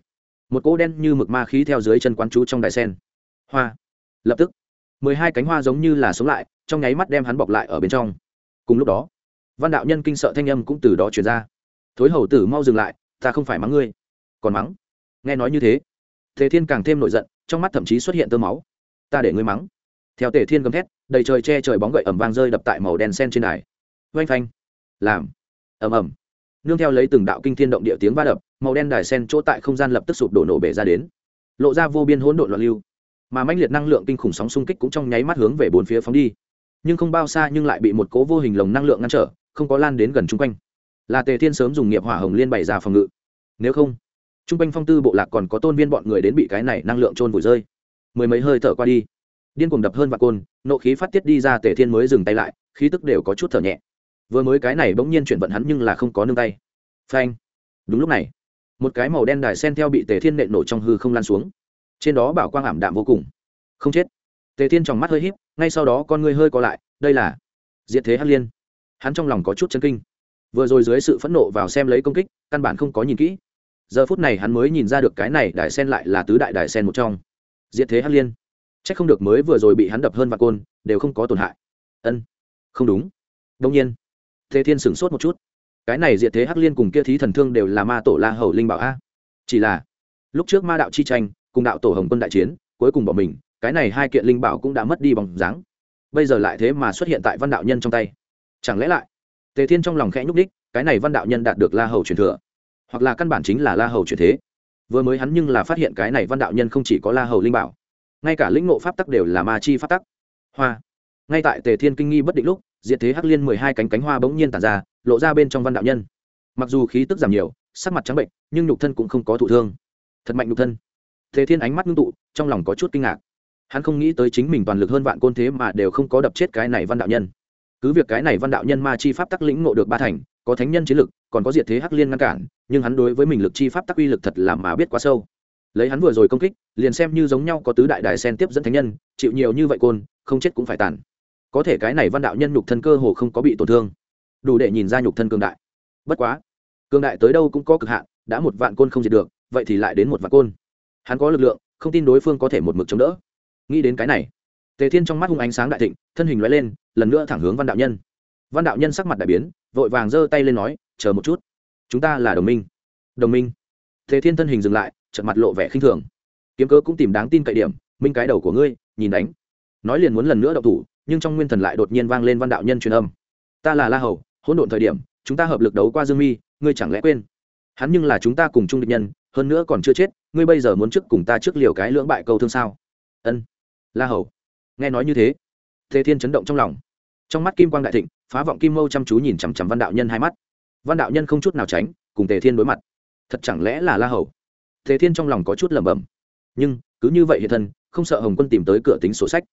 [SPEAKER 1] một cỗ đen như mực ma khí theo dưới chân quán chú trong đài sen hoa. Lập tức, mười hai cánh hoa giống như là sống lại, trong nháy mắt đem hắn bọc lại ở bên trong. Cùng lúc đó, văn đạo nhân kinh sợ thanh âm cũng từ đó truyền ra. Thối hầu tử mau dừng lại, ta không phải mắng ngươi, còn mắng. Nghe nói như thế, tề thiên càng thêm nổi giận, trong mắt thậm chí xuất hiện tơ máu. Ta để ngươi mắng. Theo tề thiên gầm thét, đầy trời che trời bóng gậy ẩm vang rơi đập tại màu đen sen trên đài. Oanh phanh. Làm. Ầm ầm. Nương theo lấy từng đạo kinh thiên động địa tiếng va đập, màu đen đài sen chỗ tại không gian lập tức sụp đổ nổ bể ra đến. Lộ ra vô biên hỗn độn loạn lưu mà mãnh liệt năng lượng kinh khủng sóng xung kích cũng trong nháy mắt hướng về bốn phía phóng đi. Nhưng không bao xa nhưng lại bị một cố vô hình lồng năng lượng ngăn trở, không có lan đến gần chung quanh. Là tề thiên sớm dùng nghiệp hỏa hồng liên bày ra phòng ngự. Nếu không, chung quanh phong tư bộ lạc còn có tôn viên bọn người đến bị cái này năng lượng trôn vùi rơi. Mười mấy hơi thở qua đi, điên cuồng đập hơn vạn côn, nộ khí phát tiết đi ra tề thiên mới dừng tay lại, khí tức đều có chút thở nhẹ. Vừa mới cái này bỗng nhiên chuyển vận hắn nhưng là không có nương tay. Phanh. Đúng lúc này, một cái màu đen đài sen theo bị tề thiên nện nổ trong hư không lan xuống trên đó bảo quang ảm đạm vô cùng. Không chết. Tề thiên trong mắt hơi h í p ngay sau đó con ngươi hơi co lại, đây là diệt thế hắc liên. Hắn trong lòng có chút chân kinh. Vừa rồi dưới sự phẫn nộ vào xem lấy công kích, căn bản không có nhìn kỹ. Giờ phút này hắn mới nhìn ra được cái này đại sen lại là tứ đại đại sen một trong. Diệt thế hắc liên. C h ắ c không được mới vừa rồi bị hắn đập hơn và côn, đều không có tổn hại. Ân, không đúng. Đông nhiên thế thiên sửng sốt một chút. Cái này diệt thế hắc liên cùng kia thí thần thương đều là ma tổ la hầu linh bảo a. Chỉ là, lúc trước ma đạo chi tranh cùng đạo tổ hồng quân đại chiến, cuối cùng bỏ mình, cái này hai kiện linh bảo cũng đã mất đi bằng dáng. Bây giờ lại thế mà xuất hiện tại văn đạo nhân trong tay. Chẳng lẽ lại? Tề thiên trong lòng khẽ nhúc đích cái này văn đạo nhân đạt được la hầu truyền thừa. Hoặc là căn bản chính là la hầu truyền thế. Vừa mới hắn nhưng là phát hiện cái này văn đạo nhân không chỉ có la hầu linh bảo, ngay cả lĩnh ngộ pháp tắc đều là ma chi pháp tắc. Hoa. Ngay tại tề thiên kinh nghi bất định lúc, diệt thế hắc liên mười hai cánh cánh hoa bỗng nhiên tàn ra, lộ ra bên trong văn đạo nhân. Mặc dù khí tức giảm nhiều, sắc mặt trắng bệnh, nhưng nhục thân cũng không có thụ thương. Thật mạnh nhục thân thế thiên ánh mắt ngưng tụ, trong lòng có chút kinh ngạc. Hắn không nghĩ tới chính mình toàn lực hơn vạn côn thế mà đều không có đập chết cái này văn đạo nhân. Cứ việc cái này văn đạo nhân ma chi pháp tắc lĩnh ngộ được ba thành, có thánh nhân chiến lực, còn có diệt thế hắc liên ngăn cản, nhưng hắn đối với mình lực chi pháp tắc uy lực thật là mà biết quá sâu. Lấy hắn vừa rồi công kích, liền xem như giống nhau có tứ đại đài sen tiếp dẫn thánh nhân, chịu nhiều như vậy côn, không chết cũng phải tàn. Có thể cái này văn đạo nhân nhục thân cơ hồ không có bị tổn thương. Đủ để nhìn ra nhục thân cường đại. Bất quá, cường đại tới đâu cũng có cực hạn, đã một vạn côn không diệt được, vậy thì lại đến một vạn côn hắn có lực lượng, không tin đối phương có thể một mực chống đỡ. Nghĩ đến cái này, tề thiên trong mắt hung ánh sáng đại thịnh, thân hình loại lên, lần nữa thẳng hướng văn đạo nhân. Văn đạo nhân sắc mặt đại biến, vội vàng giơ tay lên nói, chờ một chút, chúng ta là đồng minh. Đồng minh? Tề thiên thân hình dừng lại trận mặt lộ vẻ khinh thường. Kiếm cơ cũng tìm đáng tin cậy điểm, minh cái đầu của ngươi, nhìn đánh. Nói liền muốn lần nữa đậu thủ, nhưng trong nguyên thần lại đột nhiên vang lên văn đạo nhân truyền âm. Ta là la hầu, hỗn độn thời điểm, chúng ta hợp lực đấu qua dương mi, ngươi chẳng lẽ quên? Hắn nhưng là chúng ta cùng chung địch nhân hơn nữa còn chưa chết, ngươi bây giờ muốn trước cùng ta trước liều cái lưỡng bại câu thương sao? Ân, la hầu. Nghe nói như thế thế thiên chấn động trong lòng. Trong mắt kim quang đại thịnh, phá vọng kim mâu chăm chú nhìn chằm chằm văn đạo nhân hai mắt. Văn đạo nhân không chút nào tránh, cùng tề thiên đối mặt. Thật chẳng lẽ là la hầu? Thế thiên trong lòng có chút lẩm bẩm. Nhưng, cứ như vậy hiện thân, không sợ hồng quân tìm tới cửa tính sổ sách.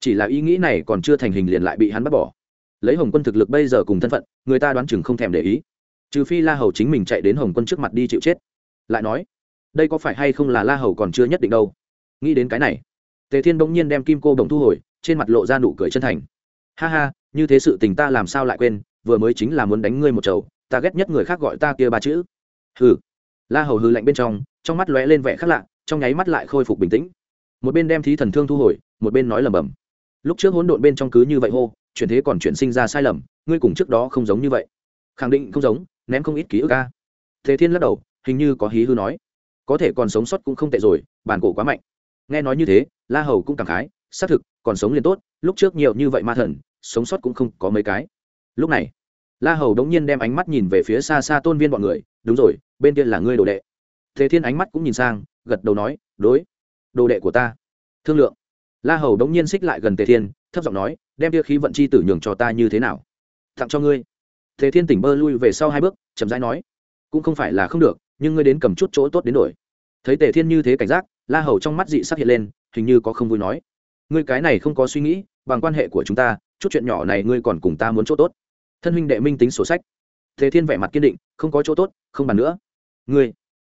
[SPEAKER 1] Chỉ là ý nghĩ này còn chưa thành hình liền lại bị hắn bắt bỏ. Lấy hồng quân thực lực bây giờ cùng thân phận, người ta đoán chừng không thèm để ý. Trừ phi la hầu chính mình chạy đến hồng quân trước mặt đi chịu chết lại nói, đây có phải hay không là la hầu còn chưa nhất định đâu? Nghĩ đến cái này, tề thiên bỗng nhiên đem kim cô đồng thu hồi, trên mặt lộ ra nụ cười chân thành. Ha ha, như thế sự tình ta làm sao lại quên, vừa mới chính là muốn đánh ngươi một chầu, ta ghét nhất người khác gọi ta kia ba chữ. Hừ. La hầu hư lạnh bên trong trong mắt lóe lên vẻ khác lạ, trong nháy mắt lại khôi phục bình tĩnh. Một bên đem thí thần thương thu hồi, một bên nói lầm bầm lúc trước hỗn độn bên trong cứ như vậy hô, chuyển thế còn chuyển sinh ra sai lầm, ngươi cùng trước đó không giống như vậy. Khẳng định không giống, ném không ít ký ức ca thế thiên lắc đầu hình như có hí hư nói. Có thể còn sống sót cũng không tệ rồi, bản cổ quá mạnh. Nghe nói như thế, la hầu cũng cảm khái, xác thực, còn sống liền tốt, lúc trước nhiều như vậy ma thần, sống sót cũng không có mấy cái. Lúc này, la hầu đống nhiên đem ánh mắt nhìn về phía xa xa tôn viên bọn người, đúng rồi, bên kia là ngươi đồ đệ. Thế thiên ánh mắt cũng nhìn sang, gật đầu nói, đối, đồ đệ của ta. Thương lượng. La hầu đống nhiên xích lại gần tề thiên, thấp giọng nói, đem tia khí vận chi tử nhường cho ta như thế nào? Tặng cho ngươi. Thế thiên tỉnh bơ lui về sau hai bước, chậm rãi nói, cũng không phải là không được nhưng ngươi đến cầm chút chỗ tốt đến đổi. Thấy tề thiên như thế cảnh giác, la hầu trong mắt dị sắc hiện lên, hình như có không vui nói. Ngươi cái này không có suy nghĩ, bằng quan hệ của chúng ta, chút chuyện nhỏ này ngươi còn cùng ta muốn chỗ tốt. Thân huynh đệ minh tính sổ sách. Thế thiên vẻ mặt kiên định, không có chỗ tốt, không bàn nữa. Ngươi.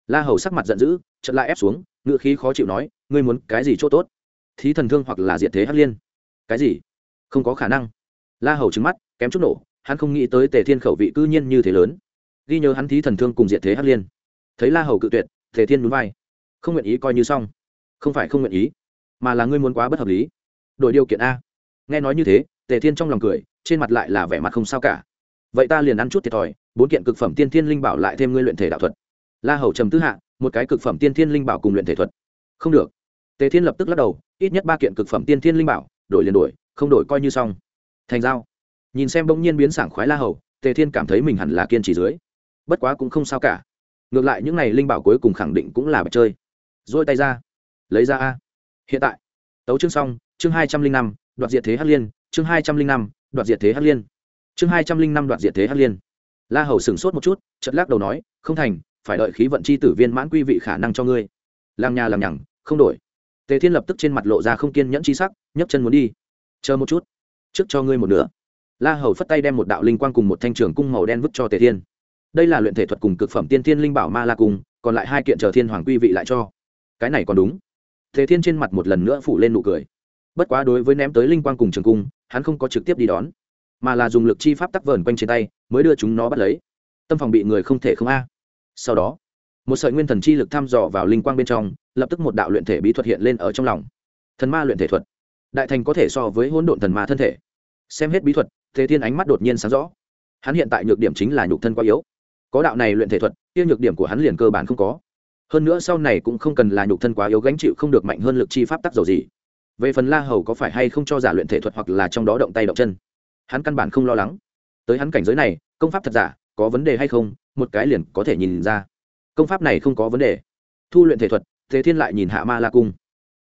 [SPEAKER 1] La hầu sắc mặt giận dữ chật lại ép xuống ngựa khí khó chịu nói, ngươi muốn cái gì chỗ tốt? Thí thần thương hoặc là diệt thế hắc liên? Cái gì? Không có khả năng. La hầu trứng mắt, kém chút nổ, hắn không nghĩ tới tề thiên khẩu vị cư nhiên như thế lớn. Ghi nhớ hắn thí thần thương cùng diệt thế hắc liên thấy la hầu cự tuyệt, tề thiên núi vai. Không nguyện ý coi như xong. Không phải không nguyện ý, mà là ngươi muốn quá bất hợp lý. Đổi điều kiện a. Nghe nói như thế, tề thiên trong lòng cười, trên mặt lại là vẻ mặt không sao cả. Vậy ta liền ăn chút thiệt thòi, bốn kiện cực phẩm tiên thiên linh bảo lại thêm ngươi luyện thể đạo thuật. La hầu trầm tư hạ, một cái cực phẩm tiên thiên linh bảo cùng luyện thể thuật. Không được. Tề thiên lập tức lắc đầu, ít nhất ba kiện cực phẩm tiên thiên linh bảo, đổi liền đổi, không đổi coi như xong. Thành giao. Nhìn xem bỗng nhiên biến sảng khoái la hầu, tề thiên cảm thấy mình hẳn là kiên trì dưới. Bất quá cũng không sao cả ngược lại những n à y linh bảo cuối cùng khẳng định cũng là bạch chơi. Dôi tay ra. Lấy ra a. Hiện tại. Tấu chương xong, chương hai trăm linh năm, đoạt diệt thế hắc liên, chương hai trăm linh năm, đoạt diệt thế hắc liên. Chương hai trăm linh năm đoạt diệt thế hắc liên. La hầu sửng sốt một chút chật lắc đầu nói, không thành, phải đợi khí vận chi tử viên mãn quy vị khả năng cho ngươi. Làm nhà làm nhằng, không đổi. Tề thiên lập tức trên mặt lộ ra không kiên nhẫn chi sắc, nhấc chân muốn đi. Chờ một chút, trước cho ngươi một nửa. La hầu phất tay đem một đạo linh quang cùng một thanh trường cung màu đen vứt cho tề thiên đây là luyện thể thuật cùng cực phẩm tiên thiên linh bảo ma la cung, còn lại hai kiện chờ thiên hoàng quy vị lại cho. Cái này còn đúng. Thế thiên trên mặt một lần nữa phủ lên nụ cười. Bất quá đối với ném tới linh quang cùng trường cung, hắn không có trực tiếp đi đón, mà là dùng lực chi pháp tắc vờn quanh trên tay, mới đưa chúng nó bắt lấy. Tâm phòng bị người không thể không a. Sau đó, một sợi nguyên thần chi lực thăm dò vào linh quang bên trong, lập tức một đạo luyện thể bí thuật hiện lên ở trong lòng. Thần ma luyện thể thuật. Đại thành có thể so với hỗn độn thần ma thân thể. Xem hết bí thuật, thế thiên ánh mắt đột nhiên sáng rõ. Hắn hiện tại nhược điểm chính là nhục thân quá yếu có đạo này luyện thể thuật tiêu nhược điểm của hắn liền cơ bản không có. Hơn nữa sau này cũng không cần là nhục thân quá yếu gánh chịu không được mạnh hơn lực chi pháp tắc dầu gì. Về phần la hầu có phải hay không cho giả luyện thể thuật hoặc là trong đó động tay động chân? Hắn căn bản không lo lắng. Tới hắn cảnh giới này, công pháp thật giả, có vấn đề hay không? Một cái liền có thể nhìn ra. Công pháp này không có vấn đề. Thu luyện thể thuật thế thiên lại nhìn hạ ma la cung.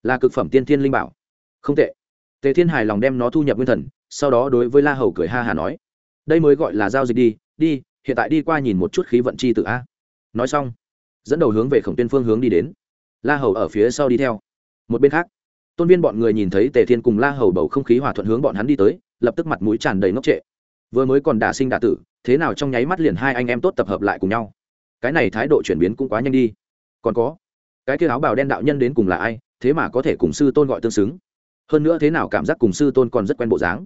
[SPEAKER 1] Là cực phẩm tiên thiên linh bảo. Không tệ. Tề thiên hài lòng đem nó thu nhập nguyên thần, sau đó đối với la hầu cười ha hà nói, đây mới gọi là giao dịch đi đi hiện tại đi qua nhìn một chút khí vận chi tự a. Nói xong, dẫn đầu hướng về khổng tuyên phương hướng đi đến. La hầu ở phía sau đi theo. Một bên khác, tôn viên bọn người nhìn thấy tề thiên cùng la hầu bầu không khí hòa thuận hướng bọn hắn đi tới, lập tức mặt mũi tràn đầy ngốc trệ. Vừa mới còn đả sinh đả tử, thế nào trong nháy mắt liền hai anh em tốt tập hợp lại cùng nhau. Cái này thái độ chuyển biến cũng quá nhanh đi. Còn có, cái kia áo bào đen đạo nhân đến cùng là ai, thế mà có thể cùng sư tôn gọi tương xứng? Hơn nữa thế nào cảm giác cùng sư tôn còn rất quen bộ dáng?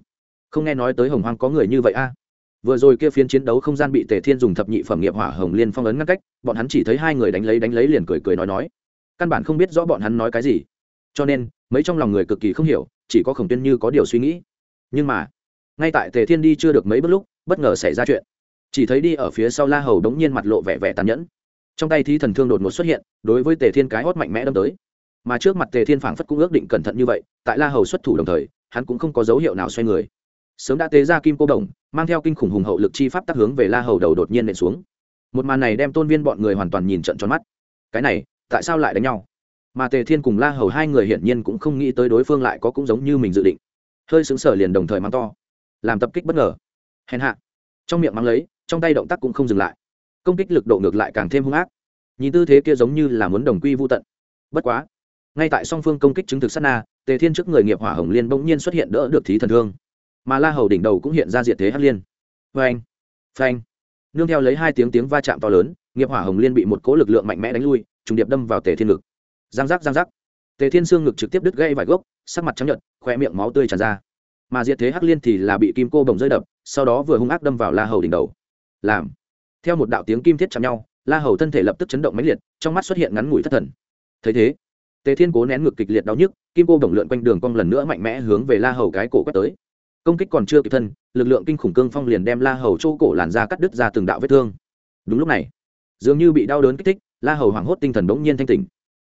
[SPEAKER 1] Không nghe nói tới hồng hoang có người như vậy a vừa rồi kia phiến chiến đấu không gian bị tề thiên dùng thập nhị phẩm nghiệp hỏa hồng liên phong ấn ngăn cách, bọn hắn chỉ thấy hai người đánh lấy đánh lấy liền cười cười nói nói. Căn bản không biết rõ bọn hắn nói cái gì. Cho nên, mấy trong lòng người cực kỳ không hiểu, chỉ có khổng tuyên như có điều suy nghĩ. Nhưng mà, ngay tại tề thiên đi chưa được mấy bước lúc, bất ngờ xảy ra chuyện. Chỉ thấy đi ở phía sau la hầu đống nhiên mặt lộ vẻ vẻ tàn nhẫn. Trong tay thi thần thương đột ngột xuất hiện, đối với tề thiên cái hót mạnh mẽ đâm tới. Mà trước mặt tề thiên phảng phất cũng ước định cẩn thận như vậy, tại la hầu xuất thủ đồng thời, hắn cũng không có dấu hiệu nào xoay người sớm đã tế ra kim cô đồng, mang theo kinh khủng hùng hậu lực chi pháp tác hướng về la hầu đầu đột nhiên nện xuống. Một màn này đem tôn viên bọn người hoàn toàn nhìn trận tròn mắt. Cái này, tại sao lại đánh nhau? Mà tề thiên cùng la hầu hai người hiển nhiên cũng không nghĩ tới đối phương lại có cũng giống như mình dự định. Hơi xứng sở liền đồng thời mang to. Làm tập kích bất ngờ. Hèn hạ. Trong miệng mắng lấy, trong tay động tác cũng không dừng lại. Công kích lực độ ngược lại càng thêm hung ác. Nhìn tư thế kia giống như là muốn đồng quy vô tận. Bất quá, ngay tại song phương công kích chứng thực sát na, tề thiên trước người nghiệp hỏa hồng liên bỗng nhiên xuất hiện đỡ được thí thần thương mà la hầu đỉnh đầu cũng hiện ra diệt thế hắc liên. Phanh phanh. Nương theo lấy hai tiếng tiếng va chạm to lớn, nghiệp hỏa hồng liên bị một cỗ lực lượng mạnh mẽ đánh lui, trùng điệp đâm vào tề thiên ngực. Giang giác giang giác. Tề thiên xương ngực trực tiếp đứt gây vài gốc, sắc mặt trắng nhợt khoe miệng máu tươi tràn ra. Mà diệt thế hắc liên thì là bị kim cô bồng rơi đập, sau đó vừa hung ác đâm vào la hầu đỉnh đầu. Làm. Theo một đạo tiếng kim thiết chạm nhau, la hầu thân thể lập tức chấn động mãnh liệt, trong mắt xuất hiện ngắn ngủi thất thần. Thấy thế, tề thiên cố nén ngực kịch liệt đau nhức, kim cô bồng lượn quanh đường cong lần nữa mạnh mẽ hướng về la hầu cái cổ quét tới công kích còn chưa kịp thân, lực lượng kinh khủng cương phong liền đem la hầu chỗ cổ làn ra cắt đứt ra từng đạo vết thương. Đúng lúc này, dường như bị đau đớn kích thích, la hầu hoảng hốt tinh thần bỗng nhiên thanh tỉnh.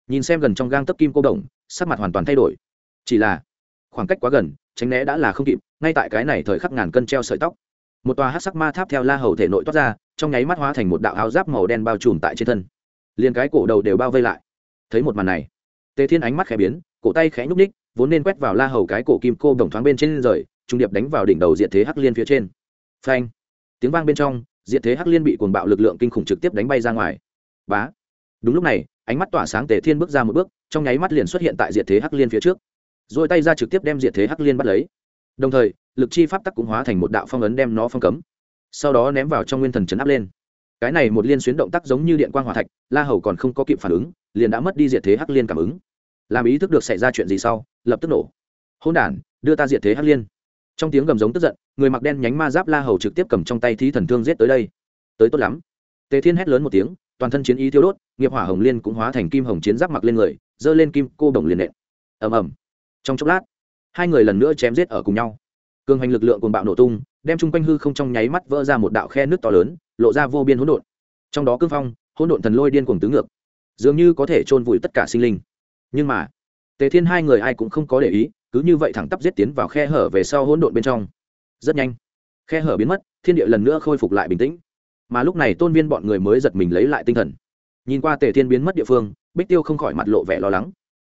[SPEAKER 1] Nhìn xem gần trong gang tấp kim cô đồng, sắc mặt hoàn toàn thay đổi. Chỉ là, khoảng cách quá gần, tránh né đã là không kịp, ngay tại cái này thời khắc ngàn cân treo sợi tóc. Một tòa hát sắc ma tháp theo la hầu thể nội toát ra, trong nháy mắt hóa thành một đạo áo giáp màu đen bao trùm tại trên thân. Liền cái cổ đầu đều bao vây lại. Thấy một màn này, tề thiên ánh mắt khẽ biến, cổ tay khẽ nhúc ních vốn nên quét vào la hầu cái cổ kim cô đồng thoáng bên trên rời trung điệp đánh vào đỉnh đầu diện thế hắc liên phía trên. Phanh. Tiếng vang bên trong diện thế hắc liên bị cuồng bạo lực lượng kinh khủng trực tiếp đánh bay ra ngoài. Bá. Đúng lúc này, ánh mắt tỏa sáng tề thiên bước ra một bước, trong nháy mắt liền xuất hiện tại diện thế hắc liên phía trước. Rồi tay ra trực tiếp đem diện thế hắc liên bắt lấy. Đồng thời, lực chi pháp tắc cũng hóa thành một đạo phong ấn đem nó phong cấm. Sau đó ném vào trong nguyên thần chấn áp lên. Cái này một liên xuyến động tác giống như điện quang hỏa thạch, la hầu còn không có kịp phản ứng, liền đã mất đi diệt thế hắc liên cảm ứng. Làm ý thức được xảy ra chuyện gì sau, lập tức nổ. Hôn đản, đưa ta diệt thế hắc liên trong tiếng gầm giống tức giận, người mặc đen nhánh ma giáp la hầu trực tiếp cầm trong tay thí thần thương giết tới đây. Tới tốt lắm. Tề thiên hét lớn một tiếng, toàn thân chiến ý thiêu đốt, nghiệp hỏa hồng liên cũng hóa thành kim hồng chiến giáp mặc lên người, giơ lên kim, cô đồng liền nện. Ầm ầm. Trong chốc lát, hai người lần nữa chém giết ở cùng nhau. Cường hành lực lượng cùng bạo nổ tung, đem chung quanh hư không trong nháy mắt vỡ ra một đạo khe nước to lớn, lộ ra vô biên hỗn độn. Trong đó cương phong, hỗn độn thần lôi điên cuồng tứ ngược, dường như có thể chôn vùi tất cả sinh linh. Nhưng mà, tề thiên hai người ai cũng không có để ý cứ như vậy thẳng tắp giết tiến vào khe hở về sau hỗn độn bên trong. Rất nhanh, khe hở biến mất, thiên địa lần nữa khôi phục lại bình tĩnh. Mà lúc này tôn viên bọn người mới giật mình lấy lại tinh thần. Nhìn qua tề thiên biến mất địa phương, bích tiêu không khỏi mặt lộ vẻ lo lắng.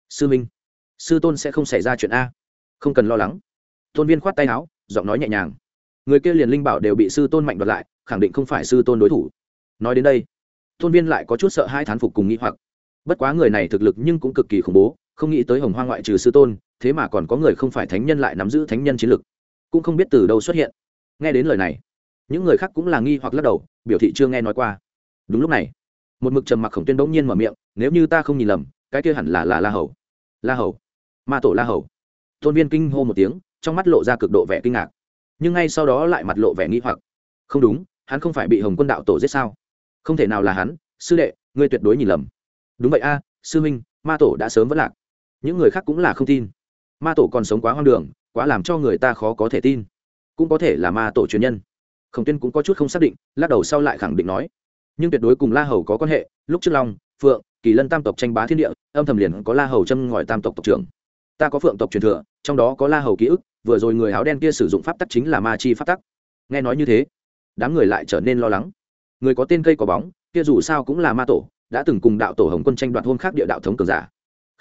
[SPEAKER 1] Sư minh, sư tôn sẽ không xảy ra chuyện a. Không cần lo lắng. Tôn viên khoát tay áo, giọng nói nhẹ nhàng. Người kia liền linh bảo đều bị sư tôn mạnh đoạt lại, khẳng định không phải sư tôn đối thủ. Nói đến đây, tôn viên lại có chút sợ hai thán phục cùng nghĩ hoặc. Bất quá người này thực lực nhưng cũng cực kỳ khủng bố, không nghĩ tới hồng hoa ngoại trừ sư tôn thế mà còn có người không phải thánh nhân lại nắm giữ thánh nhân chiến lực cũng không biết từ đâu xuất hiện. Nghe đến lời này, những người khác cũng là nghi hoặc lắc đầu, biểu thị chưa nghe nói qua. Đúng lúc này, một mực trầm mặc khổng tuyên bỗng nhiên mở miệng, nếu như ta không nhìn lầm, cái kia hẳn là là la hầu. La hầu? Ma tổ la hầu? Tôn viên kinh hô một tiếng, trong mắt lộ ra cực độ vẻ kinh ngạc. Nhưng ngay sau đó lại mặt lộ vẻ nghi hoặc. Không đúng, hắn không phải bị hồng quân đạo tổ giết sao? Không thể nào là hắn, sư đệ, ngươi tuyệt đối nhìn lầm. Đúng vậy a, sư minh ma tổ đã sớm vẫn lạc. Những người khác cũng là không tin ma tổ còn sống quá hoang đường, quá làm cho người ta khó có thể tin. Cũng có thể là ma tổ truyền nhân. Khổng tuyên cũng có chút không xác định, lắc đầu sau lại khẳng định nói. Nhưng tuyệt đối cùng la hầu có quan hệ, lúc trước long, phượng, kỳ lân tam tộc tranh bá thiên địa, âm thầm liền có la hầu châm ngòi tam tộc tộc trưởng. Ta có phượng tộc truyền thừa, trong đó có la hầu ký ức, vừa rồi người áo đen kia sử dụng pháp tắc chính là ma chi pháp tắc. Nghe nói như thế, đám người lại trở nên lo lắng. Người có tên cây có bóng, kia dù sao cũng là ma tổ, đã từng cùng đạo tổ hồng quân tranh đoạt hôn khác địa đạo thống cường giả.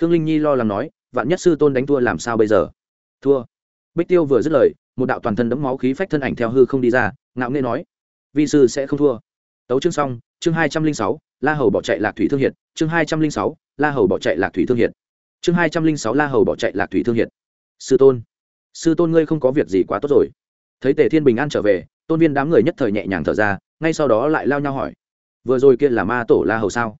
[SPEAKER 1] Khương linh nhi lo lắng nói vạn nhất sư tôn đánh thua làm sao bây giờ? Thua. Bích tiêu vừa dứt lời, một đạo toàn thân đẫm máu khí phách thân ảnh theo hư không đi ra, ngạo nghê nói, vi sư sẽ không thua. Tấu chương xong, chương hai trăm linh sáu, la hầu bỏ chạy lạc thủy thương hiệt, chương hai trăm linh sáu, la hầu bỏ chạy lạc thủy thương hiệt. Chương hai trăm linh sáu, la hầu bỏ chạy lạc thủy thương hiệt. Sư tôn sư tôn ngươi không có việc gì quá tốt rồi. Thấy tề thiên bình an trở về, tôn viên đám người nhất thời nhẹ nhàng thở ra, ngay sau đó lại lao nhau hỏi, vừa rồi kia là ma tổ la hầu sao?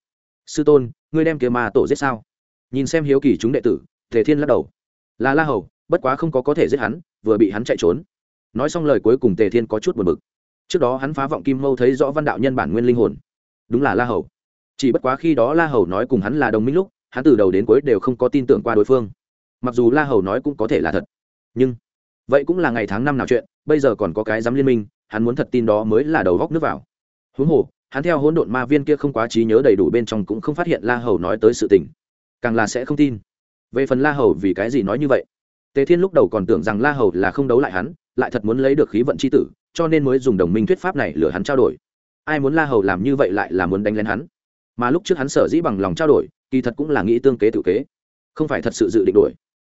[SPEAKER 1] Sư tôn, ngươi đem kia ma tổ giết sao? Nhìn xem hiếu kỳ chúng đệ tử tề thiên lắc đầu. Là la hầu, bất quá không có có thể giết hắn, vừa bị hắn chạy trốn. Nói xong lời cuối cùng tề thiên có chút buồn bực. Trước đó hắn phá vọng kim mâu thấy rõ văn đạo nhân bản nguyên linh hồn. Đúng là la hầu. Chỉ bất quá khi đó la hầu nói cùng hắn là đồng minh lúc, hắn từ đầu đến cuối đều không có tin tưởng qua đối phương. Mặc dù la hầu nói cũng có thể là thật. Nhưng, vậy cũng là ngày tháng năm nào chuyện, bây giờ còn có cái dám liên minh, hắn muốn thật tin đó mới là đầu góc nước vào. Huống hồ, hắn theo hỗn độn ma viên kia không quá trí nhớ đầy đủ bên trong cũng không phát hiện la hầu nói tới sự tình. Càng là sẽ không tin về phần la hầu vì cái gì nói như vậy? Tề thiên lúc đầu còn tưởng rằng la hầu là không đấu lại hắn lại thật muốn lấy được khí vận c h i tử cho nên mới dùng đồng minh thuyết pháp này lừa hắn trao đổi. Ai muốn la hầu làm như vậy lại là muốn đánh lén hắn. Mà lúc trước hắn sở dĩ bằng lòng trao đổi kỳ thật cũng là nghĩ tương kế tự kế. Không phải thật sự dự định đổi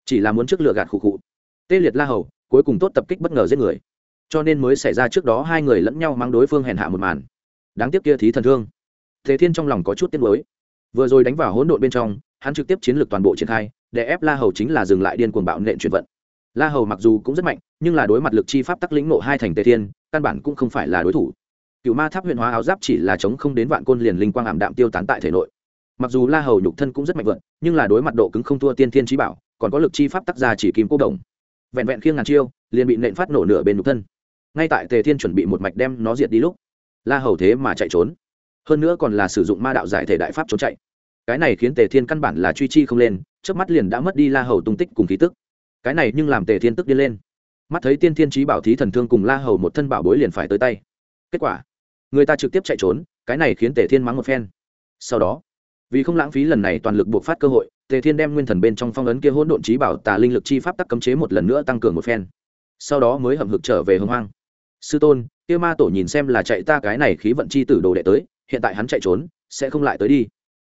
[SPEAKER 1] chỉ là muốn trước lừa gạt khụ khụ. Tê liệt la hầu cuối cùng tốt tập kích bất ngờ giết người. Cho nên mới xảy ra trước đó hai người lẫn nhau mang đối phương hèn hạ một màn. Đáng tiếc kia thí thần thương. Thế thiên trong lòng có chút tiếc nuối, vừa rồi đánh vào hỗn độn bên trong hắn trực tiếp chiến lược toàn bộ triển khai, để ép la hầu chính là dừng lại điên cuồng bạo nện chuyển vận. La hầu mặc dù cũng rất mạnh, nhưng là đối mặt lực chi pháp tắc lĩnh nộ hai thành tề thiên, căn bản cũng không phải là đối thủ. Cựu ma tháp huyện hóa áo giáp chỉ là chống không đến vạn côn liền linh quang ảm đạm tiêu tán tại thể nội. Mặc dù la hầu nhục thân cũng rất mạnh vượn, nhưng là đối mặt độ cứng không thua tiên thiên trí bảo, còn có lực chi pháp tác ra chỉ kim cô đồng. Vẹn vẹn khiêng ngàn chiêu, liền bị nện phát nổ nửa bên nhục thân. Ngay tại tề thiên chuẩn bị một mạch đem nó diệt đi lúc, la hầu thế mà chạy trốn. Hơn nữa còn là sử dụng ma đạo giải thể đại pháp trốn chạy cái này khiến tề thiên căn bản là truy chi không lên trước mắt liền đã mất đi la hầu tung tích cùng khí tức. Cái này nhưng làm tề thiên tức đi lên. Mắt thấy tiên thiên trí bảo thí thần thương cùng la hầu một thân bảo bối liền phải tới tay. Kết quả, người ta trực tiếp chạy trốn, cái này khiến tề thiên mắng một phen. Sau đó, vì không lãng phí lần này toàn lực buộc phát cơ hội, tề thiên đem nguyên thần bên trong phong ấn kia hỗn độn trí bảo tà linh lực chi pháp tắc cấm chế một lần nữa tăng cường một phen. Sau đó mới hầm hực trở về hưng hoang. Sư tôn, kia ma tổ nhìn xem là chạy ta cái này khí vận chi tử đồ đệ tới, hiện tại hắn chạy trốn, sẽ không lại tới đi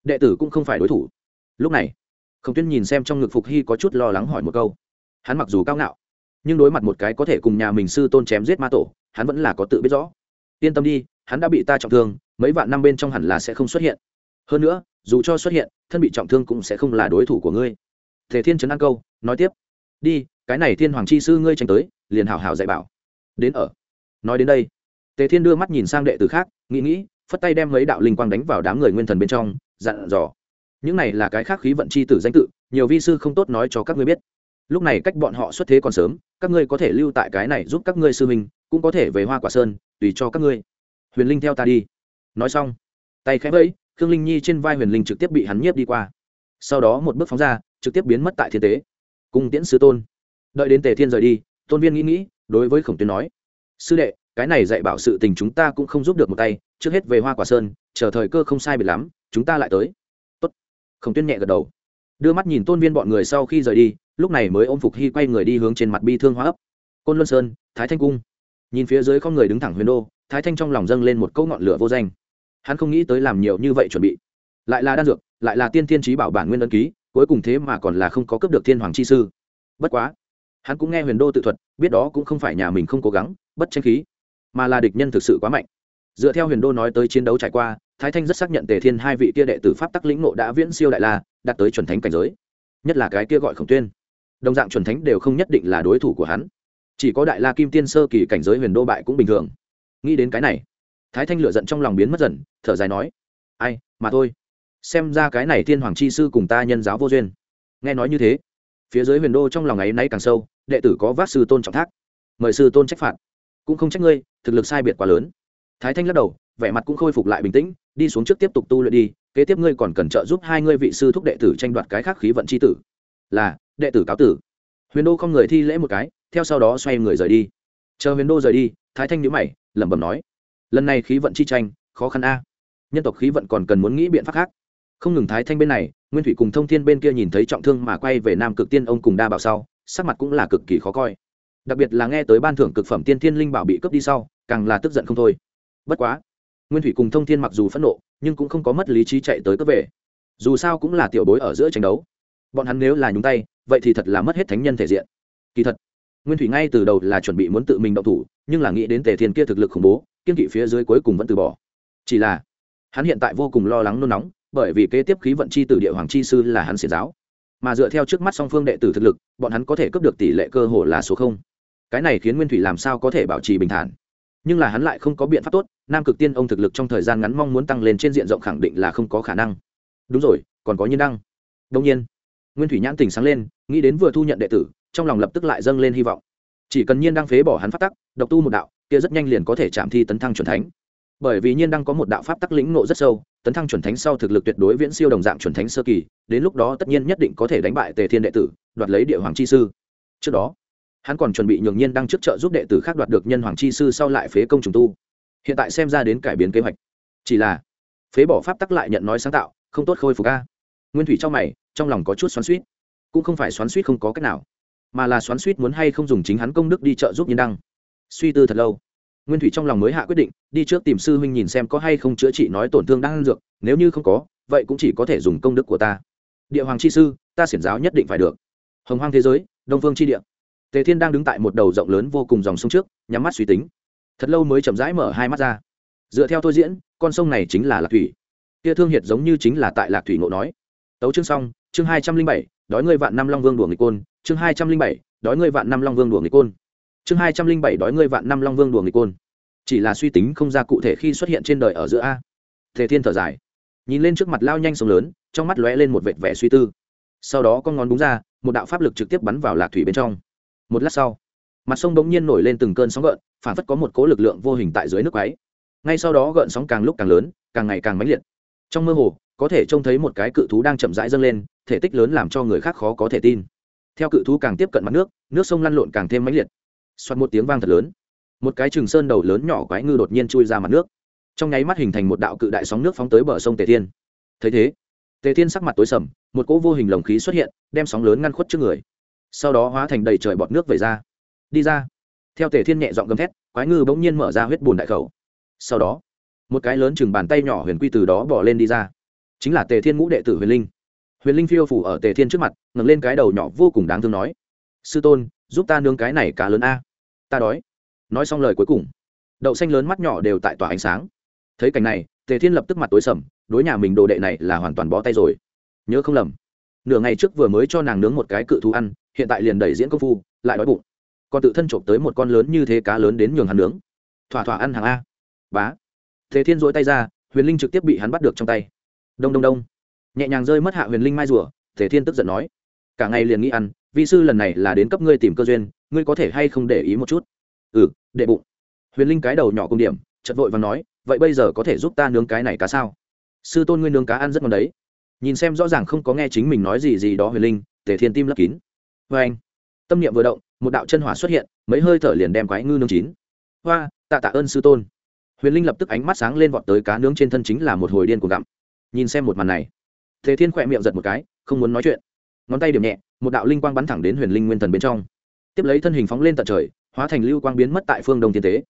[SPEAKER 1] đệ tử cũng không phải đối thủ. Lúc này, Khổng tuyên nhìn xem trong ngực phục hy có chút lo lắng hỏi một câu. Hắn mặc dù cao ngạo, nhưng đối mặt một cái có thể cùng nhà mình sư tôn chém giết ma tổ, hắn vẫn là có tự biết rõ. Yên tâm đi, hắn đã bị ta trọng thương, mấy vạn năm bên trong hẳn là sẽ không xuất hiện. Hơn nữa, dù cho xuất hiện, thân bị trọng thương cũng sẽ không là đối thủ của ngươi. Thể thiên trấn an câu, nói tiếp. Đi, cái này thiên hoàng chi sư ngươi tranh tới, liền hào hào dạy bảo. Đến ở. Nói đến đây, tề thiên đưa mắt nhìn sang đệ tử khác, nghĩ nghĩ, phất tay đem mấy đạo linh quang đánh vào đám người nguyên thần bên trong dặn dò. Những này là cái khác khí vận chi tử danh tự, nhiều vi sư không tốt nói cho các ngươi biết. Lúc này cách bọn họ xuất thế còn sớm, các ngươi có thể lưu tại cái này giúp các ngươi sư mình cũng có thể về hoa quả sơn, tùy cho các ngươi. Huyền linh theo ta đi. Nói xong, tay khẽ vẫy, khương linh nhi trên vai huyền linh trực tiếp bị hắn nhiếp đi qua. Sau đó một bước phóng ra, trực tiếp biến mất tại thiên tế. Cung tiễn sư tôn. Đợi đến tề thiên rời đi, tôn viên nghĩ nghĩ, đối với khổng tuyến nói, sư đệ, cái này dạy bảo sự tình chúng ta cũng không giúp được một tay, trước hết về hoa quả sơn, chờ thời cơ không sai biệt lắm chúng ta lại tới. Tốt. khổng tuyên nhẹ gật đầu. Đưa mắt nhìn tôn viên bọn người sau khi rời đi, lúc này mới ôm phục hy quay người đi hướng trên mặt bi thương hóa ấp. Côn luân sơn, thái thanh cung. Nhìn phía dưới con người đứng thẳng huyền đô, thái thanh trong lòng dâng lên một câu ngọn lửa vô danh. Hắn không nghĩ tới làm nhiều như vậy chuẩn bị. Lại là đan dược, lại là tiên thiên trí bảo bản nguyên ân ký, cuối cùng thế mà còn là không có cấp được thiên hoàng chi sư. Bất quá, hắn cũng nghe huyền đô tự thuật, biết đó cũng không phải nhà mình không cố gắng, bất tranh khí, mà là địch nhân thực sự quá mạnh. Dựa theo huyền đô nói tới chiến đấu trải qua thái thanh rất xác nhận tề thiên hai vị kia đệ tử pháp tắc lĩnh nộ đã viễn siêu đại la, đạt tới chuẩn thánh cảnh giới. Nhất là cái kia gọi khổng tuyên. Đồng dạng chuẩn thánh đều không nhất định là đối thủ của hắn. Chỉ có đại la kim tiên sơ kỳ cảnh giới huyền đô bại cũng bình thường. Nghĩ đến cái này, thái thanh lựa giận trong lòng biến mất dần, thở dài nói, ai, mà thôi. Xem ra cái này thiên hoàng chi sư cùng ta nhân giáo vô duyên. Nghe nói như thế, phía dưới huyền đô trong lòng ấy nay càng sâu, đệ tử có vác sư tôn trọng thác. Mời sư tôn trách phạt. Cũng không trách ngươi, thực lực sai biệt quá lớn. Thái thanh lắc đầu vẻ mặt cũng khôi phục lại bình tĩnh, đi xuống trước tiếp tục tu luyện đi, kế tiếp ngươi còn cần trợ giúp hai ngươi vị sư thúc đệ tử tranh đoạt cái khác khí vận c h i tử. Là, đệ tử cáo tử. Huyền đô không người thi lễ một cái, theo sau đó xoay người rời đi. Chờ huyền đô rời đi, thái thanh nhữ mày, lẩm bẩm nói, lần này khí vận chi tranh, khó khăn a. Nhân tộc khí vận còn cần muốn nghĩ biện pháp khác. Không ngừng thái thanh bên này, nguyên thủy cùng thông thiên bên kia nhìn thấy trọng thương mà quay về nam cực tiên ông cùng đa bảo sau, sắc mặt cũng là cực kỳ khó coi. Đặc biệt là nghe tới ban thưởng cực phẩm tiên thiên linh bảo bị cướp đi sau, càng là tức giận không thôi. Bất quá nguyên thủy cùng thông thiên mặc dù phẫn nộ, nhưng cũng không có mất lý trí chạy tới cướp về. Dù sao cũng là tiểu bối ở giữa tranh đấu. Bọn hắn nếu là nhúng tay, vậy thì thật là mất hết thánh nhân thể diện. Kỳ thật, nguyên thủy ngay từ đầu là chuẩn bị muốn tự mình động thủ, nhưng là nghĩ đến tề thiên kia thực lực khủng bố, kiên kỵ phía dưới cuối cùng vẫn từ bỏ. Chỉ là, hắn hiện tại vô cùng lo lắng nôn nóng, bởi vì kế tiếp khí vận chi tử địa hoàng chi sư là hắn xiển giáo. Mà dựa theo trước mắt song phương đệ tử thực lực, bọn hắn có thể cấp được tỷ lệ cơ hồ là số không. Cái này khiến nguyên thủy làm sao có thể bảo trì bình thản? Nhưng là hắn lại không có biện pháp tốt, nam cực tiên ông thực lực trong thời gian ngắn mong muốn tăng lên trên diện rộng khẳng định là không có khả năng. Đúng rồi, còn có nhiên đăng. Đông nhiên, nguyên thủy nhãn tình sáng lên, nghĩ đến vừa thu nhận đệ tử, trong lòng lập tức lại dâng lên hy vọng. Chỉ cần nhiên đăng phế bỏ hắn phát tắc, độc tu một đạo, kia rất nhanh liền có thể chạm thi tấn thăng chuẩn thánh. Bởi vì nhiên đăng có một đạo pháp tắc lĩnh nộ rất sâu, tấn thăng chuẩn thánh sau thực lực tuyệt đối viễn siêu đồng dạng chuẩn thánh sơ kỳ, đến lúc đó tất nhiên nhất định có thể đánh bại tề thiên đệ tử, đoạt lấy địa hoàng chi sư. Trước đó hắn còn chuẩn bị nhường nhiên đăng trước trợ giúp đệ tử khác đoạt được nhân hoàng chi sư sau lại phế công trùng tu. Hiện tại xem ra đến cải biến kế hoạch. Chỉ là, phế bỏ pháp tắc lại nhận nói sáng tạo, không tốt khôi phục a. Nguyên thủy trong mày, trong lòng có chút xoắn suýt cũng không phải xoắn suýt không có cách nào, mà là xoắn suýt muốn hay không dùng chính hắn công đức đi trợ giúp nhiên đăng. Suy tư thật lâu, nguyên thủy trong lòng mới hạ quyết định, đi trước tìm sư huynh nhìn xem có hay không chữa trị nói tổn thương đang ăn dược, nếu như không có, vậy cũng chỉ có thể dùng công đức của ta. Địa hoàng chi sư, ta xiển giáo nhất định phải được. Hồng hoang thế giới, đông phương chi địa tề thiên đang đứng tại một đầu rộng lớn vô cùng dòng sông trước, nhắm mắt suy tính. Thật lâu mới chậm rãi mở hai mắt ra. Dựa theo tôi diễn, con sông này chính là lạc thủy. Kia thương hiệt giống như chính là tại lạc thủy ngộ nói. Tấu chương xong, chương hai trăm linh bảy, đói ngươi vạn năm long vương đùa nghịch côn. Chương hai trăm linh bảy, đói ngươi vạn năm long vương đùa nghịch côn. Chương hai trăm linh bảy, đói ngươi vạn năm long vương đùa nghịch côn. Chỉ là suy tính không ra cụ thể khi xuất hiện trên đời ở giữa a. Thể thiên thở dài. Nhìn lên trước mặt lao nhanh sông lớn, trong mắt lóe lên một vệt vẻ suy tư. Sau đó con ngón đúng ra, một đạo pháp lực trực tiếp bắn vào lạc thủy bên trong một lát sau, mặt sông bỗng nhiên nổi lên từng cơn sóng gợn, phản phất có một cố lực lượng vô hình tại dưới nước quáy ngay sau đó gợn sóng càng lúc càng lớn, càng ngày càng mãnh liệt. Trong mơ hồ, có thể trông thấy một cái cự thú đang chậm rãi dâng lên, thể tích lớn làm cho người khác khó có thể tin. Theo cự thú càng tiếp cận mặt nước nước sông lăn lộn càng thêm mãnh liệt. Xoắt một tiếng vang thật lớn. Một cái trường sơn đầu lớn nhỏ quái ngư đột nhiên chui ra mặt nước. Trong nháy mắt hình thành một đạo cự đại sóng nước phóng tới bờ sông tề thiên. Thấy thế, tề thiên sắc mặt tối sầm, một cỗ vô hình lồng khí xuất hiện, đem sóng lớn ngăn khuất trước người sau đó hóa thành đầy trời bọt nước về ra. Đi ra. Theo tề thiên nhẹ dọn gầm thét, quái ngư bỗng nhiên mở ra huyết bùn đại khẩu. Sau đó, một cái lớn chừng bàn tay nhỏ huyền quy từ đó bỏ lên đi ra. Chính là tề thiên ngũ đệ tử huyền linh. Huyền linh phiêu phủ ở tề thiên trước mặt, ngẩng lên cái đầu nhỏ vô cùng đáng thương nói, sư tôn, giúp ta nướng cái này cá lớn a. Ta đói. Nói xong lời cuối cùng, đậu xanh lớn mắt nhỏ đều tại tỏa ánh sáng. Thấy cảnh này, tề thiên lập tức mặt tối sầm, đối nhà mình đồ đệ này là hoàn toàn bó tay rồi. Nhớ không lầm, nửa ngày trước vừa mới cho nàng nướng một cái cự thú ăn hiện tại liền đẩy diễn công phu, lại đói bụng. Còn tự thân trộm tới một con lớn như thế cá lớn đến nhường hắn nướng. Thỏa thỏa ăn hàng a. Bá. Thế thiên dỗi tay ra, huyền linh trực tiếp bị hắn bắt được trong tay. Đông đông đông. Nhẹ nhàng rơi mất hạ huyền linh mai rùa, thế thiên tức giận nói. Cả ngày liền nghĩ ăn, vi sư lần này là đến cấp ngươi tìm cơ duyên, ngươi có thể hay không để ý một chút? Ừ đệ bụng. Huyền linh cái đầu nhỏ cùng điểm chật vội và nói, vậy bây giờ có thể giúp ta nướng cái này cá sao? Sư tôn ngươi nướng cá ăn rất ngon đấy. Nhìn xem rõ ràng không có nghe chính mình nói gì gì đó huyền linh tề thiên tim lấp kín vê anh, tâm niệm vừa động, một đạo chân hỏa xuất hiện, mấy hơi thở liền đem quái ngư nướng chín. Hoa, tạ tạ ơn sư tôn. Huyền linh lập tức ánh mắt sáng lên vọt tới cá nướng trên thân chính là một hồi điên cuồng gặm. Nhìn xem một màn này, thế thiên khỏe miệng giật một cái, không muốn nói chuyện. Ngón tay điểm nhẹ, một đạo linh quang bắn thẳng đến huyền linh nguyên thần bên trong. Tiếp lấy thân hình phóng lên tận trời, hóa thành lưu quang biến mất tại phương đông tiên tế.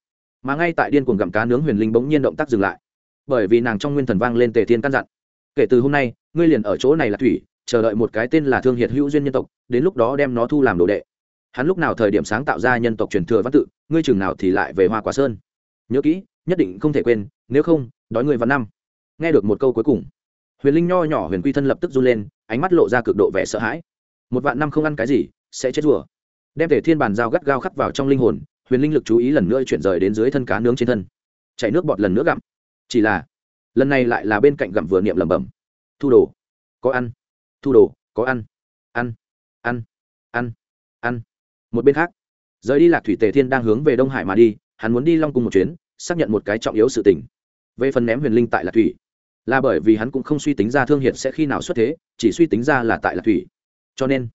[SPEAKER 1] Mà ngay tại điên cuồng gặm cá nướng huyền linh bỗng nhiên động tác dừng lại. Bởi vì nàng trong nguyên thần vang lên tề thiên căn dặn. Kể từ hôm nay, ngươi liền ở chỗ này là thủy chờ đợi một cái tên là thương hiệt hữu duyên nhân tộc, đến lúc đó đem nó thu làm đồ đệ. Hắn lúc nào thời điểm sáng tạo ra nhân tộc truyền thừa văn tự, ngươi chừng nào thì lại về hoa quả sơn. Nhớ kỹ, nhất định không thể quên, nếu không, đói người văn năm. Nghe được một câu cuối cùng, huyền linh nho nhỏ huyền quy thân lập tức run lên, ánh mắt lộ ra cực độ vẻ sợ hãi. Một vạn năm không ăn cái gì, sẽ chết rùa. Đem thể thiên bàn dao gắt gao khắc vào trong linh hồn, huyền linh lực chú ý lần nữa chuyển rời đến dưới thân cá nướng trên thân. Chảy nước bọt lần nữa gặm. Chỉ là, lần này lại là bên cạnh gặm vừa niệm lẩm bẩm. Thu đồ. Có ăn thu đồ, có ăn. Ăn ăn ăn ăn. Một bên khác, rời đi lạc thủy tề thiên đang hướng về đông hải mà đi, hắn muốn đi long cung một chuyến, xác nhận một cái trọng yếu sự tình. Về phần ném huyền linh tại lạc thủy, là bởi vì hắn cũng không suy tính ra thương hiệt sẽ khi nào xuất thế, chỉ suy tính ra là tại lạc thủy. Cho nên,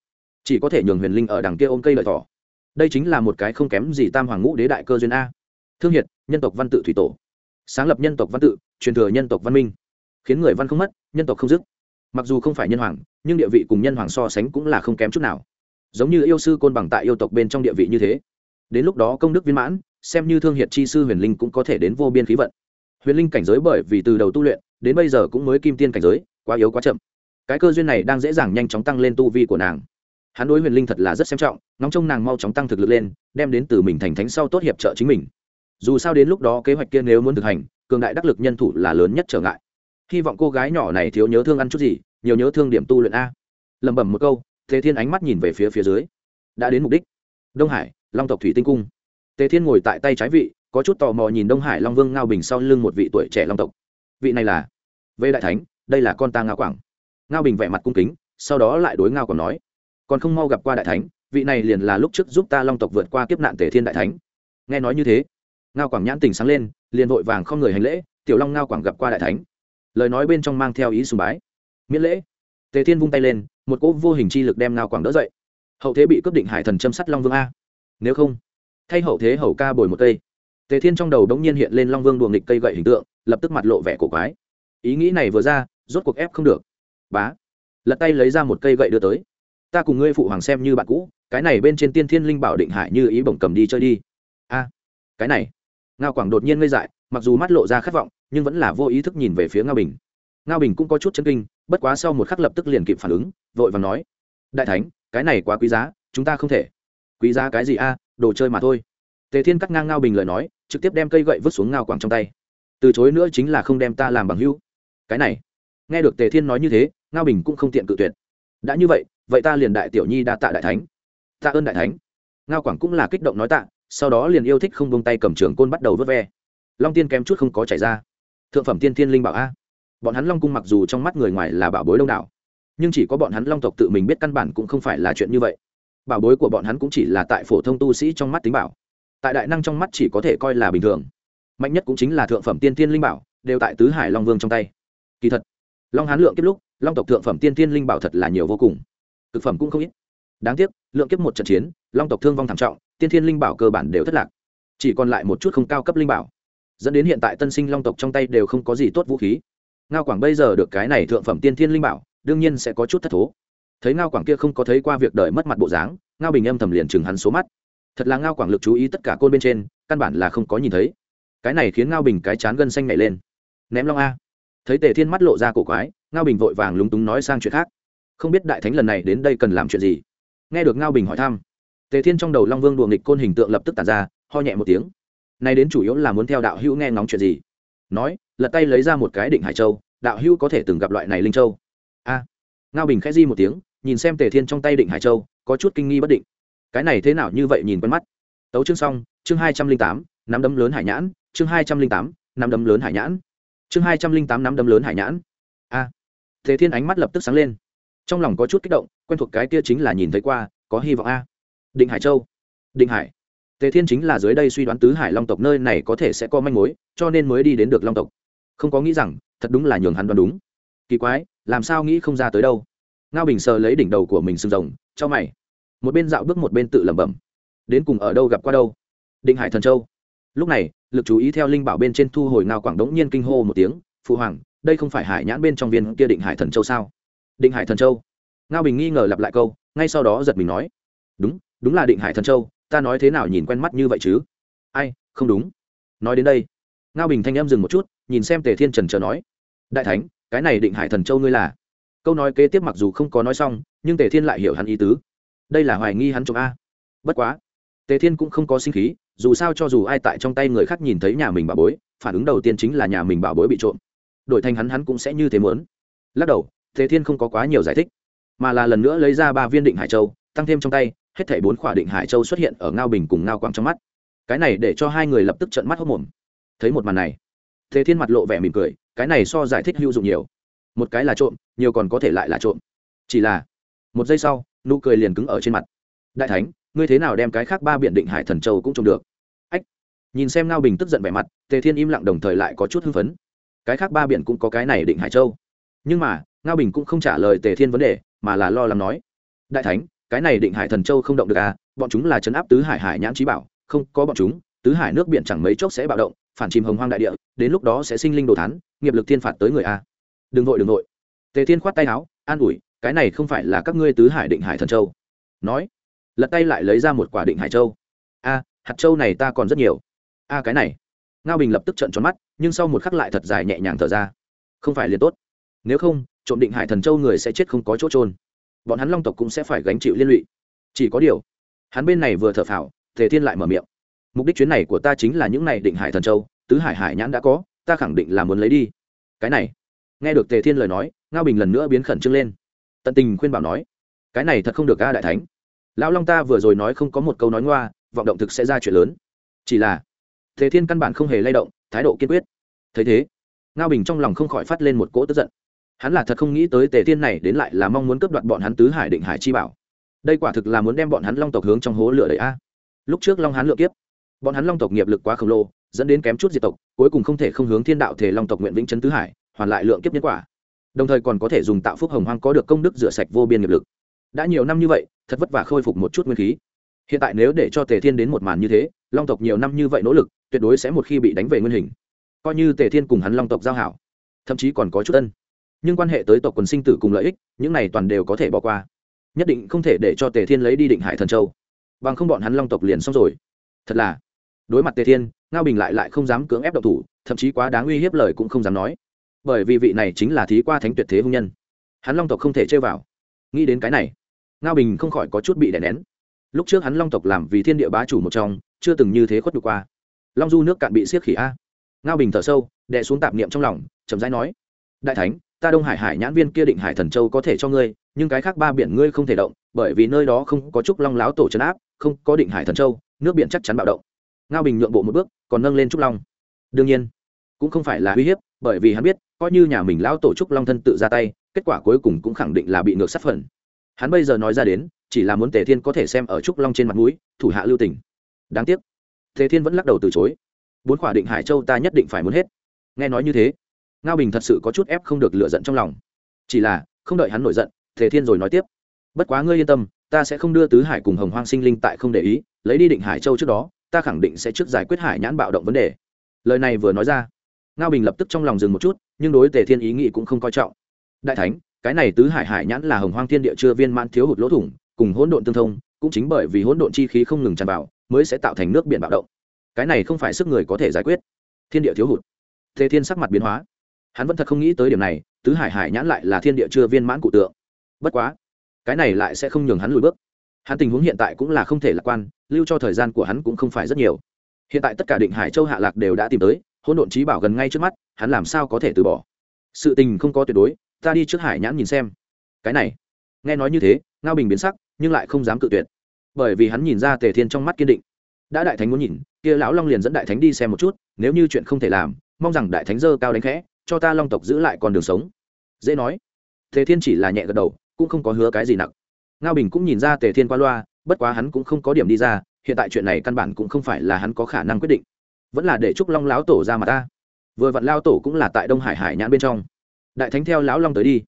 [SPEAKER 1] chỉ có thể nhường huyền linh ở đằng kia ôm cây lợi thỏ. Đây chính là một cái không kém gì tam hoàng ngũ đế đại cơ duyên a. Thương hiệt, nhân tộc văn tự thủy tổ. Sáng lập nhân tộc văn tự, truyền thừa nhân tộc văn minh. Khiến người văn không mất, nhân tộc không dứt mặc dù không phải nhân hoàng, nhưng địa vị cùng nhân hoàng so sánh cũng là không kém chút nào. Giống như yêu sư côn bằng tại yêu tộc bên trong địa vị như thế. Đến lúc đó công đức viên mãn, xem như thương hiệt chi sư huyền linh cũng có thể đến vô biên khí vận. Huyền linh cảnh giới bởi vì từ đầu tu luyện, đến bây giờ cũng mới kim tiên cảnh giới, quá yếu quá chậm. Cái cơ duyên này đang dễ dàng nhanh chóng tăng lên tu vi của nàng. Hắn đối huyền linh thật là rất xem trọng, ngóng trông nàng mau chóng tăng thực lực lên, đem đến từ mình thành thánh sau tốt hiệp trợ chính mình. Dù sao đến lúc đó kế hoạch kia nếu muốn thực hành, cường đại đắc lực nhân thủ là lớn nhất trở ngại hy vọng cô gái nhỏ này thiếu nhớ thương ăn chút gì, nhiều nhớ thương điểm tu luyện a. Lẩm bẩm một câu, tề thiên ánh mắt nhìn về phía phía dưới. Đã đến mục đích. Đông hải, long tộc thủy tinh cung. Tề thiên ngồi tại tay trái vị, có chút tò mò nhìn đông hải long vương ngao bình sau lưng một vị tuổi trẻ long tộc. Vị này là vê đại thánh, đây là con ta ngao quảng. Ngao bình vẻ mặt cung kính, sau đó lại đối ngao còn nói, còn không mau gặp qua đại thánh, vị này liền là lúc trước giúp ta long tộc vượt qua kiếp nạn tề thiên đại thánh. Nghe nói như thế, ngao quảng nhãn tình sáng lên, liền vội vàng không người hành lễ, tiểu long ngao quảng gặp qua đại thánh lời nói bên trong mang theo ý sùng bái. Miễn lễ. Tề thiên vung tay lên, một cỗ vô hình chi lực đem ngao quảng đỡ dậy. Hậu thế bị cướp định hải thần châm sắt long vương a. Nếu không, thay hậu thế hậu ca bồi một cây. Tề thiên trong đầu đống nhiên hiện lên long vương đùa nghịch cây gậy hình tượng, lập tức mặt lộ vẻ cổ quái. Ý nghĩ này vừa ra, rốt cuộc ép không được. Bá. Lật tay lấy ra một cây gậy đưa tới. Ta cùng ngươi phụ hoàng xem như bạn cũ, cái này bên trên tiên thiên linh bảo định hải như ý bổng cầm đi chơi đi. A. Cái này. Ngao quảng đột nhiên ngây dại mặc dù mắt lộ ra khát vọng, nhưng vẫn là vô ý thức nhìn về phía ngao bình. Ngao bình cũng có chút chân kinh, bất quá sau một khắc lập tức liền kịp phản ứng, vội và nói, đại thánh, cái này quá quý giá, chúng ta không thể. Quý giá cái gì a? Đồ chơi mà thôi. Tề thiên cắt ngang ngao bình lời nói, trực tiếp đem cây gậy vứt xuống ngao quảng trong tay. Từ chối nữa chính là không đem ta làm bằng hữu. Cái này. Nghe được tề thiên nói như thế, ngao bình cũng không tiện cự tuyệt. Đã như vậy vậy ta liền đại tiểu nhi đa tạ đại thánh. Tạ ơn đại thánh. Ngao quảng cũng là kích động nói tạ, sau đó liền yêu thích không bông tay cầm trường côn bắt đầu vớt ve long tiên kém chút không có chảy ra. Thượng phẩm tiên thiên linh bảo a. Bọn hắn long cung mặc dù trong mắt người ngoài là bảo bối đông đảo, nhưng chỉ có bọn hắn long tộc tự mình biết căn bản cũng không phải là chuyện như vậy. Bảo bối của bọn hắn cũng chỉ là tại phổ thông tu sĩ trong mắt tính bảo. Tại đại năng trong mắt chỉ có thể coi là bình thường. Mạnh nhất cũng chính là thượng phẩm tiên thiên linh bảo, đều tại tứ hải long vương trong tay. Kỳ thật, long hán lượng kiếp lúc, long tộc thượng phẩm tiên thiên linh bảo thật là nhiều vô cùng. Thực phẩm cũng không ít. Đáng tiếc, lượng kiếp một trận chiến, long tộc thương vong thảm trọng, tiên thiên linh bảo cơ bản đều thất lạc. Chỉ còn lại một chút không cao cấp linh bảo dẫn đến hiện tại tân sinh long tộc trong tay đều không có gì tốt vũ khí. Ngao quảng bây giờ được cái này thượng phẩm tiên thiên linh bảo, đương nhiên sẽ có chút thất thố. Thấy ngao quảng kia không có thấy qua việc đời mất mặt bộ dáng, ngao bình âm thầm liền chừng hắn số mắt. Thật là ngao quảng lực chú ý tất cả côn bên trên, căn bản là không có nhìn thấy. Cái này khiến ngao bình cái chán gân xanh nhảy lên. Ném long a. Thấy tề thiên mắt lộ ra cổ quái, ngao bình vội vàng lúng túng nói sang chuyện khác. Không biết đại thánh lần này đến đây cần làm chuyện gì? Nghe được ngao bình hỏi thăm, tề thiên trong đầu long vương đùa nghịch côn hình tượng lập tức tàn ra, ho nhẹ một tiếng nay đến chủ yếu là muốn theo đạo hữu nghe ngóng chuyện gì. Nói, lật tay lấy ra một cái định hải châu, đạo hữu có thể từng gặp loại này linh châu. A. Ngao bình khẽ di một tiếng, nhìn xem tề thiên trong tay định hải châu, có chút kinh nghi bất định. Cái này thế nào như vậy nhìn quen mắt. Tấu chương xong, chương hai trăm linh tám, nắm đấm lớn hải nhãn, chương hai trăm linh tám, nắm đấm lớn hải nhãn. Chương hai trăm linh tám, nắm đấm lớn hải nhãn. A. Thế thiên ánh mắt lập tức sáng lên. Trong lòng có chút kích động, quen thuộc cái kia chính là nhìn thấy qua, có hy vọng a. Định hải châu. Định hải tề thiên chính là dưới đây suy đoán tứ hải long tộc nơi này có thể sẽ có manh mối, cho nên mới đi đến được long tộc. Không có nghĩ rằng, thật đúng là nhường hắn đoán đúng. Kỳ quái, làm sao nghĩ không ra tới đâu. Ngao bình sờ lấy đỉnh đầu của mình sưng rồng, cho mày. Một bên dạo bước một bên tự lẩm bẩm. Đến cùng ở đâu gặp qua đâu? Định hải thần châu. Lúc này, lực chú ý theo linh bảo bên trên thu hồi ngao quảng đống nhiên kinh hô một tiếng, phụ hoàng, đây không phải hải nhãn bên trong viên kia định hải thần châu sao? Định hải thần châu. Ngao bình nghi ngờ lặp lại câu, ngay sau đó giật mình nói, đúng đúng là định hải thần châu ta nói thế nào nhìn quen mắt như vậy chứ? Ai, không đúng. Nói đến đây, ngao bình thanh em dừng một chút, nhìn xem tề thiên trần chờ nói, đại thánh, cái này định hải thần châu ngươi là? Câu nói kế tiếp mặc dù không có nói xong, nhưng tề thiên lại hiểu hắn ý tứ. Đây là hoài nghi hắn trộm a. Bất quá, tề thiên cũng không có sinh khí, dù sao cho dù ai tại trong tay người khác nhìn thấy nhà mình bảo bối, phản ứng đầu tiên chính là nhà mình bảo bối bị trộm. Đổi thành hắn hắn cũng sẽ như thế muốn. Lắc đầu, tề thiên không có quá nhiều giải thích, mà là lần nữa lấy ra ba viên định hải châu, tăng thêm trong tay hết thảy bốn khỏa định hải châu xuất hiện ở ngao bình cùng ngao quang trong mắt. Cái này để cho hai người lập tức trợn mắt hốc mồm. Thấy một màn này, thế thiên mặt lộ vẻ mỉm cười, cái này so giải thích hữu dụng nhiều. Một cái là trộm, nhiều còn có thể lại là trộm. Chỉ là, một giây sau, nụ cười liền cứng ở trên mặt. Đại thánh, ngươi thế nào đem cái khác ba biện định hải thần châu cũng trộm được? Ách, nhìn xem ngao bình tức giận vẻ mặt, tề thiên im lặng đồng thời lại có chút hưng phấn. Cái khác ba biện cũng có cái này định hải châu. Nhưng mà, ngao bình cũng không trả lời tề thiên vấn đề, mà là lo lắng nói. Đại thánh cái này định hải thần châu không động được à bọn chúng là chấn áp tứ hải hải nhãn trí bảo, không có bọn chúng, tứ hải nước biển chẳng mấy chốc sẽ bạo động, phản chìm hồng hoang đại địa, đến lúc đó sẽ sinh linh đồ thán, nghiệp lực thiên phạt tới người a. Đừng vội đừng vội. Tề thiên khoát tay áo, an ủi, cái này không phải là các ngươi tứ hải định hải thần châu. Nói, lật tay lại lấy ra một quả định hải châu. A, hạt châu này ta còn rất nhiều. A, cái này. Ngao bình lập tức trận tròn mắt, nhưng sau một khắc lại thật dài nhẹ nhàng thở ra. Không phải liền tốt. Nếu không, trộm định hải thần châu người sẽ chết không có chỗ trôn bọn hắn long tộc cũng sẽ phải gánh chịu liên lụy. Chỉ có điều, hắn bên này vừa thở phào, tề thiên lại mở miệng. Mục đích chuyến này của ta chính là những này định hải thần châu, tứ hải hải nhãn đã có, ta khẳng định là muốn lấy đi. Cái này, nghe được tề thiên lời nói, ngao bình lần nữa biến khẩn trương lên. Tận tình khuyên bảo nói, cái này thật không được ca đại thánh. Lão long ta vừa rồi nói không có một câu nói ngoa, vọng động thực sẽ ra chuyện lớn. Chỉ là, tề thiên căn bản không hề lay động, thái độ kiên quyết. Thấy thế, ngao bình trong lòng không khỏi phát lên một cỗ tức giận hắn là thật không nghĩ tới tề thiên này đến lại là mong muốn cướp đoạt bọn hắn tứ hải định hải chi bảo. Đây quả thực là muốn đem bọn hắn long tộc hướng trong hố lửa đầy a. Lúc trước long hắn lựa kiếp, bọn hắn long tộc nghiệp lực quá khổng lồ, dẫn đến kém chút diệt tộc, cuối cùng không thể không hướng thiên đạo thể long tộc nguyện vĩnh trấn tứ hải, hoàn lại lượng kiếp nhân quả. Đồng thời còn có thể dùng tạo phúc hồng hoang có được công đức rửa sạch vô biên nghiệp lực. Đã nhiều năm như vậy, thật vất vả khôi phục một chút nguyên khí. Hiện tại nếu để cho tề thiên đến một màn như thế, long tộc nhiều năm như vậy nỗ lực, tuyệt đối sẽ một khi bị đánh về nguyên hình. Coi như tề thiên cùng hắn long tộc giao hảo, thậm chí còn có chút ân nhưng quan hệ tới tộc quần sinh tử cùng lợi ích, những này toàn đều có thể bỏ qua. Nhất định không thể để cho tề thiên lấy đi định hải thần châu. Bằng không bọn hắn long tộc liền xong rồi. Thật là, đối mặt tề thiên, ngao bình lại lại không dám cưỡng ép độc thủ, thậm chí quá đáng uy hiếp lời cũng không dám nói. Bởi vì vị này chính là thí qua thánh tuyệt thế hung nhân. Hắn long tộc không thể chơi vào. Nghĩ đến cái này, ngao bình không khỏi có chút bị đè nén. Lúc trước hắn long tộc làm vì thiên địa bá chủ một trong, chưa từng như thế khuất được qua. Long du nước cạn bị siết khỉ a. Ngao bình thở sâu, đè xuống tạp niệm trong lòng, chậm rãi nói, đại thánh ta đông hải hải nhãn viên kia định hải thần châu có thể cho ngươi, nhưng cái khác ba biển ngươi không thể động, bởi vì nơi đó không có trúc long láo tổ trấn áp, không có định hải thần châu, nước biển chắc chắn bạo động. Ngao bình nhượng bộ một bước, còn nâng lên trúc long. Đương nhiên, cũng không phải là uy hiếp, bởi vì hắn biết, coi như nhà mình lão tổ trúc long thân tự ra tay, kết quả cuối cùng cũng khẳng định là bị ngược sát phần. Hắn bây giờ nói ra đến, chỉ là muốn tề thiên có thể xem ở trúc long trên mặt mũi, thủ hạ lưu tình. Đáng tiếc, tề thiên vẫn lắc đầu từ chối. Bốn khỏa định hải châu ta nhất định phải muốn hết. Nghe nói như thế ngao bình thật sự có chút ép không được lựa giận trong lòng. Chỉ là, không đợi hắn nổi giận Thề thiên rồi nói tiếp. Bất quá ngươi yên tâm, ta sẽ không đưa tứ hải cùng hồng hoang sinh linh tại không để ý, lấy đi định hải châu trước đó, ta khẳng định sẽ trước giải quyết hải nhãn bạo động vấn đề. Lời này vừa nói ra, ngao bình lập tức trong lòng dừng một chút, nhưng đối tề thiên ý nghĩ cũng không coi trọng. Đại thánh, cái này tứ hải hải nhãn là hồng hoang thiên địa chưa viên mãn thiếu hụt lỗ thủng, cùng hỗn độn tương thông, cũng chính bởi vì hỗn độn chi khí không ngừng tràn vào, mới sẽ tạo thành nước biển bạo động. Cái này không phải sức người có thể giải quyết. Thiên địa thiếu hụt. Tề thiên sắc mặt biến hóa hắn vẫn thật không nghĩ tới điểm này, tứ hải hải nhãn lại là thiên địa chưa viên mãn cụ tượng. Bất quá, cái này lại sẽ không nhường hắn lùi bước. Hắn tình huống hiện tại cũng là không thể lạc quan, lưu cho thời gian của hắn cũng không phải rất nhiều. Hiện tại tất cả định hải châu hạ lạc đều đã tìm tới, hỗn độn trí bảo gần ngay trước mắt, hắn làm sao có thể từ bỏ? Sự tình không có tuyệt đối, ta đi trước hải nhãn nhìn xem. Cái này, nghe nói như thế, ngao bình biến sắc, nhưng lại không dám cự tuyệt. Bởi vì hắn nhìn ra tề thiên trong mắt kiên định. Đã đại thánh muốn nhìn, kia lão long liền dẫn đại thánh đi xem một chút, nếu như chuyện không thể làm, mong rằng đại thánh dơ cao đánh khẽ cho ta long tộc giữ lại con đường sống. Dễ nói. Tề thiên chỉ là nhẹ gật đầu, cũng không có hứa cái gì nặng. Ngao bình cũng nhìn ra tề thiên qua loa, bất quá hắn cũng không có điểm đi ra, hiện tại chuyện này căn bản cũng không phải là hắn có khả năng quyết định. Vẫn là để chúc long lão tổ ra mà ta. Vừa vặn lao tổ cũng là tại đông hải hải nhãn bên trong. Đại thánh theo lão long tới đi.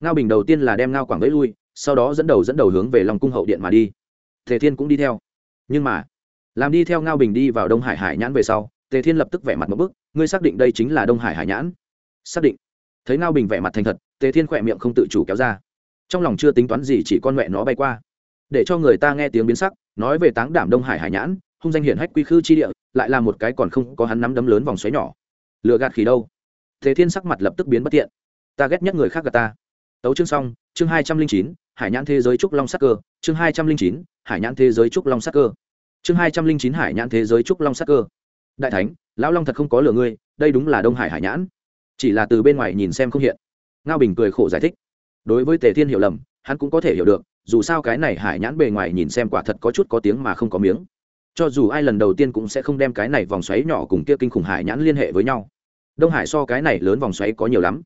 [SPEAKER 1] Ngao bình đầu tiên là đem ngao quảng vẫy lui, sau đó dẫn đầu dẫn đầu hướng về long cung hậu điện mà đi. Tề thiên cũng đi theo. Nhưng mà, làm đi theo ngao bình đi vào đông hải hải nhãn về sau, tề thiên lập tức vẻ mặt một bức, ngươi xác định đây chính là đông hải hải nhãn? Xác định. Thấy ngao bình vẻ mặt thành thật, tề thiên khỏe miệng không tự chủ kéo ra. Trong lòng chưa tính toán gì, chỉ con mẹ nó bay qua. Để cho người ta nghe tiếng biến sắc, nói về táng đảm đông hải hải nhãn, hung danh hiển hách quy khư chi địa, lại là một cái còn không có hắn nắm đấm lớn vòng xoáy nhỏ. Lựa gạt khí đâu? Thế thiên sắc mặt lập tức biến bất tiện ta ghét nhất người khác gạt ta. Tấu chương xong, chương hai trăm linh chín, hải nhãn thế giới trúc long sắc cơ, chương hai trăm linh chín, hải nhãn thế giới trúc long sắc cơ. Chương hai trăm linh chín, hải nhãn thế giới trúc long sắc cơ. Đại thánh, lão long thật không có lừa ngươi, đây đúng là đông hải hải nhãn chỉ là từ bên ngoài nhìn xem không hiện. Ngao bình cười khổ giải thích. Đối với tề thiên hiểu lầm, hắn cũng có thể hiểu được, dù sao cái này hải nhãn bề ngoài nhìn xem quả thật có chút có tiếng mà không có miếng. Cho dù ai lần đầu tiên cũng sẽ không đem cái này vòng xoáy nhỏ cùng kia kinh khủng hải nhãn liên hệ với nhau. Đông hải so cái này lớn vòng xoáy có nhiều lắm.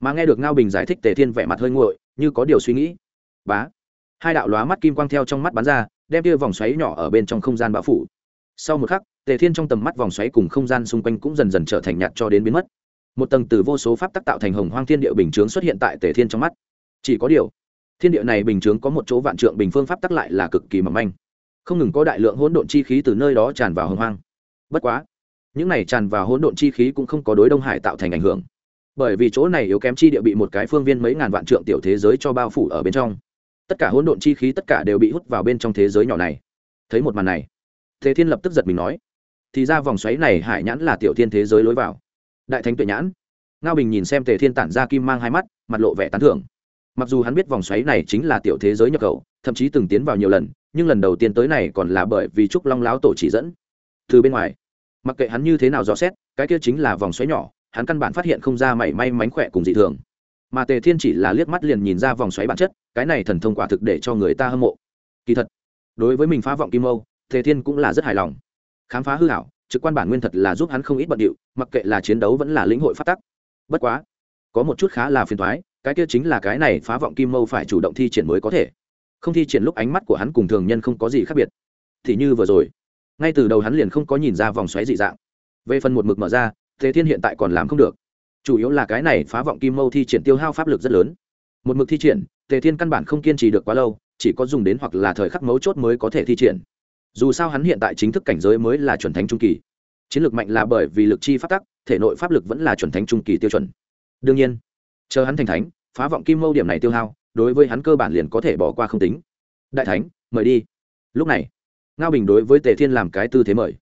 [SPEAKER 1] Mà nghe được ngao bình giải thích tề thiên vẻ mặt hơi nguội, như có điều suy nghĩ. Bá. Hai đạo lóa mắt kim quang theo trong mắt bắn ra, đem kia vòng xoáy nhỏ ở bên trong không gian bão phủ. Sau một khắc, tề thiên trong tầm mắt vòng xoáy cùng không gian xung quanh cũng dần dần trở thành nhạt cho đến biến mất một tầng từ vô số pháp tắc tạo thành hồng hoang thiên địa bình chướng xuất hiện tại tề thiên trong mắt. Chỉ có điều, thiên địa này bình chướng có một chỗ vạn trượng bình phương pháp tắc lại là cực kỳ mỏng manh. Không ngừng có đại lượng hỗn độn chi khí từ nơi đó tràn vào hồng hoang. Bất quá, những này tràn vào hỗn độn chi khí cũng không có đối đông hải tạo thành ảnh hưởng. Bởi vì chỗ này yếu kém chi địa bị một cái phương viên mấy ngàn vạn trượng tiểu thế giới cho bao phủ ở bên trong. Tất cả hỗn độn chi khí tất cả đều bị hút vào bên trong thế giới nhỏ này. Thấy một màn này thế thiên lập tức giật mình nói, thì ra vòng xoáy này hải nhãn là tiểu thiên thế giới lối vào đại thánh tuệ nhãn. Ngao bình nhìn xem tề thiên tản ra kim mang hai mắt, mặt lộ vẻ tán thưởng. Mặc dù hắn biết vòng xoáy này chính là tiểu thế giới nhập khẩu, thậm chí từng tiến vào nhiều lần, nhưng lần đầu tiên tới này còn là bởi vì trúc long láo tổ chỉ dẫn. Từ bên ngoài, mặc kệ hắn như thế nào rõ xét, cái kia chính là vòng xoáy nhỏ, hắn căn bản phát hiện không ra mảy may mánh khỏe cùng dị thường. Mà tề thiên chỉ là liếc mắt liền nhìn ra vòng xoáy bản chất, cái này thần thông quả thực để cho người ta hâm mộ. Kỳ thật, đối với mình phá vọng kim âu, tề thiên cũng là rất hài lòng. Khám phá hư hảo trực quan bản nguyên thật là giúp hắn không ít bận điệu, mặc kệ là chiến đấu vẫn là lĩnh hội phát tắc. Bất quá, có một chút khá là phiền thoái cái kia chính là cái này phá vọng kim mâu phải chủ động thi triển mới có thể. Không thi triển lúc ánh mắt của hắn cùng thường nhân không có gì khác biệt. Thì như vừa rồi, ngay từ đầu hắn liền không có nhìn ra vòng xoáy dị dạng. Về phần một mực mở ra, thế thiên hiện tại còn làm không được. Chủ yếu là cái này phá vọng kim mâu thi triển tiêu hao pháp lực rất lớn. Một mực thi triển tề thiên căn bản không kiên trì được quá lâu, chỉ có dùng đến hoặc là thời khắc mấu chốt mới có thể thi triển dù sao hắn hiện tại chính thức cảnh giới mới là chuẩn thánh trung kỳ. Chiến lược mạnh là bởi vì lực chi pháp tắc, thể nội pháp lực vẫn là chuẩn thánh trung kỳ tiêu chuẩn. Đương nhiên, chờ hắn thành thánh, phá vọng kim mâu điểm này tiêu hao, đối với hắn cơ bản liền có thể bỏ qua không tính. Đại thánh, mời đi. Lúc này, ngao bình đối với tề thiên làm cái tư thế mời.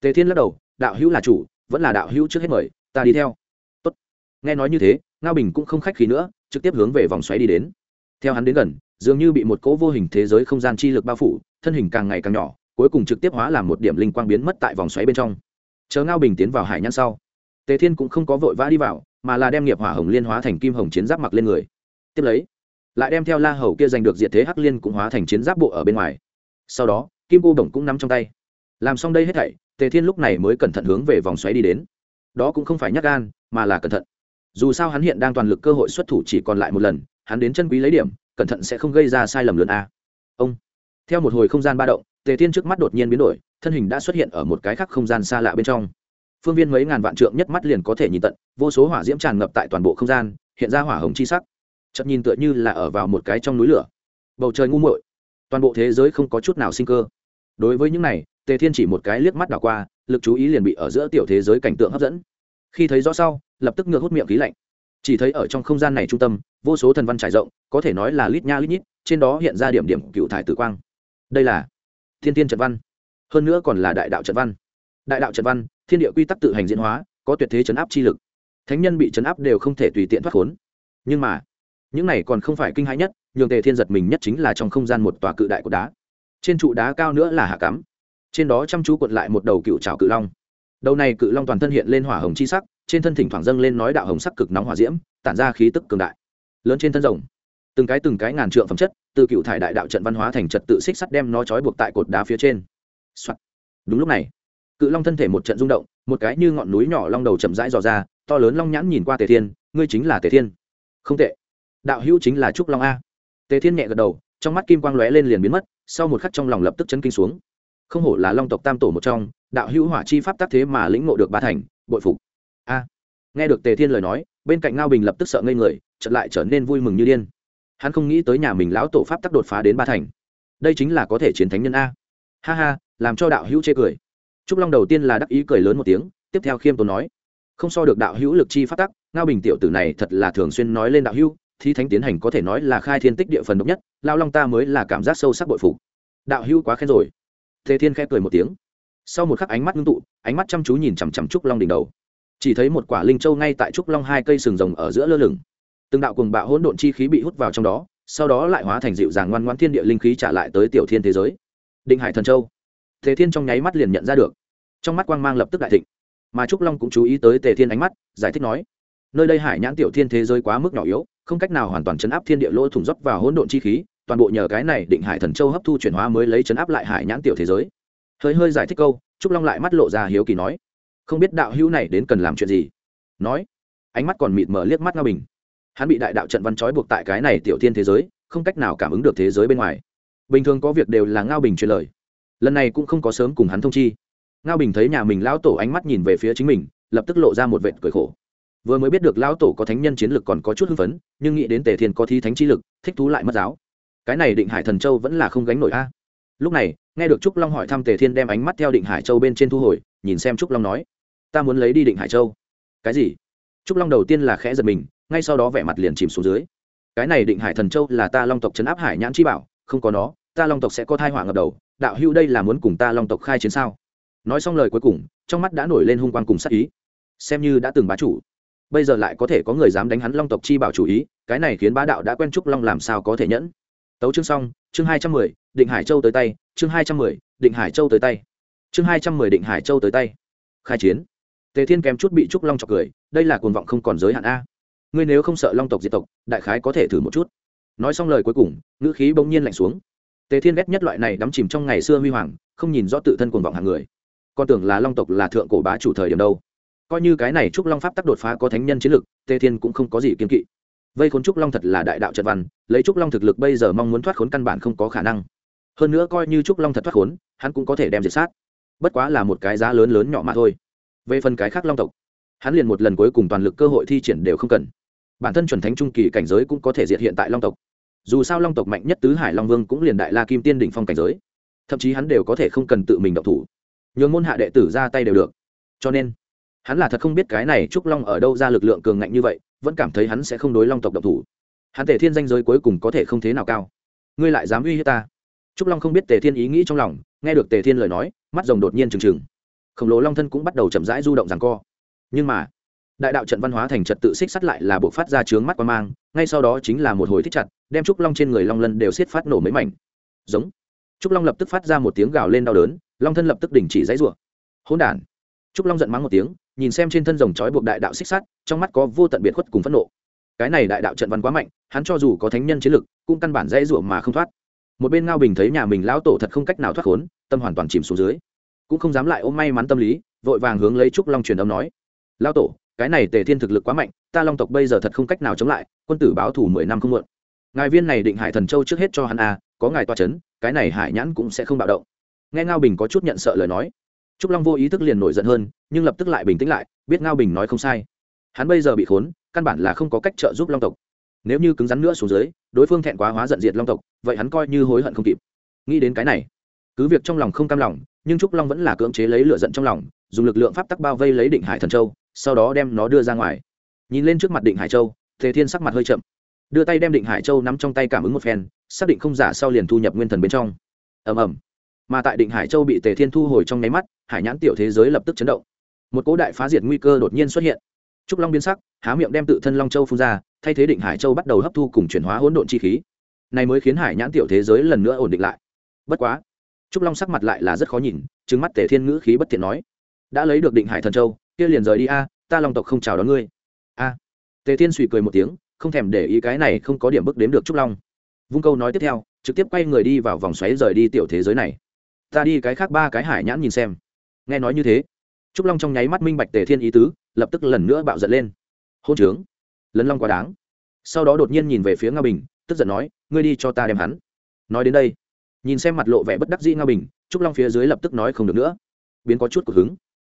[SPEAKER 1] Tề thiên lắc đầu, đạo hữu là chủ, vẫn là đạo hữu trước hết mời, ta đi theo. Tốt. nghe nói như thế, ngao bình cũng không khách khí nữa, trực tiếp hướng về vòng xoáy đi đến. Theo hắn đến gần, dường như bị một cỗ vô hình thế giới không gian chi lực bao phủ, thân hình càng ngày càng nhỏ cuối cùng trực tiếp hóa làm một điểm linh quang biến mất tại vòng xoáy bên trong. Chờ ngao bình tiến vào hải nhãn sau, tề thiên cũng không có vội vã đi vào, mà là đem nghiệp hỏa hồng liên hóa thành kim hồng chiến giáp mặc lên người. Tiếp lấy, lại đem theo la hầu kia giành được diệt thế hắc liên cũng hóa thành chiến giáp bộ ở bên ngoài. Sau đó, kim cô đồng cũng nắm trong tay. Làm xong đây hết thảy, tề thiên lúc này mới cẩn thận hướng về vòng xoáy đi đến. Đó cũng không phải nhắc gan, mà là cẩn thận. Dù sao hắn hiện đang toàn lực cơ hội xuất thủ chỉ còn lại một lần, hắn đến chân quý lấy điểm, cẩn thận sẽ không gây ra sai lầm lớn a. Ông, theo một hồi không gian ba động tề thiên trước mắt đột nhiên biến đổi, thân hình đã xuất hiện ở một cái khác không gian xa lạ bên trong. Phương viên mấy ngàn vạn trượng nhất mắt liền có thể nhìn tận, vô số hỏa diễm tràn ngập tại toàn bộ không gian, hiện ra hỏa hồng chi sắc. Chậm nhìn tựa như là ở vào một cái trong núi lửa. Bầu trời ngu muội. Toàn bộ thế giới không có chút nào sinh cơ. Đối với những này, tề thiên chỉ một cái liếc mắt đảo qua, lực chú ý liền bị ở giữa tiểu thế giới cảnh tượng hấp dẫn. Khi thấy rõ sau, lập tức ngược hút miệng khí lạnh. Chỉ thấy ở trong không gian này trung tâm, vô số thần văn trải rộng, có thể nói là lít nha lít nhít, trên đó hiện ra điểm điểm cựu thải tử quang. Đây là thiên tiên trận văn. Hơn nữa còn là đại đạo trận văn. Đại đạo trận văn, thiên địa quy tắc tự hành diễn hóa, có tuyệt thế chấn áp chi lực. Thánh nhân bị chấn áp đều không thể tùy tiện thoát khốn. Nhưng mà, những này còn không phải kinh hãi nhất, nhường tề thiên giật mình nhất chính là trong không gian một tòa cự đại của đá. Trên trụ đá cao nữa là hạ cắm trên đó chăm chú cuộn lại một đầu cựu trào cự long. Đầu này cự long toàn thân hiện lên hỏa hồng chi sắc, trên thân thỉnh thoảng dâng lên nói đạo hồng sắc cực nóng hỏa diễm, tản ra khí tức cường đại. Lớn trên thân rồng từng cái từng cái ngàn trượng phẩm chất, từ cựu thải đại đạo trận văn hóa thành trật tự xích sắt đem nó trói buộc tại cột đá phía trên、Soạn. đúng lúc này, cự long thân thể một trận rung động, một cái như ngọn núi nhỏ long đầu chậm rãi dò ra, to lớn long nhãn nhìn qua tề thiên, ngươi chính là tề thiên. Không tệ. Đạo hữu chính là trúc long a. Tề thiên nhẹ gật đầu, trong mắt kim quang lóe lên liền biến mất, sau một khắc trong lòng lập tức chấn kinh xuống. Không hổ là long tộc tam tổ một trong, đạo hữu hỏa chi pháp tác thế mà lĩnh ngộ được ba thành, bội phục. A. Nghe được tề thiên lời nói, bên cạnh ngao bình lập tức sợ ngây người trận lại trở nên vui mừng như điên hắn không nghĩ tới nhà mình lão tổ pháp tắc đột phá đến ba thành. Đây chính là có thể chiến thánh nhân a. Ha ha, làm cho đạo hữu chê cười. Trúc long đầu tiên là đắc ý cười lớn một tiếng, tiếp theo khiêm tốn nói. Không so được đạo hữu lực chi pháp tắc, ngao bình tiểu tử này thật là thường xuyên nói lên đạo hữu, thi thánh tiến hành có thể nói là khai thiên tích địa phần độc nhất, lao long ta mới là cảm giác sâu sắc bội phục. Đạo hữu quá khen rồi. Thế thiên khẽ cười một tiếng. Sau một khắc ánh mắt ngưng tụ, ánh mắt chăm chú nhìn chằm chằm trúc long đỉnh đầu. Chỉ thấy một quả linh châu ngay tại trúc long hai cây sừng rồng ở giữa lơ lửng từng đạo cùng bạo hỗn độn chi khí bị hút vào trong đó, sau đó lại hóa thành dịu dàng ngoan ngoãn thiên địa linh khí trả lại tới tiểu thiên thế giới. Định hải thần châu. Thế thiên trong nháy mắt liền nhận ra được. Trong mắt quang mang lập tức đại thịnh. Mà trúc long cũng chú ý tới tề thiên ánh mắt, giải thích nói, nơi đây hải nhãn tiểu thiên thế giới quá mức nhỏ yếu, không cách nào hoàn toàn chấn áp thiên địa lỗ thủng dốc vào hỗn độn chi khí, toàn bộ nhờ cái này định hải thần châu hấp thu chuyển hóa mới lấy chấn áp lại hải nhãn tiểu thế giới. Hơi hơi giải thích câu, trúc long lại mắt lộ ra hiếu kỳ nói, không biết đạo hữu này đến cần làm chuyện gì? Nói, ánh mắt còn mịt mờ liếc mắt ngao bình hắn bị đại đạo trận văn trói buộc tại cái này tiểu thiên thế giới, không cách nào cảm ứng được thế giới bên ngoài. Bình thường có việc đều là ngao bình truyền lời. Lần này cũng không có sớm cùng hắn thông chi. Ngao bình thấy nhà mình lão tổ ánh mắt nhìn về phía chính mình, lập tức lộ ra một vệt cười khổ. Vừa mới biết được lão tổ có thánh nhân chiến lực còn có chút hưng phấn, nhưng nghĩ đến tề thiên có thi thánh chi lực, thích thú lại mất giáo. Cái này định hải thần châu vẫn là không gánh nổi a. Lúc này, nghe được trúc long hỏi thăm tề thiên đem ánh mắt theo định hải châu bên trên thu hồi, nhìn xem trúc long nói, ta muốn lấy đi định hải châu. Cái gì? Trúc long đầu tiên là khẽ giật mình ngay sau đó vẻ mặt liền chìm xuống dưới. Cái này định hải thần châu là ta long tộc chấn áp hải nhãn chi bảo, không có nó, ta long tộc sẽ có thai họa ngập đầu, đạo hưu đây là muốn cùng ta long tộc khai chiến sao? Nói xong lời cuối cùng, trong mắt đã nổi lên hung quang cùng sắc ý. Xem như đã từng bá chủ, bây giờ lại có thể có người dám đánh hắn long tộc chi bảo chủ ý, cái này khiến bá đạo đã quen trúc long làm sao có thể nhẫn. Tấu chương xong, chương hai trăm mười, định hải châu tới tay, chương hai trăm mười, định hải châu tới tay. Chương hai trăm mười, định hải châu tới tay. Khai chiến. Tề thiên kém chút bị trúc long chọc cười, đây là cuồng vọng không còn giới hạn a ngươi nếu không sợ long tộc diệt tộc, đại khái có thể thử một chút. Nói xong lời cuối cùng, ngữ khí bỗng nhiên lạnh xuống. Tề thiên ghét nhất loại này đắm chìm trong ngày xưa huy hoàng, không nhìn rõ tự thân cuồng vọng hàng người. Con tưởng là long tộc là thượng cổ bá chủ thời điểm đâu. Coi như cái này trúc long pháp tắc đột phá có thánh nhân chiến lực, tề thiên cũng không có gì kiên kỵ. Vây khốn trúc long thật là đại đạo trận văn, lấy trúc long thực lực bây giờ mong muốn thoát khốn căn bản không có khả năng. Hơn nữa coi như trúc long thật thoát khốn, hắn cũng có thể đem diệt sát. Bất quá là một cái giá lớn lớn nhỏ mà thôi. Về phần cái khác long tộc, hắn liền một lần cuối cùng toàn lực cơ hội thi triển đều không cần bản thân chuẩn thánh trung kỳ cảnh giới cũng có thể diệt hiện tại long tộc. Dù sao long tộc mạnh nhất tứ hải long vương cũng liền đại la kim tiên đỉnh phong cảnh giới. Thậm chí hắn đều có thể không cần tự mình động thủ. Nhường môn hạ đệ tử ra tay đều được. Cho nên, hắn là thật không biết cái này trúc long ở đâu ra lực lượng cường ngạnh như vậy, vẫn cảm thấy hắn sẽ không đối long tộc động thủ. Hắn tề thiên danh giới cuối cùng có thể không thế nào cao. Ngươi lại dám uy hiếp ta? Trúc long không biết tề thiên ý nghĩ trong lòng, nghe được tề thiên lời nói, mắt rồng đột nhiên trừng trừng. Khổng lồ long thân cũng bắt đầu chậm rãi du động rằng co. Nhưng mà đại đạo trận văn hóa thành trật tự xích sắt lại là buộc phát ra trướng mắt qua mang, ngay sau đó chính là một hồi thích chặt, đem trúc long trên người long lân đều xiết phát nổ mấy mảnh. Giống. Trúc long lập tức phát ra một tiếng gào lên đau đớn, long thân lập tức đình chỉ dãy rủa. Hỗn đản. Trúc long giận mắng một tiếng, nhìn xem trên thân rồng trói buộc đại đạo xích sắt, trong mắt có vô tận biệt khuất cùng phẫn nộ. Cái này đại đạo trận văn quá mạnh, hắn cho dù có thánh nhân chiến lực, cũng căn bản dãy rủa mà không thoát. Một bên ngao bình thấy nhà mình lão tổ thật không cách nào thoát khốn, tâm hoàn toàn chìm xuống dưới. Cũng không dám lại ôm may mắn tâm lý, vội vàng hướng lấy trúc long truyền âm nói. Lão tổ cái này tề thiên thực lực quá mạnh, ta long tộc bây giờ thật không cách nào chống lại, quân tử báo thủ mười năm không muộn. Ngài viên này định hải thần châu trước hết cho hắn a, có ngài toa c h ấ n cái này hải nhãn cũng sẽ không bạo động. Nghe ngao bình có chút nhận sợ lời nói. Trúc long vô ý thức liền nổi giận hơn, nhưng lập tức lại bình tĩnh lại, biết ngao bình nói không sai. Hắn bây giờ bị khốn, căn bản là không có cách trợ giúp long tộc. Nếu như cứng rắn nữa xuống dưới, đối phương thẹn quá hóa giận diệt long tộc, vậy hắn coi như hối hận không kịp. Nghĩ đến cái này, cứ việc trong lòng không cam lòng nhưng trúc long vẫn là cưỡng chế lấy lửa giận trong lòng, dùng lực lượng pháp tắc bao vây lấy định hải thần châu, sau đó đem nó đưa ra ngoài. Nhìn lên trước mặt định hải châu, tề thiên sắc mặt hơi chậm. Đưa tay đem định hải châu nắm trong tay cảm ứng một phen, xác định không giả sau liền thu nhập nguyên thần bên trong. Ầm ầm. Mà tại định hải châu bị tề thiên thu hồi trong nháy mắt, hải nhãn tiểu thế giới lập tức chấn động. Một cỗ đại phá diệt nguy cơ đột nhiên xuất hiện. Trúc long biến sắc, há miệng đem tự thân long châu phun ra, thay thế định hải châu bắt đầu hấp thu cùng chuyển hóa hỗn độn chi khí. Này mới khiến hải nhãn tiểu thế giới lần nữa ổn định lại. Bất quá trúc long sắc mặt lại là rất khó nhìn, trừng mắt tề thiên ngữ khí bất thiện nói, đã lấy được định hải thần châu, kia liền rời đi a, ta long tộc không chào đón ngươi. A. Tề thiên suy cười một tiếng, không thèm để ý cái này không có điểm bức đếm được trúc long. Vung câu nói tiếp theo, trực tiếp quay người đi vào vòng xoáy rời đi tiểu thế giới này. Ta đi cái khác ba cái hải nhãn nhìn xem. Nghe nói như thế, trúc long trong nháy mắt minh bạch tề thiên ý tứ, lập tức lần nữa bạo giận lên. Hôn trướng, lấn long quá đáng. Sau đó đột nhiên nhìn về phía nga bình, tức giận nói, ngươi đi cho ta đem hắn. Nói đến đây nhìn xem mặt lộ vẻ bất đắc dĩ nga bình, trúc long phía dưới lập tức nói không được nữa. Biến có chút của hứng.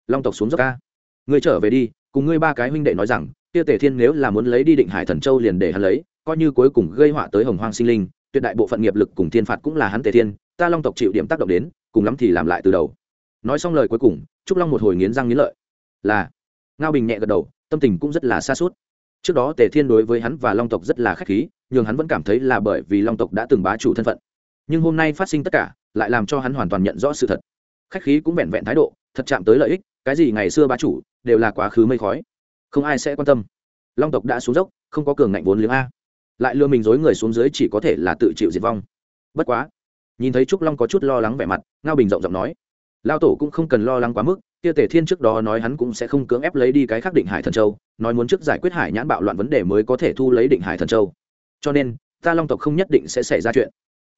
[SPEAKER 1] Long tộc xuống dốc ca. Ngươi trở về đi, cùng ngươi ba cái huynh đệ nói rằng, kia tề thiên nếu là muốn lấy đi định hải thần châu liền để hắn lấy, coi như cuối cùng gây họa tới hồng hoang sinh linh, tuyệt đại bộ phận nghiệp lực cùng thiên phạt cũng là hắn tề thiên, ta long tộc chịu điểm tác động đến, cùng lắm thì làm lại từ đầu. Nói xong lời cuối cùng, trúc long một hồi nghiến răng nghiến lợi. Là. Ngao bình nhẹ gật đầu, tâm tình cũng rất là xa suốt trước đó tề thiên đối với hắn và long tộc rất là k h á c h khí, nhưng hắn vẫn cảm thấy là bởi vì long tộc đã từng bá chủ thân phận nhưng hôm nay phát sinh tất cả, lại làm cho hắn hoàn toàn nhận rõ sự thật. Khách khí cũng vẹn vẹn thái độ, thật chạm tới lợi ích, cái gì ngày xưa bá chủ, đều là quá khứ mây khói. Không ai sẽ quan tâm. Long tộc đã xuống dốc, không có cường ngạnh vốn liếng a. Lại lừa mình dối người xuống dưới chỉ có thể là tự chịu diệt vong. Bất quá, nhìn thấy trúc long có chút lo lắng vẻ mặt, ngao bình rộng giọng nói. Lao tổ cũng không cần lo lắng quá mức, kia tể thiên trước đó nói hắn cũng sẽ không cưỡng ép lấy đi cái khác định hải thần châu, nói muốn trước giải quyết hải nhãn bạo loạn vấn đề mới có thể thu lấy định hải thần châu. Cho nên, ta long tộc không nhất định sẽ xảy ra chuyện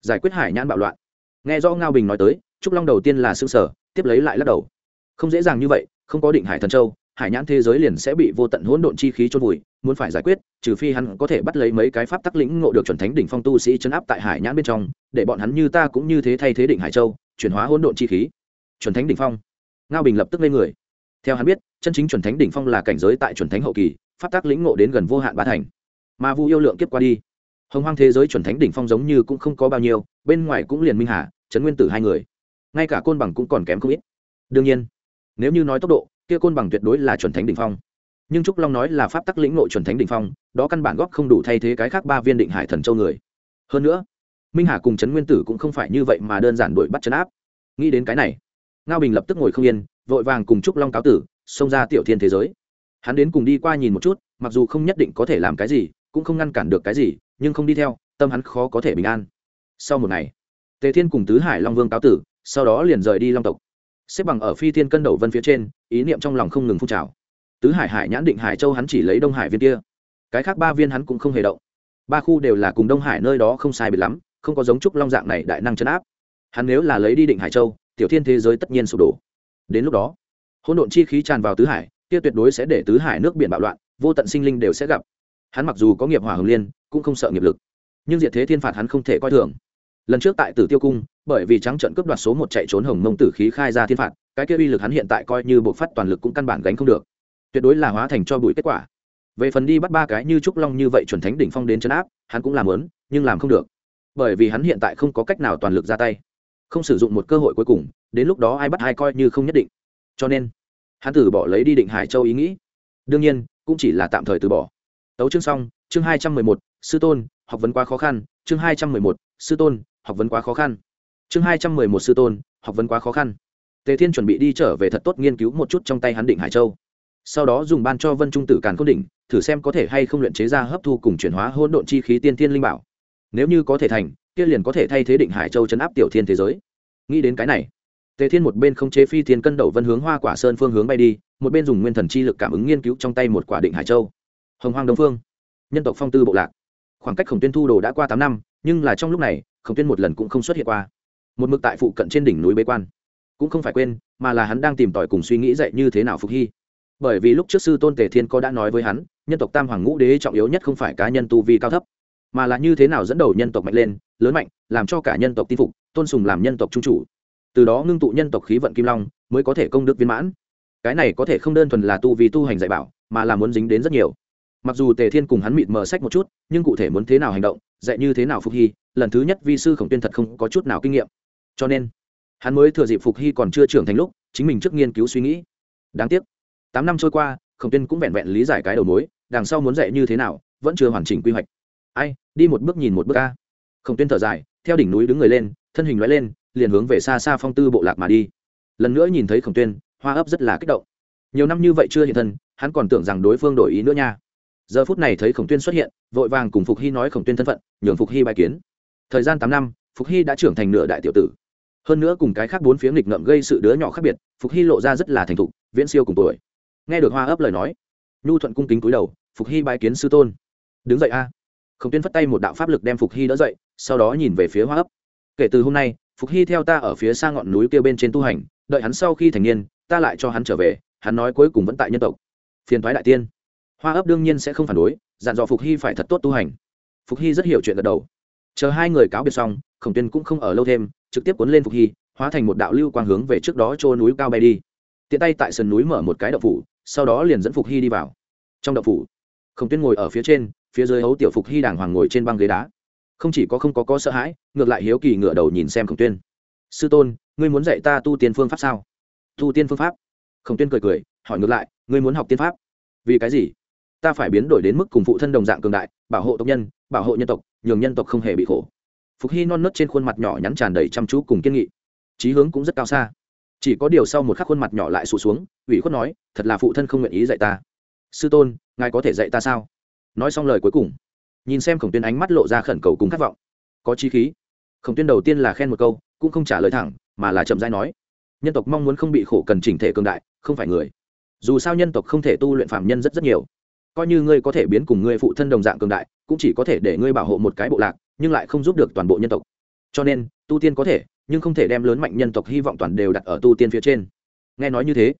[SPEAKER 1] giải quyết hải nhãn bạo loạn. Nghe do ngao bình nói tới, trúc long đầu tiên là xương sở tiếp lấy lại lắc đầu. Không dễ dàng như vậy, không có định hải thần châu, hải nhãn thế giới liền sẽ bị vô tận hỗn độn chi khí trôn vùi, muốn phải giải quyết, trừ phi hắn có thể bắt lấy mấy cái pháp tắc lĩnh ngộ được chuẩn thánh đỉnh phong tu sĩ chấn áp tại hải nhãn bên trong, để bọn hắn như ta cũng như thế thay thế định hải châu, chuyển hóa hỗn độn chi khí. Chuẩn thánh đỉnh phong. Ngao bình lập tức lên người. Theo hắn biết, chân chính chuẩn thánh đỉnh phong là cảnh giới tại chuẩn thánh hậu kỳ, pháp tắc lĩnh ngộ đến gần vô hạn ba thành. Mà vu yêu lượng kiếp qua đi hồng hoang thế giới chuẩn thánh đỉnh phong giống như cũng không có bao nhiêu, bên ngoài cũng liền minh hà, trấn nguyên tử hai người. Ngay cả côn bằng cũng còn kém không ít. Đương nhiên, nếu như nói tốc độ, kia côn bằng tuyệt đối là chuẩn thánh đỉnh phong. Nhưng trúc long nói là pháp tắc lĩnh nội chuẩn thánh đỉnh phong, đó căn bản góp không đủ thay thế cái khác ba viên định hải thần châu người. Hơn nữa, minh hà cùng trấn nguyên tử cũng không phải như vậy mà đơn giản đuổi bắt chấn áp. Nghĩ đến cái này, ngao bình lập tức ngồi không yên, vội vàng cùng trúc long cáo tử, xông ra tiểu thiên thế giới. Hắn đến cùng đi qua nhìn một chút, mặc dù không nhất định có thể làm cái gì cũng không ngăn cản được cái gì, nhưng không đi theo, tâm hắn khó có thể bình an. Sau một ngày, tề thiên cùng tứ hải long vương cáo tử, sau đó liền rời đi long tộc. Xếp bằng ở phi thiên cân đầu vân phía trên, ý niệm trong lòng không ngừng phun trào. Tứ hải hải nhãn định hải châu hắn chỉ lấy đông hải viên kia. Cái khác ba viên hắn cũng không hề động. Ba khu đều là cùng đông hải nơi đó không sai biệt lắm, không có giống trúc long dạng này đại năng chấn áp. Hắn nếu là lấy đi định hải châu, tiểu thiên thế giới tất nhiên sụp đổ. Đến lúc đó, hỗn độn chi khí tràn vào tứ hải, kia tuyệt đối sẽ để tứ hải nước biển bạo loạn, vô tận sinh linh đều sẽ gặp hắn mặc dù có nghiệp hỏa hồng liên, cũng không sợ nghiệp lực. Nhưng diệt thế thiên phạt hắn không thể coi thường. Lần trước tại tử tiêu cung, bởi vì trắng trận cướp đoạt số một chạy trốn hồng mông tử khí khai ra thiên phạt, cái kia uy lực hắn hiện tại coi như buộc phát toàn lực cũng căn bản gánh không được. Tuyệt đối là hóa thành cho bụi kết quả. Về phần đi bắt ba cái như trúc long như vậy chuẩn thánh đỉnh phong đến chấn áp, hắn cũng làm lớn, nhưng làm không được. Bởi vì hắn hiện tại không có cách nào toàn lực ra tay. Không sử dụng một cơ hội cuối cùng, đến lúc đó ai bắt ai coi như không nhất định. Cho nên, hắn từ bỏ lấy đi định hải châu ý nghĩ. Đương nhiên, cũng chỉ là tạm thời từ bỏ tấu chương xong, chương hai trăm mười một, sư tôn, học vấn quá khó khăn. Chương hai trăm mười một, sư tôn, học vấn quá khó khăn. Chương hai trăm mười một, sư tôn, học vấn quá khó khăn. Tề thiên chuẩn bị đi trở về thật tốt nghiên cứu một chút trong tay hắn định hải châu. Sau đó dùng ban cho vân trung tử càn khôn đỉnh, thử xem có thể hay không luyện chế ra hấp thu cùng chuyển hóa hỗn độn chi khí tiên thiên linh bảo. Nếu như có thể thành, kia liền có thể thay thế định hải châu chấn áp tiểu thiên thế giới. Nghĩ đến cái này, tề thiên một bên không chế phi thiên cân đầu vân hướng hoa quả sơn phương hướng bay đi, một bên dùng nguyên thần chi lực cảm ứng nghiên cứu trong tay một quả định hải châu hồng hoang đông phương, nhân tộc phong tư bộ lạc. Khoảng cách khổng tuyên thu đồ đã qua tám năm, nhưng là trong lúc này, khổng tuyên một lần cũng không xuất hiện qua. Một mực tại phụ cận trên đỉnh núi bế quan. Cũng không phải quên, mà là hắn đang tìm tòi cùng suy nghĩ dậy như thế nào phục hy. Bởi vì lúc trước sư tôn tề thiên có đã nói với hắn, nhân tộc tam hoàng ngũ đế trọng yếu nhất không phải cá nhân tu vi cao thấp, mà là như thế nào dẫn đầu nhân tộc mạnh lên, lớn mạnh, làm cho cả nhân tộc tin phục, tôn sùng làm nhân tộc trung chủ. Từ đó ngưng tụ nhân tộc khí vận kim long, mới có thể công đức viên mãn. Cái này có thể không đơn thuần là tu vì tu hành dạy bảo, mà là muốn dính đến rất nhiều mặc dù tề thiên cùng hắn mịt mờ sách một chút, nhưng cụ thể muốn thế nào hành động, dạy như thế nào phục hy, lần thứ nhất vi sư khổng tuyên thật không có chút nào kinh nghiệm. Cho nên, hắn mới thừa dịp phục hy còn chưa trưởng thành lúc, chính mình trước nghiên cứu suy nghĩ. Đáng tiếc, tám năm trôi qua, khổng tuyên cũng vẹn vẹn lý giải cái đầu mối, đằng sau muốn dạy như thế nào, vẫn chưa hoàn chỉnh quy hoạch. Ai, đi một bước nhìn một bước ca khổng tuyên thở dài, theo đỉnh núi đứng người lên, thân hình loại lên, liền hướng về xa xa phong tư bộ lạc mà đi. Lần nữa nhìn thấy khổng tuyên, hoa ấp rất là kích động. Nhiều năm như vậy chưa hiện thân, hắn còn tưởng rằng đối phương đổi ý nữa nha giờ phút này thấy khổng tuyên xuất hiện, vội vàng cùng phục hy nói khổng tuyên thân phận, nhường phục hy bài kiến. Thời gian tám năm, phục hy đã trưởng thành nửa đại tiểu tử. Hơn nữa cùng cái khác bốn phía nghịch ngợm gây sự đứa nhỏ khác biệt, phục hy lộ ra rất là thành thục, viễn siêu cùng tuổi. Nghe được hoa ấp lời nói, nhu thuận cung kính cúi đầu, phục hy bài kiến sư tôn. Đứng dậy a. Khổng tuyên phất tay một đạo pháp lực đem phục hy đỡ dậy, sau đó nhìn về phía hoa ấp. Kể từ hôm nay, phục hy theo ta ở phía xa ngọn núi kia bên trên tu hành, đợi hắn sau khi thành niên, ta lại cho hắn trở về, hắn nói cuối cùng vẫn tại nhân tộc. Phiền thoái đại tiên hoa ấp đương nhiên sẽ không phản đối, dặn dò phục hy phải thật tốt tu hành. Phục hy rất hiểu chuyện gật đầu. Chờ hai người cáo biệt xong, khổng tuyên cũng không ở lâu thêm, trực tiếp cuốn lên phục hy, hóa thành một đạo lưu quang hướng về trước đó chỗ núi cao bay đi. Tiện tay tại sườn núi mở một cái đậu phủ, sau đó liền dẫn phục hy đi vào. Trong đậu phủ, khổng tuyên ngồi ở phía trên, phía dưới hấu tiểu phục hy đàng hoàng ngồi trên băng ghế đá. Không chỉ có không có có sợ hãi, ngược lại hiếu kỳ ngửa đầu nhìn xem khổng tuyên. Sư tôn, ngươi muốn dạy ta tu tiên phương pháp sao? Tu tiên phương pháp? Khổng tuyên cười cười, hỏi ngược lại, ngươi muốn học tiên pháp? Vì cái gì? Ta phải biến đổi đến mức cùng phụ thân đồng dạng cường đại, bảo hộ tộc nhân, bảo hộ nhân tộc, nhường nhân tộc không hề bị khổ. Phục hy non nớt trên khuôn mặt nhỏ nhắn tràn đầy chăm chú cùng kiên nghị. Trí hướng cũng rất cao xa. Chỉ có điều sau một khắc khuôn mặt nhỏ lại sụt xuống, ủy khuất nói, thật là phụ thân không nguyện ý dạy ta. Sư tôn, ngài có thể dạy ta sao? Nói xong lời cuối cùng, nhìn xem khổng tuyên ánh mắt lộ ra khẩn cầu cùng khát vọng. Có chi khí. Khổng tuyên đầu tiên là khen một câu, cũng không trả lời thẳng, mà là chậm dai nói, nhân tộc mong muốn không bị khổ cần chỉnh thể cường đại, không phải người. Dù sao nhân tộc không thể tu luyện phạm nhân rất rất nhiều coi như ngươi có thể biến cùng ngươi phụ thân đồng dạng cường đại, cũng chỉ có thể để ngươi bảo hộ một cái bộ lạc, nhưng lại không giúp được toàn bộ nhân tộc. Cho nên, tu tiên có thể, nhưng không thể đem lớn mạnh nhân tộc hy vọng toàn đều đặt ở tu tiên phía trên. Nghe nói như thế,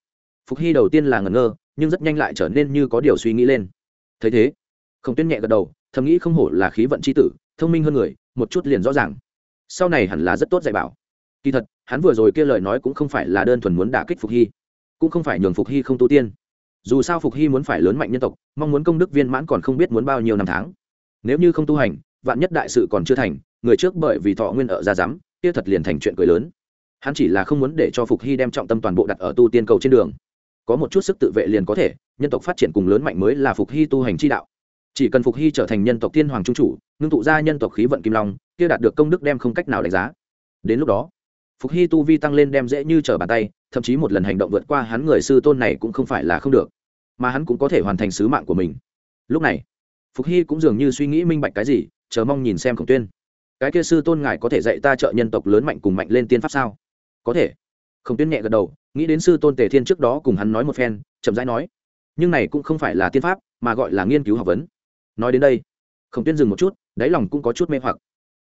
[SPEAKER 1] phục hy đầu tiên là ngẩn ngơ, nhưng rất nhanh lại trở nên như có điều suy nghĩ lên. Thấy thế không tuyên nhẹ gật đầu, thầm nghĩ không hổ là khí vận c h i tử, thông minh hơn người, một chút liền rõ ràng. Sau này hẳn là rất tốt dạy bảo. Kỳ thật, hắn vừa rồi kia lời nói cũng không phải là đơn thuần muốn đả kích phục hy, cũng không phải nhường phục hy không tu tiên dù sao phục hy muốn phải lớn mạnh nhân tộc, mong muốn công đức viên mãn còn không biết muốn bao nhiêu năm tháng. Nếu như không tu hành, vạn nhất đại sự còn chưa thành, người trước bởi vì thọ nguyên ở ra rắm kia thật liền thành chuyện cười lớn. Hắn chỉ là không muốn để cho phục hy đem trọng tâm toàn bộ đặt ở tu tiên cầu trên đường. Có một chút sức tự vệ liền có thể, nhân tộc phát triển cùng lớn mạnh mới là phục hy tu hành chi đạo. Chỉ cần phục hy trở thành nhân tộc tiên hoàng trung chủ, ngưng tụ ra nhân tộc khí vận kim long, kia đạt được công đức đem không cách nào đánh giá. Đến lúc đó phục hy tu vi tăng lên đem dễ như trở bàn tay, thậm chí một lần hành động vượt qua hắn người sư tôn này cũng không phải là không được. Mà hắn cũng có thể hoàn thành sứ mạng của mình. Lúc này, phục hy cũng dường như suy nghĩ minh bạch cái gì, chờ mong nhìn xem khổng tuyên. Cái kia sư tôn ngài có thể dạy ta trợ nhân tộc lớn mạnh cùng mạnh lên tiên pháp sao? Có thể. Khổng tuyên nhẹ gật đầu, nghĩ đến sư tôn tề thiên trước đó cùng hắn nói một phen, chậm rãi nói, nhưng này cũng không phải là tiên pháp, mà gọi là nghiên cứu học vấn. Nói đến đây, khổng tuyên dừng một chút, đáy lòng cũng có chút mê hoặc.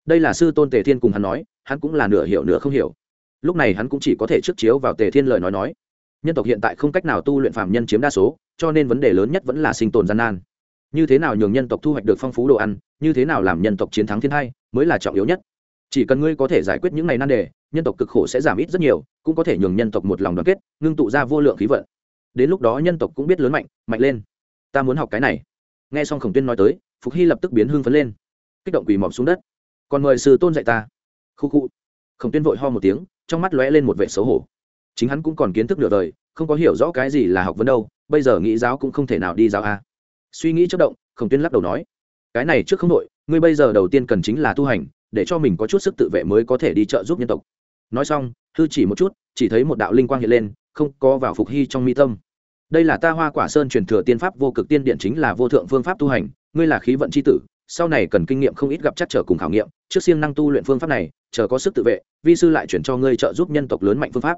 [SPEAKER 1] Đây là sư tôn tề thiên cùng hắn nói, hắn cũng là nửa hiểu nửa không hiểu lúc này hắn cũng chỉ có thể trước chiếu vào tề thiên lời nói nói. Nhân tộc hiện tại không cách nào tu luyện phạm nhân chiếm đa số, cho nên vấn đề lớn nhất vẫn là sinh tồn gian nan. Như thế nào nhường nhân tộc thu hoạch được phong phú đồ ăn, như thế nào làm nhân tộc chiến thắng thiên hai, mới là trọng yếu nhất. Chỉ cần ngươi có thể giải quyết những này nan đề, nhân tộc cực khổ sẽ giảm ít rất nhiều, cũng có thể nhường nhân tộc một lòng đoàn kết, ngưng tụ ra vô lượng khí vận. Đến lúc đó nhân tộc cũng biết lớn mạnh mạnh lên. Ta muốn học cái này. Nghe xong khổng tuyên nói tới, phục hy lập tức biến hương phấn lên. Kích động quỳ mọc xuống đất. Còn mời sư tôn dạy ta. Khu khu khổng tuyên vội ho một tiếng, trong mắt lóe lên một vẻ xấu hổ. Chính hắn cũng còn kiến thức nửa đời, không có hiểu rõ cái gì là học vấn đâu, bây giờ nghĩ giáo cũng không thể nào đi giáo a. Suy nghĩ chất động, khổng tuyên lắc đầu nói, cái này trước không đội ngươi bây giờ đầu tiên cần chính là tu hành, để cho mình có chút sức tự vệ mới có thể đi trợ giúp nhân tộc. Nói xong thư chỉ một chút, chỉ thấy một đạo linh quang hiện lên, không có vào phục hy trong mi tâm. Đây là ta hoa quả sơn truyền thừa tiên pháp vô cực tiên điện chính là vô thượng phương pháp tu hành, ngươi là khí vận c h i tử, sau này cần kinh nghiệm không ít gặp chắc trở cùng khảo nghiệm, trước siêng năng tu luyện phương pháp này chờ có sức tự vệ, vi sư lại chuyển cho ngươi trợ giúp nhân tộc lớn mạnh phương pháp.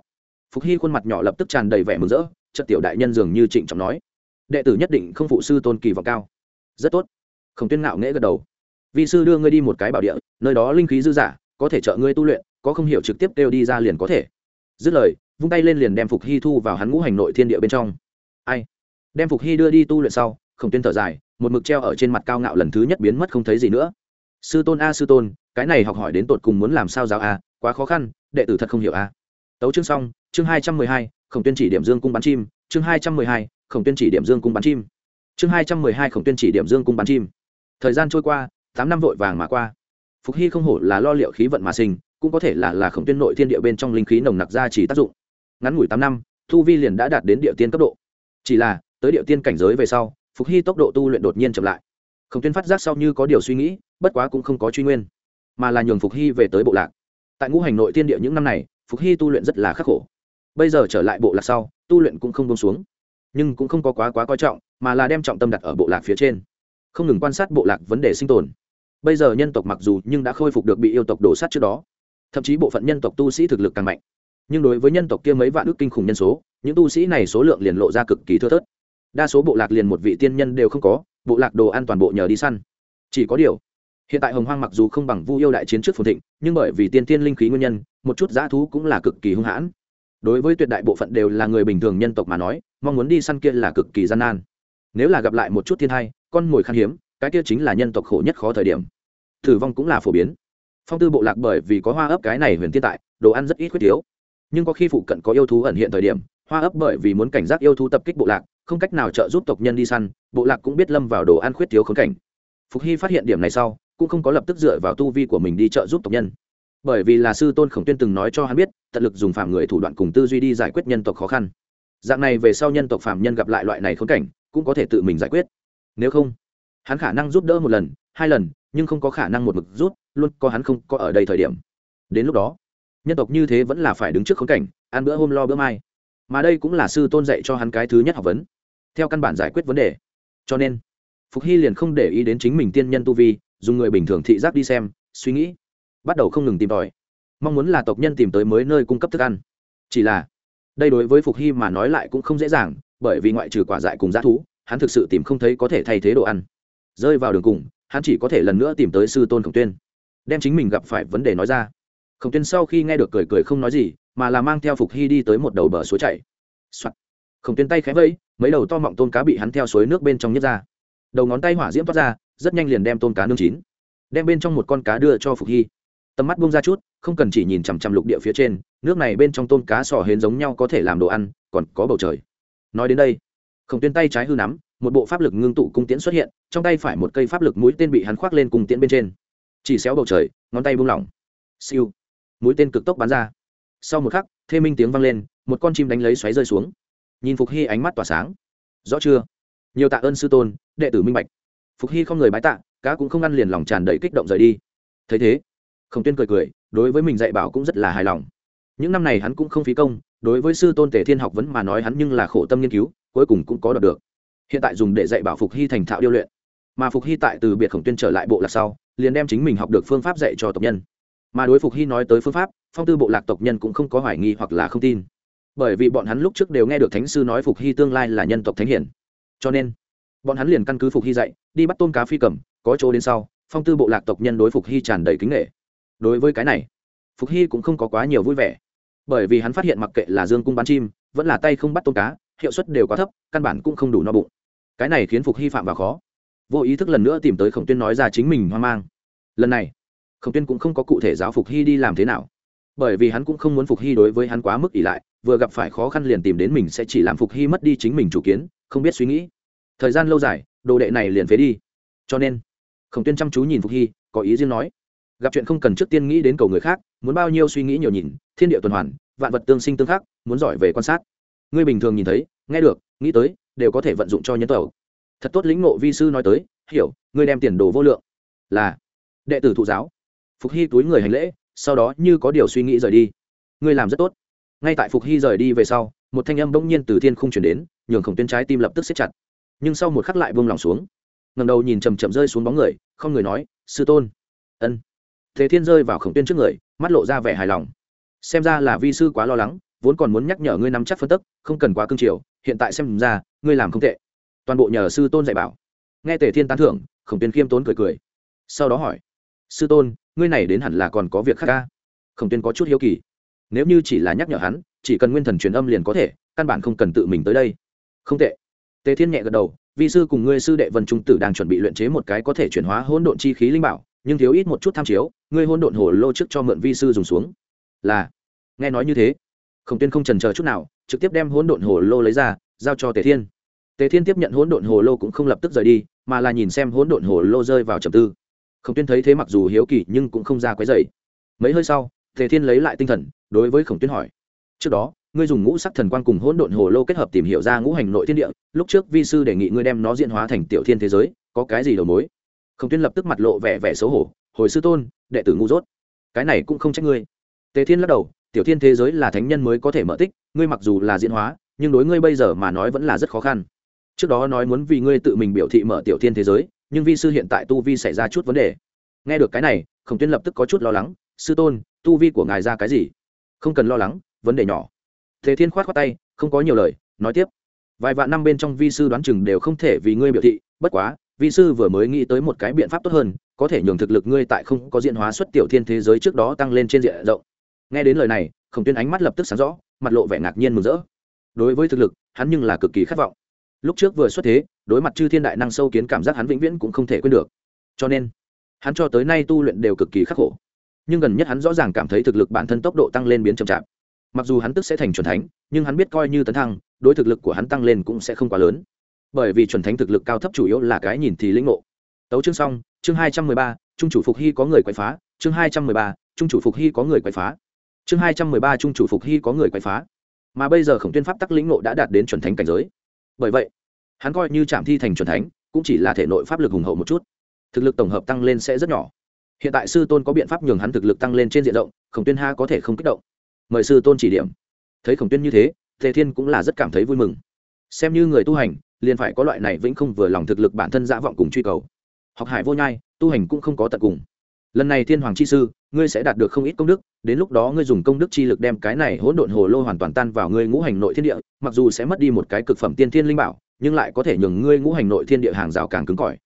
[SPEAKER 1] Phục hy khuôn mặt nhỏ lập tức tràn đầy vẻ mừng rỡ chất tiểu đại nhân dường như trịnh trọng nói, đệ tử nhất định không phụ sư tôn kỳ vọng cao. Rất tốt. Khổng tuyên ngạo nghễ gật đầu. Vi sư đưa ngươi đi một cái bảo địa, nơi đó linh khí dư giả, có thể trợ ngươi tu luyện, có không hiểu trực tiếp kêu đi ra liền có thể. Dứt lời, vung tay lên liền đem phục hy thu vào hắn ngũ hành nội thiên địa bên trong. Ai? Đem phục hy đưa đi tu luyện sau, khổng tuyên thở dài, một mực treo ở trên mặt cao ngạo lần thứ nhất biến mất không thấy gì nữa. Sư tôn a, sư tôn cái này học hỏi đến tột cùng muốn làm sao giáo a, quá khó khăn, đệ tử thật không hiểu a. Tấu chương xong, chương hai trăm mười hai, khổng tuyên chỉ điểm dương cung bắn chim, chương hai trăm mười hai, khổng tuyên chỉ điểm dương cung bắn chim. Chương hai trăm mười hai, khổng tuyên chỉ điểm dương cung bắn chim. Thời gian trôi qua, tám năm vội vàng mà qua. Phục hy không hổ là lo liệu khí vận mà sinh, cũng có thể là là khổng tuyên nội thiên địa bên trong linh khí nồng nặc ra chỉ tác dụng. Ngắn ngủi tám năm, thu vi liền đã đạt đến địa tiên cấp độ. Chỉ là, tới địa tiên cảnh giới về sau, phục hy tốc độ tu luyện đột nhiên chậm lại. Khổng tuyên phát giác sau như có điều suy nghĩ, bất quá cũng không có truy nguyên mà là nhường phục hy về tới bộ lạc. Tại ngũ hành nội tiên địa những năm này, phục hy tu luyện rất là khắc khổ. Bây giờ trở lại bộ lạc sau, tu luyện cũng không bông xuống. Nhưng cũng không có quá quá coi trọng, mà là đem trọng tâm đặt ở bộ lạc phía trên. Không ngừng quan sát bộ lạc vấn đề sinh tồn. Bây giờ nhân tộc mặc dù nhưng đã khôi phục được bị yêu tộc đổ sát trước đó, thậm chí bộ phận nhân tộc tu sĩ thực lực càng mạnh. Nhưng đối với nhân tộc kia mấy vạn ước kinh khủng nhân số, những tu sĩ này số lượng liền lộ ra cực kỳ thưa thớt. Đa số bộ lạc liền một vị tiên nhân đều không có, bộ lạc đồ ăn toàn bộ nhờ đi săn. Chỉ có điều hiện tại hồng hoang mặc dù không bằng vu yêu đại chiến trước phồn thịnh, nhưng bởi vì tiên tiên linh khí nguyên nhân, một chút dã thú cũng là cực kỳ hung hãn. Đối với tuyệt đại bộ phận đều là người bình thường nhân tộc mà nói, mong muốn đi săn kia là cực kỳ gian nan. Nếu là gặp lại một chút thiên hai con mồi khan hiếm, cái kia chính là nhân tộc khổ nhất khó thời điểm. Thử vong cũng là phổ biến. Phong tư bộ lạc bởi vì có hoa ấp cái này huyền thiên tại, đồ ăn rất ít khuyết thiếu. Nhưng có khi phụ cận có yêu thú ẩn hiện thời điểm, hoa ấp bởi vì muốn cảnh giác yêu thú tập kích bộ lạc, không cách nào trợ giúp tộc nhân đi săn, bộ lạc cũng biết lâm vào đồ ăn khuyết thiếu khốn cảnh. Phục hy phát hiện điểm này sau cũng không có lập tức dựa vào tu vi của mình đi trợ giúp tộc nhân. Bởi vì là sư tôn khổng tuyên từng nói cho hắn biết, tận lực dùng phạm người thủ đoạn cùng tư duy đi giải quyết nhân tộc khó khăn. Dạng này về sau nhân tộc phạm nhân gặp lại loại này khốn cảnh, cũng có thể tự mình giải quyết. Nếu không, hắn khả năng giúp đỡ một lần, hai lần, nhưng không có khả năng một mực rút luôn có hắn không có ở đây thời điểm. Đến lúc đó, nhân tộc như thế vẫn là phải đứng trước khốn cảnh, ăn bữa hôm lo bữa mai. Mà đây cũng là sư tôn dạy cho hắn cái thứ nhất học vấn, theo căn bản giải quyết vấn đề. Cho nên, phục hy liền không để ý đến chính mình tiên nhân tu vi dùng người bình thường thị giác đi xem, suy nghĩ, bắt đầu không ngừng tìm tòi. Mong muốn là tộc nhân tìm tới mới nơi cung cấp thức ăn. Chỉ là, đây đối với phục hy mà nói lại cũng không dễ dàng, bởi vì ngoại trừ quả dại cùng g thú, hắn thực sự tìm không thấy có thể thay thế đồ ăn. Rơi vào đường cùng, hắn chỉ có thể lần nữa tìm tới sư tôn khổng tuyên, đem chính mình gặp phải vấn đề nói ra. Khổng tuyên sau khi nghe được cười cười không nói gì, mà là mang theo phục hy đi tới một đầu bờ suối chảy、Soạn. khổng tuyên tay khẽ vẫy, mấy đầu to mọng tôm cá bị hắn theo suối nước bên trong nhét ra. Đầu ngón tay hỏa diễm toát ra rất nhanh liền đem tôm cá nương chín, đem bên trong một con cá đưa cho phục hy. Tầm mắt bung ra chút, không cần chỉ nhìn chằm chằm lục địa phía trên, nước này bên trong tôm cá sò hến giống nhau có thể làm đồ ăn, còn có bầu trời. Nói đến đây, khổng tuyên tay trái hư nắm, một bộ pháp lực ngưng tụ cung tiễn xuất hiện, trong tay phải một cây pháp lực mũi tên bị hắn khoác lên cung tiễn bên trên. Chỉ xéo bầu trời, ngón tay buông lỏng. Siêu. Mũi tên cực tốc bắn ra. Sau một khắc, thê minh tiếng vang lên, một con chim đánh lấy xoáy rơi xuống. Nhìn phục hy ánh mắt tỏa sáng. Rõ chưa? Nhiều tạ ơn sư tôn, đệ tử minh bạch phục hy không người bái tạ, cá cũng không ăn liền lòng tràn đầy kích động rời đi. Thấy thế, khổng tuyên cười cười, đối với mình dạy bảo cũng rất là hài lòng. Những năm này hắn cũng không phí công, đối với sư tôn tề thiên học vẫn mà nói hắn nhưng là khổ tâm nghiên cứu, cuối cùng cũng có đọc được. Hiện tại dùng để dạy bảo phục hy thành thạo điêu luyện. Mà phục hy tại từ biệt khổng tuyên trở lại bộ lạc sau, liền đem chính mình học được phương pháp dạy cho tộc nhân. Mà đối phục hy nói tới phương pháp, phong tư bộ lạc tộc nhân cũng không có hoài nghi hoặc là không tin. Bởi vì bọn hắn lúc trước đều nghe được thánh sư nói phục hy tương lai là nhân tộc thánh hiển. Cho nên bọn hắn liền căn cứ phục hy dạy, đi bắt tôm cá phi cầm, có chỗ đến sau, phong tư bộ lạc tộc nhân đối phục hy tràn đầy kính nghệ đối với cái này, phục hy cũng không có quá nhiều vui vẻ. Bởi vì hắn phát hiện mặc kệ là dương cung bắn chim, vẫn là tay không bắt tôm cá, hiệu suất đều quá thấp, căn bản cũng không đủ no bụng. Cái này khiến phục hy phạm vào khó. Vô ý thức lần nữa tìm tới khổng tuyên nói ra chính mình hoang mang. Lần này, khổng tuyên cũng không có cụ thể giáo phục hy đi làm thế nào. Bởi vì hắn cũng không muốn phục hy đối với hắn quá mức ỷ lại, vừa gặp phải khó khăn liền tìm đến mình sẽ chỉ làm phục hy mất đi chính mình chủ kiến, không biết suy nghĩ thời gian lâu dài, đồ đệ này liền phế đi. Cho nên, khổng tuyên chăm chú nhìn phục hy, có ý riêng nói, gặp chuyện không cần trước tiên nghĩ đến cầu người khác, muốn bao nhiêu suy nghĩ nhiều nhìn, thiên địa tuần hoàn, vạn vật tương sinh tương khắc, muốn giỏi về quan sát. Ngươi bình thường nhìn thấy, nghe được, nghĩ tới, đều có thể vận dụng cho nhân tẩu thật tốt lĩnh ngộ vi sư nói tới, hiểu, ngươi đem tiền đồ vô lượng. Là, đệ tử thụ giáo. Phục hy túi người hành lễ, sau đó như có điều suy nghĩ rời đi. Ngươi làm rất tốt. Ngay tại phục hy rời đi về sau, một thanh âm bỗng nhiên từ thiên không chuyển đến, nhường khổng tuyên trái tim lập tức xếp chặt nhưng sau một khắc lại buông lòng xuống. Ngầm đầu nhìn chầm chậm rơi xuống bóng người, không người nói, sư tôn. Ân. Thế thiên rơi vào khổng tuyên trước người, mắt lộ ra vẻ hài lòng. Xem ra là vi sư quá lo lắng, vốn còn muốn nhắc nhở ngươi nắm chắc phân tức, không cần quá cương triều, hiện tại xem ra, ngươi làm không tệ. Toàn bộ nhờ sư tôn dạy bảo. Nghe tề thiên tán thưởng, khổng tuyên khiêm tốn cười cười. Sau đó hỏi, sư tôn, ngươi này đến hẳn là còn có việc khác ca? Khổng tuyên có chút hiếu kỳ. Nếu như chỉ là nhắc nhở hắn, chỉ cần nguyên thần truyền âm liền có thể, căn bản không cần tự mình tới đây. Không tệ tề thiên nhẹ gật đầu, vi sư cùng ngươi sư đệ vân trung tử đang chuẩn bị luyện chế một cái có thể chuyển hóa hỗn độn chi khí linh bảo, nhưng thiếu ít một chút tham chiếu, ngươi hỗn độn hồ lô trước cho mượn vi sư dùng xuống. Là. Nghe nói như thế, khổng tuyên không trần chờ chút nào, trực tiếp đem hỗn độn hồ lô lấy ra, giao cho tề thiên. Tề thiên tiếp nhận hỗn độn hồ lô cũng không lập tức rời đi, mà là nhìn xem hỗn độn hồ lô rơi vào trầm tư. Khổng tuyên thấy thế mặc dù hiếu kỳ nhưng cũng không ra quấy dày mấy hơi sau, tề thiên lấy lại tinh thần, đối với khổng tuyên hỏi, trước đó ngươi dùng ngũ sắc thần quang cùng hỗn độn hồ lô kết hợp tìm hiểu ra ngũ hành nội thiên địa, lúc trước vi sư đề nghị ngươi đem nó diễn hóa thành tiểu thiên thế giới, có cái gì đầu mối? Khổng tuyên lập tức mặt lộ vẻ vẻ xấu hổ, hồi sư tôn, đệ tử ngu dốt, cái này cũng không trách ngươi. Tề thiên lắc đầu, tiểu thiên thế giới là thánh nhân mới có thể mở tích, ngươi mặc dù là diễn hóa, nhưng đối ngươi bây giờ mà nói vẫn là rất khó khăn. Trước đó nói muốn vì ngươi tự mình biểu thị mở tiểu thiên thế giới, nhưng vi sư hiện tại tu vi xảy ra chút vấn đề. Nghe được cái này, khổng tuyên lập tức có chút lo lắng, sư tôn, tu vi của ngài ra cái gì? Không cần lo lắng, vấn đề nhỏ thế thiên khoát khoát tay, không có nhiều lời, nói tiếp. Vài vạn năm bên trong vi sư đoán chừng đều không thể vì ngươi biểu thị, bất quá, vi sư vừa mới nghĩ tới một cái biện pháp tốt hơn, có thể nhường thực lực ngươi tại không có diện hóa xuất tiểu thiên thế giới trước đó tăng lên trên diện rộng. Nghe đến lời này, khổng tuyên ánh mắt lập tức sáng rõ, mặt lộ vẻ ngạc nhiên mừng rỡ. Đối với thực lực, hắn nhưng là cực kỳ khát vọng. Lúc trước vừa xuất thế, đối mặt chư thiên đại năng sâu kiến cảm giác hắn vĩnh viễn cũng không thể quên được. Cho nên, hắn cho tới nay tu luyện đều cực kỳ khắc khổ. Nhưng gần nhất hắn rõ ràng cảm thấy thực lực bản thân tốc độ tăng lên biến chậm chạp mặc dù hắn tức sẽ thành c h u ẩ n thánh, nhưng hắn biết coi như tấn thăng, đối thực lực của hắn tăng lên cũng sẽ không quá lớn. Bởi vì c h u ẩ n thánh thực lực cao thấp chủ yếu là cái nhìn thì lĩnh ngộ. Tấu chương xong, chương hai trăm mười ba, trung chủ phục hy có người quậy phá. Chương hai trăm mười ba, trung chủ phục hy có người quậy phá. Chương hai trăm mười ba, trung chủ phục hy có người quậy phá. Mà bây giờ khổng tuyên pháp tắc lĩnh ngộ đã đạt đến chuẩn thánh cảnh giới. Bởi vậy, hắn coi như trạm thi thành chuẩn thánh, cũng chỉ là thể nội pháp lực hùng hậu một chút. Thực lực tổng hợp tăng lên sẽ rất nhỏ. Hiện tại sư tôn có biện pháp nhường hắn thực lực tăng lên trên diện rộng, khổng tuyên ha có thể không kích động mời sư tôn chỉ điểm. Thấy khổng tuyên như thế, tề thiên cũng là rất cảm thấy vui mừng. Xem như người tu hành, liền phải có loại này vĩnh không vừa lòng thực lực bản thân dã vọng cùng truy cầu. Học hải vô nhai, tu hành cũng không có tận cùng. Lần này thiên hoàng chi sư, ngươi sẽ đạt được không ít công đức, đến lúc đó ngươi dùng công đức chi lực đem cái này hỗn độn hồ lô hoàn toàn tan vào ngươi ngũ hành nội thiên địa, mặc dù sẽ mất đi một cái cực phẩm tiên thiên linh bảo, nhưng lại có thể nhường ngươi ngũ hành nội thiên địa hàng rào càng cứng cỏi.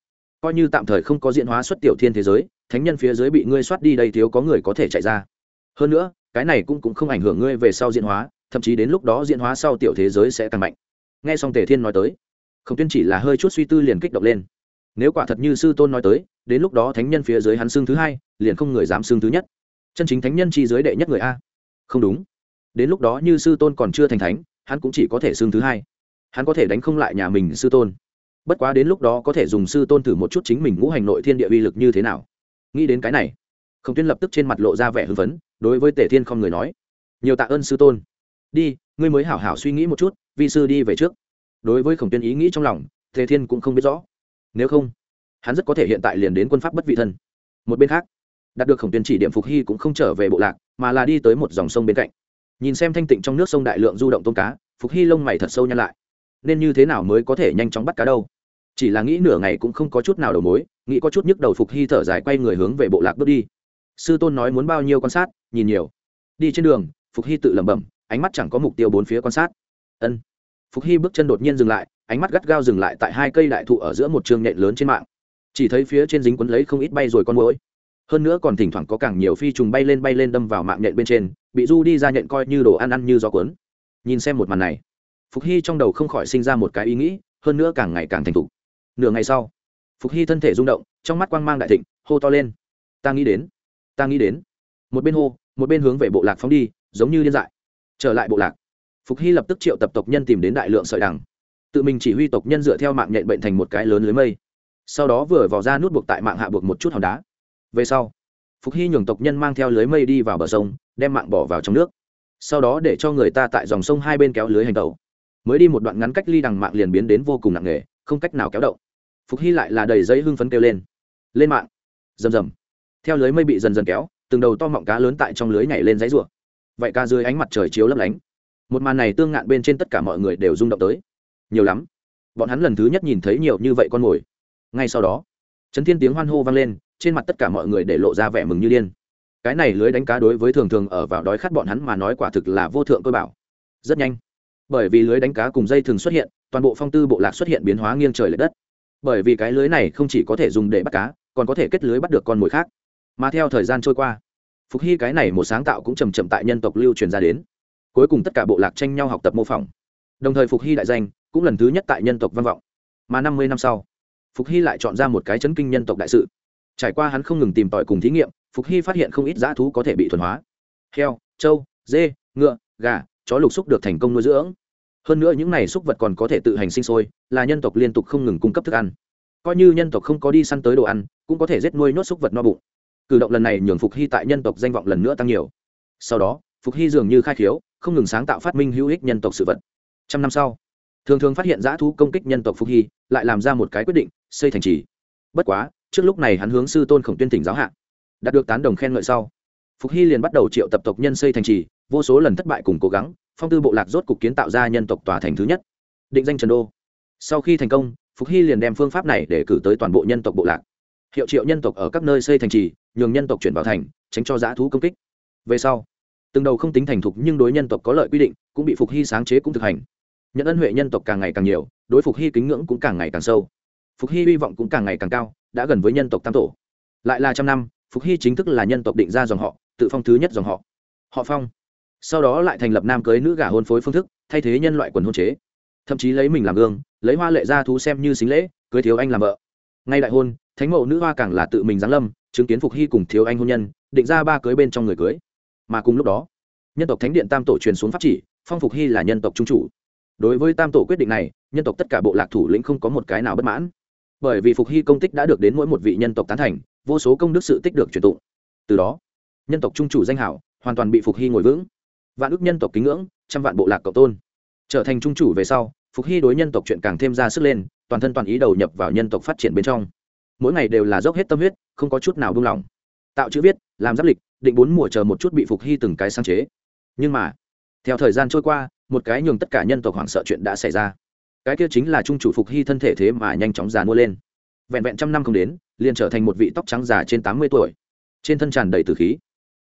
[SPEAKER 1] Coi như tạm thời không có diễn hóa xuất tiểu thiên thế giới, thánh nhân phía dưới bị ngươi soát đi đây thiếu có người có thể chạy ra. Hơn nữa cái này cũng cũng không ảnh hưởng ngươi về sau diễn hóa, thậm chí đến lúc đó diễn hóa sau tiểu thế giới sẽ càng mạnh. Nghe xong tề thiên nói tới không tuyên chỉ là hơi chút suy tư liền kích động lên. Nếu quả thật như sư tôn nói tới, đến lúc đó thánh nhân phía dưới hắn xương thứ hai, liền không người dám xương thứ nhất. Chân chính thánh nhân chi dưới đệ nhất người a. Không đúng. Đến lúc đó như sư tôn còn chưa thành thánh, hắn cũng chỉ có thể xương thứ hai. Hắn có thể đánh không lại nhà mình sư tôn. Bất quá đến lúc đó có thể dùng sư tôn thử một chút chính mình ngũ hành nội thiên địa uy lực như thế nào. Nghĩ đến cái này, khổng tuyên lập tức trên mặt lộ ra vẻ hưng phấn đối với tề thiên không người nói, nhiều tạ ơn sư tôn. Đi, ngươi mới hảo hảo suy nghĩ một chút, vi sư đi về trước. Đối với khổng tuyên ý nghĩ trong lòng, tề thiên cũng không biết rõ. Nếu không, hắn rất có thể hiện tại liền đến quân pháp bất vị thân. Một bên khác, đạt được khổng tuyên chỉ điểm phục hy cũng không trở về bộ lạc, mà là đi tới một dòng sông bên cạnh. Nhìn xem thanh tịnh trong nước sông đại lượng du động tôm cá, phục hy lông mày thật sâu nhăn lại. Nên như thế nào mới có thể nhanh chóng bắt cá đâu? Chỉ là nghĩ nửa ngày cũng không có chút nào đầu mối, nghĩ có chút nhức đầu phục hy thở dài quay người hướng về bộ lạc bước đi sư tôn nói muốn bao nhiêu quan sát, nhìn nhiều. Đi trên đường, phục hy tự lẩm bẩm, ánh mắt chẳng có mục tiêu bốn phía quan sát. Ân. Phục hy bước chân đột nhiên dừng lại, ánh mắt gắt gao dừng lại tại hai cây đại thụ ở giữa một trường nhện lớn trên mạng. Chỉ thấy phía trên dính quấn lấy không ít bay rồi con mũi hơn nữa còn thỉnh thoảng có càng nhiều phi trùng bay lên bay lên đâm vào mạng nhện bên trên, bị du đi ra nhện coi như đồ ăn ăn như gió cuốn. Nhìn xem một màn này, phục hy trong đầu không khỏi sinh ra một cái ý nghĩ, hơn nữa càng ngày càng thành thục. Nửa ngày sau, phục hy thân thể rung động, trong mắt quang mang đại thịnh, hô to lên. Ta nghĩ đến ta nghĩ đến. Một bên hô, một bên hướng về bộ lạc phóng đi, giống như điên dại. Trở lại bộ lạc. Phục hy lập tức triệu tập tộc nhân tìm đến đại lượng sợi đằng. Tự mình chỉ huy tộc nhân dựa theo mạng nhện bệnh thành một cái lớn lưới mây. Sau đó vừa vào ra nút buộc tại mạng hạ buộc một chút hòn đá. Về sau, phục hy nhường tộc nhân mang theo lưới mây đi vào bờ sông, đem mạng bỏ vào trong nước. Sau đó để cho người ta tại dòng sông hai bên kéo lưới hành tàu mới đi một đoạn ngắn cách ly đằng mạng liền biến đến vô cùng nặng nề, không cách nào kéo động. Phục hy lại là đầy giấy hưng phấn kêu lên. Lên mạng. Rầm rầm theo lưới mây bị dần dần kéo, từng đầu to mọng cá lớn tại trong lưới nhảy lên dãy rủa. Vậy cá dưới ánh mặt trời chiếu lấp lánh. Một màn này tương ngạn bên trên tất cả mọi người đều rung động tới. Nhiều lắm. Bọn hắn lần thứ nhất nhìn thấy nhiều như vậy con mồi. Ngay sau đó, chấn thiên tiếng hoan hô vang lên, trên mặt tất cả mọi người để lộ ra vẻ mừng như điên. Cái này lưới đánh cá đối với thường thường ở vào đói khát bọn hắn mà nói quả thực là vô thượng cơ bảo. Rất nhanh, bởi vì lưới đánh cá cùng dây thường xuất hiện, toàn bộ phong tư bộ lạc xuất hiện biến hóa nghiêng trời l ệ đất. Bởi vì cái lưới này không chỉ có thể dùng để bắt cá, còn có thể kết lưới bắt được con mồi khác mà theo thời gian trôi qua, phục hy cái này một sáng tạo cũng chầm chậm tại nhân tộc lưu truyền ra đến. Cuối cùng tất cả bộ lạc tranh nhau học tập mô phỏng. Đồng thời phục hy đại danh cũng lần thứ nhất tại nhân tộc văn vọng. Mà năm mươi năm sau, phục hy lại chọn ra một cái chấn kinh nhân tộc đại sự. Trải qua hắn không ngừng tìm tòi cùng thí nghiệm, phục hy phát hiện không ít dã thú có thể bị thuần hóa. Heo, trâu, dê, ngựa, gà, chó lục xúc được thành công nuôi dưỡng. Hơn nữa những này xúc vật còn có thể tự hành sinh sôi, là nhân tộc liên tục không ngừng cung cấp thức ăn. Coi như nhân tộc không có đi săn tới đồ ăn, cũng có thể giết nuôi nhốt xúc vật no bụng cử động lần này nhường phục hy tại nhân tộc danh vọng lần nữa tăng nhiều. Sau đó, phục hy dường như khai khiếu, không ngừng sáng tạo phát minh hữu ích nhân tộc sự vật. Trăm năm sau, thường thường phát hiện giã thú công kích nhân tộc phục hy, lại làm ra một cái quyết định, xây thành trì. Bất quá, trước lúc này hắn hướng sư tôn khổng tuyên tỉnh giáo hạ. Đạt được tán đồng khen ngợi sau, phục hy liền bắt đầu triệu tập tộc nhân xây thành trì, vô số lần thất bại cùng cố gắng, phong tư bộ lạc rốt cục kiến tạo ra nhân tộc tòa thành thứ nhất. Định danh trần đô. Sau khi thành công, phục hy liền đem phương pháp này để cử tới toàn bộ nhân tộc bộ lạc hiệu triệu nhân tộc ở các nơi xây thành trì, nhường nhân tộc chuyển vào thành, tránh cho giã thú công kích. Về sau, từng đầu không tính thành thục nhưng đối nhân tộc có lợi quy định, cũng bị phục hy sáng chế cũng thực hành. Nhận ân huệ nhân tộc càng ngày càng nhiều, đối phục hy kính ngưỡng cũng càng ngày càng sâu. Phục hy hy vọng cũng càng ngày càng cao, đã gần với nhân tộc tam tổ. Lại là trăm năm, phục hy chính thức là nhân tộc định ra dòng họ, tự phong thứ nhất dòng họ. Họ phong. Sau đó lại thành lập nam cưới nữ gả hôn phối phương thức, thay thế nhân loại quần hôn chế. Thậm chí lấy mình làm gương, lấy hoa lệ ra thú xem như xính lễ, cưới thiếu anh làm vợ ngay đại hôn, thánh mẫu nữ hoa càng là tự mình giáng lâm, chứng kiến phục hy cùng thiếu anh hôn nhân, định ra ba cưới bên trong người cưới. Mà cùng lúc đó, nhân tộc thánh điện tam tổ truyền xuống pháp chỉ, phong phục hy là nhân tộc trung chủ. Đối với tam tổ quyết định này, nhân tộc tất cả bộ lạc thủ lĩnh không có một cái nào bất mãn. Bởi vì phục hy công tích đã được đến mỗi một vị nhân tộc tán thành, vô số công đức sự tích được truyền tụng. Từ đó, nhân tộc trung chủ danh hảo, hoàn toàn bị phục hy ngồi vững. Vạn ước nhân tộc kính ngưỡng, trăm vạn bộ lạc cộng tôn. Trở thành trung chủ về sau, phục hy đối nhân tộc chuyện càng thêm ra sức lên toàn thân toàn ý đầu nhập vào nhân tộc phát triển bên trong. Mỗi ngày đều là dốc hết tâm huyết, không có chút nào buông lỏng. Tạo chữ viết, làm giáp lịch, định bốn mùa chờ một chút bị phục hy từng cái sáng chế. Nhưng mà, theo thời gian trôi qua, một cái nhường tất cả nhân tộc hoảng sợ chuyện đã xảy ra. Cái kia chính là trung chủ phục hy thân thể thế mà nhanh chóng già mua lên. Vẹn vẹn trăm năm không đến, liền trở thành một vị tóc trắng già trên tám mươi tuổi. Trên thân tràn đầy từ khí.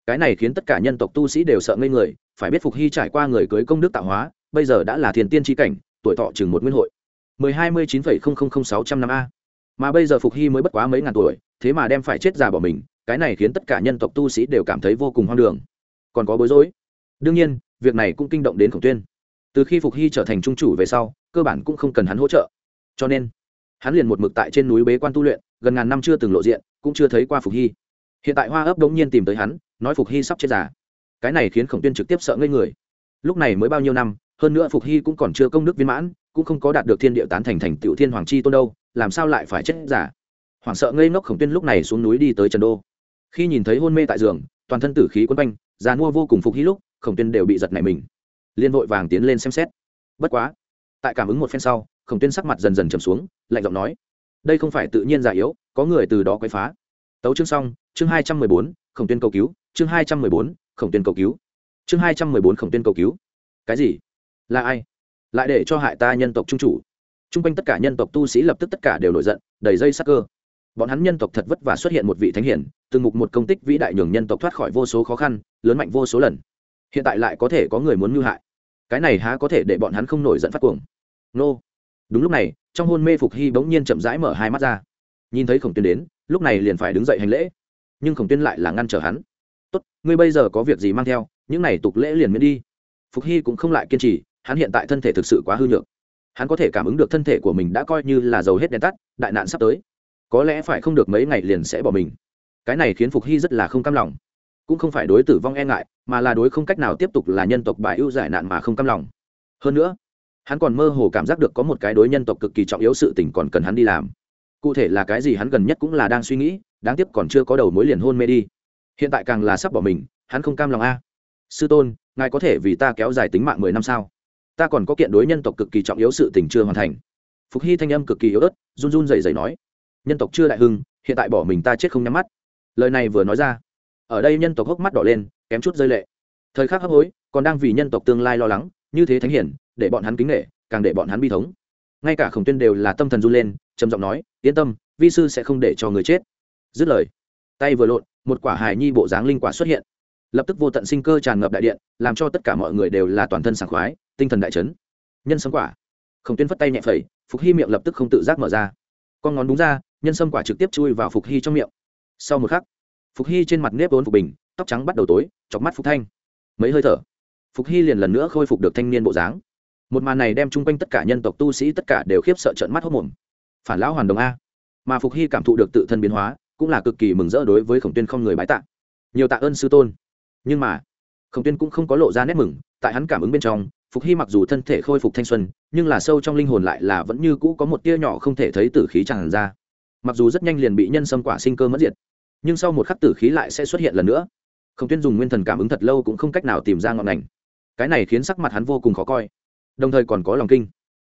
[SPEAKER 1] Cái này khiến tất cả nhân tộc tu sĩ đều sợ ngây người, phải biết phục hy trải qua người cưới công đức tạo hóa, bây giờ đã là thiền tiên tri cảnh, tuổi thọ chừng một nguyên hội mười hai mươi chín phẩy không không không sáu trăm năm a. Mà bây giờ phục hy mới bất quá mấy ngàn tuổi, thế mà đem phải chết già bỏ mình, cái này khiến tất cả nhân tộc tu sĩ đều cảm thấy vô cùng hoang đường. Còn có bối rối. Đương nhiên, việc này cũng kinh động đến khổng tuyên. Từ khi phục hy trở thành trung chủ về sau, cơ bản cũng không cần hắn hỗ trợ. Cho nên, hắn liền một mực tại trên núi bế quan tu luyện, gần ngàn năm chưa từng lộ diện, cũng chưa thấy qua phục hy. Hiện tại hoa ấp đống nhiên tìm tới hắn, nói phục hy sắp chết già. Cái này khiến khổng tuyên trực tiếp sợ ngây người. Lúc này mới bao nhiêu năm, hơn nữa phục hy cũng còn chưa công đức viên mãn cũng không có đạt được thiên địa tán thành thành tựu thiên hoàng chi tôn đâu, làm sao lại phải chết giả? Hoảng sợ ngây ngốc khổng tuyên lúc này xuống núi đi tới trần đô. Khi nhìn thấy hôn mê tại giường, toàn thân tử khí quấn quanh, già mua vô cùng phục hí lúc, khổng tuyên đều bị giật nảy mình. Liên vội vàng tiến lên xem xét. Bất quá, tại cảm ứng một phen sau, khổng tuyên sắc mặt dần dần trầm xuống, lạnh giọng nói, đây không phải tự nhiên già yếu, có người từ đó quấy phá. Tấu chương xong, chương hai trăm mười bốn, khổng tuyên cầu cứu, chương hai trăm mười bốn, khổng tuyên cầu cứu. Chương hai trăm mười bốn, khổng tuyên cầu cứu. Cái gì? Là ai? Lại để cho hại ta nhân tộc trung chủ. T r u n g quanh tất cả nhân tộc tu sĩ lập tức tất cả đều nổi giận, đầy dây sắc cơ. Bọn hắn nhân tộc thật vất vả xuất hiện một vị thánh hiển, từng mục một công tích vĩ đại nhường nhân tộc thoát khỏi vô số khó khăn, lớn mạnh vô số lần. Hiện tại lại có thể có người muốn mưu hại. Cái này há có thể để bọn hắn không nổi giận phát cuồng. Nô. Đúng lúc này, trong hôn mê phục hy bỗng nhiên chậm rãi mở hai mắt ra. Nhìn thấy khổng tuyên đến, lúc này liền phải đứng dậy hành lễ. Nhưng khổng tuyên lại là ngăn trở hắn. Tốt, ngươi bây giờ có việc gì mang theo, những này tục lễ liền miễn đi. Phục hy cũng không lại kiên trì hắn hiện tại thân thể thực sự quá hư nhược. Hắn có thể cảm ứng được thân thể của mình đã coi như là dầu hết đèn tắt, đại nạn sắp tới. Có lẽ phải không được mấy ngày liền sẽ bỏ mình. Cái này khiến phục hy rất là không cam lòng. Cũng không phải đối tử vong e ngại, mà là đối không cách nào tiếp tục là nhân tộc bài ưu giải nạn mà không cam lòng. Hơn nữa, hắn còn mơ hồ cảm giác được có một cái đối nhân tộc cực kỳ trọng yếu sự tình còn cần hắn đi làm. Cụ thể là cái gì hắn gần nhất cũng là đang suy nghĩ, đáng tiếc còn chưa có đầu mối liền hôn mê đi. Hiện tại càng là sắp bỏ mình, hắn không cam lòng a. Sư tôn, ngài có thể vì ta kéo dài tính mạng mười năm sao? Ta còn có kiện đối nhân tộc cực kỳ trọng yếu sự tình chưa hoàn thành. Phục hy thanh âm cực kỳ yếu ớt, run run dày dày nói, nhân tộc chưa đại hưng, hiện tại bỏ mình ta chết không nhắm mắt. Lời này vừa nói ra, ở đây nhân tộc hốc mắt đỏ lên, kém chút rơi lệ. Thời khắc hấp hối, còn đang vì nhân tộc tương lai lo lắng, như thế thánh hiển, để bọn hắn kính nghệ càng để bọn hắn bi thống. Ngay cả khổng tuyên đều là tâm thần run lên, trầm giọng nói, yên tâm, vi sư sẽ không để cho người chết. Dứt lời, tay vừa lộn, một quả hài nhi bộ dáng linh quả xuất hiện. Lập tức vô tận sinh cơ tràn ngập đại điện, làm cho tất cả mọi người đều là toàn thân sảng khoái tinh thần đại chấn. Nhân sâm quả. Khổng tuyên phất tay nhẹ phẩy, phục hy miệng lập tức không tự giác mở ra. Con ngón đúng ra, nhân sâm quả trực tiếp chui vào phục hy trong miệng. Sau một khắc, phục hy trên mặt nếp vốn phục bình, tóc trắng bắt đầu tối, chọc mắt phục thanh. Mấy hơi thở, phục hy liền lần nữa khôi phục được thanh niên bộ dáng. Một màn này đem chung quanh tất cả nhân tộc tu sĩ tất cả đều khiếp sợ trợn mắt hốc mồm. Phản lão hoàn đồng a. Mà phục hy cảm thụ được tự thân biến hóa, cũng là cực kỳ mừng rỡ đối với khổng tuyên không người bái tạ. Nhiều tạ ơn sư tôn. Nhưng mà, khổng tuyên cũng không có lộ ra nét mừng, tại hắn cảm ứng bên trong phục hy mặc dù thân thể khôi phục thanh xuân, nhưng là sâu trong linh hồn lại là vẫn như cũ có một tia nhỏ không thể thấy tử khí tràn ra. Mặc dù rất nhanh liền bị nhân xâm quả sinh cơ mất diệt, nhưng sau một khắc tử khí lại sẽ xuất hiện lần nữa. Khổng tuyên dùng nguyên thần cảm ứng thật lâu cũng không cách nào tìm ra ngọn ngành cái này khiến sắc mặt hắn vô cùng khó coi, đồng thời còn có lòng kinh.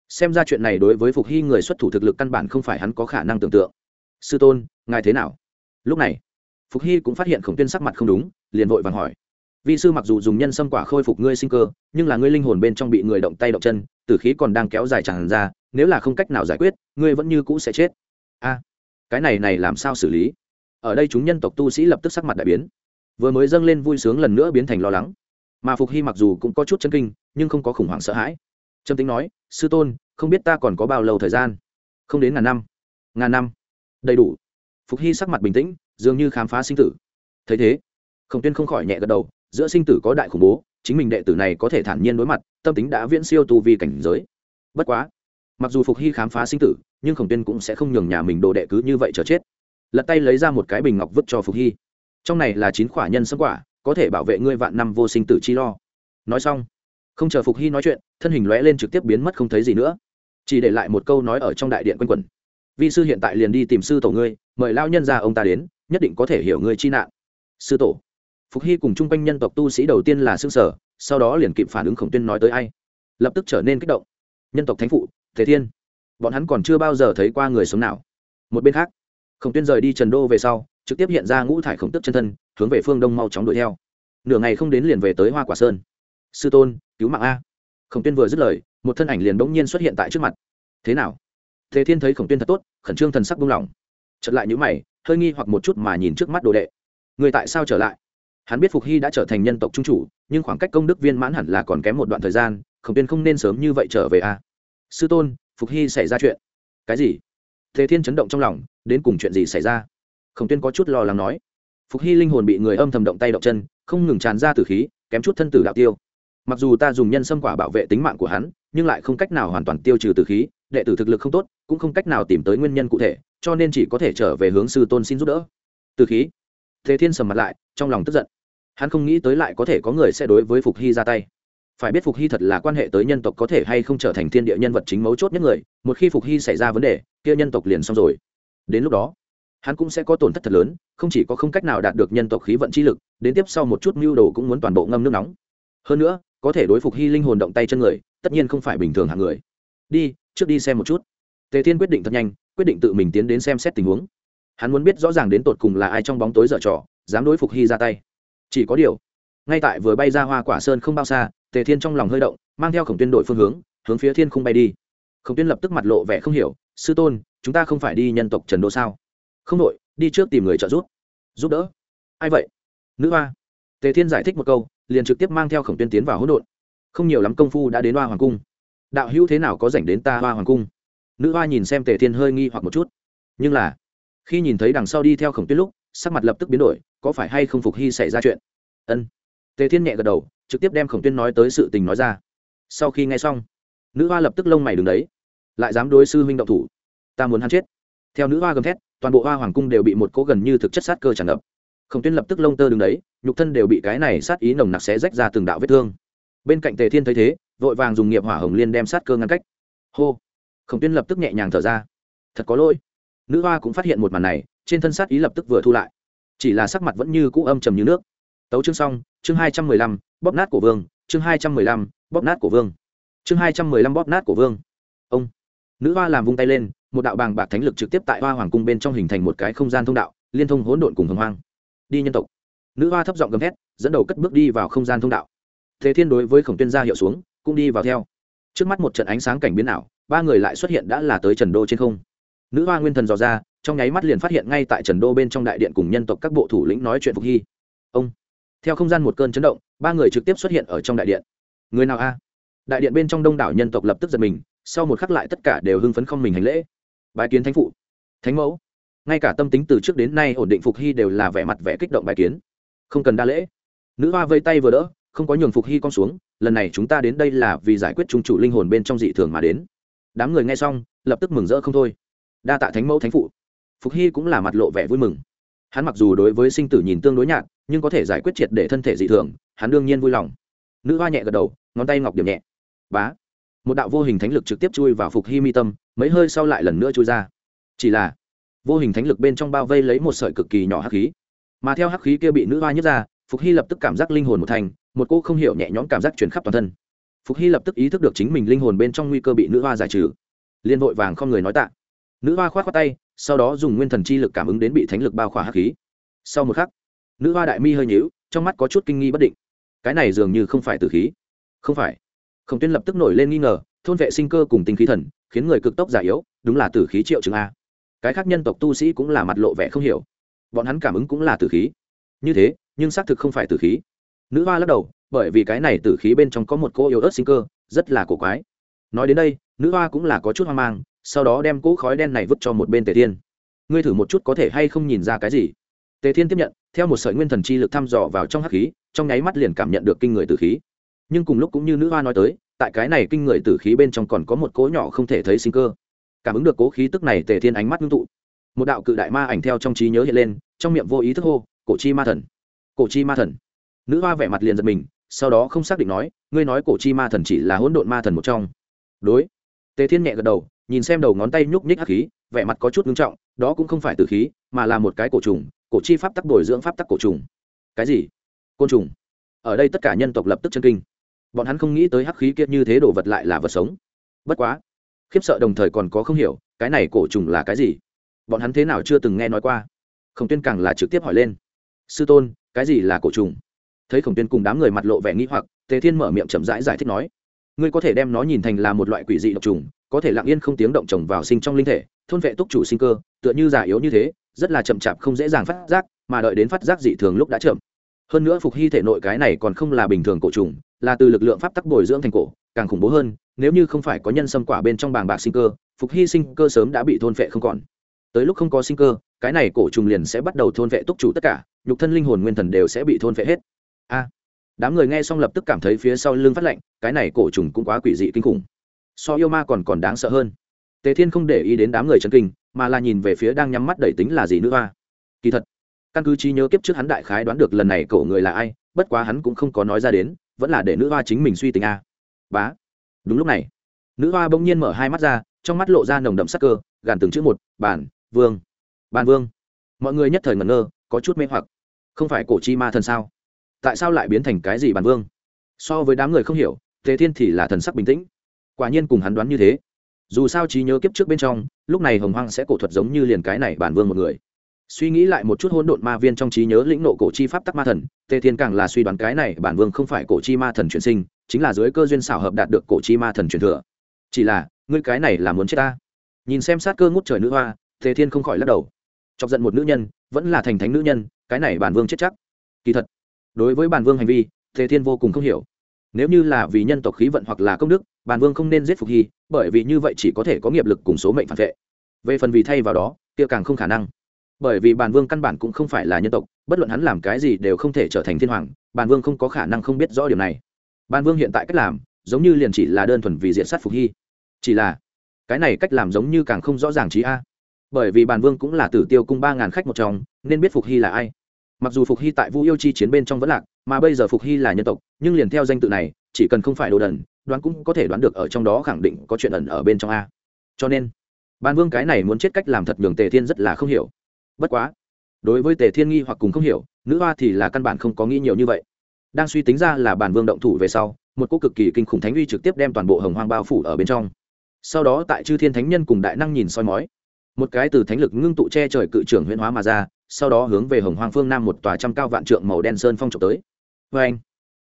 [SPEAKER 1] Xem ra chuyện này đối với phục hy người xuất thủ thực lực căn bản không phải hắn có khả năng tưởng tượng. Sư tôn, ngài thế nào? Lúc này, phục hy cũng phát hiện khổng tuyên sắc mặt không đúng, liền vội vàng hỏi vị sư mặc dù dùng nhân xâm quả khôi phục ngươi sinh cơ, nhưng là ngươi linh hồn bên trong bị người động tay động chân, tử khí còn đang kéo dài tràn ra, nếu là không cách nào giải quyết, ngươi vẫn như cũ sẽ chết. A, cái này này làm sao xử lý? Ở đây chúng nhân tộc tu sĩ lập tức sắc mặt đại biến. Vừa mới dâng lên vui sướng lần nữa biến thành lo lắng. Mà phục hy mặc dù cũng có chút chân kinh, nhưng không có khủng hoảng sợ hãi. Trâm tính nói, sư tôn, không biết ta còn có bao lâu thời gian? Không đến ngàn năm. Ngàn năm? Đầy đủ. Phục hy sắc mặt bình tĩnh, dường như khám phá sinh tử. Thấy thế, khổng tuyên không khỏi nhẹ gật đầu giữa sinh tử có đại khủng bố, chính mình đệ tử này có thể thản nhiên đối mặt, tâm tính đã viễn siêu tu vi cảnh giới. Bất quá, mặc dù phục hy khám phá sinh tử, nhưng khổng tiên cũng sẽ không nhường nhà mình đồ đệ cứ như vậy chờ chết. Lật tay lấy ra một cái bình ngọc vứt cho phục hy. Trong này là chín quả nhân sâm quả, có thể bảo vệ ngươi vạn năm vô sinh tử chi lo. Nói xong, không chờ phục hy nói chuyện, thân hình lóe lên trực tiếp biến mất không thấy gì nữa. Chỉ để lại một câu nói ở trong đại điện quanh quẩn. Vi sư hiện tại liền đi tìm sư tổ ngươi, mời lao nhân ra ông ta đến, nhất định có thể hiểu ngươi chi nạn. Sư tổ? Phục hy cùng chung quanh nhân tộc tu sĩ đầu tiên là xương sở sau đó liền kịp phản ứng khổng tuyên nói tới ai. Lập tức trở nên kích động. Nhân tộc thánh phụ thế thiên. Bọn hắn còn chưa bao giờ thấy qua người sống nào. Một bên khác, khổng tuyên rời đi trần đô về sau, trực tiếp hiện ra ngũ thải khổng tức chân thân, hướng về phương đông mau chóng đuổi theo. Nửa ngày không đến liền về tới hoa quả sơn. Sư tôn, cứu mạng a. Khổng tuyên vừa dứt lời, một thân ảnh liền bỗng nhiên xuất hiện tại trước mặt. Thế nào? Thế thiên thấy khổng tuyên thật tốt, khẩn trương thần sắc buông lỏng. Chật lại nhữ mày, hơi nghi hoặc một chút mà nhìn trước mắt đồ đệ. Người tại sao trở lại? Hắn biết phục hy đã trở thành nhân tộc trung chủ, nhưng khoảng cách công đức viên mãn hẳn là còn kém một đoạn thời gian, khổng tiên không nên sớm như vậy trở về a sư tôn, phục hy xảy ra chuyện. Cái gì? Thế thiên chấn động trong lòng, đến cùng chuyện gì xảy ra? Khổng tiên có chút lo lắng nói. Phục hy linh hồn bị người âm thầm động tay động chân, không ngừng tràn ra từ khí, kém chút thân tử đạo tiêu. Mặc dù ta dùng nhân xâm quả bảo vệ tính mạng của hắn, nhưng lại không cách nào hoàn toàn tiêu trừ từ khí, đệ tử thực lực không tốt, cũng không cách nào tìm tới nguyên nhân cụ thể, cho nên chỉ có thể trở về hướng sư tôn xin giúp đỡ. Từ khí? Thế thiên sầm mặt lại, trong lòng tức giận hắn không nghĩ tới lại có thể có người sẽ đối với phục hy ra tay. Phải biết phục hy thật là quan hệ tới nhân tộc có thể hay không trở thành thiên địa nhân vật chính mấu chốt nhất người, một khi phục hy xảy ra vấn đề, kia nhân tộc liền xong rồi. Đến lúc đó, hắn cũng sẽ có tổn thất thật lớn, không chỉ có không cách nào đạt được nhân tộc khí vận chi lực, đến tiếp sau một chút mưu đồ cũng muốn toàn bộ ngâm nước nóng. Hơn nữa, có thể đối phục hy linh hồn động tay chân người, tất nhiên không phải bình thường hạng người. Đi, trước đi xem một chút. Tề thiên quyết định thật nhanh, quyết định tự mình tiến đến xem xét tình huống. Hắn muốn biết rõ ràng đến tột cùng là ai trong bóng tối dở trò, dám đối phục hy ra tay chỉ có điều. Ngay tại vừa bay ra hoa quả sơn không bao xa, tề thiên trong lòng hơi động, mang theo khổng tuyên đổi phương hướng hướng phía thiên không bay đi. Khổng tuyên lập tức mặt lộ vẻ không hiểu, sư tôn, chúng ta không phải đi nhân tộc trần đô sao? Không đội, đi trước tìm người trợ giúp. Giúp đỡ? Ai vậy? Nữ hoa. Tề thiên giải thích một câu, liền trực tiếp mang theo khổng tuyên tiến vào hỗn độn. Không nhiều lắm công phu đã đến hoa hoàng cung. Đạo hữu thế nào có dành đến ta hoa hoàng cung? Nữ hoa nhìn xem tề thiên hơi nghi hoặc một chút. Nhưng là, khi nhìn thấy đằng sau đi theo khổng tuyên lúc sắc mặt lập tức biến đổi, có phải hay không phục hy xảy ra chuyện? Ân. Tề thiên nhẹ gật đầu, trực tiếp đem khổng tuyên nói tới sự tình nói ra. Sau khi nghe xong, nữ hoa lập tức lông mày đứng đấy. Lại dám đối sư huynh động thủ. Ta muốn hắn chết. Theo nữ hoa gầm thét, toàn bộ hoa hoàng cung đều bị một cỗ gần như thực chất sát cơ tràn ngập. Khổng tuyên lập tức lông tơ đứng đấy, nhục thân đều bị cái này sát ý nồng nặc xé rách ra từng đạo vết thương. Bên cạnh tề thiên thấy thế, vội vàng dùng nghiệp hỏa hồng liên đem sát cơ ngăn cách. Hô. Khổng tuyên lập tức nhẹ nhàng thở ra. Thật có lỗi. Nữ hoa cũng phát hiện một màn này trên thân sát ý lập tức vừa thu lại. Chỉ là sắc mặt vẫn như cũ âm trầm như nước. Tấu chương xong, chương hai trăm mười lăm, bóp nát của vương, chương hai trăm mười lăm, bóp nát của vương, chương hai trăm mười lăm, bóp nát của vương. Ông. Nữ hoa làm vung tay lên, một đạo bàng bạc thánh lực trực tiếp tại hoa hoàng cung bên trong hình thành một cái không gian thông đạo, liên thông hỗn độn cùng hồng hoang. Đi nhân tộc. Nữ hoa thấp giọng gầm thét, dẫn đầu cất bước đi vào không gian thông đạo. Thế thiên đối với khổng tuyên gia hiệu xuống, cũng đi vào theo. Trước mắt một trận ánh sáng cảnh biến ảo, ba người lại xuất hiện đã là tới trần đô trên không nữ hoa nguyên thần dò ra, trong nháy mắt liền phát hiện ngay tại trần đô bên trong đại điện cùng nhân tộc các bộ thủ lĩnh nói chuyện phục hy. Ông, theo không gian một cơn chấn động, ba người trực tiếp xuất hiện ở trong đại điện. Người nào a? Đại điện bên trong đông đảo nhân tộc lập tức giật mình, sau một khắc lại tất cả đều hưng phấn không mình hành lễ. Bài kiến thánh phụ, thánh mẫu. Ngay cả tâm tính từ trước đến nay ổn định phục hy đều là vẻ mặt vẻ kích động bài kiến. Không cần đa lễ. Nữ hoa vây tay vừa đỡ, không có nhường phục hy con xuống, lần này chúng ta đến đây là vì giải quyết trung chủ linh hồn bên trong dị thường mà đến. Đám người nghe xong, lập tức mừng rỡ không thôi đa tạ thánh mẫu thánh phụ. Phục hy cũng là mặt lộ vẻ vui mừng. Hắn mặc dù đối với sinh tử nhìn tương đối nhạt, nhưng có thể giải quyết triệt để thân thể dị thường, hắn đương nhiên vui lòng. Nữ hoa nhẹ gật đầu, ngón tay ngọc điểm nhẹ. Bá. Một đạo vô hình thánh lực trực tiếp chui vào phục hy mi tâm, mấy hơi sau lại lần nữa chui ra. Chỉ là, vô hình thánh lực bên trong bao vây lấy một sợi cực kỳ nhỏ hắc khí. Mà theo hắc khí kia bị nữ hoa nhấc ra, phục hy lập tức cảm giác linh hồn một thành, một cô không hiểu nhẹ nhõm cảm giác chuyển khắp toàn thân. Phục hy lập tức ý thức được chính mình linh hồn bên trong nguy cơ bị nữ hoa giải trừ. Liên vội vàng không người nói tạ nữ hoa khoát khoát tay, sau đó dùng nguyên thần chi lực cảm ứng đến bị thánh lực bao khỏa hắc khí. Sau một khắc, nữ hoa đại mi hơi nhíu, trong mắt có chút kinh nghi bất định. Cái này dường như không phải từ khí. Không phải. Khổng tuyên lập tức nổi lên nghi ngờ, thôn vệ sinh cơ cùng tinh khí thần, khiến người cực tốc già yếu, đúng là tử khí triệu chứng a. Cái khác nhân tộc tu sĩ cũng là mặt lộ vẻ không hiểu. Bọn hắn cảm ứng cũng là tử khí. Như thế, nhưng xác thực không phải tử khí. Nữ hoa lắc đầu, bởi vì cái này tử khí bên trong có một cô yếu ớt sinh cơ, rất là cổ quái. Nói đến đây, nữ hoa cũng là có chút hoang mang sau đó đem cỗ khói đen này vứt cho một bên tề thiên. Ngươi thử một chút có thể hay không nhìn ra cái gì? Tề thiên tiếp nhận, theo một sợi nguyên thần chi lực thăm dò vào trong hắc khí, trong nháy mắt liền cảm nhận được kinh người tử khí. Nhưng cùng lúc cũng như nữ hoa nói tới, tại cái này kinh người tử khí bên trong còn có một cỗ nhỏ không thể thấy sinh cơ. Cảm ứng được cố khí tức này, tề thiên ánh mắt ngưng tụ. Một đạo cự đại ma ảnh theo trong trí nhớ hiện lên, trong miệng vô ý thức hô, cổ chi ma thần! Cổ chi ma thần! Nữ hoa vẻ mặt liền giật mình, sau đó không xác định nói, ngươi nói cổ chi ma thần chỉ là hỗn độn ma thần một trong. Đối. Tề thiên nhẹ gật đầu nhìn xem đầu ngón tay nhúc nhích hắc khí vẻ mặt có chút ngưng trọng đó cũng không phải từ khí mà là một cái cổ trùng cổ chi pháp tắc bồi dưỡng pháp tắc cổ trùng. Cái gì? Côn trùng. Ở đây tất cả nhân tộc lập tức chân kinh. Bọn hắn không nghĩ tới hắc khí kiệt như thế đồ vật lại là vật sống. Bất quá khiếp sợ đồng thời còn có không hiểu cái này cổ trùng là cái gì? Bọn hắn thế nào chưa từng nghe nói qua? Khổng tuyên càng là trực tiếp hỏi lên. Sư tôn cái gì là cổ trùng? Thấy khổng tuyên cùng đám người mặt lộ vẻ nghĩ hoặc tề thiên mở miệng chậm rãi giải, giải thích nói. Ngươi có thể đem nó nhìn thành là một loại quỷ dị độc trùng có thể lặng yên không tiếng động trồng vào sinh trong linh thể, thôn vệ túc chủ sinh cơ, tựa như già yếu như thế, rất là chậm chạp không dễ dàng phát giác, mà đợi đến phát giác dị thường lúc đã chậm. Hơn nữa phục hy thể nội cái này còn không là bình thường cổ trùng, là từ lực lượng pháp tắc bồi dưỡng thành cổ, càng khủng bố hơn, nếu như không phải có nhân xâm quả bên trong bàng bạc sinh cơ, phục hy sinh cơ sớm đã bị thôn vệ không còn. Tới lúc không có sinh cơ, cái này cổ trùng liền sẽ bắt đầu thôn vệ túc chủ tất cả, nhục thân linh hồn nguyên thần đều sẽ bị thôn vệ hết. A. Đám người nghe xong lập tức cảm thấy phía sau lưng phát lạnh, cái này cổ trùng cũng quá quỷ dị kinh khủng so yêu ma còn còn đáng sợ hơn. Tề thiên không để ý đến đám người chân kinh, mà là nhìn về phía đang nhắm mắt đẩy tính là gì nữ hoa. Kỳ thật, căn cứ trí nhớ kiếp trước hắn đại khái đoán được lần này cậu người là ai, bất quá hắn cũng không có nói ra đến, vẫn là để nữ hoa chính mình suy tình a. Bá. Đúng lúc này, nữ hoa bỗng nhiên mở hai mắt ra, trong mắt lộ ra nồng đậm sắc cơ, gàn từng chữ một, bản vương bàn vương. Mọi người nhất thời ngẩn ngơ, có chút mê hoặc. Không phải cổ chi ma thần sao? Tại sao lại biến thành cái gì bản vương? So với đám người không hiểu, tề thiên thì là thần sắc bình tĩnh quả nhiên cùng hắn đoán như thế. Dù sao trí nhớ kiếp trước bên trong, lúc này hồng hoang sẽ cổ thuật giống như liền cái này bản vương một người. Suy nghĩ lại một chút hỗn độn ma viên trong trí nhớ lĩnh nộ cổ chi pháp tắc ma thần, tề thiên càng là suy đoán cái này bản vương không phải cổ chi ma thần chuyển sinh, chính là dưới cơ duyên xảo hợp đạt được cổ chi ma thần truyền thừa. Chỉ là, ngươi cái này là muốn chết ta? Nhìn xem sát cơ ngút trời nữ hoa, tề thiên không khỏi lắc đầu. Chọc giận một nữ nhân, vẫn là thành thánh nữ nhân, cái này bản vương chết chắc. Kỳ thật, đối với bản vương hành vi, tề thiên vô cùng không hiểu nếu như là vì nhân tộc khí vận hoặc là công đức bản vương không nên giết phục hy, bởi vì như vậy chỉ có thể có nghiệp lực cùng số mệnh phản vệ. Về phần vì thay vào đó, kia càng không khả năng. Bởi vì bản vương căn bản cũng không phải là nhân tộc, bất luận hắn làm cái gì đều không thể trở thành thiên hoàng bản vương không có khả năng không biết rõ điều này. Bản vương hiện tại cách làm, giống như liền chỉ là đơn thuần vì diện sát phục hy. Chỉ là, cái này cách làm giống như càng không rõ ràng trí a. Bởi vì bản vương cũng là tử tiêu cung ba ngàn khách một trong, nên biết phục hy là ai mặc dù phục hy tại Vu yêu chi chiến bên trong vẫn lạc, mà bây giờ phục hy là nhân tộc, nhưng liền theo danh tự này, chỉ cần không phải đồ đần, đoán cũng có thể đoán được ở trong đó khẳng định có chuyện ẩn ở bên trong a. Cho nên, ban vương cái này muốn chết cách làm thật nhường tề thiên rất là không hiểu. Bất quá, đối với tề thiên nghi hoặc cùng không hiểu, nữ hoa thì là căn bản không có nghĩ nhiều như vậy. Đang suy tính ra là bản vương động thủ về sau, một cô cực kỳ kinh khủng thánh uy trực tiếp đem toàn bộ hồng hoang bao phủ ở bên trong. Sau đó tại chư thiên thánh nhân cùng đại năng nhìn soi mói một cái từ thánh lực ngưng tụ che trời cự trưởng huyễn hóa mà ra, sau đó hướng về hồng hoàng phương nam một tòa trăm cao vạn trượng màu đen sơn phong trộm tới. Vê anh,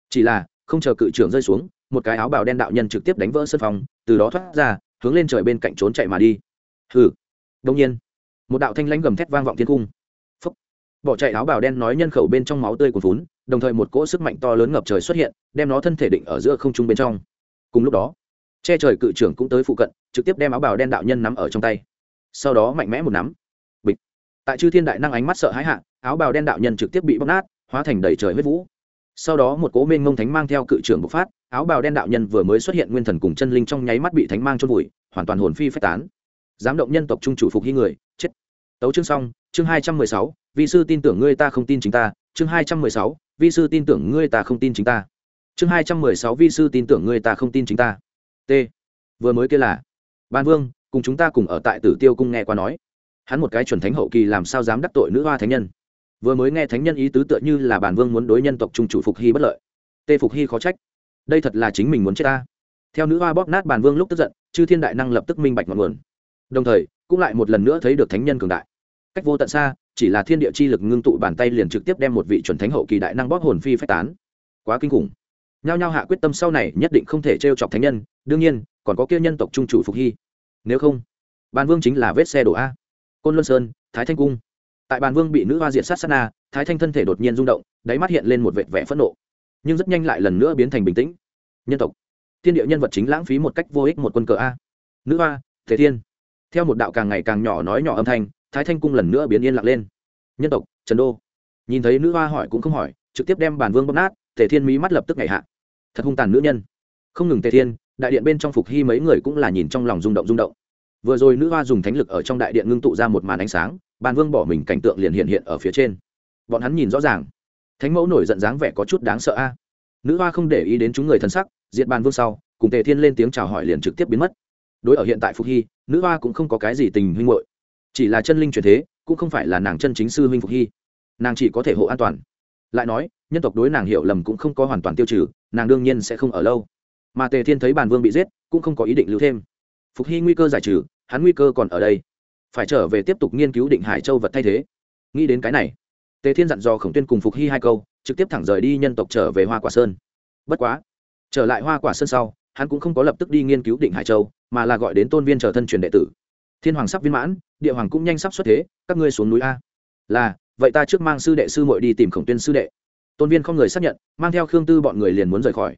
[SPEAKER 1] chỉ là, không chờ cự trưởng rơi xuống, một cái áo bào đen đạo nhân trực tiếp đánh vỡ sơn phong, từ đó thoát ra, hướng lên trời bên cạnh trốn chạy mà đi. Hừ. Đông nhiên, một đạo thanh lãnh gầm thét vang vọng thiên cung. Phúc. bỏ chạy áo bào đen nói nhân khẩu bên trong máu tươi cuồn vốn đồng thời một cỗ sức mạnh to lớn ngập trời xuất hiện, đem nó thân thể định ở giữa không trung bên trong. Cùng lúc đó, che trời cự trưởng cũng tới phụ cận, trực tiếp đem áo bào đen đạo nhân nắm ở trong tay sau đó mạnh mẽ một nắm. Bịch. Tại chư thiên đại năng ánh mắt sợ hãi hạ, áo bào đen đạo nhân trực tiếp bị bóc nát, hóa thành đầy trời huyết vũ. Sau đó một cố minh ngông thánh mang theo cự trưởng bộc phát, áo bào đen đạo nhân vừa mới xuất hiện nguyên thần cùng chân linh trong nháy mắt bị thánh mang trôn vùi, hoàn toàn hồn phi phách tán. Giám động nhân tộc trung chủ phục hy người, chết. Tấu chương xong, chương hai trăm mười sáu, vi sư tin tưởng ngươi ta không tin chính ta. Chương hai trăm mười sáu, vi sư tin tưởng ngươi ta không tin chính ta. Chương hai trăm mười sáu, vi sư tin tưởng ngươi ta không tin chính ta. T. Vừa mới kia là, ban vương cùng chúng ta cùng ở tại tử tiêu cung nghe qua nói. Hắn một cái chuẩn thánh hậu kỳ làm sao dám đắc tội nữ hoa thánh nhân? Vừa mới nghe thánh nhân ý tứ tựa như là bản vương muốn đối nhân tộc trung chủ phục hy bất lợi. Tê phục hy khó trách. Đây thật là chính mình muốn chết ta. Theo nữ hoa bóp nát bản vương lúc tức giận, chư thiên đại năng lập tức minh bạch ngọn nguồn. Đồng thời, cũng lại một lần nữa thấy được thánh nhân cường đại. Cách vô tận xa, chỉ là thiên địa chi lực ngưng tụ bàn tay liền trực tiếp đem một vị chuẩn thánh hậu kỳ đại năng bóp hồn phi phách tán. Quá kinh khủng. Nhao nhao hạ quyết tâm sau này nhất định không thể t chọc thánh nhân, đương nhiên, còn có kia nhân tộc trung chủ phục hy nếu không bàn vương chính là vết xe đổ a. Côn luân sơn, thái thanh cung. Tại bàn vương bị nữ hoa diệt sát sát na, thái thanh thân thể đột nhiên rung động, đáy mắt hiện lên một vệt vẻ phẫn nộ. Nhưng rất nhanh lại lần nữa biến thành bình tĩnh. Nhân tộc. Thiên địa nhân vật chính lãng phí một cách vô ích một quân cờ a. Nữ hoa thế thiên. Theo một đạo càng ngày càng nhỏ nói nhỏ âm thanh, thái thanh cung lần nữa biến yên lặng lên. Nhân tộc, trần đô. Nhìn thấy nữ hoa hỏi cũng không hỏi, trực tiếp đem bàn vương bóp nát tề thiên mí mắt lập tức ngày hạ. Thật hung tàn nữ nhân. Không ngừng tề thiên đại điện bên trong phục hy mấy người cũng là nhìn trong lòng rung động rung động. Vừa rồi nữ hoa dùng thánh lực ở trong đại điện ngưng tụ ra một màn ánh sáng, bàn vương bỏ mình cảnh tượng liền hiện hiện ở phía trên. Bọn hắn nhìn rõ ràng. Thánh mẫu nổi giận dáng vẻ có chút đáng sợ a. Nữ hoa không để ý đến chúng người thân sắc, diệt bàn vương sau, cùng tề thiên lên tiếng chào hỏi liền trực tiếp biến mất. Đối ở hiện tại phục hy, nữ hoa cũng không có cái gì tình huynh hội chỉ là chân linh truyền thế, cũng không phải là nàng chân chính sư huynh phục hy. Nàng chỉ có thể hộ an toàn. Lại nói, nhân tộc đối nàng hiểu lầm cũng không có hoàn toàn tiêu trừ, nàng đương nhiên sẽ không ở lâu mà tề thiên thấy bàn vương bị giết, cũng không có ý định lưu thêm. Phục hy nguy cơ giải trừ, hắn nguy cơ còn ở đây. Phải trở về tiếp tục nghiên cứu định hải châu vật thay thế. Nghĩ đến cái này, tề thiên dặn dò khổng tuyên cùng phục hy hai câu, trực tiếp thẳng rời đi nhân tộc trở về hoa quả sơn. Bất quá, trở lại hoa quả sơn sau, hắn cũng không có lập tức đi nghiên cứu định hải châu, mà là gọi đến tôn viên trở thân truyền đệ tử. Thiên hoàng sắp viên mãn, địa hoàng cũng nhanh sắp xuất thế, các ngươi xuống núi a. Là, vậy ta trước mang sư đệ sư muội đi tìm khổng tuyên sư đệ. Tôn viên không người xác nhận, mang theo khương tư bọn người liền muốn rời khỏi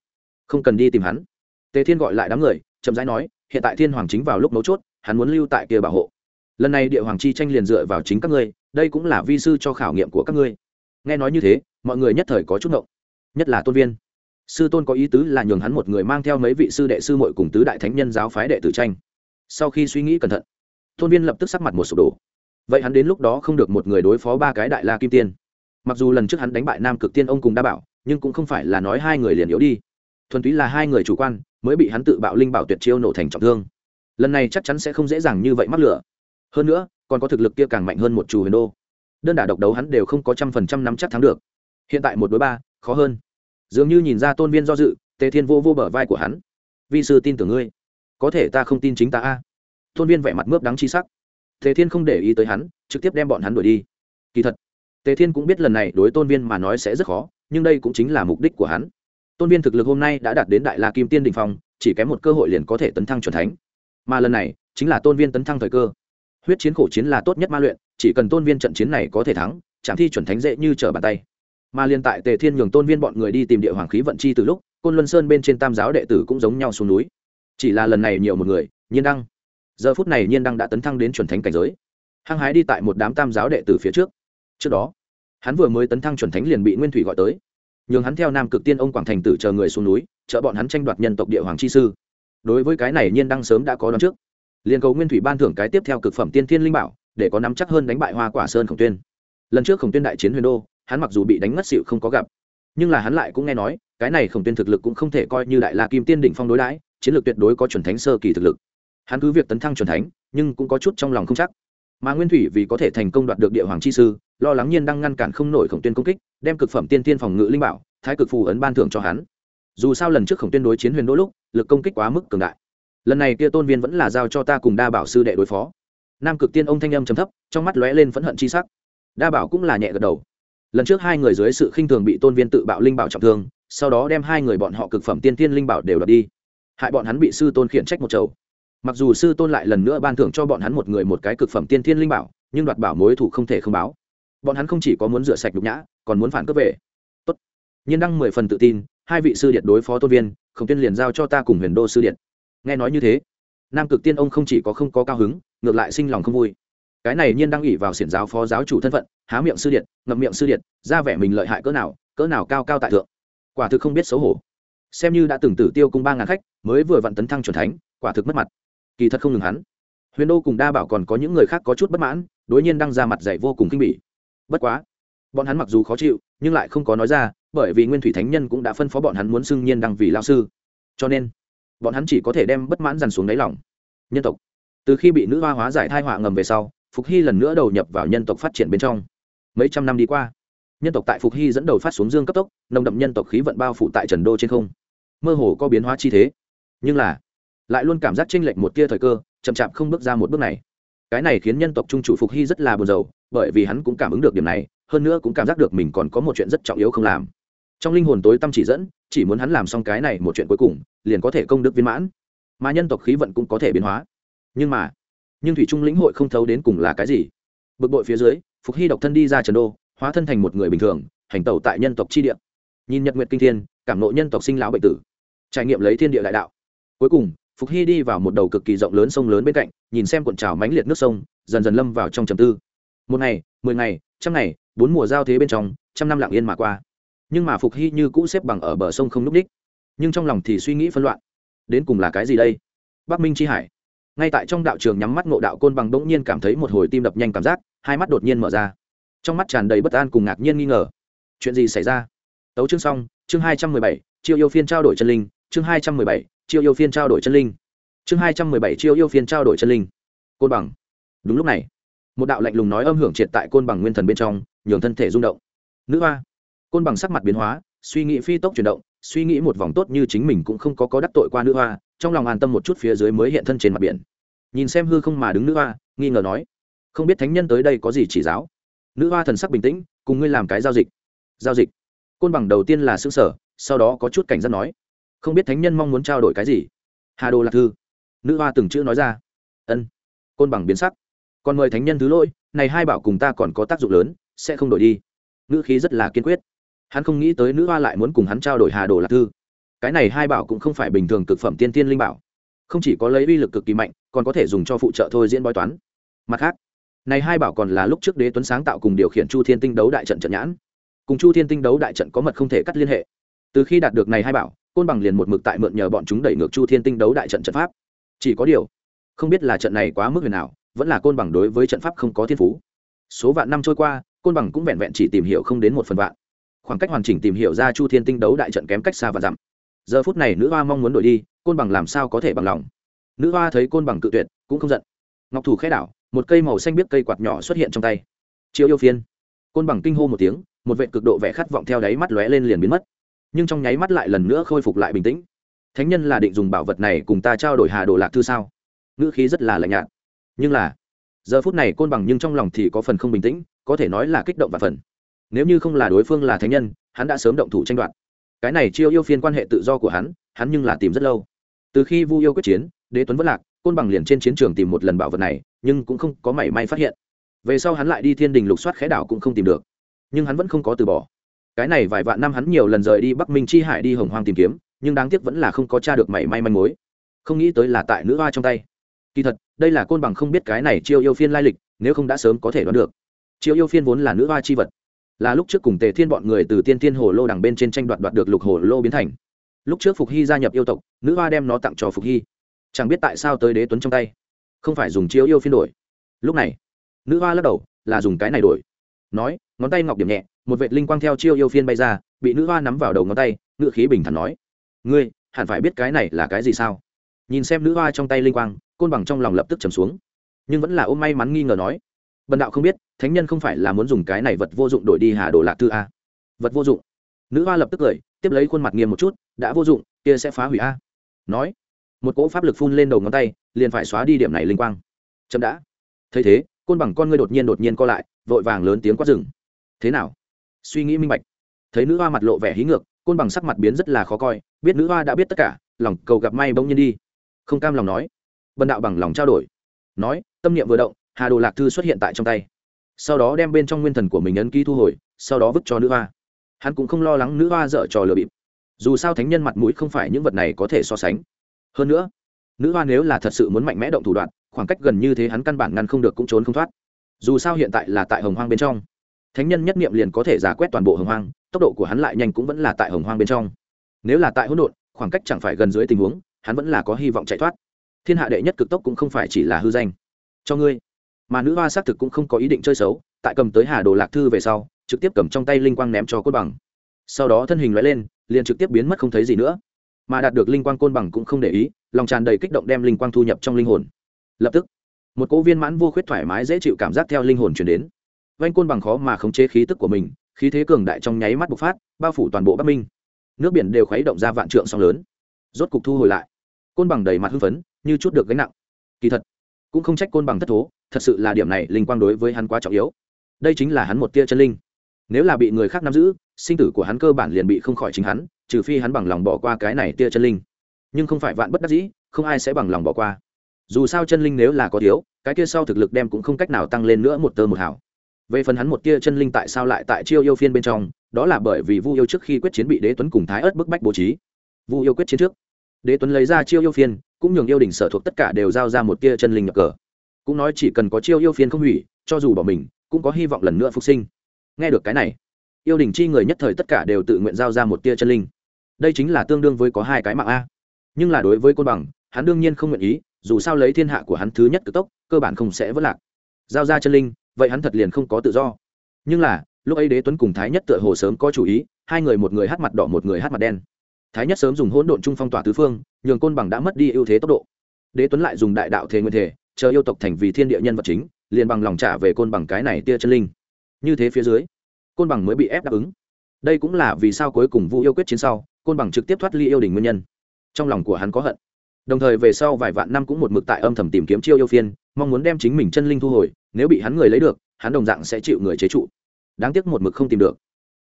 [SPEAKER 1] không cần đi tìm hắn. Tề thiên gọi lại đám người, chậm rãi nói, hiện tại thiên hoàng chính vào lúc mấu chốt, hắn muốn lưu tại kia bảo hộ. Lần này địa hoàng chi tranh liền dựa vào chính các ngươi, đây cũng là vi sư cho khảo nghiệm của các ngươi. Nghe nói như thế, mọi người nhất thời có chút ngộng. Nhất là tôn viên. Sư tôn có ý tứ là nhường hắn một người mang theo mấy vị sư đệ sư muội cùng tứ đại thánh nhân giáo phái đệ tử tranh. Sau khi suy nghĩ cẩn thận, tôn viên lập tức sắc mặt một sụp đổ. Vậy hắn đến lúc đó không được một người đối phó ba cái đại la kim tiên. Mặc dù lần trước hắn đánh bại nam cực tiên ông cùng đa bảo, nhưng cũng không phải là nói hai người liền yếu đi thuần túy là hai người chủ quan, mới bị hắn tự bạo linh bảo tuyệt chiêu nổ thành trọng thương. Lần này chắc chắn sẽ không dễ dàng như vậy mắc lửa. Hơn nữa, còn có thực lực kia càng mạnh hơn một chủ huyền đô. Đơn đả độc đấu hắn đều không có trăm phần trăm nắm chắc thắng được. Hiện tại một đối ba, khó hơn. Dường như nhìn ra tôn viên do dự, tề thiên vô vô bờ vai của hắn. Vi sư tin tưởng ngươi. Có thể ta không tin chính ta a. Tôn viên vẻ mặt mướp đắng chi sắc. Tề thiên không để ý tới hắn, trực tiếp đem bọn hắn đuổi đi. Kỳ thật, tề thiên cũng biết lần này đối tôn viên mà nói sẽ rất khó, nhưng đây cũng chính là mục đích của hắn tôn viên thực lực hôm nay đã đạt đến đại la kim tiên đình phong, chỉ kém một cơ hội liền có thể tấn thăng c thánh. Mà lần này, chính là tôn viên tấn thăng thời cơ. Huyết chiến khổ chiến là tốt nhất ma luyện, chỉ cần tôn viên trận chiến này có thể thắng chẳng thi chuẩn thánh dễ như trở bàn tay. Mà liên tại tề thiên nhường tôn viên bọn người đi tìm địa hoàng khí vận chi từ lúc, côn luân sơn bên trên tam giáo đệ tử cũng giống nhau xuống núi. Chỉ là lần này nhiều một người, nhiên đăng. Giờ phút này nhiên đăng đã tấn thăng đến chuẩn thánh cảnh giới. Hăng hái đi tại một đám tam giáo đệ tử phía trước. Trước đó, hắn vừa mới tấn thăng chuẩn thánh liền bị nguyên thủy gọi tới nhường hắn theo nam cực tiên ông quảng thành tử chờ người xuống núi, chợ bọn hắn tranh đoạt nhân tộc địa hoàng chi sư. Đối với cái này nhiên đăng sớm đã có đón trước. Liền cầu nguyên thủy ban thưởng cái tiếp theo cực phẩm tiên thiên linh bảo, để có nắm chắc hơn đánh bại hoa quả sơn khổng tuyên. Lần trước khổng tuyên đại chiến huyền đô, hắn mặc dù bị đánh ngất xịu không có gặp, nhưng là hắn lại cũng nghe nói, cái này khổng tuyên thực lực cũng không thể coi như đại la kim tiên đỉnh phong đối đãi, chiến lược tuyệt đối có chuẩn thánh sơ kỳ thực lực. Hắn cứ việc tấn thăng chuẩn thánh, nhưng cũng có chút trong lòng không chắc. Mà nguyên thủy vì có thể thành công đoạt được địa hoàng chi sư lo lắng nhiên đang ngăn cản không nổi khổng tuyên công kích, đem cực phẩm tiên tiên phòng ngự linh bảo, thái cực phù ấn ban thưởng cho hắn. Dù sao lần trước khổng tuyên đối chiến huyền đỗ lúc, lực công kích quá mức cường đại. Lần này kia tôn viên vẫn là giao cho ta cùng đa bảo sư đệ đối phó. Nam cực tiên ông thanh âm trầm thấp, trong mắt lóe lên phẫn hận chi sắc. Đa bảo cũng là nhẹ gật đầu. Lần trước hai người dưới sự khinh thường bị tôn viên tự bạo linh bảo trọng thương, sau đó đem hai người bọn họ cực phẩm tiên tiên linh bảo đều đoạt đi. Hại bọn hắn bị sư tôn khiển trách một chầu. Mặc dù sư tôn lại lần nữa ban thưởng cho bọn hắn một người một cái cực phẩm tiên thiên linh bảo, nhưng đoạt bảo mối thủ không thể không báo bọn hắn không chỉ có muốn rửa sạch nhục nhã, còn muốn phản cướp về. Tốt. Nhiên đăng mười phần tự tin, hai vị sư điện đối phó tôn viên, khổng tuyên liền giao cho ta cùng huyền đô sư điện. Nghe nói như thế, nam cực tiên ông không chỉ có không có cao hứng, ngược lại sinh lòng không vui. Cái này nhiên đăng ủy vào xiển giáo phó giáo chủ thân phận, há miệng sư điện, ngậm miệng sư điện, ra vẻ mình lợi hại cỡ nào cỡ nào cao cao tại thượng. Quả thực không biết xấu hổ. Xem như đã từng tử tiêu cung ba ngàn khách, mới vừa vặn tấn thăng c thánh, quả thực mất mặt. Kỳ thật không ngừng hắn. Huyền đô cùng đa bảo còn có những người khác có chút bất mãn, đối nhiên đang ra mặt dạy vô cùng kinh bỉ bất quá, bọn hắn mặc dù khó chịu, nhưng lại không có nói ra, bởi vì nguyên thủy thánh nhân cũng đã phân phó bọn hắn muốn xưng nhiên đăng vì lao sư. Cho nên, bọn hắn chỉ có thể đem bất mãn dằn xuống đáy lòng. Nhân tộc. Từ khi bị nữ hoa hóa giải thai họa ngầm về sau, phục hy lần nữa đầu nhập vào nhân tộc phát triển bên trong. Mấy trăm năm đi qua, nhân tộc tại phục hy dẫn đầu phát xuống dương cấp tốc, nồng đậm nhân tộc khí vận bao phủ tại trần đô trên không. Mơ hồ có biến hóa chi thế. Nhưng là, lại luôn cảm giác chênh lệch một tia thời cơ, chậm chạp không bước ra một bước này cái này khiến nhân tộc trung chủ phục hy rất là buồn rầu, bởi vì hắn cũng cảm ứng được điểm này, hơn nữa cũng cảm giác được mình còn có một chuyện rất trọng yếu không làm. Trong linh hồn tối tâm chỉ dẫn, chỉ muốn hắn làm xong cái này một chuyện cuối cùng, liền có thể công đức viên mãn. Mà nhân tộc khí vận cũng có thể biến hóa. Nhưng mà, nhưng thủy trung lĩnh hội không thấu đến cùng là cái gì? Bực bội phía dưới, phục hy độc thân đi ra trần đô, hóa thân thành một người bình thường, hành tẩu tại nhân tộc chi địa. Nhìn nhật nguyện kinh thiên, cảm nộ nhân tộc sinh lão bệnh tử. Trải nghiệm lấy thiên địa đại đạo. Cuối cùng, phục hy đi vào một đầu cực kỳ rộng lớn sông lớn bên cạnh nhìn xem cuộn trào mãnh liệt nước sông, dần dần lâm vào trong trầm tư. Một ngày, mười ngày, trăm ngày, bốn mùa giao thế bên trong, trăm năm lặng yên mà qua. Nhưng mà phục hy như cũ xếp bằng ở bờ sông không núp đích. nhưng trong lòng thì suy nghĩ phân loạn. Đến cùng là cái gì đây? Bắc minh Chi hải. Ngay tại trong đạo trường nhắm mắt ngộ đạo côn bằng bỗng nhiên cảm thấy một hồi tim đập nhanh cảm giác, hai mắt đột nhiên mở ra. Trong mắt tràn đầy bất an cùng ngạc nhiên nghi ngờ. Chuyện gì xảy ra? Tấu chương xong, chương hai trăm mười bảy, chiêu yêu phiên trao đổi chân linh, chương hai trăm mười bảy, chiêu yêu phiên trao đổi chân linh chương hai trăm mười bảy chiêu yêu phiên trao đổi chân linh. Côn bằng. Đúng lúc này, một đạo lạnh lùng nói âm hưởng triệt tại côn bằng nguyên thần bên trong, nhường thân thể rung động. Nữ hoa. Côn bằng sắc mặt biến hóa, suy nghĩ phi tốc chuyển động, suy nghĩ một vòng tốt như chính mình cũng không có có đắc tội qua nữ hoa, trong lòng an tâm một chút phía dưới mới hiện thân trên mặt biển. Nhìn xem hư không mà đứng nữ hoa, nghi ngờ nói, không biết thánh nhân tới đây có gì chỉ giáo? Nữ hoa thần sắc bình tĩnh, cùng ngươi làm cái giao dịch. Giao dịch? Côn bằng đầu tiên là xương sở sau đó có chút cảnh giác nói, không biết thánh nhân mong muốn trao đổi cái gì? Hà đồ lạc thư nữ hoa từng chữ nói ra. Ân, côn bằng biến sắc. Còn mời thánh nhân thứ lỗi, này hai bảo cùng ta còn có tác dụng lớn, sẽ không đổi đi. Ngữ khí rất là kiên quyết. Hắn không nghĩ tới nữ hoa lại muốn cùng hắn trao đổi hà đồ lạc thư. Cái này hai bảo cũng không phải bình thường cực phẩm tiên tiên linh bảo. Không chỉ có lấy uy lực cực kỳ mạnh, còn có thể dùng cho phụ trợ thôi diễn bói toán. Mặt khác, này hai bảo còn là lúc trước đế tuấn sáng tạo cùng điều khiển chu thiên tinh đấu đại trận trận nhãn. Cùng chu thiên tinh đấu đại trận có mật không thể cắt liên hệ. Từ khi đạt được này hai bảo, côn bằng liền một mực tại mượn nhờ bọn chúng đẩy ngược chu thiên tinh đấu đại trận trận pháp chỉ có điều, không biết là trận này quá mức huyền nào vẫn là côn bằng đối với trận pháp không có thiên phú. Số vạn năm trôi qua, côn bằng cũng vẹn vẹn chỉ tìm hiểu không đến một phần vạn. Khoảng cách hoàn chỉnh tìm hiểu ra chu thiên tinh đấu đại trận kém cách xa và dặm. Giờ phút này nữ hoa mong muốn đổi đi, côn bằng làm sao có thể bằng lòng? Nữ hoa thấy côn bằng cự tuyệt, cũng không giận. Ngọc thủ khẽ đảo, một cây màu xanh biết cây quạt nhỏ xuất hiện trong tay. Chiếu yêu phiên. Côn bằng kinh hô một tiếng, một vệ cực độ vẻ khát vọng theo đáy mắt lóe lên liền biến mất. Nhưng trong nháy mắt lại lần nữa khôi phục lại bình tĩnh thánh nhân là định dùng bảo vật này cùng ta trao đổi hà đồ lạc thư sao? Ngữ khí rất là lạnh nhạt. Nhưng là, giờ phút này côn bằng nhưng trong lòng thì có phần không bình tĩnh, có thể nói là kích động và phần. Nếu như không là đối phương là thánh nhân, hắn đã sớm động thủ tranh đoạt. Cái này chiêu yêu phiên quan hệ tự do của hắn hắn nhưng là tìm rất lâu. Từ khi vu yêu quyết chiến, đế tuấn vất lạc, côn bằng liền trên chiến trường tìm một lần bảo vật này, nhưng cũng không có mảy may phát hiện. Về sau hắn lại đi thiên đình lục soát khẽ đảo cũng không tìm được. Nhưng hắn vẫn không có từ bỏ. Cái này vài vạn năm hắn nhiều lần rời đi bắc minh chi hải đi hồng hoang tìm kiếm nhưng đáng tiếc vẫn là không có t r a được mảy may manh mối. Không nghĩ tới là tại nữ hoa trong tay. Kỳ thật, đây là côn bằng không biết cái này chiêu yêu phiên lai lịch, nếu không đã sớm có thể đoán được. Chiêu yêu phiên vốn là nữ hoa chi vật. Là lúc trước cùng tề thiên bọn người từ tiên tiên hồ lô đằng bên trên tranh đoạt đoạt được lục hồ lô biến thành. Lúc trước phục hy gia nhập yêu tộc, nữ hoa đem nó tặng cho phục hy. Chẳng biết tại sao tới đế tuấn trong tay. Không phải dùng chiêu yêu phiên đổi. Lúc này, nữ hoa lắc đầu, là dùng cái này đổi. Nói, ngón tay ngọc điểm nhẹ, một vệ linh quang theo chiêu yêu phiên bay ra, bị nữ hoa nắm vào đầu ngón tay, ngựa khí bình thản nói ngươi, hẳn phải biết cái này là cái gì sao? Nhìn xem nữ hoa trong tay linh quang, côn bằng trong lòng lập tức trầm xuống. Nhưng vẫn là ôm may mắn nghi ngờ nói, bần đạo không biết, thánh nhân không phải là muốn dùng cái này vật vô dụng đổi đi hà đồ lạc thư a. Vật vô dụng? Nữ hoa lập tức cười, tiếp lấy khuôn mặt nghiêm một chút, đã vô dụng, kia sẽ phá hủy a. Nói, một cỗ pháp lực phun lên đầu ngón tay, liền phải xóa đi điểm này linh quang. Chậm đã. Thấy thế, côn bằng con ngươi đột nhiên đột nhiên co lại, vội vàng lớn tiếng quát rừng thế nào? Suy nghĩ minh bạch. Thấy nữ hoa mặt lộ vẻ hí ngược côn bằng sắc mặt biến rất là khó coi, biết nữ hoa đã biết tất cả, lòng cầu gặp may bỗng nhiên đi. Không cam lòng nói. Bần đạo bằng lòng trao đổi. Nói, tâm niệm vừa động, hà đồ lạc thư xuất hiện tại trong tay. Sau đó đem bên trong nguyên thần của mình ấn ký thu hồi, sau đó vứt cho nữ hoa. Hắn cũng không lo lắng nữ hoa dở trò lừa bịp. Dù sao thánh nhân mặt mũi không phải những vật này có thể so sánh. Hơn nữa, nữ hoa nếu là thật sự muốn mạnh mẽ động thủ đoạn, khoảng cách gần như thế hắn căn bản ngăn không được cũng trốn không thoát. Dù sao hiện tại là tại hồng hoang bên trong. Thánh nhân nhất niệm liền có thể giả quét toàn bộ hồng hoang tốc độ của hắn lại nhanh cũng vẫn là tại hồng hoang bên trong. Nếu là tại hỗn độn, khoảng cách chẳng phải gần dưới tình huống, hắn vẫn là có hy vọng chạy thoát. Thiên hạ đệ nhất cực tốc cũng không phải chỉ là hư danh. Cho ngươi. Mà nữ hoa xác thực cũng không có ý định chơi xấu, tại cầm tới hà đồ lạc thư về sau, trực tiếp cầm trong tay linh quang ném cho cốt bằng. Sau đó thân hình loại lên, liền trực tiếp biến mất không thấy gì nữa. Mà đạt được linh quang côn bằng cũng không để ý, lòng tràn đầy kích động đem linh quang thu nhập trong linh hồn. Lập tức, một cỗ viên mãn vô khuyết thoải mái dễ chịu cảm giác theo linh hồn chuyển đến. Vanh côn bằng khó mà khống chế khí tức của mình khí thế cường đại trong nháy mắt bộc phát, bao phủ toàn bộ bắc minh. Nước biển đều khuấy động ra vạn trượng sóng lớn. Rốt cục thu hồi lại. Côn bằng đầy mặt hưng phấn, như chút được gánh nặng. Kỳ thật, cũng không trách côn bằng thất thố, thật sự là điểm này linh quang đối với hắn quá trọng yếu. Đây chính là hắn một tia chân linh. Nếu là bị người khác nắm giữ, sinh tử của hắn cơ bản liền bị không khỏi chính hắn, trừ phi hắn bằng lòng bỏ qua cái này tia chân linh. Nhưng không phải vạn bất đắc dĩ, không ai sẽ bằng lòng bỏ qua. Dù sao chân linh nếu là có thiếu, cái kia sau thực lực đem cũng không cách nào tăng lên nữa một tơ một hảo về phần hắn một tia chân linh tại sao lại tại chiêu yêu phiên bên trong, đó là bởi vì vu yêu trước khi quyết chiến bị đế tuấn cùng thái ớt bức bách bố trí. Vu yêu quyết chiến trước, đế tuấn lấy ra chiêu yêu phiên, cũng nhường yêu đình sở thuộc tất cả đều giao ra một tia chân linh nhập cờ. Cũng nói chỉ cần có chiêu yêu phiên không hủy, cho dù bỏ mình, cũng có hy vọng lần nữa phục sinh. Nghe được cái này, yêu đình chi người nhất thời tất cả đều tự nguyện giao ra một tia chân linh. Đây chính là tương đương với có hai cái mạng a. Nhưng là đối với côn bằng, hắn đương nhiên không nguyện ý, dù sao lấy thiên hạ của hắn thứ nhất cực tốc, cơ bản không sẽ vất lạc. Giao ra chân linh vậy hắn thật liền không có tự do. Nhưng là, lúc ấy đế tuấn cùng thái nhất tựa hồ sớm có chủ ý, hai người một người hát mặt đỏ, một người hát mặt đen. Thái nhất sớm dùng hỗn độn trung phong tỏa tứ phương, nhường côn bằng đã mất đi ưu thế tốc độ. Đế tuấn lại dùng đại đạo thế nguyên thể, chờ yêu tộc thành vì thiên địa nhân vật chính, liền bằng lòng trả về côn bằng cái này tia chân linh. Như thế phía dưới, côn bằng mới bị ép đáp ứng. Đây cũng là vì sao cuối cùng vu yêu quyết chiến sau, côn bằng trực tiếp thoát ly yêu đình nguyên nhân. Trong lòng của hắn có hận. Đồng thời về sau vài vạn năm cũng một mực tại âm thầm tìm kiếm chiêu yêu phiên, mong muốn đem chính mình chân linh thu hồi nếu bị hắn người lấy được, hắn đồng dạng sẽ chịu người chế trụ. Đáng tiếc một mực không tìm được.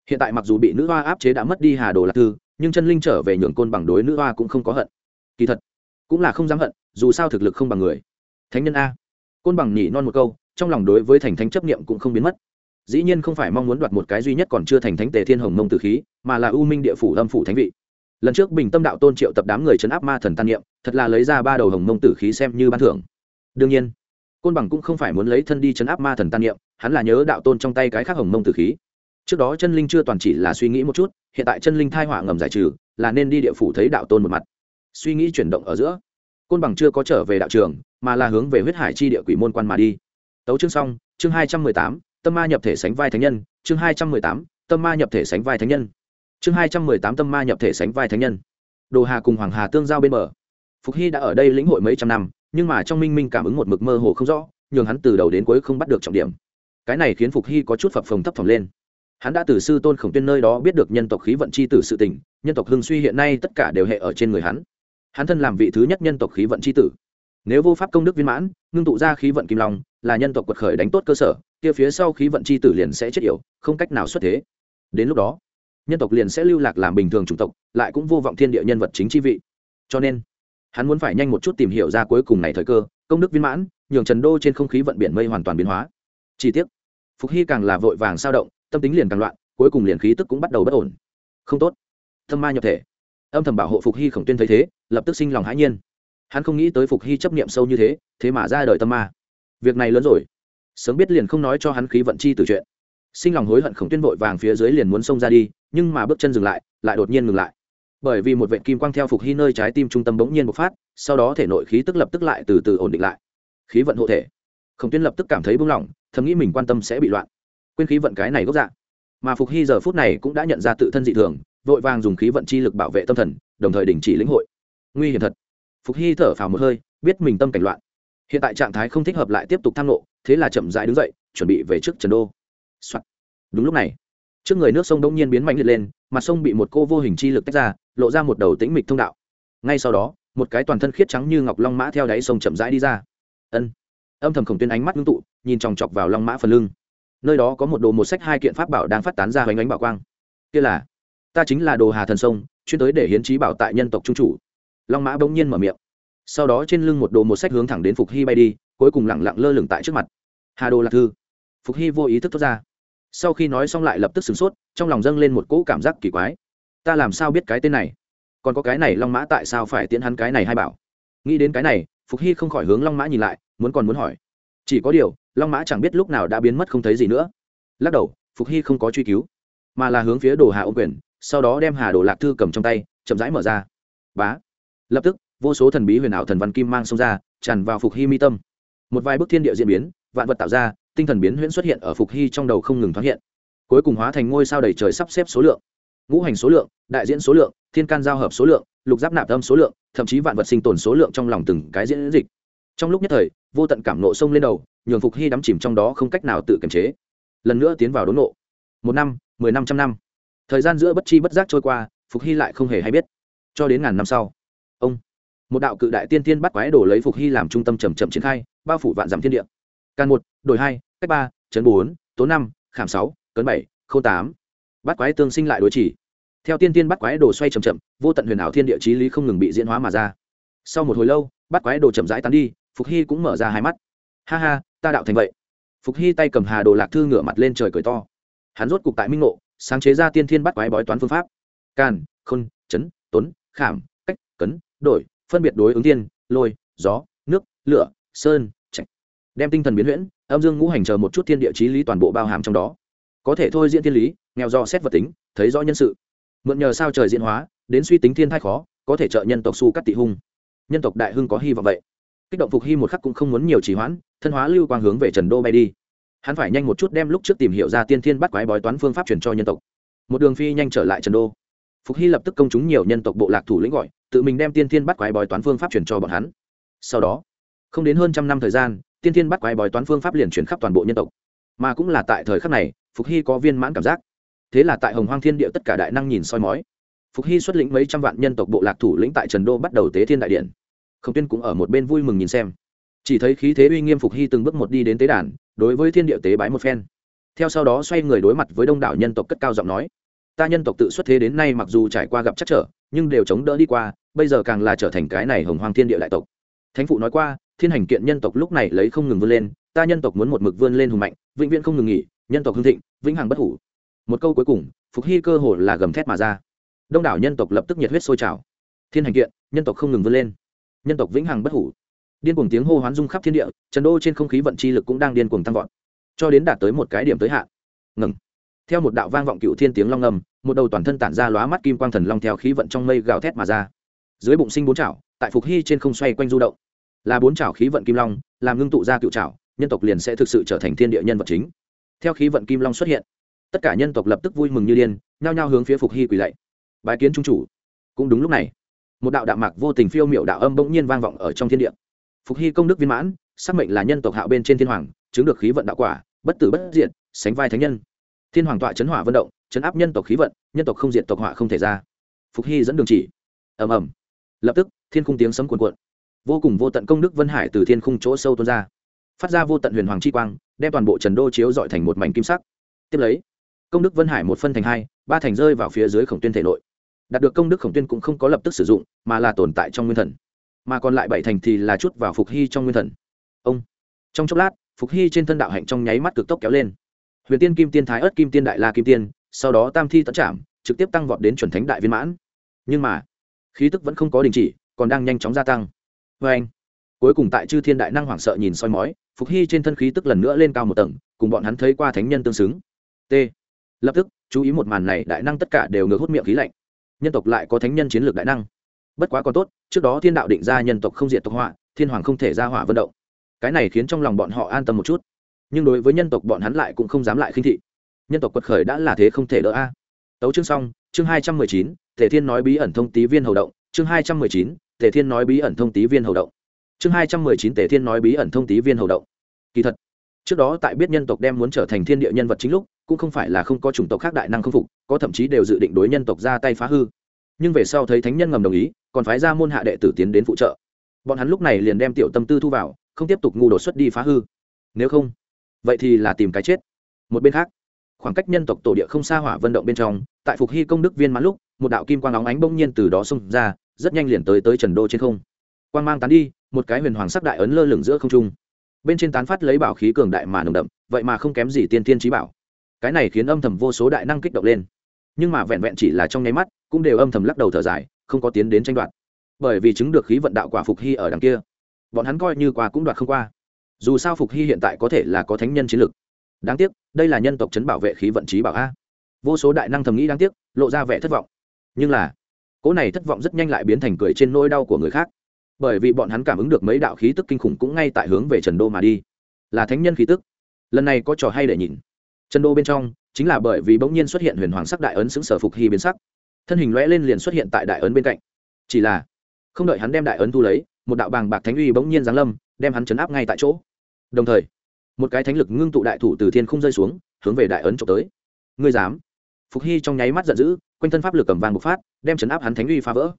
[SPEAKER 1] Hiện tại mặc dù bị nữ hoa áp chế đã mất đi hà đồ lạc thư, nhưng chân linh trở về nhường côn bằng đối nữ hoa cũng không có hận. Kỳ thật, cũng là không dám hận, dù sao thực lực không bằng người. Thánh nhân a. Côn bằng nhỉ non một câu, trong lòng đối với thành thánh chấp niệm cũng không biến mất. Dĩ nhiên không phải mong muốn đoạt một cái duy nhất còn chưa thành thánh tề thiên hồng mông tử khí, mà là u minh địa phủ âm phủ thánh vị. Lần trước bình tâm đạo tôn triệu tập đám người chấn áp ma thần tan niệm, thật là lấy ra ba đầu hồng mông tử khí xem như ban thưởng. Đương nhiên côn bằng cũng không phải muốn lấy thân đi chấn áp ma thần tan niệm, hắn là nhớ đạo tôn trong tay cái khác hồng mông tử khí. Trước đó chân linh chưa toàn chỉ là suy nghĩ một chút, hiện tại chân linh thai họa ngầm giải trừ, là nên đi địa phủ thấy đạo tôn một mặt. Suy nghĩ chuyển động ở giữa, côn bằng chưa có trở về đạo trường, mà là hướng về huyết hải chi địa quỷ môn quan mà đi. Tấu chương xong, chương hai trăm mười tám, tâm ma nhập thể sánh vai thánh nhân, chương hai trăm mười tám, tâm ma nhập thể sánh vai thánh nhân. Chương hai trăm mười tám, tâm ma nhập thể sánh vai thánh nhân. Đồ hà cùng hoàng hà tương giao bên bờ phục hy đã ở đây lĩnh hội mấy trăm năm, nhưng mà trong minh minh cảm ứng một mực mơ hồ không rõ, nhường hắn từ đầu đến cuối không bắt được trọng điểm. Cái này khiến phục hy có chút phập phồng thấp phồng lên. Hắn đã từ sư tôn khổng tuyên nơi đó biết được nhân tộc khí vận c h i tử sự tình, nhân tộc hưng suy hiện nay tất cả đều hệ ở trên người hắn. Hắn thân làm vị thứ nhất nhân tộc khí vận c h i tử. Nếu vô pháp công đức viên mãn, ngưng tụ ra khí vận kim long, là nhân tộc quật khởi đánh tốt cơ sở, kia phía sau khí vận c h i tử liền sẽ chết yểu, không cách nào xuất thế. Đến lúc đó, nhân tộc liền sẽ lưu lạc làm bình thường chủng tộc, lại cũng vô vọng thiên địa nhân vật chính chi vị. Cho nên hắn muốn phải nhanh một chút tìm hiểu ra cuối cùng này thời cơ, công đức viên mãn, nhường trần đô trên không khí vận biển mây hoàn toàn biến hóa. Chi tiết phục hy càng là vội vàng sao động, tâm tính liền càng loạn, cuối cùng liền khí tức cũng bắt đầu bất ổn. Không tốt. Thâm ma nhập thể. Âm thầm bảo hộ phục hy khổng tuyên thấy thế, lập tức sinh lòng hãi nhiên. Hắn không nghĩ tới phục hy chấp niệm sâu như thế thế mà ra đời tâm ma. Việc này lớn rồi. Sớm biết liền không nói cho hắn khí vận chi từ chuyện. Sinh lòng hối hận khổng tuyên vội vàng phía dưới liền muốn xông ra đi, nhưng mà bước chân dừng lại lại đột nhiên ngừng lại bởi vì một vệ kim quang theo phục hy nơi trái tim trung tâm bỗng nhiên bộc phát, sau đó thể nội khí tức lập tức lại từ từ ổn định lại. Khí vận hộ thể. Khổng tuyên lập tức cảm thấy buông lỏng, thầm nghĩ mình quan tâm sẽ bị loạn. Quên khí vận cái này gốc dạng mà phục hy giờ phút này cũng đã nhận ra tự thân dị thường, vội vàng dùng khí vận chi lực bảo vệ tâm thần, đồng thời đình chỉ lĩnh hội. Nguy hiểm thật. Phục hy thở phào một hơi, biết mình tâm cảnh loạn. Hiện tại trạng thái không thích hợp lại tiếp tục tham lộ thế là chậm rãi đứng dậy, chuẩn bị về trước trần đô、Soạn. đúng lúc này trước người nước sông đông nhiên biến mạnh liệt lên, mặt sông bị một cô vô hình chi lực tách ra, lộ ra một đầu tĩnh mịch thông đạo. Ngay sau đó, một cái toàn thân khiết trắng như ngọc long mã theo đáy sông chậm rãi đi ra. Ân. Âm thầm khổng tuyên ánh mắt ngưng tụ, nhìn chòng chọc vào long mã phần lưng. Nơi đó có một đồ một sách hai kiện pháp bảo đang phát tán ra hoành ánh bảo quang. Kia là, ta chính là đồ hà thần sông, chuyên tới để hiến trí bảo tại nhân tộc trung chủ. Long mã bỗng nhiên mở miệng. Sau đó trên lưng một đồ một sách hướng thẳng đến phục hy bay đi, cuối cùng lẳng lặng lơ lửng tại trước mặt. Hà đồ lạc thư. Phục hy vô ý thức thốt ra sau khi nói xong lại lập tức sửng sốt, trong lòng dâng lên một cỗ cảm giác kỳ quái. Ta làm sao biết cái tên này? Còn có cái này long mã tại sao phải tiễn hắn cái này hay bảo? Nghĩ đến cái này, phục hy không khỏi hướng long mã nhìn lại, muốn còn muốn hỏi. Chỉ có điều, long mã chẳng biết lúc nào đã biến mất không thấy gì nữa. Lắc đầu, phục hy không có truy cứu, mà là hướng phía đồ hà ô quyền, sau đó đem hà đồ lạc thư cầm trong tay, chậm rãi mở ra. Bá! Lập tức, vô số thần bí huyền ảo thần văn kim mang xông ra, tràn vào phục hy mi tâm. Một vài bức thiên địa diễn biến, vạn vật tạo ra tinh thần biến huyễn xuất hiện ở phục hy trong đầu không ngừng thoáng hiện. Cuối cùng hóa thành ngôi sao đầy trời sắp xếp số lượng. Ngũ hành số lượng, đại diễn số lượng, thiên can giao hợp số lượng, lục giáp nạp âm số lượng, thậm chí vạn vật sinh tồn số lượng trong lòng từng cái diễn dịch. Trong lúc nhất thời, vô tận cảm nộ sông lên đầu, nhường phục hy đắm chìm trong đó không cách nào tự kiềm chế. Lần nữa tiến vào đốn nộ một năm, mười năm trăm năm. Thời gian giữa bất chi bất giác trôi qua, phục hy lại không hề hay biết. Cho đến ngàn năm sau, ông, một đạo cự đại tiên tiên bắt quái đổ lấy phục hy làm trung tâm chầm chậm triển khai, bao phủ vạn dặm thiên địa. Can một đổi hai, cách ba, chấn bốn, tố năm, khảm sáu, cấn bảy, khâu tám. Bắt quái tương sinh lại đối chỉ. Theo tiên tiên bắt quái đồ xoay chậm chậm, vô tận huyền ảo thiên địa chí lý không ngừng bị diễn hóa mà ra. Sau một hồi lâu bắt quái đồ chậm rãi tán đi, phục hy cũng mở ra hai mắt. Ha ha, ta đạo thành vậy. Phục hy tay cầm hà đồ lạc thư ngửa mặt lên trời cười to. Hắn rốt cục tại minh ngộ, sáng chế ra tiên thiên bắt quái bói toán phương pháp. Can khôn, chấn tuấn khảm, cách, cấn, đổi, phân biệt đối ứng tiên, lôi, gió, nước, lửa, sơn, trạch. Đem tinh thần biến huyễn âm dương ngũ hành chờ một chút thiên địa chí lý toàn bộ bao hàm trong đó. Có thể thôi diễn thiên lý, nghèo do xét vật tính, thấy rõ nhân sự. Mượn nhờ sao trời diễn hóa, đến suy tính thiên thai khó, có thể trợ nhân tộc su cắt tị hung. Nhân tộc đại hưng có hy vọng vậy. Kích động phục hy một khắc cũng không muốn nhiều trì hoãn, thân hóa lưu quang hướng về trần đô bay đi. Hắn phải nhanh một chút đem lúc trước tìm hiểu ra tiên thiên bắt quái bói toán phương pháp truyền cho nhân tộc. Một đường phi nhanh trở lại trần đô. Phục hy lập tức công chúng nhiều nhân tộc bộ lạc thủ lĩnh gọi, tự mình đem tiên thiên bắt quái bói toán phương pháp truyền cho bọn hắn. Sau đó, không đến hơn trăm năm thời gian tiên thiên bắt quái bói toán phương pháp liền chuyển khắp toàn bộ nhân tộc. Mà cũng là tại thời khắc này, phục hy có viên mãn cảm giác. Thế là tại hồng hoang thiên địa tất cả đại năng nhìn soi mói. Phục hy xuất lĩnh mấy trăm vạn nhân tộc bộ lạc thủ lĩnh tại trần đô bắt đầu tế thiên đại điện. Khổng tiên cũng ở một bên vui mừng nhìn xem. Chỉ thấy khí thế uy nghiêm phục hy từng bước một đi đến tế đàn, đối với thiên địa tế bái một phen. Theo sau đó xoay người đối mặt với đông đảo nhân tộc cất cao giọng nói, ta nhân tộc tự xuất thế đến nay mặc dù trải qua gặp chắc trở, nhưng đều chống đỡ đi qua, bây giờ càng là trở thành cái này hồng hoang thiên địa đại tộc. Thánh phụ nói qua thiên hành kiện nhân tộc lúc này lấy không ngừng vươn lên, ta nhân tộc muốn một mực vươn lên hùng mạnh, vĩnh viễn không ngừng nghỉ, nhân tộc hưng thịnh, vĩnh hằng bất hủ. Một câu cuối cùng, phục hy cơ hồ là gầm thét mà ra. Đông đảo nhân tộc lập tức nhiệt huyết sôi trào. Thiên hành kiện, nhân tộc không ngừng vươn lên. Nhân tộc vĩnh hằng bất hủ. Điên cuồng tiếng hô hoán dung khắp thiên địa, trần đô trên không khí vận chi lực cũng đang điên cuồng tăng vọt. Cho đến đạt tới một cái điểm tới hạn. Ngừng. Theo một đạo vang vọng cựu thiên tiếng long ngầm một đầu toàn thân tản ra lóa mắt kim quang thần long theo khí vận trong mây gào thét mà ra. Dưới bụng sinh bốn chảo, tại phục hy trên không xoay quanh du động là bốn chảo khí vận kim long, làm ngưng tụ ra cựu chảo, nhân tộc liền sẽ thực sự trở thành thiên địa nhân vật chính. Theo khí vận kim long xuất hiện, tất cả nhân tộc lập tức vui mừng như điên, nhao nhao hướng phía phục hy quỳ lạy. Bái kiến trung chủ. Cũng đúng lúc này, một đạo đạo mạc vô tình phiêu miểu đạo âm bỗng nhiên vang vọng ở trong thiên địa. Phục hy công đức viên mãn sắc mệnh là nhân tộc hạo bên trên thiên hoàng, chứng được khí vận đạo quả, bất tử bất diện sánh vai thánh nhân. Thiên hoàng tọa chấn hỏa vận động, chấn áp nhân tộc khí vận, nhân tộc không diện tộc hỏa không thể ra. Phục hy dẫn đường chỉ. Ầm ầm. Lập tức, thiên khung tiếng sấm cuồn cuộn vô cùng vô tận công đức vân hải từ thiên khung chỗ sâu tuôn ra. Phát ra vô tận huyền hoàng chi quang, đem toàn bộ trần đô chiếu dọi thành một mảnh kim sắc. Tiếp lấy, công đức vân hải một phân thành hai, ba thành rơi vào phía dưới khổng tuyên thể nội. Đạt được công đức khổng tuyên cũng không có lập tức sử dụng, mà là tồn tại trong nguyên thần. Mà còn lại bảy thành thì là chút vào phục hy trong nguyên thần. Ông. Trong chốc lát, phục hy trên thân đạo hạnh trong nháy mắt cực tốc kéo lên. Huyền tiên kim tiên thái ớt kim tiên đại la kim tiên, sau đó tam thi tận trảm, trực tiếp tăng vọt đến chuẩn thánh đại viên mãn. Nhưng mà, khí tức vẫn không có đình chỉ, còn đang nhanh chóng gia tăng vê anh. Cuối cùng tại chư thiên đại năng hoảng sợ nhìn soi mói, phục hy trên thân khí tức lần nữa lên cao một tầng, cùng bọn hắn thấy qua thánh nhân tương xứng. T. Lập tức, chú ý một màn này, đại năng tất cả đều ngược hút miệng khí lạnh. Nhân tộc lại có thánh nhân chiến lược đại năng. Bất quá còn tốt, trước đó thiên đạo định ra nhân tộc không diệt tộc họa, thiên hoàng không thể ra hỏa vận động. Cái này khiến trong lòng bọn họ an tâm một chút. Nhưng đối với nhân tộc bọn hắn lại cũng không dám lại khinh thị. Nhân tộc quật khởi đã là thế không thể đỡ a. Tấu chương xong, chương hai trăm mười chín, thể thiên nói bí ẩn thông tí viên hầu động, chương hai trăm mười chín Tề thiên nói bí ẩn thông tí viên hầu động. Chương hai trăm mười chín tề thiên nói bí ẩn thông tí viên hầu động. Kỳ thật, trước đó tại biết nhân tộc đem muốn trở thành thiên địa nhân vật chính lúc, cũng không phải là không có chủng tộc khác đại năng không phục, có thậm chí đều dự định đối nhân tộc ra tay phá hư. Nhưng về sau thấy thánh nhân ngầm đồng ý, còn phái ra môn hạ đệ tử tiến đến phụ trợ. Bọn hắn lúc này liền đem tiểu tâm tư thu vào, không tiếp tục ngu đột xuất đi phá hư. Nếu không, vậy thì là tìm cái chết. Một bên khác, khoảng cách nhân tộc tổ địa không xa hỏa vận động bên trong, tại phục hy công đức viên mãn lúc, một đạo kim quang óng ánh bỗng nhiên từ đó xông ra rất nhanh liền tới tới trần đô trên không. Quang mang tán đi, một cái huyền hoàng sắc đại ấn lơ lửng giữa không trung. Bên trên tán phát lấy bảo khí cường đại mà nồng đậm, vậy mà không kém gì tiên thiên trí bảo. Cái này khiến âm thầm vô số đại năng kích động lên. Nhưng mà vẹn vẹn chỉ là trong nháy mắt, cũng đều âm thầm lắc đầu thở dài, không có tiến đến tranh đoạt. Bởi vì chứng được khí vận đạo quả phục hy ở đằng kia, bọn hắn coi như qua cũng đoạt không qua. Dù sao phục hy hiện tại có thể là có thánh nhân chiến lực đáng tiếc, đây là nhân tộc chấn bảo vệ khí vận trí bảo a. Vô số đại năng thầm nghĩ đáng tiếc, lộ ra vẻ thất vọng. Nhưng là cỗ này thất vọng rất nhanh lại biến thành cười trên nỗi đau của người khác. Bởi vì bọn hắn cảm ứng được mấy đạo khí tức kinh khủng cũng ngay tại hướng về trần đô mà đi. Là thánh nhân khí tức. Lần này có trò hay để nhìn. Trần đô bên trong, chính là bởi vì bỗng nhiên xuất hiện huyền hoàng sắc đại ấn xứng sở phục hy biến sắc. Thân hình lõe lên liền xuất hiện tại đại ấn bên cạnh. Chỉ là, không đợi hắn đem đại ấn thu lấy, một đạo bàng bạc thánh uy bỗng nhiên giáng lâm, đem hắn chấn áp ngay tại chỗ. Đồng thời, một cái thánh lực ngưng tụ đại thủ từ thiên không rơi xuống, hướng về đại ấn trộm tới. Ngươi dám? Phục hy trong nháy mắt giận dữ quanh thân pháp lực cầm vàng bộc phát, đem chấn áp hắn thánh uy phá vỡ.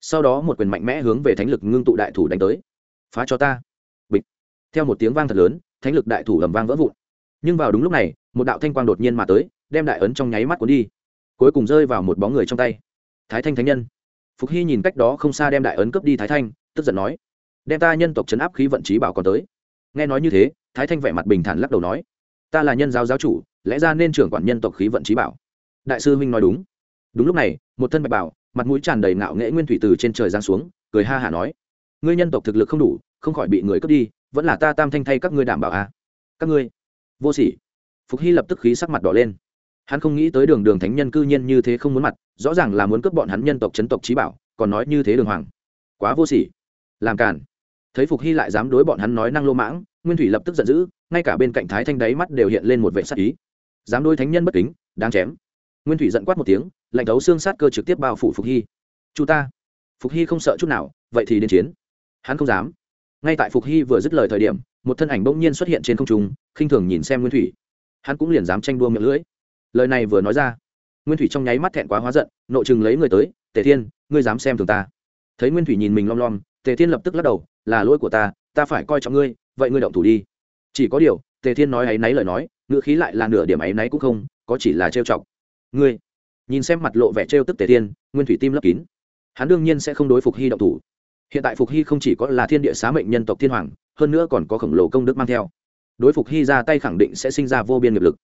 [SPEAKER 1] Sau đó một quyền mạnh mẽ hướng về thánh lực ngưng tụ đại thủ đánh tới. Phá cho ta. Bịch. Theo một tiếng vang thật lớn, thánh lực đại thủ ầm vang vỡ vụn. Nhưng vào đúng lúc này, một đạo thanh quang đột nhiên mà tới, đem đại ấn trong nháy mắt cuốn đi. Cuối cùng rơi vào một bóng người trong tay. Thái thanh thánh nhân. Phục hy nhìn cách đó không xa đem đại ấn cướp đi thái thanh, tức giận nói, đem ta nhân tộc chấn áp khí vận trí bảo còn tới. Nghe nói như thế, thái thanh vẻ mặt bình thản lắc đầu nói, ta là nhân giáo giáo chủ, lẽ ra nên trưởng quản nhân tộc khí vận trí bảo. Đại sư huynh nói đúng đúng lúc này, một thân bạch bảo mặt mũi tràn đầy ngạo nghễ nguyên thủy từ trên trời giáng xuống, cười ha hả nói, ngươi nhân tộc thực lực không đủ, không khỏi bị người cướp đi, vẫn là ta tam thanh thay các ngươi đảm bảo à? Các ngươi, vô sỉ. Phục hy lập tức khí sắc mặt đỏ lên. Hắn không nghĩ tới đường đường thánh nhân cư nhiên như thế không muốn mặt, rõ ràng là muốn cướp bọn hắn nhân tộc chấn tộc trí bảo, còn nói như thế đường hoàng. Quá vô sỉ. Làm cản thấy phục hy lại dám đối bọn hắn nói năng lô mãng, nguyên thủy lập tức giận dữ, ngay cả bên cạnh thái thanh đáy mắt đều hiện lên một vệ sắc ý. Dám đôi thánh nhân bất kính, đáng chém nguyên thủy giận quát một tiếng, lạnh thấu xương sát cơ trực tiếp bao phủ phục hy. Chú ta. Phục hy không sợ chút nào, vậy thì đến chiến. Hắn không dám. Ngay tại phục hy vừa dứt lời thời điểm, một thân ảnh bỗng nhiên xuất hiện trên không trung, khinh thường nhìn xem nguyên thủy. Hắn cũng liền dám tranh đua miệng lưỡi. Lời này vừa nói ra, nguyên thủy trong nháy mắt thẹn quá hóa giận, nội chừng lấy người tới, tề thiên, ngươi dám xem thường ta. Thấy nguyên thủy nhìn mình lom lom, tề thiên lập tức lắc đầu, là lỗi của ta ta phải coi trọng ngươi, vậy ngươi động thủ đi. Chỉ có điều, tề thiên nói áy náy lời nói, ngữ khí lại là nửa điểm áy náy cũng không, có chỉ là trêu chọc ngươi nhìn xem mặt lộ vẻ trêu tức tề thiên nguyên thủy tim lấp kín. Hắn đương nhiên sẽ không đối phục hy động thủ. Hiện tại phục hy không chỉ có là thiên địa xá mệnh nhân tộc thiên hoàng, hơn nữa còn có khổng lồ công đức mang theo. Đối phục hy ra tay khẳng định sẽ sinh ra vô biên nghiệp lực.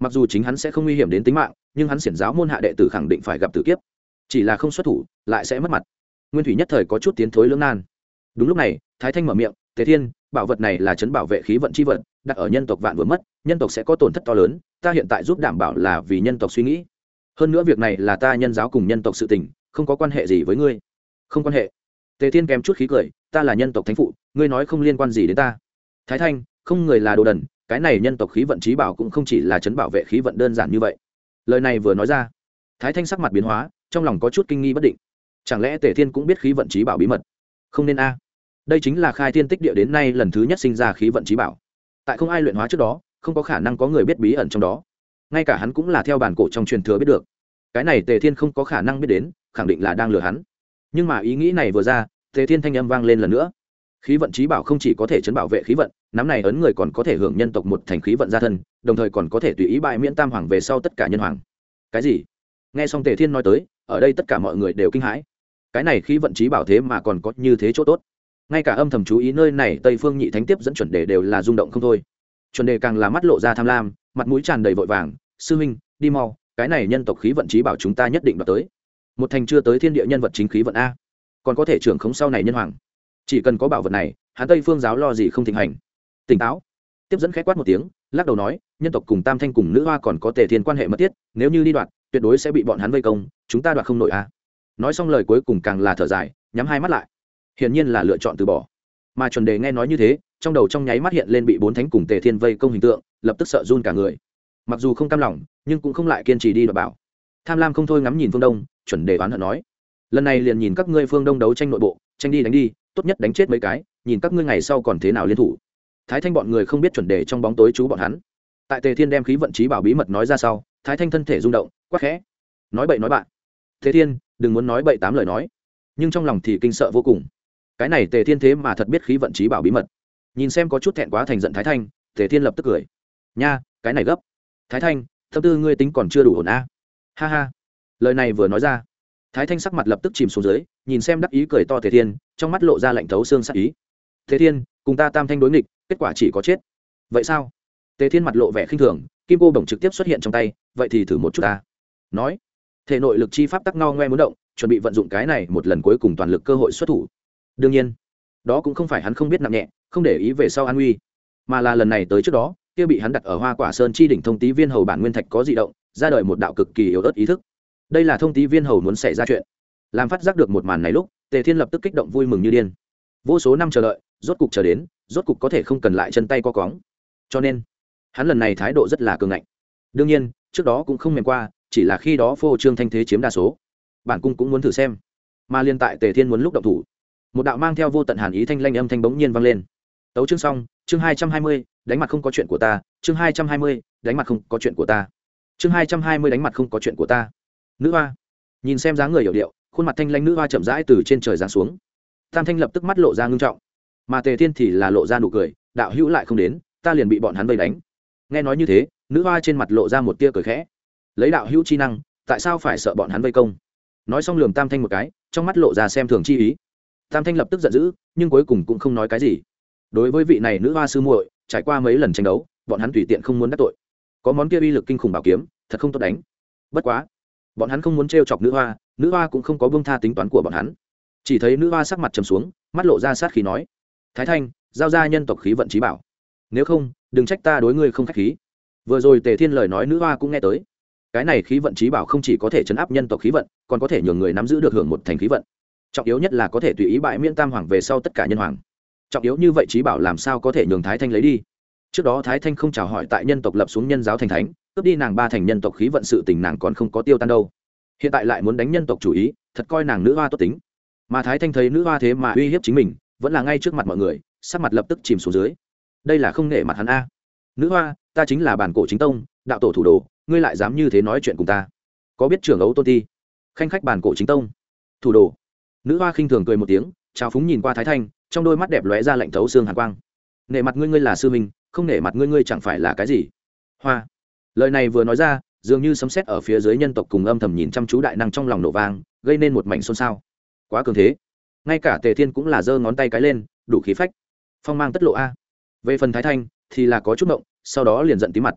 [SPEAKER 1] Mặc dù chính hắn sẽ không nguy hiểm đến tính mạng, nhưng hắn xiển giáo môn hạ đệ tử khẳng định phải gặp tử kiếp. Chỉ là không xuất thủ, lại sẽ mất mặt. Nguyên thủy nhất thời có chút tiến thối lưỡng nan. Đúng lúc này, thái thanh mở miệng thế thiên, bảo vật này là chấn bảo vệ khí vận c h i vật đặt ở nhân tộc vạn vừa mất, nhân tộc sẽ có tổn thất to lớn, ta hiện tại giúp đảm bảo là vì nhân tộc suy nghĩ hơn nữa việc này là ta nhân giáo cùng nhân tộc sự tình, không có quan hệ gì với ngươi. Không quan hệ. Tề thiên kèm chút khí cười, ta là nhân tộc thánh phụ, ngươi nói không liên quan gì đến ta. Thái thanh, không người là đồ đần, cái này nhân tộc khí vận trí bảo cũng không chỉ là chấn bảo vệ khí vận đơn giản như vậy. Lời này vừa nói ra, thái thanh sắc mặt biến hóa, trong lòng có chút kinh nghi bất định. Chẳng lẽ tề thiên cũng biết khí vận trí bảo bí mật? Không nên a. Đây chính là khai thiên tích địa đến nay lần thứ nhất sinh ra khí vận trí bảo. Tại không ai luyện hóa trước đó, không có khả năng có người biết bí ẩn trong đó ngay cả hắn cũng là theo bản cổ trong truyền thừa biết được. Cái này tề thiên không có khả năng biết đến, khẳng định là đang lừa hắn. Nhưng mà ý nghĩ này vừa ra, tề thiên thanh âm vang lên lần nữa. Khí vận trí bảo không chỉ có thể chấn bảo vệ khí vận, nắm này ấn người còn có thể hưởng nhân tộc một thành khí vận gia thân, đồng thời còn có thể tùy ý bại miễn tam hoàng về sau tất cả nhân hoàng. Cái gì? Nghe xong tề thiên nói tới, ở đây tất cả mọi người đều kinh hãi. Cái này khí vận trí bảo thế mà còn có như thế chỗ tốt. Ngay cả âm thầm chú ý nơi này, tây phương nhị thánh tiếp dẫn chuẩn đề đều là rung động không thôi. Chuẩn đề càng là mắt lộ ra tham lam, mặt mũi tràn đầy vội vàng sư huynh, đi mau, cái này nhân tộc khí vận trí bảo chúng ta nhất định đoạt tới. Một thành chưa tới thiên địa nhân vật chính khí vận a. Còn có thể trưởng khống sau này nhân hoàng. Chỉ cần có bảo vật này, hắn tây phương giáo lo gì không thịnh hành. Tỉnh táo. Tiếp dẫn k h é quát một tiếng, lắc đầu nói, nhân tộc cùng tam thanh cùng nữ hoa còn có tề thiên quan hệ mật thiết, nếu như đi đoạt, tuyệt đối sẽ bị bọn hắn vây công, chúng ta đoạt không nổi a. Nói xong lời cuối cùng càng là thở dài, nhắm hai mắt lại. Hiển nhiên là lựa chọn từ bỏ. Mà chuẩn đề nghe nói như thế, trong đầu trong nháy mắt hiện lên bị bốn thánh cùng tề thiên vây công hình tượng, lập tức sợ run cả người mặc dù không cam lòng, nhưng cũng không lại kiên trì đi đọc bảo. Tham lam không thôi ngắm nhìn phương đông, chuẩn đề oán hận nói, lần này liền nhìn các ngươi phương đông đấu tranh nội bộ, tranh đi đánh đi, tốt nhất đánh chết mấy cái, nhìn các ngươi ngày sau còn thế nào liên thủ. Thái thanh bọn người không biết chuẩn đề trong bóng tối chú bọn hắn. Tại tề thiên đem khí vận trí bảo bí mật nói ra sau, thái thanh thân thể rung động, quắc khẽ, nói bậy nói bạn. Thế thiên, đừng muốn nói bậy tám lời nói. Nhưng trong lòng thì kinh sợ vô cùng. Cái này tề thiên thế mà thật biết khí vận trí bảo bí mật. Nhìn xem có chút thẹn quá thành giận thái thanh, tề thiên lập tức cười, nha, cái này gấp thái thanh, tâm tư ngươi tính còn chưa đủ ổn a à? ha ha. Lời này vừa nói ra, thái thanh sắc mặt lập tức chìm xuống dưới, nhìn xem đắc ý cười to tề thiên, trong mắt lộ ra lạnh thấu xương sắc ý. Thế thiên, cùng ta tam thanh đối nghịch, kết quả chỉ có chết. Vậy sao? Tề thiên mặt lộ vẻ khinh thường, kim cô bổng trực tiếp xuất hiện trong tay, vậy thì thử một chút ta. Nói, thể nội lực chi pháp tắc no ngoe muốn động, chuẩn bị vận dụng cái này một lần cuối cùng toàn lực cơ hội xuất thủ. Đương nhiên, đó cũng không phải hắn không biết nặng nhẹ, không để ý về sau an uy mà là lần này tới trước đó kia bị hắn đặt ở hoa quả sơn chi đỉnh thông tí viên hầu bản nguyên thạch có di động, ra đời một đạo cực kỳ yếu ớt ý thức. Đây là thông tí viên hầu muốn xảy ra chuyện. Làm phát giác được một màn này lúc, tề thiên lập tức kích động vui mừng như điên. Vô số năm chờ đợi, rốt cục chờ đến, rốt cục có thể không cần lại chân tay co cóng. Cho nên, hắn lần này thái độ rất là cường ngạnh. Đương nhiên, trước đó cũng không mềm qua, chỉ là khi đó phô trương thanh thế chiếm đa số. Bản cung cũng muốn thử xem. Mà liên tại tề thiên muốn lúc động thủ, một đạo mang theo vô tận hàn ý thanh lanh âm thanh bỗng nhiên vang lên. Tấu chương xong, chương hai trăm hai mươi đánh mặt không có chuyện của ta, chương hai trăm hai mươi, đánh mặt không có chuyện của ta. Chương hai trăm hai mươi đánh mặt không có chuyện của ta. Nữ hoa. Nhìn xem dáng người hiểu điệu, khuôn mặt thanh lanh nữ hoa chậm rãi từ trên trời giáng xuống. Tam thanh lập tức mắt lộ ra ngưng trọng. Mà tề thiên thì là lộ ra nụ cười, đạo hữu lại không đến, ta liền bị bọn hắn vây đánh. Nghe nói như thế, nữ hoa trên mặt lộ ra một tia cười khẽ. Lấy đạo hữu chi năng, tại sao phải sợ bọn hắn vây công? Nói xong lườm tam thanh một cái, trong mắt lộ ra xem thường chi ý. Tam thanh lập tức giận dữ, nhưng cuối cùng cũng không nói cái gì. Đối với vị này nữ hoa sư muội trải qua mấy lần tranh đấu, bọn hắn tùy tiện không muốn đắc tội. Có món kia uy lực kinh khủng bảo kiếm, thật không tốt đánh. Bất quá, bọn hắn không muốn t chọc nữ hoa nữ hoa cũng không có bông tha tính toán của bọn hắn. Chỉ thấy nữ hoa sắc mặt trầm xuống, mắt lộ ra sát khí nói, thái thanh, giao ra nhân tộc khí vận trí bảo. Nếu không, đừng trách ta đối ngươi không k h á c h khí. Vừa rồi tề thiên lời nói nữ hoa cũng nghe tới. Cái này khí vận trí bảo không chỉ có thể chấn áp nhân tộc khí vận, còn có thể nhường người nắm giữ được hưởng một thành khí vận. Trọng yếu nhất là có thể tùy ý bại miễn tam hoàng về sau tất cả nhân hoàng trọng yếu như vậy trí bảo làm sao có thể nhường thái thanh lấy đi? Trước đó thái thanh không chào hỏi tại nhân tộc lập xuống nhân giáo thành thánh, cướp đi nàng ba thành nhân tộc khí vận sự tình nàng còn không có tiêu tan đâu. Hiện tại lại muốn đánh nhân tộc chủ ý, thật coi nàng nữ hoa tốt tính. Mà thái thanh thấy nữ hoa thế mà uy hiếp chính mình, vẫn là ngay trước mặt mọi người, sắc mặt lập tức chìm xuống dưới. Đây là không nể mặt hắn a. Nữ hoa, ta chính là bản cổ chính tông, đạo tổ thủ đồ, ngươi lại dám như thế nói chuyện cùng ta. Có biết trưởng ấu tôn ti? Khanh khách bản cổ chính tông. Thủ đồ. Nữ hoa khinh thường cười một tiếng, trào phúng nhìn qua thái thanh trong đôi mắt đẹp lóe ra lạnh thấu xương hàn quang. Nể mặt ngươi ngươi là sư minh, không nể mặt ngươi ngươi chẳng phải là cái gì? Hoa. Lời này vừa nói ra, dường như sấm sét ở phía dưới nhân tộc cùng âm thầm nhìn chăm chú đại năng trong lòng nổ vang, gây nên một mảnh xôn xao. Quá cường thế. Ngay cả tề thiên cũng là giơ ngón tay cái lên, đủ khí phách. Phong mang tất lộ a. Về phần thái thanh, thì là có chút động sau đó liền giận tí mặt.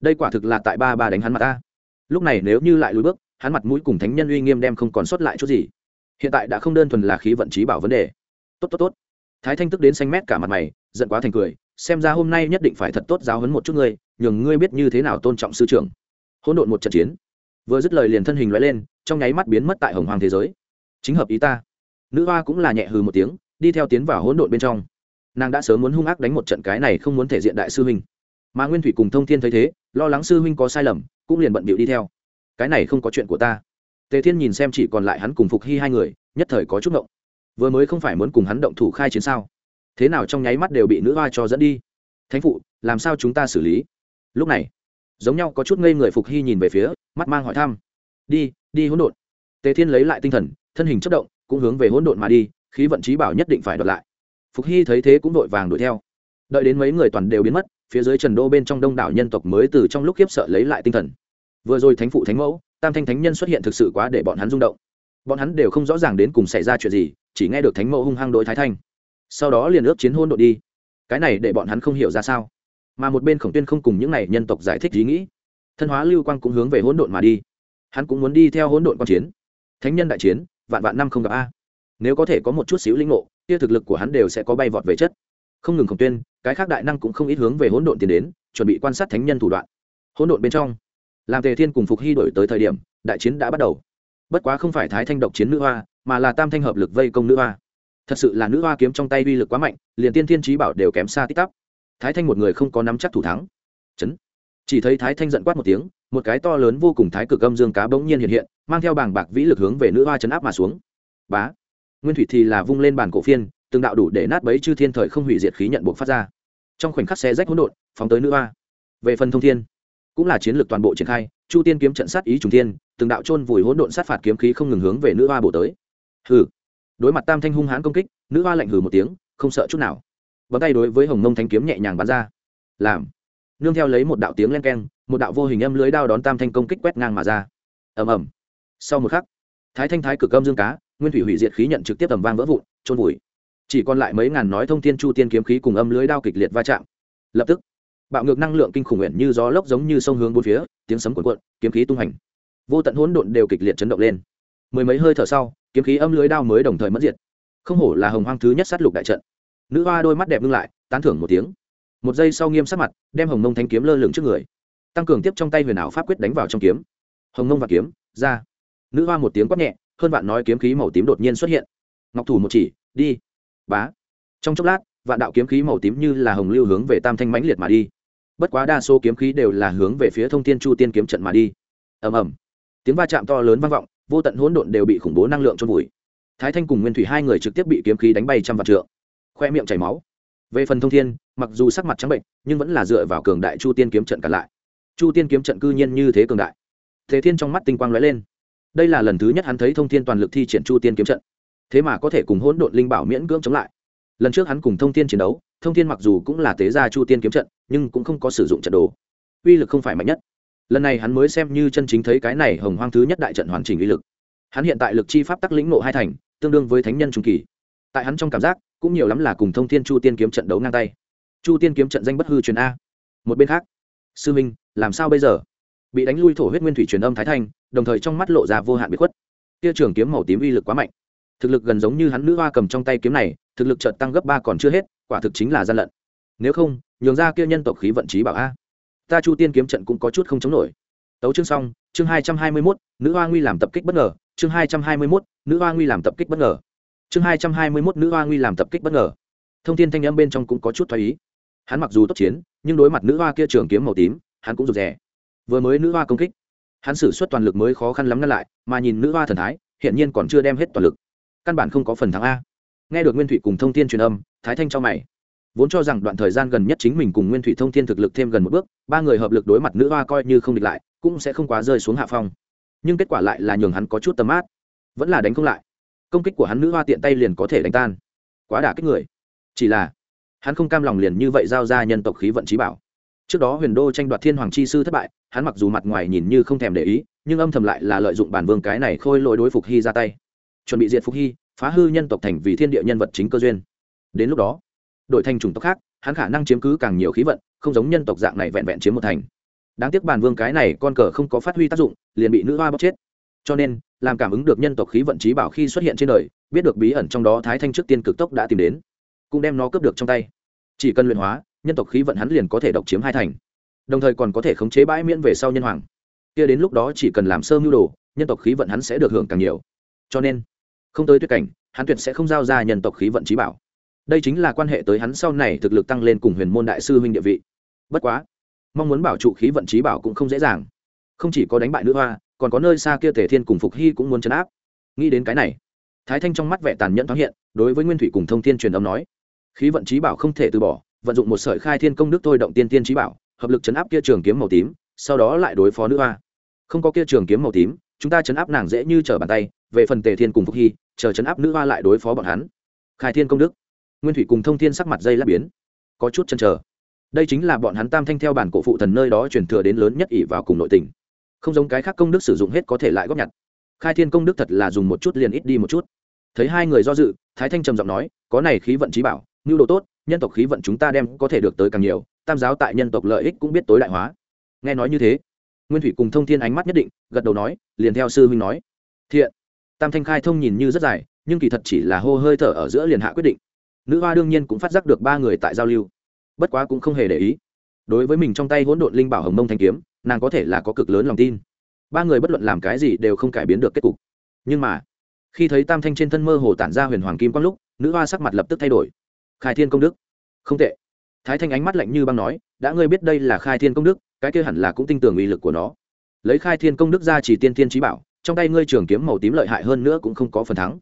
[SPEAKER 1] Đây quả thực là tại ba ba đánh hắn mặt a. Lúc này nếu như lại lùi bước, hắn mặt mũi cùng thánh nhân uy nghiêm đem không còn sót lại chút gì. Hiện tại đã không đơn thuần là khí vận trí bảo vấn đề. Tốt tốt tốt thái thanh tức đến xanh mét cả mặt mày, giận quá thành cười, xem ra hôm nay nhất định phải thật tốt giáo hấn một chút ngươi, nhường ngươi biết như thế nào tôn trọng sư trưởng. Hỗn độn một trận chiến. Vừa dứt lời liền thân hình loại lên, trong nháy mắt biến mất tại hồng hoàng thế giới. Chính hợp ý ta. Nữ hoa cũng là nhẹ hừ một tiếng, đi theo tiến vào hỗn độn bên trong. Nàng đã sớm muốn hung ác đánh một trận cái này không muốn thể diện đại sư huynh. Mà nguyên thủy cùng thông thiên thấy thế, lo lắng sư huynh có sai lầm, cũng liền bận bịu đi theo. Cái này không có chuyện của ta. Tề thiên nhìn xem chỉ còn lại hắn cùng phục hy hai người, nhất thời có chút động vừa mới không phải muốn cùng hắn động thủ khai chiến sao? Thế nào trong nháy mắt đều bị nữ hoa cho dẫn đi? Thánh phụ, làm sao chúng ta xử lý? Lúc này, giống nhau có chút ngây người phục hy nhìn về phía, mắt mang hỏi thăm. Đi đi hỗn độn. Tề thiên lấy lại tinh thần, thân hình chất động, cũng hướng về hỗn độn mà đi, khí vận trí bảo nhất định phải đoạt lại. Phục hy thấy thế cũng vội vàng đuổi theo. Đợi đến mấy người toàn đều biến mất, phía dưới trần đô bên trong đông đảo nhân tộc mới từ trong lúc khiếp sợ lấy lại tinh thần. Vừa rồi thánh phụ thánh mẫu, tam thanh thánh nhân xuất hiện thực sự quá để bọn hắn rung động bọn hắn đều không rõ ràng đến cùng xảy ra chuyện gì, chỉ nghe được thánh mẫu hung hăng đối thái thanh. Sau đó liền ước chiến hôn đội đi. Cái này để bọn hắn không hiểu ra sao. Mà một bên khổng tuyên không cùng những n à y nhân tộc giải thích ý nghĩ. Thân hóa lưu quang cũng hướng về hỗn độn mà đi. Hắn cũng muốn đi theo hỗn độn q chiến. Thánh nhân đại chiến, vạn vạn năm không gặp a. Nếu có thể có một chút xíu linh ngộ kia thực lực của hắn đều sẽ có bay vọt về chất. Không ngừng khổng tuyên, cái khác đại năng cũng không ít hướng về hỗn độn tiến đến, chuẩn bị quan sát thánh nhân thủ đoạn. Hỗn độn bên trong làm tề thiên cùng phục hy đổi tới thời điểm, đại chiến đã bắt đầu bất quá không phải thái thanh độc chiến nữ hoa, mà là tam thanh hợp lực vây công nữ hoa. Thật sự là nữ hoa kiếm trong tay uy lực quá mạnh, liền tiên thiên trí bảo đều kém xa tích tắp. Thái thanh một người không có nắm chắc thủ thắng. Chấn. Chỉ thấy thái thanh giận quát một tiếng, một cái to lớn vô cùng thái cực âm dương cá bỗng nhiên hiện hiện, mang theo bảng bạc vĩ lực hướng về nữ hoa chấn áp mà xuống. Bá. Nguyên thủy thì là vung lên bàn cổ phiên, từng đạo đủ để nát bấy chư thiên thời không hủy diệt khí nhận buộc phát ra. Trong khoảnh khắc xe rách hỗn độn, phóng tới nữ hoa. Về phần thông thiên cũng là chiến lược toàn bộ triển khai, chu tiên kiếm trận sát ý trùng thiên, từng đạo trôn vùi hỗn độn sát phạt kiếm khí không ngừng hướng về nữ hoa bổ tới. Hừ. Đối mặt tam thanh hung hãn công kích, nữ hoa lạnh hừ một tiếng, không sợ chút nào. Bấm tay đối với hồng mông thanh kiếm nhẹ nhàng bắn ra. Làm. Nương theo lấy một đạo tiếng len keng, một đạo vô hình âm lưới đao đón tam thanh công kích quét ngang mà ra. Ầm ầm. Sau một khắc, thái thanh thái cực âm dương cá, nguyên thủy hủy diệt khí nhận trực tiếp tầm vang vỡ vụn trôn vùi. Chỉ còn lại mấy ngàn nói thông thiên chu tiên kiếm khí cùng âm lưới đao kịch liệt va chạm. Lập tức bạo ngược năng lượng kinh khủng nguyện như gió lốc giống như sông hướng bốn phía, tiếng sấm cuộn cuộn, kiếm khí tung hành. Vô tận hỗn độn đều kịch liệt chấn động lên. Mười mấy hơi thở sau, kiếm khí âm lưới đao mới đồng thời mất diệt. Không hổ là hồng hoang thứ nhất sát lục đại trận. Nữ hoa đôi mắt đẹp ngưng lại, tán thưởng một tiếng. Một giây sau nghiêm sát mặt, đem hồng mông thanh kiếm lơ lửng trước người. Tăng cường tiếp trong tay huyền ảo pháp quyết đánh vào trong kiếm. Hồng mông và kiếm, ra. Nữ hoa một tiếng quát nhẹ, hơn vạn nói kiếm khí màu tím đột nhiên xuất hiện. Ngọc thủ một chỉ, đi. Bá. Trong chốc lát, vạn đạo kiếm khí màu tím như là hồng lưu hướng về tam thanh mãnh liệt mà đi bất quá đa số kiếm khí đều là hướng về phía thông tiên chu tiên kiếm trận mà đi. Ầm ầm. Tiếng va chạm to lớn vang vọng, vô tận hỗn độn đều bị khủng bố năng lượng trôn vùi. Thái thanh cùng nguyên thủy hai người trực tiếp bị kiếm khí đánh bay trăm vạn trượng. Khoe miệng chảy máu. Về phần thông thiên, mặc dù sắc mặt trắng bệnh, nhưng vẫn là dựa vào cường đại chu tiên kiếm trận cản lại. Chu tiên kiếm trận cư nhiên như thế cường đại. Thế thiên trong mắt tinh quang lóe lên. Đây là lần thứ nhất hắn thấy thông thiên toàn lực thi triển chu tiên kiếm trận. Thế mà có thể cùng hỗn độn linh bảo miễn cưỡng chống lại. Lần trước hắn cùng thông thiên chiến đấu, thông thiên mặc dù cũng là tế gia chu tiên kiếm trận nhưng cũng không có sử dụng trận đồ. Uy lực không phải mạnh nhất. Lần này hắn mới xem như chân chính thấy cái này hồng hoang thứ nhất đại trận hoàn chỉnh uy lực. Hắn hiện tại lực chi pháp tắc lĩnh nộ hai thành, tương đương với thánh nhân trung kỳ. Tại hắn trong cảm giác, cũng nhiều lắm là cùng thông thiên chu tiên kiếm trận đấu ngang tay. Chu tiên kiếm trận danh bất hư truyền a. Một bên khác, sư minh làm sao bây giờ? Bị đánh lui thổ huyết nguyên thủy truyền âm thái thanh, đồng thời trong mắt lộ ra vô hạn bị khuất. Tia trường kiếm màu tím uy lực quá mạnh. Thực lực gần giống như hắn nữ hoa cầm trong tay kiếm này, thực lực chợt tăng gấp ba còn chưa hết, quả thực chính là gian lận nếu không, nhường ra kia nhân tộc khí vận trí bảo a. Ta chu tiên kiếm trận cũng có chút không chống nổi. Tấu chương xong, chương hai trăm hai mươi mốt, nữ hoa nguy làm tập kích bất ngờ. Chương hai trăm hai mươi mốt, nữ hoa nguy làm tập kích bất ngờ. Chương hai trăm hai mươi mốt, nữ hoa nguy làm tập kích bất ngờ. Thông tin thanh âm bên trong cũng có chút thoái ý. Hắn mặc dù tốt chiến, nhưng đối mặt nữ hoa kia trường kiếm màu tím, hắn cũng rụt rè. Vừa mới nữ hoa công kích, hắn xử suất toàn lực mới khó khăn lắm ngăn lại, mà nhìn nữ hoa thần thái hiện nhiên còn chưa đem hết toàn lực. Căn bản không có phần thắng a. Nghe được nguyên thủy cùng thông tin truyền âm, thái thanh cho mày vốn cho rằng đoạn thời gian gần nhất chính mình cùng nguyên thủy thông thiên thực lực thêm gần một bước, ba người hợp lực đối mặt nữ hoa coi như không địch lại, cũng sẽ không quá rơi xuống hạ phong. Nhưng kết quả lại là nhường hắn có chút tầm áp vẫn là đánh không lại. Công kích của hắn nữ hoa tiện tay liền có thể đánh tan. Quá đả kích người. Chỉ là, hắn không cam lòng liền như vậy giao ra nhân tộc khí vận trí bảo. Trước đó huyền đô tranh đoạt thiên hoàng chi sư thất bại, hắn mặc dù mặt ngoài nhìn như không thèm để ý, nhưng âm thầm lại là lợi dụng bản vương cái này khôi lỗi đối phục hy ra tay. Chuẩn bị diệt phục hy, phá hư nhân tộc thành vì thiên địa nhân vật chính cơ duyên. Đến lúc đó đổi thành chủng tộc khác, hắn khả năng chiếm cứ càng nhiều khí vận, không giống nhân tộc dạng này vẹn vẹn chiếm một thành. Đáng tiếc bản vương cái này con cờ không có phát huy tác dụng, liền bị nữ hoa bóc chết. Cho nên, làm cảm ứng được nhân tộc khí vận trí bảo khi xuất hiện trên đời, biết được bí ẩn trong đó thái thanh trước tiên cực tốc đã tìm đến, cũng đem nó cướp được trong tay. Chỉ cần luyện hóa, nhân tộc khí vận hắn liền có thể độc chiếm hai thành. Đồng thời còn có thể khống chế bãi miễn về sau nhân hoàng. Kia đến lúc đó chỉ cần làm sơ mưu đồ, nhân tộc khí vận hắn sẽ được hưởng càng nhiều. Cho nên, không tới tuyệt cảnh, hắn tuyệt sẽ không giao ra nhân tộc khí vận trí bảo đây chính là quan hệ tới hắn sau này thực lực tăng lên cùng huyền môn đại sư huynh địa vị. Bất quá, mong muốn bảo trụ khí vận trí bảo cũng không dễ dàng. Không chỉ có đánh bại nữ hoa, còn có nơi xa kia tề thiên cùng phục hy cũng muốn chấn áp. Nghĩ đến cái này, thái thanh trong mắt vẻ tàn nhẫn thoáng hiện, đối với nguyên thủy cùng thông thiên truyền âm nói, khí vận trí bảo không thể từ bỏ, vận dụng một sợi khai thiên công đức thôi động tiên tiên trí bảo, hợp lực chấn áp kia trường kiếm màu tím, sau đó lại đối phó nữ hoa. Không có kia trường kiếm màu tím, chúng ta chấn áp nàng dễ như trở bàn tay, về phần tề thiên cùng phục hy, chờ chấn áp nữ hoa lại đối phó bọn hắn. Khai thiên công đức nguyên thủy cùng thông thiên sắc mặt dây lát biến. Có chút chân chờ. Đây chính là bọn hắn tam thanh theo bản cổ phụ thần nơi đó truyền thừa đến lớn nhất ỷ vào cùng nội tình. Không giống cái khác công đức sử dụng hết có thể lại góp nhặt. Khai thiên công đức thật là dùng một chút liền ít đi một chút. Thấy hai người do dự, thái thanh trầm giọng nói, có này khí vận trí bảo nhu đồ tốt, nhân tộc khí vận chúng ta đem có thể được tới càng nhiều, tam giáo tại nhân tộc lợi ích cũng biết tối đại hóa. Nghe nói như thế, nguyên thủy cùng thông thiên ánh mắt nhất định, gật đầu nói, liền theo sư huynh nói, thiện. Tam thanh khai thông nhìn như rất dài, nhưng kỳ thật chỉ là hô hơi thở ở giữa liền hạ quyết định nữ hoa đương nhiên cũng phát giác được ba người tại giao lưu. Bất quá cũng không hề để ý. Đối với mình trong tay hỗn độn linh bảo hồng mông thanh kiếm, nàng có thể là có cực lớn lòng tin. Ba người bất luận làm cái gì đều không cải biến được kết cục. Nhưng mà, khi thấy tam thanh trên thân mơ hồ tản ra huyền hoàng kim quang lúc, nữ hoa sắc mặt lập tức thay đổi. Khai thiên công đức. Không tệ. Thái thanh ánh mắt lạnh như băng nói, đã ngươi biết đây là khai thiên công đức, cái kia hẳn là cũng tin tưởng uy lực của nó. Lấy khai thiên công đức ra chỉ tiên thiên trí bảo, trong tay ngươi trường kiếm màu tím lợi hại hơn nữa cũng không có phần thắng.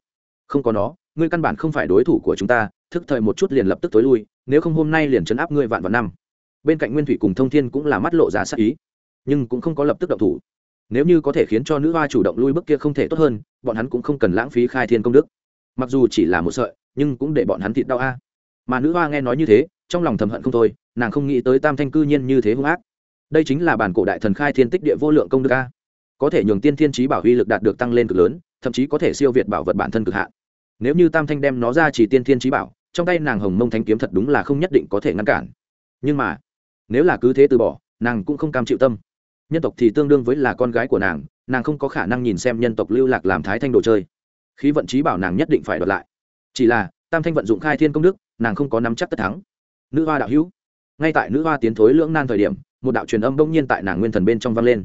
[SPEAKER 1] Không có nó, ngươi căn bản không phải đối thủ của chúng ta thức thời một chút liền lập tức tối lui, nếu không hôm nay liền chấn áp ngươi vạn vạn năm. Bên cạnh nguyên thủy cùng thông thiên cũng là mắt lộ ra sắc ý, nhưng cũng không có lập tức động thủ. Nếu như có thể khiến cho nữ hoa chủ động lui bước kia không thể tốt hơn, bọn hắn cũng không cần lãng phí khai thiên công đức. Mặc dù chỉ là một sợi, nhưng cũng để bọn hắn thịt đau a. Mà nữ hoa nghe nói như thế, trong lòng thầm hận không thôi, nàng không nghĩ tới tam thanh cư nhiên như thế hung ác. Đây chính là bản cổ đại thần khai thiên tích địa vô lượng công đức a. Có thể nhường tiên thiên trí bảo huy lực đạt được tăng lên cực lớn, thậm chí có thể siêu việt bảo vật bản thân cực hạn. Nếu như tam thanh đem nó ra chỉ tiên thiên trí bảo trong tay nàng hồng mông thanh kiếm thật đúng là không nhất định có thể ngăn cản. Nhưng mà, nếu là cứ thế từ bỏ, nàng cũng không cam chịu tâm. Nhân tộc thì tương đương với là con gái của nàng nàng không có khả năng nhìn xem nhân tộc lưu lạc làm thái thanh đồ chơi. Khí vận trí bảo nàng nhất định phải đoạt lại. Chỉ là, tam thanh vận dụng khai thiên công đức, nàng không có nắm chắc tất thắng. Nữ hoa đạo hữu, ngay tại nữ hoa tiến thối lưỡng nan thời điểm, một đạo truyền âm đông nhiên tại nàng nguyên thần bên trong vang lên.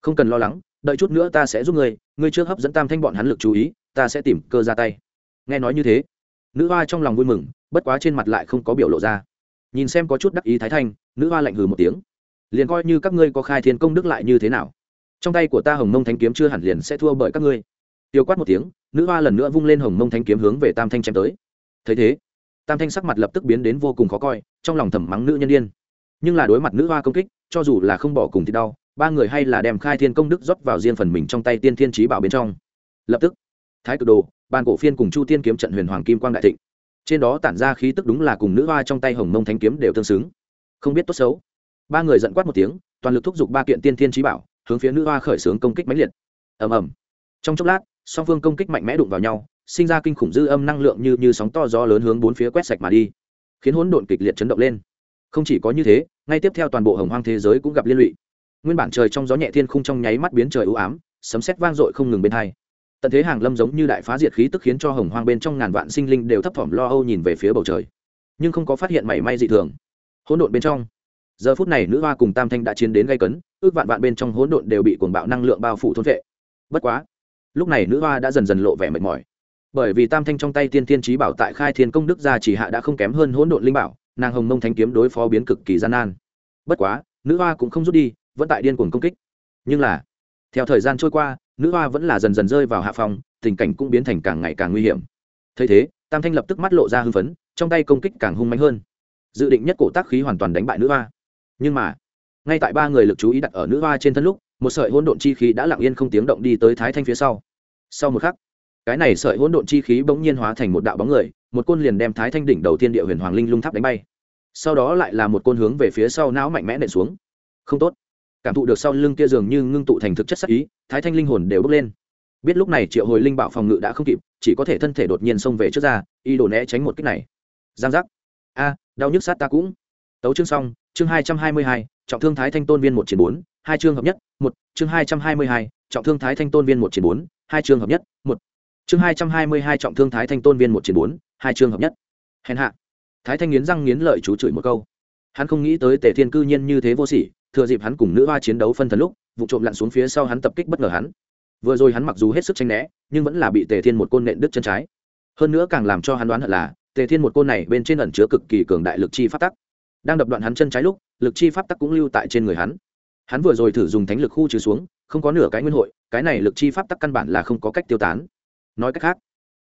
[SPEAKER 1] Không cần lo lắng, đợi chút nữa ta sẽ giúp ngươi ngươi trước hấp dẫn tam thanh bọn hắn lực chú ý, ta sẽ tìm cơ ra tay. Nghe nói như thế nữ hoa trong lòng vui mừng, bất quá trên mặt lại không có biểu lộ ra. Nhìn xem có chút đắc ý thái thanh, nữ hoa lạnh hừ một tiếng. Liền coi như các ngươi có khai thiên công đức lại như thế nào? Trong tay của ta hồng mông thanh kiếm chưa hẳn liền sẽ thua bởi các ngươi. Tiêu quát một tiếng, nữ hoa lần nữa vung lên hồng mông thanh kiếm hướng về tam thanh chém tới. Thấy thế, tam thanh sắc mặt lập tức biến đến vô cùng khó coi, trong lòng thầm mắng nữ nhân đ i ê n nhưng là đối mặt nữ hoa công kích, cho dù là không bỏ cùng thì đau, ba người hay là đem khai thiên công đức rót vào riêng phần mình trong tay tiên thiên trí bảo bên trong. Lập tức, thái cực đồ ban cổ phiên cùng chu tiên kiếm trận huyền hoàng kim quang đại thịnh. Trên đó tản ra khí tức đúng là cùng nữ hoa trong tay hồng mông thanh kiếm đều tương xứng. Không biết tốt xấu. Ba người giận quát một tiếng, toàn lực thúc giục ba kiện tiên thiên trí bảo, hướng phía nữ hoa khởi xướng công kích mãnh liệt. Ầm ầm. Trong chốc lát, song phương công kích mạnh mẽ đụng vào nhau, sinh ra kinh khủng dư âm năng lượng như như sóng to gió lớn hướng bốn phía quét sạch mà đi, khiến hỗn độn kịch liệt chấn động lên. Không chỉ có như thế, ngay tiếp theo toàn bộ hồng hoang thế giới cũng gặp liên lụy. Nguyên bản trời trong gió nhẹ thiên khung trong nháy mắt biến trời ưu ám, sấm sét vang dội không ngừng bên hai tận thế hàng lâm giống như đại phá diệt khí tức khiến cho hồng hoang bên trong ngàn vạn sinh linh đều thấp thỏm lo âu nhìn về phía bầu trời. Nhưng không có phát hiện mảy may dị thường. Hỗn độn bên trong. Giờ phút này nữ hoa cùng tam thanh đã chiến đến gây cấn, ước vạn vạn bên trong hỗn độn đều bị cuồng bạo năng lượng bao phủ thôn vệ. Bất quá, lúc này nữ hoa đã dần dần lộ vẻ mệt mỏi. Bởi vì tam thanh trong tay tiên tiên trí bảo tại khai thiên công đức gia chỉ hạ đã không kém hơn hỗn độn linh bảo, nàng hồng mông thanh kiếm đối phó biến cực kỳ gian nan. Bất quá, nữ hoa cũng không rút đi, vẫn tại điên cuồng công kích. Nhưng là, theo thời gian trôi qua nữ hoa vẫn là dần dần rơi vào hạ phòng tình cảnh cũng biến thành càng ngày càng nguy hiểm. Thấy thế, tam thanh lập tức mắt lộ ra hưng phấn, trong tay công kích càng hung mạnh hơn. Dự định nhất cổ tác khí hoàn toàn đánh bại nữ hoa. Nhưng mà, ngay tại ba người lực chú ý đặt ở nữ hoa trên thân lúc, một sợi hỗn độn chi khí đã lặng yên không tiếng động đi tới thái thanh phía sau. Sau một khắc, cái này sợi hỗn độn chi khí bỗng nhiên hóa thành một đạo bóng người, một côn liền đem thái thanh đỉnh đầu tiên địa huyền hoàng linh lung tháp đánh bay. Sau đó lại là một côn hướng về phía sau não mạnh mẽ nện xuống. Không tốt. Cảm thụ được sau lưng kia dường như ngưng tụ thành thực chất sắc ý thái thanh linh hồn đều bốc lên. Biết lúc này triệu hồi linh bảo phòng ngự đã không kịp, chỉ có thể thân thể đột nhiên xông về trước ra y đổ né tránh một cách này. Giang giác. A, đau nhức sát ta cũng. Tấu chương xong, chương hai trăm hai mươi hai, trọng thương thái thanh tôn viên một chiến bốn, hai chương hợp nhất, một, chương hai trăm hai mươi hai, trọng thương thái thanh tôn viên một chiến bốn, hai chương hợp nhất, một. Chương hai trăm hai mươi hai, trọng thương thái thanh tôn viên một chiến bốn, hai chương hợp nhất. Hèn hạ. Thái thanh nghiến răng nghiến lợi chú chửi một câu. Hắn không nghĩ tới tề thiên cư nhiên như thế vô sỉ, thừa dịp hắn cùng nữ hoa chiến đấu phân thần lúc vụ trộm lặn xuống phía sau hắn tập kích bất ngờ hắn. Vừa rồi hắn mặc dù hết sức tranh né, nhưng vẫn là bị tề thiên một côn nện đứt chân trái. Hơn nữa càng làm cho hắn đoán hận là, tề thiên một côn này bên trên ẩn chứa cực kỳ cường đại lực chi pháp tắc. Đang đập đoạn hắn chân trái lúc, lực chi pháp tắc cũng lưu tại trên người hắn. Hắn vừa rồi thử dùng thánh lực khu trừ xuống, không có nửa cái nguyên hội, cái này lực chi pháp tắc căn bản là không có cách tiêu tán. Nói cách khác,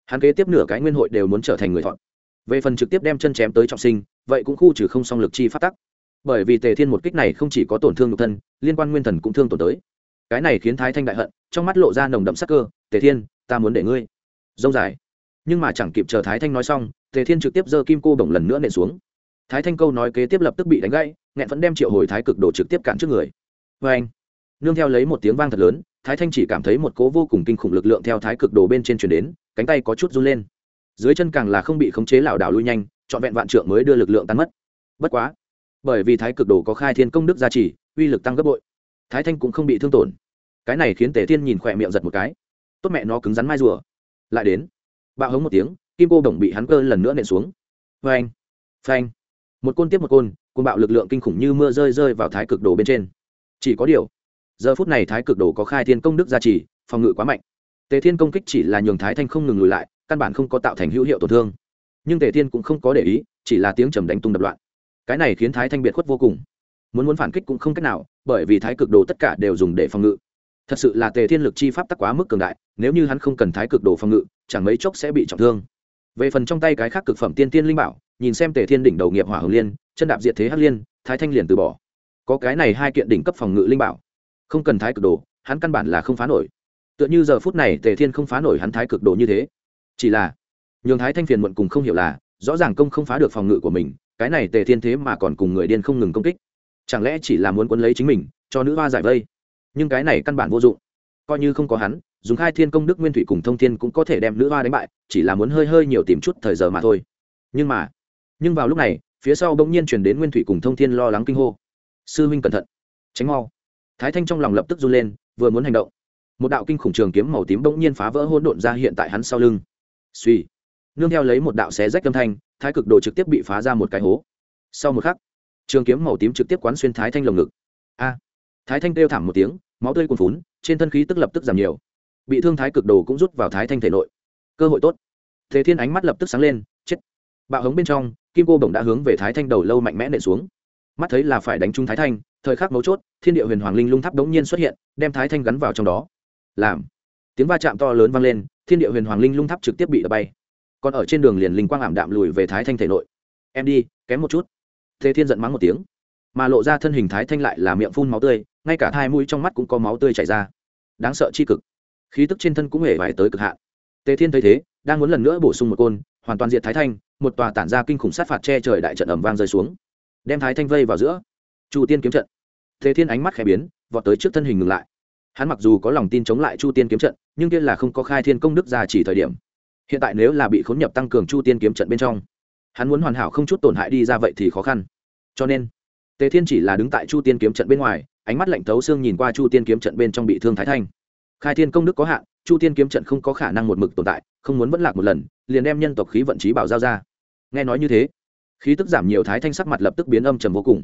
[SPEAKER 1] hắn kế tiếp nửa cái nguyên hội đều muốn trở thành người thọn về phần trực tiếp đem chân chém tới trọng sinh, vậy cũng khu trừ không xong lực chi pháp tắc bởi vì tề thiên một kích này không chỉ có tổn thương nhục thân, liên quan nguyên thần cũng thương tổn tới. Cái này khiến thái thanh đại hận, trong mắt lộ ra nồng đậm sắc cơ, tề thiên, ta muốn để ngươi. Dông dài. Nhưng mà chẳng kịp chờ thái thanh nói xong, tề thiên trực tiếp giơ kim cô bổng lần nữa nện xuống. Thái thanh câu nói kế tiếp lập tức bị đánh gãy, nghẹn vẫn đem triệu hồi thái cực đồ trực tiếp cản trước người. Vê anh, nương theo lấy một tiếng vang thật lớn, thái thanh chỉ cảm thấy một cố vô cùng kinh khủng lực lượng theo thái cực đồ bên trên chuyển đến, cánh tay có chút run lên. Dưới chân càng là không bị khống chế lảo đảo lui nhanh, trọn vẹn vạn trượng mới đưa lực lượng tan mất. Bất quá bởi vì thái cực đồ có khai thiên công đức gia trì, uy lực tăng gấp bội. Thái thanh cũng không bị thương tổn. Cái này khiến tề thiên nhìn khỏe miệng giật một cái. Tốt mẹ, nó cứng rắn mai rùa. Lại đến. Bạo hống một tiếng, kim cô đồng bị hắn cơ lần nữa nện xuống. Phanh phanh. Một côn tiếp một côn côn bạo lực lượng kinh khủng như mưa rơi rơi vào thái cực đồ bên trên. Chỉ có điều, giờ phút này thái cực đồ có khai thiên công đức gia trì, phòng ngự quá mạnh. Tề thiên công kích chỉ là nhường thái thanh không ngừng lùi lại, căn bản không có tạo thành hữu hiệu tổn thương. Nhưng tề thiên cũng không có để ý, chỉ là tiếng trầm đánh tung đập loạn cái này khiến thái thanh biệt khuất vô cùng. Muốn muốn phản kích cũng không cách nào, bởi vì thái cực đồ tất cả đều dùng để phòng ngự. Thật sự là tề thiên lực chi pháp tắc quá mức cường đại, nếu như hắn không cần thái cực đồ phòng ngự, chẳng mấy chốc sẽ bị trọng thương. Về phần trong tay cái khác cực phẩm tiên tiên linh bảo, nhìn xem tề thiên đỉnh đầu nghiệp hỏa hồng liên, chân đạp diệt thế hắc liên, thái thanh liền từ bỏ. Có cái này hai kiện đỉnh cấp phòng ngự linh bảo. Không cần thái cực đồ, hắn căn bản là không phá nổi. Tựa như giờ phút này tề thiên không phá nổi hắn thái cực đồ như thế. Chỉ là, nhường thái thanh phiền muộn cùng không hiểu là, rõ ràng công không phá được phòng ngự của mình cái này tề thiên thế mà còn cùng người điên không ngừng công kích. Chẳng lẽ chỉ là muốn quấn lấy chính mình, cho nữ hoa giải vây? Nhưng cái này căn bản vô dụng. Coi như không có hắn, dùng khai thiên công đức nguyên thủy cùng thông thiên cũng có thể đem nữ hoa đánh bại, chỉ là muốn hơi hơi nhiều tìm chút thời giờ mà thôi. Nhưng mà, nhưng vào lúc này, phía sau bỗng nhiên chuyển đến nguyên thủy cùng thông thiên lo lắng kinh hô. Sư huynh cẩn thận, tránh mau. Thái thanh trong lòng lập tức run lên, vừa muốn hành động. Một đạo kinh khủng trường kiếm màu tím bỗng nhiên phá vỡ hỗn độn ra hiện tại hắn sau lưng. Suy nương theo lấy một đạo xé rách âm thanh, thái cực đồ trực tiếp bị phá ra một cái hố. Sau một khắc, trường kiếm màu tím trực tiếp quán xuyên thái thanh lồng ngực. A! Thái thanh kêu thảm một tiếng, máu tươi cuồn phún trên thân khí tức lập tức giảm nhiều. Bị thương thái cực đồ cũng rút vào thái thanh thể nội. Cơ hội tốt. Thế thiên ánh mắt lập tức sáng lên, chết. Bạo hống bên trong, kim cô bổng đã hướng về thái thanh đầu lâu mạnh mẽ nện xuống. Mắt thấy là phải đánh trúng thái thanh, thời khắc mấu chốt, thiên địa huyền hoàng linh lung tháp đống nhiên xuất hiện, đem thái thanh gắn vào trong đó. Làm. Tiếng va chạm to lớn vang lên, thiên địa huyền hoàng linh lung tháp trực tiếp bị đập bay còn ở trên đường liền linh quang ảm đạm lùi về thái thanh thể nội. Em đi, kém một chút. Thế thiên giận mắng một tiếng, mà lộ ra thân hình thái thanh lại là miệng phun máu tươi, ngay cả hai mũi trong mắt cũng có máu tươi chảy ra. Đáng sợ chi cực. Khí tức trên thân cũng hề vải tới cực hạn. Tề thiên thấy thế, đang muốn lần nữa bổ sung một côn, hoàn toàn diệt thái thanh, một tòa tản ra kinh khủng sát phạt che trời đại trận ẩm vang rơi xuống. Đem thái thanh vây vào giữa. Chu tiên kiếm trận. Tề thiên ánh mắt khẽ biến, vọt tới trước thân hình ngừng lại. Hắn mặc dù có lòng tin chống lại chu tiên kiếm trận, nhưng kia là không có khai thiên công đức ra chỉ thời điểm hiện tại nếu là bị khốn nhập tăng cường chu tiên kiếm trận bên trong, hắn muốn hoàn hảo không chút tổn hại đi ra vậy thì khó khăn. Cho nên, tề thiên chỉ là đứng tại chu tiên kiếm trận bên ngoài, ánh mắt lạnh thấu xương nhìn qua chu tiên kiếm trận bên trong bị thương thái thanh. Khai thiên công đức có hạn, chu tiên kiếm trận không có khả năng một mực tồn tại, không muốn vẫn lạc một lần, liền đem nhân tộc khí vận trí bảo giao ra. Nghe nói như thế, khí tức giảm nhiều thái thanh sắc mặt lập tức biến âm trầm vô cùng.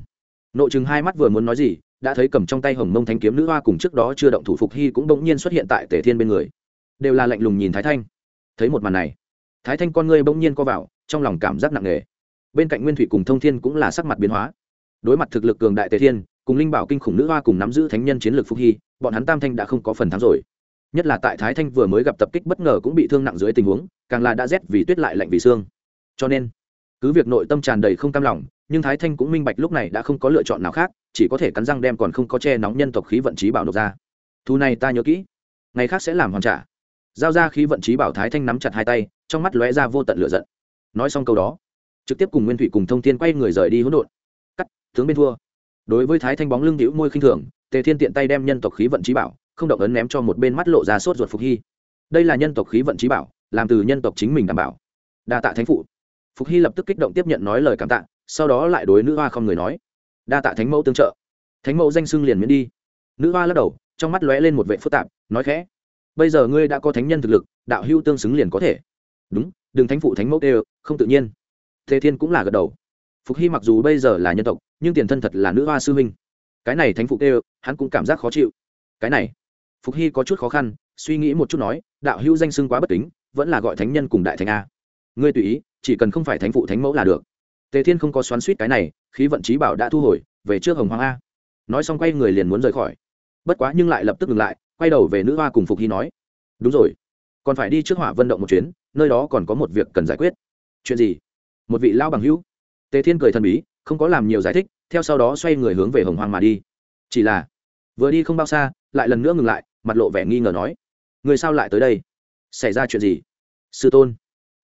[SPEAKER 1] Nội chừng hai mắt vừa muốn nói gì, đã thấy cầm trong tay hồng mông thanh kiếm nữ hoa cùng trước đó chưa động thủ phục hy cũng bỗng nhiên xuất hiện tại tề thiên bên người. Đều là lạnh lùng nhìn thái thanh thấy một màn này, thái thanh con ngươi bỗng nhiên co vào, trong lòng cảm giác nặng nề. Bên cạnh nguyên thủy cùng thông thiên cũng là sắc mặt biến hóa. Đối mặt thực lực cường đại tề thiên, cùng linh bảo kinh khủng nữ hoa cùng nắm giữ thánh nhân chiến lược phúc hy, bọn hắn tam thanh đã không có phần thắng rồi. Nhất là tại thái thanh vừa mới gặp tập kích bất ngờ cũng bị thương nặng dưới tình huống, càng là đã rét vì tuyết lại lạnh vì xương. Cho nên, cứ việc nội tâm tràn đầy không cam lòng, nhưng thái thanh cũng minh bạch lúc này đã không có lựa chọn nào khác, chỉ có thể cắn răng đem còn không có che nóng nhân tộc khí vận trí bảo nộp ra. Thu này ta nhớ kỹ, ngày khác sẽ làm hoàn trả giao ra khí vận trí bảo thái thanh nắm chặt hai tay, trong mắt lóe ra vô tận lửa giận. Nói xong câu đó, trực tiếp cùng nguyên thủy cùng thông thiên quay người rời đi hỗn độn. Cắt, tướng bên thua. Đối với thái thanh bóng lưng hữu môi khinh thường, tề thiên tiện tay đem nhân tộc khí vận trí bảo, không động ấn ném cho một bên mắt lộ ra sốt ruột phục hy. Đây là nhân tộc khí vận trí bảo, làm từ nhân tộc chính mình đảm bảo. Đa tạ thánh phụ. Phục hy lập tức kích động tiếp nhận nói lời cảm tạ, sau đó lại đối nữ hoa không người nói. Đa tạ thánh mẫu tương trợ. Thánh mẫu danh xưng liền miễn đi. Nữ hoa lắc đầu, trong mắt lóe lên một vệ phức tạp, nói khẽ bây giờ ngươi đã có thánh nhân thực lực đạo hưu tương xứng liền có thể. Đúng đừng thánh phụ thánh mẫu đều không tự nhiên. Thế thiên cũng là gật đầu. Phục hy mặc dù bây giờ là nhân tộc nhưng tiền thân thật là nữ hoa sư huynh. Cái này thánh phụ đều, hắn cũng cảm giác khó chịu. Cái này phục hy có chút khó khăn suy nghĩ một chút nói đạo hưu danh xưng quá bất kính vẫn là gọi thánh nhân cùng đại thánh a. Ngươi tùy ý chỉ cần không phải thánh phụ thánh mẫu là được. Tề thiên không có xoắn suýt cái này khí vận trí bảo đã thu hồi về trước hồng hoàng a. Nói xong quay người liền muốn rời khỏi. Bất quá nhưng lại lập tức ngừng lại quay đầu về nữ hoa cùng phục hy nói, đúng rồi, còn phải đi trước hỏa vận động một chuyến, nơi đó còn có một việc cần giải quyết. Chuyện gì? Một vị lao bằng hữu. Tề thiên cười thần bí, không có làm nhiều giải thích, theo sau đó xoay người hướng về hồng hoàng mà đi. Chỉ là, vừa đi không bao xa, lại lần nữa ngừng lại, mặt lộ vẻ nghi ngờ nói, người sao lại tới đây? Xảy ra chuyện gì? Sư tôn.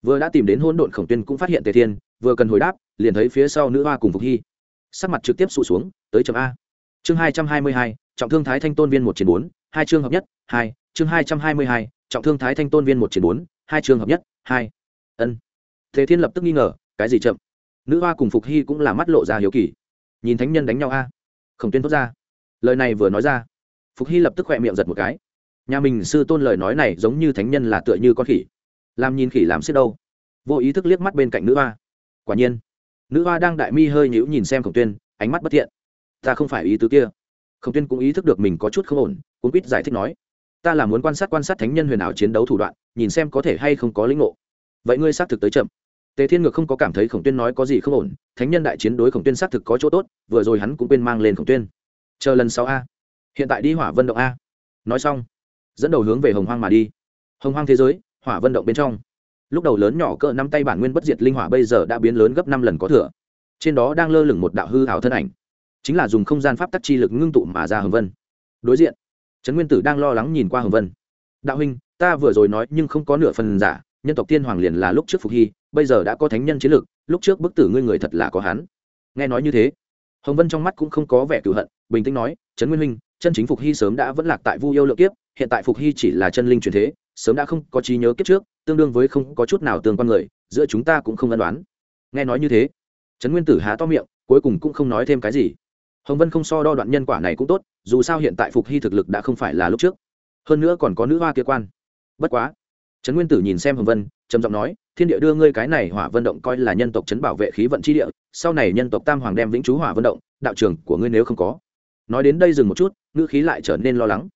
[SPEAKER 1] Vừa đã tìm đến hôn độn khổng tuyên cũng phát hiện tề thiên, vừa cần hồi đáp, liền thấy phía sau nữ hoa cùng phục hy. Sắc mặt trực tiếp sụ xuống, tới chấm a. Chương hai trăm hai mươi hai, trọng thương thái thanh tôn viên một chiến bốn hai chương hợp nhất, hai, chương hai trăm hai mươi hai, trọng thương thái thanh tôn viên một chiến bốn, hai chương hợp nhất, hai. Ân. Thế thiên lập tức nghi ngờ, cái gì chậm? Nữ hoa cùng phục hy cũng là mắt lộ ra hiếu kỳ. Nhìn thánh nhân đánh nhau a. Khổng tuyên thốt ra. Lời này vừa nói ra, phục hy lập tức khỏe miệng giật một cái. Nhà mình sư tôn lời nói này giống như thánh nhân là tựa như con khỉ. Làm nhìn khỉ làm xiết đâu? Vô ý thức liếc mắt bên cạnh nữ hoa. Quả nhiên, nữ hoa đang đại mi hơi nhíu nhìn xem khổng tuyên, ánh mắt bất thiện. Ta không phải ý tứ kia khổng tuyên cũng ý thức được mình có chút không ổn cũng quýt giải thích nói, ta là muốn quan sát quan sát thánh nhân huyền ảo chiến đấu thủ đoạn, nhìn xem có thể hay không có lĩnh ngộ. Vậy ngươi xác thực tới chậm. Tề thiên ngược không có cảm thấy khổng tuyên nói có gì không ổn, thánh nhân đại chiến đối khổng tuyên xác thực có chỗ tốt, vừa rồi hắn cũng quên mang lên khổng tuyên. Chờ lần sau a. Hiện tại đi hỏa vân động a. Nói xong, dẫn đầu hướng về hồng hoang mà đi. Hồng hoang thế giới, hỏa vân động bên trong. Lúc đầu lớn nhỏ cỡ năm tay bản nguyên bất diệt linh hỏa bây giờ đã biến lớn gấp năm lần có thừa. Trên đó đang lơ lửng một đạo hư hảo thân ảnh chính là dùng không gian pháp tắc chi lực ngưng tụ mà ra hồng vân. Đối diện, trấn nguyên tử đang lo lắng nhìn qua hồng vân. Đạo huynh, ta vừa rồi nói nhưng không có nửa phần giả, nhân tộc tiên hoàng liền là lúc trước phục hy, bây giờ đã có thánh nhân chiến lực, lúc trước bức tử ngươi người thật là có hắn. Nghe nói như thế, hồng vân trong mắt cũng không có vẻ cựu hận, bình tĩnh nói, trấn nguyên huynh, chân chính phục hy sớm đã vẫn lạc tại vu yêu lượng kiếp, hiện tại phục hy chỉ là chân linh truyền thế, sớm đã không có trí nhớ kiếp trước, tương đương với không có chút nào tương quan người, giữa chúng ta cũng không ân đoán nghe nói như thế, trấn nguyên tử há to miệng, cuối cùng cũng không nói thêm cái gì hồng vân không so đo đoạn nhân quả này cũng tốt, dù sao hiện tại phục hy thực lực đã không phải là lúc trước. Hơn nữa còn có nữ hoa kia quan. Bất quá. Trấn nguyên tử nhìn xem hồng vân, trầm giọng nói, thiên địa đưa ngươi cái này hỏa vận động coi là nhân tộc trấn bảo vệ khí vận chi địa, sau này nhân tộc tam hoàng đem vĩnh chú hỏa vận động, đạo trường của ngươi nếu không có. Nói đến đây dừng một chút, ngữ khí lại trở nên lo lắng.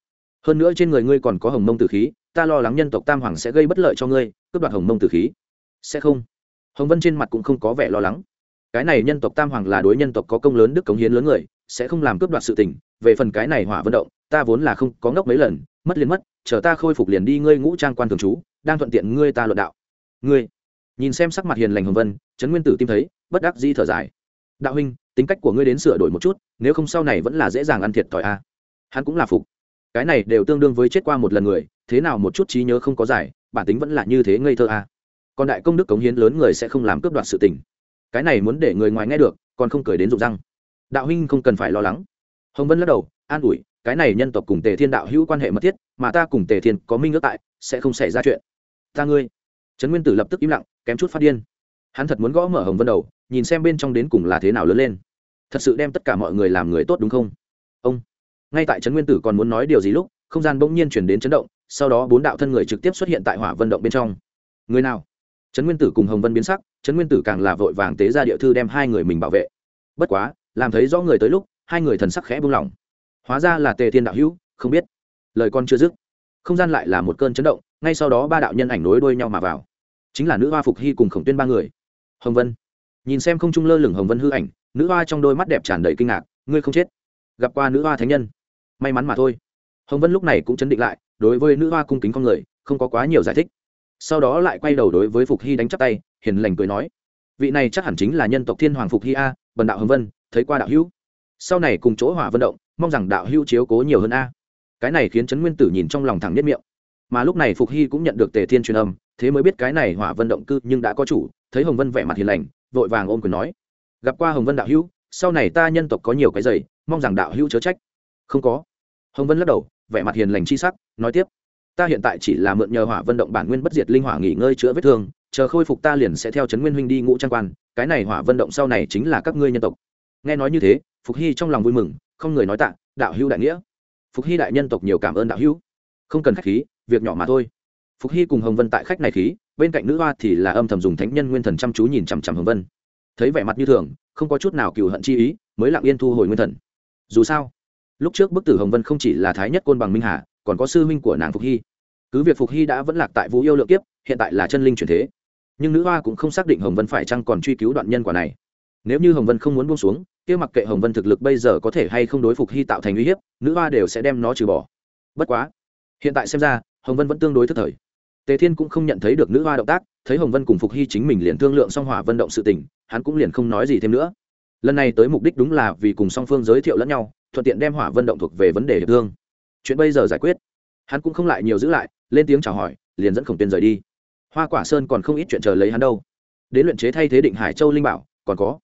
[SPEAKER 1] Hơn nữa trên người ngươi còn có hồng mông tử khí, ta lo lắng nhân tộc tam hoàng sẽ gây bất lợi cho ngươi, cướp đoạt hồng mông tử khí. Sẽ không. Hồng vân trên mặt cũng không có vẻ lo lắng. Cái này nhân tộc tam hoàng là đối nhân tộc có công lớn đức cống hiến lớn người sẽ không làm cướp đoạt sự tình, về phần cái này hỏa vận động, ta vốn là không có ngốc mấy lần, mất liền mất, chờ ta khôi phục liền đi ngươi ngũ trang quan thường trú, đang thuận tiện ngươi ta luận đạo. Ngươi, nhìn xem sắc mặt hiền lành hồng vân, trấn nguyên tử tim thấy, bất đắc dĩ thở dài. Đạo huynh, tính cách của ngươi đến sửa đổi một chút, nếu không sau này vẫn là dễ dàng ăn thiệt thòi a. Hắn cũng là phục. Cái này đều tương đương với chết qua một lần người, thế nào một chút trí nhớ không có giải, bản tính vẫn là như thế ngây thơ a. Còn đại công đức cống hiến lớn người sẽ không làm cướp đoạt sự tình. Cái này muốn để người ngoài nghe được, còn không cười đến rụng răng đạo huynh không cần phải lo lắng. Hồng vân lắc đầu, an ủi, cái này nhân tộc cùng tề thiên đạo hữu quan hệ mật thiết, mà ta cùng tề thiên có minh ước tại, sẽ không xảy ra chuyện. Ta ngươi. Trấn nguyên tử lập tức im lặng, kém chút phát điên. Hắn thật muốn gõ mở hồng vân đầu, nhìn xem bên trong đến cùng là thế nào lớn lên. Thật sự đem tất cả mọi người làm người tốt đúng không? Ông. Ngay tại trấn nguyên tử còn muốn nói điều gì lúc, không gian bỗng nhiên chuyển đến chấn động, sau đó bốn đạo thân người trực tiếp xuất hiện tại hỏa vân động bên trong. Người nào? Trấn nguyên tử cùng hồng vân biến sắc, trấn nguyên tử càng là vội vàng tế ra địa thư đem hai người mình bảo vệ. Bất quá làm thấy rõ người tới lúc, hai người thần sắc khẽ buông lỏng. Hóa ra là tề thiên đạo hữu, không biết. Lời con chưa dứt, không gian lại là một cơn chấn động, ngay sau đó ba đạo nhân ảnh nối đuôi nhau mà vào. Chính là nữ hoa phục hy cùng khổng tuyên ba người. Hồng vân. Nhìn xem không trung lơ lửng hồng vân hư ảnh, nữ hoa trong đôi mắt đẹp tràn đầy kinh ngạc, ngươi không chết. Gặp qua nữ hoa thánh nhân. May mắn mà thôi. Hồng vân lúc này cũng chấn định lại, đối với nữ hoa cung kính con người, không có quá nhiều giải thích. Sau đó lại quay đầu đối với phục hy đánh chắp tay, hiền lành cười nói, vị này chắc hẳn chính là nhân tộc thiên hoàng phục hy a, bần đạo hồng vân thấy qua đạo hữu. Sau này cùng chỗ hỏa vận động, mong rằng đạo hữu chiếu cố nhiều hơn a. Cái này khiến trấn nguyên tử nhìn trong lòng thẳng nhất miệng. Mà lúc này phục hy cũng nhận được tề thiên truyền âm, thế mới biết cái này hỏa vận động cư nhưng đã có chủ, thấy hồng vân vẻ mặt hiền lành, vội vàng ôm quyền nói. Gặp qua hồng vân đạo hữu, sau này ta nhân tộc có nhiều cái giày mong rằng đạo hữu chớ trách. Không có. Hồng vân lắc đầu, vẻ mặt hiền lành chi sắc, nói tiếp. Ta hiện tại chỉ là mượn nhờ hỏa vận động bản nguyên bất diệt linh hỏa nghỉ ngơi chữa vết thương, chờ khôi phục ta liền sẽ theo trấn nguyên huynh đi ngũ trang quan, cái này hỏa vận động sau này chính là các ngươi nhân tộc nghe nói như thế, phục hy trong lòng vui mừng, không người nói tạ, đạo hữu đại nghĩa. Phục hy đại nhân tộc nhiều cảm ơn đạo hữu. Không cần khách khí, việc nhỏ mà thôi. Phục hy cùng hồng vân tại khách này khí, bên cạnh nữ hoa thì là âm thầm dùng thánh nhân nguyên thần chăm chú nhìn chằm chằm hồng vân. Thấy vẻ mặt như thường, không có chút nào cựu hận chi ý, mới lặng yên thu hồi nguyên thần. Dù sao, lúc trước bức tử hồng vân không chỉ là thái nhất côn bằng minh hà, còn có sư minh của nàng phục hy. Cứ việc phục hy đã vẫn lạc tại vũ yêu lượng kiếp, hiện tại là chân linh truyền thế. Nhưng nữ hoa cũng không xác định hồng vân phải chăng còn truy cứu đoạn nhân quả này. Nếu như hồng vân không muốn buông xuống kia mặc kệ hồng vân thực lực bây giờ có thể hay không đối phục hy tạo thành uy hiếp, nữ hoa đều sẽ đem nó trừ bỏ. Bất quá, hiện tại xem ra, hồng vân vẫn tương đối thức thời. Tề thiên cũng không nhận thấy được nữ hoa động tác, thấy hồng vân cùng phục hy chính mình liền thương lượng song hỏa vận động sự tình, hắn cũng liền không nói gì thêm nữa. Lần này tới mục đích đúng là vì cùng song phương giới thiệu lẫn nhau, thuận tiện đem hỏa vận động thuộc về vấn đề hiệp thương. Chuyện bây giờ giải quyết. Hắn cũng không lại nhiều giữ lại, lên tiếng chào hỏi, liền dẫn khổng tiên rời đi. Hoa quả sơn còn không ít chuyện chờ lấy hắn đâu. Đến luyện chế thay thế định hải châu linh bảo, còn có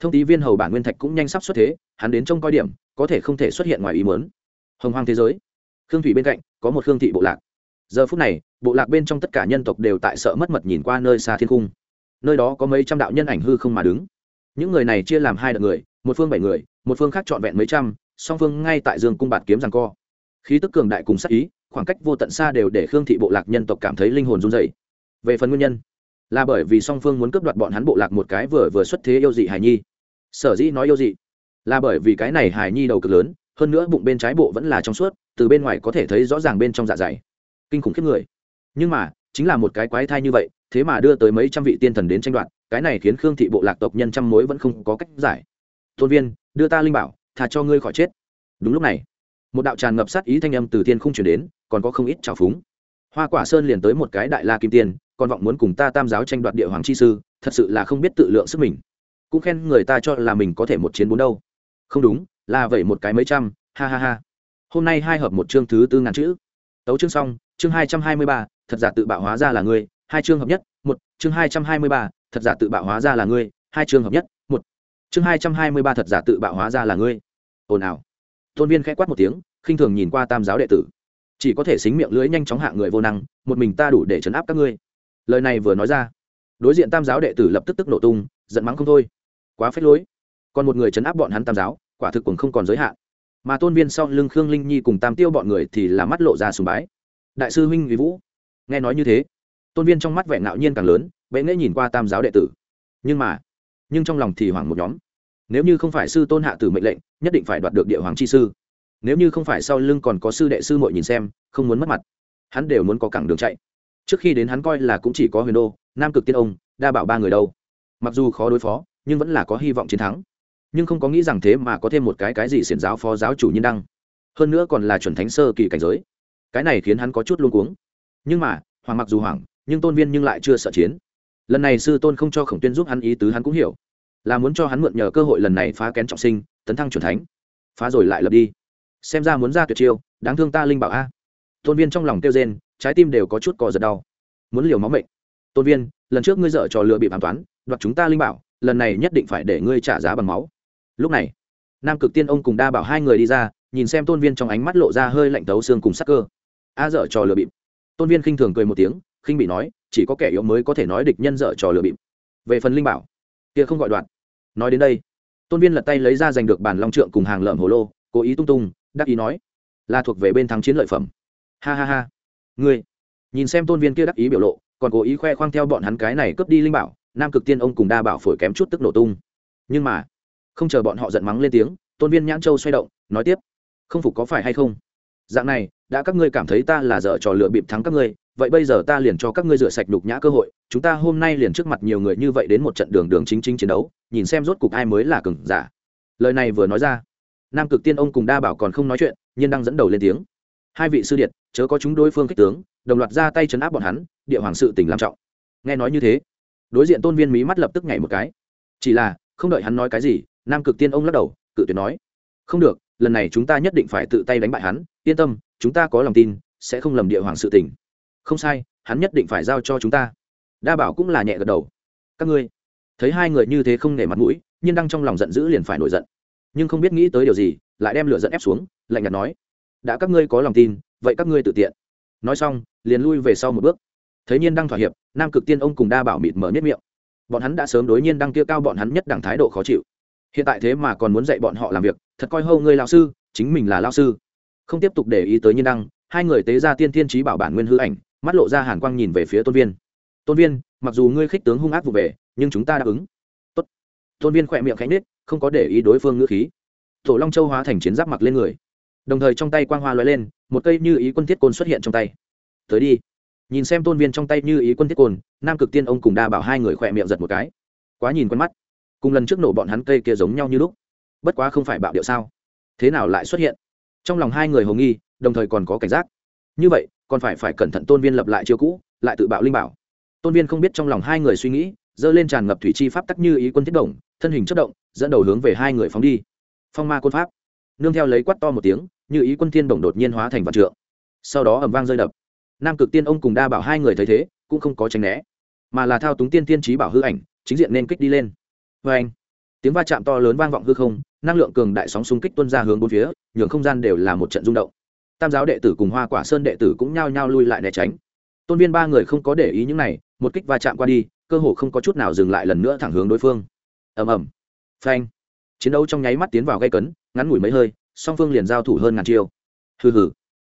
[SPEAKER 1] thông tí viên hầu bản nguyên thạch cũng nhanh sắp xuất thế, hắn đến trông coi điểm, có thể không thể xuất hiện ngoài ý mớn hồng hoang thế giới. Khương thủy bên cạnh, có một khương thị bộ lạc. Giờ phút này, bộ lạc bên trong tất cả nhân tộc đều tại sợ mất mật nhìn qua nơi xa thiên cung nơi đó có mấy trăm đạo nhân ảnh hư không mà đứng. Những người này chia làm hai đợt người, một phương bảy người, một phương khác trọn vẹn mấy trăm, song phương ngay tại dương cung bạt kiếm rằng co. Khí tức cường đại cùng sắc ý, khoảng cách vô tận xa đều để khương thị bộ lạc nhân tộc cảm thấy linh hồn run dày về phần nguyên nhân là bởi vì song phương muốn cướp đoạt bọn hắn bộ lạc một cái vừa vừa xuất thế yêu dị hài nhi. Sở dĩ nói yêu dị, là bởi vì cái này hài nhi đầu cực lớn, hơn nữa bụng bên trái bộ vẫn là trong suốt, từ bên ngoài có thể thấy rõ ràng bên trong dạ dày. Kinh khủng khiếp người. Nhưng mà, chính là một cái quái thai như vậy, thế mà đưa tới mấy trăm vị tiên thần đến tranh đoạt, cái này khiến khương thị bộ lạc tộc nhân trăm mối vẫn không có cách giải. Tôn viên, đưa ta linh bảo thà cho ngươi khỏi chết. Đúng lúc này, một đạo tràn ngập sát ý thanh âm từ thiên không chuyển đến, còn có không ít trào phúng. Hoa quả sơn liền tới một cái đại la kim tiên còn vọng muốn cùng ta tam giáo tranh đoạt địa hoàng chi sư, thật sự là không biết tự lượng sức mình. Cũng khen người ta cho là mình có thể một chiến bốn đâu. Không đúng, là vậy một cái mấy trăm, ha ha ha. Hôm nay hai hợp một chương thứ tư ngàn chữ. Tấu chương xong, chương hai trăm hai mươi ba, thật giả tự bạo hóa ra là ngươi, hai chương hợp nhất, một, chương hai trăm hai mươi ba, thật giả tự bạo hóa ra là ngươi, hai chương hợp nhất, một. Chương hai trăm hai mươi ba thật giả tự bạo hóa ra là ngươi. Ồn ào. Tôn viên khẽ quát một tiếng, khinh thường nhìn qua tam giáo đệ tử. Chỉ có thể xính miệng lưới nhanh chóng hạ người vô năng, một mình ta đủ để chấn áp các ngươi lời này vừa nói ra, đối diện tam giáo đệ tử lập tức tức nổ tung, giận mắng không thôi. Quá phết lối. Còn một người chấn áp bọn hắn tam giáo, quả thực cũng không còn giới hạn. Mà tôn viên sau lưng khương linh nhi cùng tam tiêu bọn người thì là mắt lộ ra sùng bái. Đại sư huynh vì vũ, nghe nói như thế, tôn viên trong mắt vẻ ngạo nhiên càng lớn, bệ nghễ nhìn qua tam giáo đệ tử. Nhưng mà, nhưng trong lòng thì hoảng một nhóm. Nếu như không phải sư tôn hạ tử mệnh lệnh, nhất định phải đoạt được địa hoàng chi sư. Nếu như không phải sau lưng còn có sư đệ sư mội nhìn xem, không muốn mất mặt. Hắn đều muốn có cẳng đường chạy trước khi đến hắn coi là cũng chỉ có huyền đô, nam cực tiên ông, đa bảo ba người đâu. Mặc dù khó đối phó, nhưng vẫn là có hy vọng chiến thắng. Nhưng không có nghĩ rằng thế mà có thêm một cái cái gì xiển giáo phó giáo chủ nhân đăng. Hơn nữa còn là chuẩn thánh sơ kỳ cảnh giới. Cái này khiến hắn có chút luôn cuống. Nhưng mà, hoàng mặc dù hoảng, nhưng tôn viên nhưng lại chưa sợ chiến. Lần này sư tôn không cho khổng tuyên giúp hắn ý tứ hắn cũng hiểu. Là muốn cho hắn mượn nhờ cơ hội lần này phá kén trọng sinh, tấn thăng chuẩn thánh. Phá rồi lại lập đi. Xem ra muốn ra tuyệt chiêu, đáng thương ta linh bảo a. Tôn viên trong lòng kêu rên trái tim đều có chút co giật đau. Muốn liều máu mệnh. Tôn viên, lần trước ngươi dở trò lừa bị phán toán, đoạt chúng ta linh bảo, lần này nhất định phải để ngươi trả giá bằng máu. Lúc này, nam cực tiên ông cùng đa bảo hai người đi ra, nhìn xem tôn viên trong ánh mắt lộ ra hơi lạnh tấu xương cùng sắc cơ. A dở trò lừa bịp. Tôn viên khinh thường cười một tiếng, khinh bị nói, chỉ có kẻ yếu mới có thể nói địch nhân dở trò lừa bịp. Về phần linh bảo, kia không gọi đoạn. Nói đến đây, tôn viên lật tay lấy ra giành được bản long trượng cùng hàng lợm hồ lô, cố ý tung tung, đắc ý nói, là thuộc về bên thắng chiến lợi phẩm. Ha ha ha ngươi, nhìn xem tôn viên kia đắc ý biểu lộ, còn cố ý khoe khoang theo bọn hắn cái này cướp đi linh bảo, nam cực tiên ông cùng đa bảo phổi kém chút tức nổ tung. Nhưng mà, không chờ bọn họ giận mắng lên tiếng, tôn viên nhãn châu xoay động, nói tiếp, không phục có phải hay không? Dạng này, đã các ngươi cảm thấy ta là dở trò lựa bịp thắng các ngươi, vậy bây giờ ta liền cho các ngươi rửa sạch đục nhã cơ hội, chúng ta hôm nay liền trước mặt nhiều người như vậy đến một trận đường đường chính chính chiến đấu, nhìn xem rốt cục ai mới là cừng giả. Lời này vừa nói ra, nam cực tiên ông cùng đa bảo còn không nói chuyện, nhưng đang dẫn đầu lên tiếng. Hai vị sư điện chớ có chúng đối phương kích tướng, đồng loạt ra tay chấn áp bọn hắn, địa hoàng sự tỉnh làm trọng. Nghe nói như thế, đối diện tôn viên mí mắt lập tức nhảy một cái. Chỉ là, không đợi hắn nói cái gì, nam cực tiên ông lắc đầu, cự tuyệt nói, không được, lần này chúng ta nhất định phải tự tay đánh bại hắn, yên tâm, chúng ta có lòng tin, sẽ không lầm địa hoàng sự tỉnh không sai, hắn nhất định phải giao cho chúng ta. Đa bảo cũng là nhẹ gật đầu. Các ngươi. Thấy hai người như thế không nể mặt mũi nhưng đang trong lòng giận dữ liền phải nổi giận. Nhưng không biết nghĩ tới điều gì, lại đem lửa giận ép xuống, lạnh nhạt nói, đã các ngươi có lòng tin vậy các ngươi tự tiện. Nói xong, liền lui về sau một bước. Thấy nhiên đang thỏa hiệp, nam cực tiên ông cùng đa bảo mịt mở nhất miệng. Bọn hắn đã sớm đối nhiên đang kia cao bọn hắn nhất đẳng thái độ khó chịu. Hiện tại thế mà còn muốn dạy bọn họ làm việc, thật coi hâu ngươi lao sư, chính mình là lao sư. Không tiếp tục để ý tới nhiên đăng, hai người tế ra tiên thiên trí bảo bản nguyên hư ảnh, mắt lộ ra hàn quang nhìn về phía tôn viên. Tôn viên, mặc dù ngươi khích tướng hung ác vụ về, nhưng chúng ta đáp ứng. Tốt. tôn viên khỏe miệng khánh nết không có để ý đối phương ngữ khí. Tổ long châu hóa thành chiến giáp mặc lên người đồng thời trong tay quang hoa l lên, một cây như ý quân thiết côn xuất hiện trong tay. Tới đi. Nhìn xem tôn viên trong tay như ý quân thiết côn, nam cực tiên ông cùng đa bảo hai người khỏe miệng giật một cái. Quá nhìn quen mắt. Cùng lần trước nổ bọn hắn cây kia giống nhau như lúc. Bất quá không phải bạo điệu sao? Thế nào lại xuất hiện? Trong lòng hai người hồ nghi, đồng thời còn có cảnh giác. Như vậy, còn phải phải cẩn thận tôn viên lập lại chiêu cũ, lại tự bạo linh bảo. Tôn viên không biết trong lòng hai người suy nghĩ dơ lên tràn ngập thủy chi pháp tắc như ý quân thiết động, thân hình chất động, dẫn đầu hướng về hai người phóng đi. Phong ma quân pháp. Nương theo lấy quát to một tiếng như ý quân thiên bổng đột nhiên hóa thành vạn trượng. Sau đó ầm vang rơi đập. Nam cực tiên ông cùng đa bảo hai người thấy thế, cũng không có tránh né, mà là thao túng tiên tiên trí bảo hư ảnh, chính diện nên kích đi lên. Vê anh, tiếng va chạm to lớn vang vọng hư không, năng lượng cường đại sóng xung kích tuân ra hướng bốn phía, nhường không gian đều là một trận rung động. Tam giáo đệ tử cùng hoa quả sơn đệ tử cũng nhao nhao lui lại né tránh. Tôn viên ba người không có để ý những này, một kích va chạm qua đi, cơ hồ không có chút nào dừng lại lần nữa thẳng hướng đối phương. Ầm ầm. Phanh. Chiến đấu trong nháy mắt tiến vào gây cấn, ngắn ngủi mấy hơi song phương liền giao thủ hơn ngàn chiêu. Hừ hừ.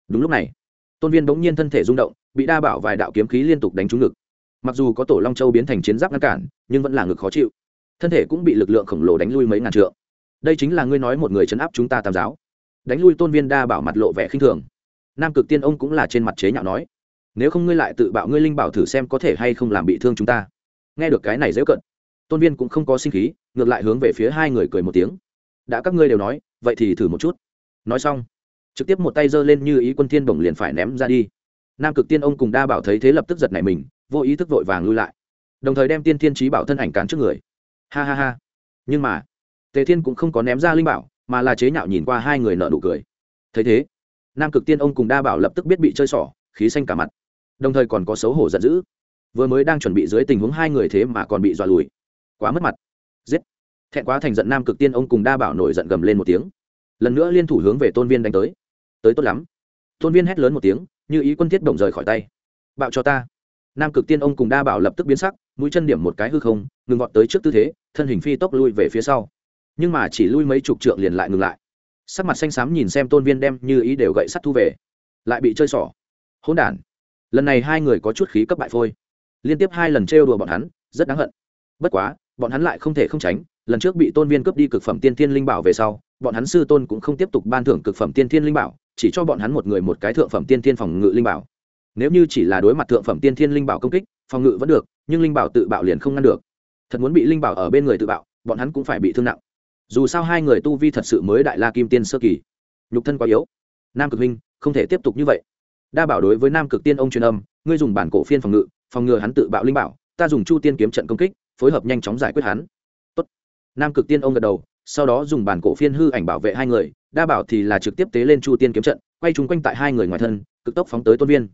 [SPEAKER 1] Đúng lúc này, tôn viên bỗng nhiên thân thể rung động, bị đa bảo vài đạo kiếm khí liên tục đánh trúng ngực. Mặc dù có tổ long châu biến thành chiến giáp ngăn cản, nhưng vẫn là ngực khó chịu. Thân thể cũng bị lực lượng khổng lồ đánh lui mấy ngàn trượng. Đây chính là ngươi nói một người chấn áp chúng ta tam giáo. Đánh lui tôn viên đa bảo mặt lộ vẻ khinh thường. Nam cực tiên ông cũng là trên mặt chế nhạo nói, nếu không ngươi lại tự bạo ngươi linh bảo thử xem có thể hay không làm bị thương chúng ta. Nghe được cái này dễ cận, tôn viên cũng không có sinh khí, ngược lại hướng về phía hai người cười một tiếng đã các ngươi đều nói, vậy thì thử một chút. Nói xong, trực tiếp một tay giơ lên như ý quân thiên bổng liền phải ném ra đi. Nam cực tiên ông cùng đa bảo thấy thế lập tức giật nảy mình, vô ý thức vội vàng lui lại. Đồng thời đem tiên thiên trí bảo thân ảnh cản trước người. Ha ha ha. Nhưng mà, tề thiên cũng không có ném ra linh bảo, mà là chế nhạo nhìn qua hai người nợ nụ cười. Thấy thế, nam cực tiên ông cùng đa bảo lập tức biết bị chơi xỏ, khí xanh cả mặt. Đồng thời còn có xấu hổ giận dữ. Vừa mới đang chuẩn bị dưới tình huống hai người thế mà còn bị dọa lùi. Quá mất mặt. Giết thẹn quá thành giận nam cực tiên ông cùng đa bảo nổi giận gầm lên một tiếng. Lần nữa liên thủ hướng về tôn viên đánh tới. Tới tốt lắm. Tôn viên hét lớn một tiếng, như ý quân thiết động rời khỏi tay. Bạo cho ta. Nam cực tiên ông cùng đa bảo lập tức biến sắc, mũi chân điểm một cái hư không, ngừng vọt tới trước tư thế, thân hình phi tốc lui về phía sau. Nhưng mà chỉ lui mấy chục trượng liền lại ngừng lại. Sắc mặt xanh xám nhìn xem tôn viên đem như ý đều gậy sắt thu về. Lại bị chơi xỏ. Hỗn đản. Lần này hai người có chút khí cấp bại phôi. Liên tiếp hai lần trêu đùa bọn hắn, rất đáng hận. Bất quá, bọn hắn lại không thể không tránh lần trước bị tôn viên cướp đi cực phẩm tiên thiên linh bảo về sau, bọn hắn sư tôn cũng không tiếp tục ban thưởng cực phẩm tiên thiên linh bảo, chỉ cho bọn hắn một người một cái thượng phẩm tiên thiên phòng ngự linh bảo. Nếu như chỉ là đối mặt thượng phẩm tiên thiên linh bảo công kích, phòng ngự vẫn được, nhưng linh bảo tự bạo liền không ngăn được. Thật muốn bị linh bảo ở bên người tự bạo, bọn hắn cũng phải bị thương nặng. Dù sao hai người tu vi thật sự mới đại la kim tiên sơ kỳ. Nhục thân quá yếu. Nam cực huynh, không thể tiếp tục như vậy. Đa bảo đối với nam cực tiên ông truyền âm, ngươi dùng bản cổ phiên phòng ngự, phòng ngừa hắn tự bạo linh bảo, ta dùng chu tiên kiếm trận công kích, phối hợp nhanh chóng giải quyết hắn nam cực tiên ông gật đầu, sau đó dùng bản cổ phiên hư ảnh bảo vệ hai người, đa bảo thì là trực tiếp tế lên chu tiên kiếm trận, quay chung quanh tại hai người ngoài thân, cực tốc phóng tới tôn viên.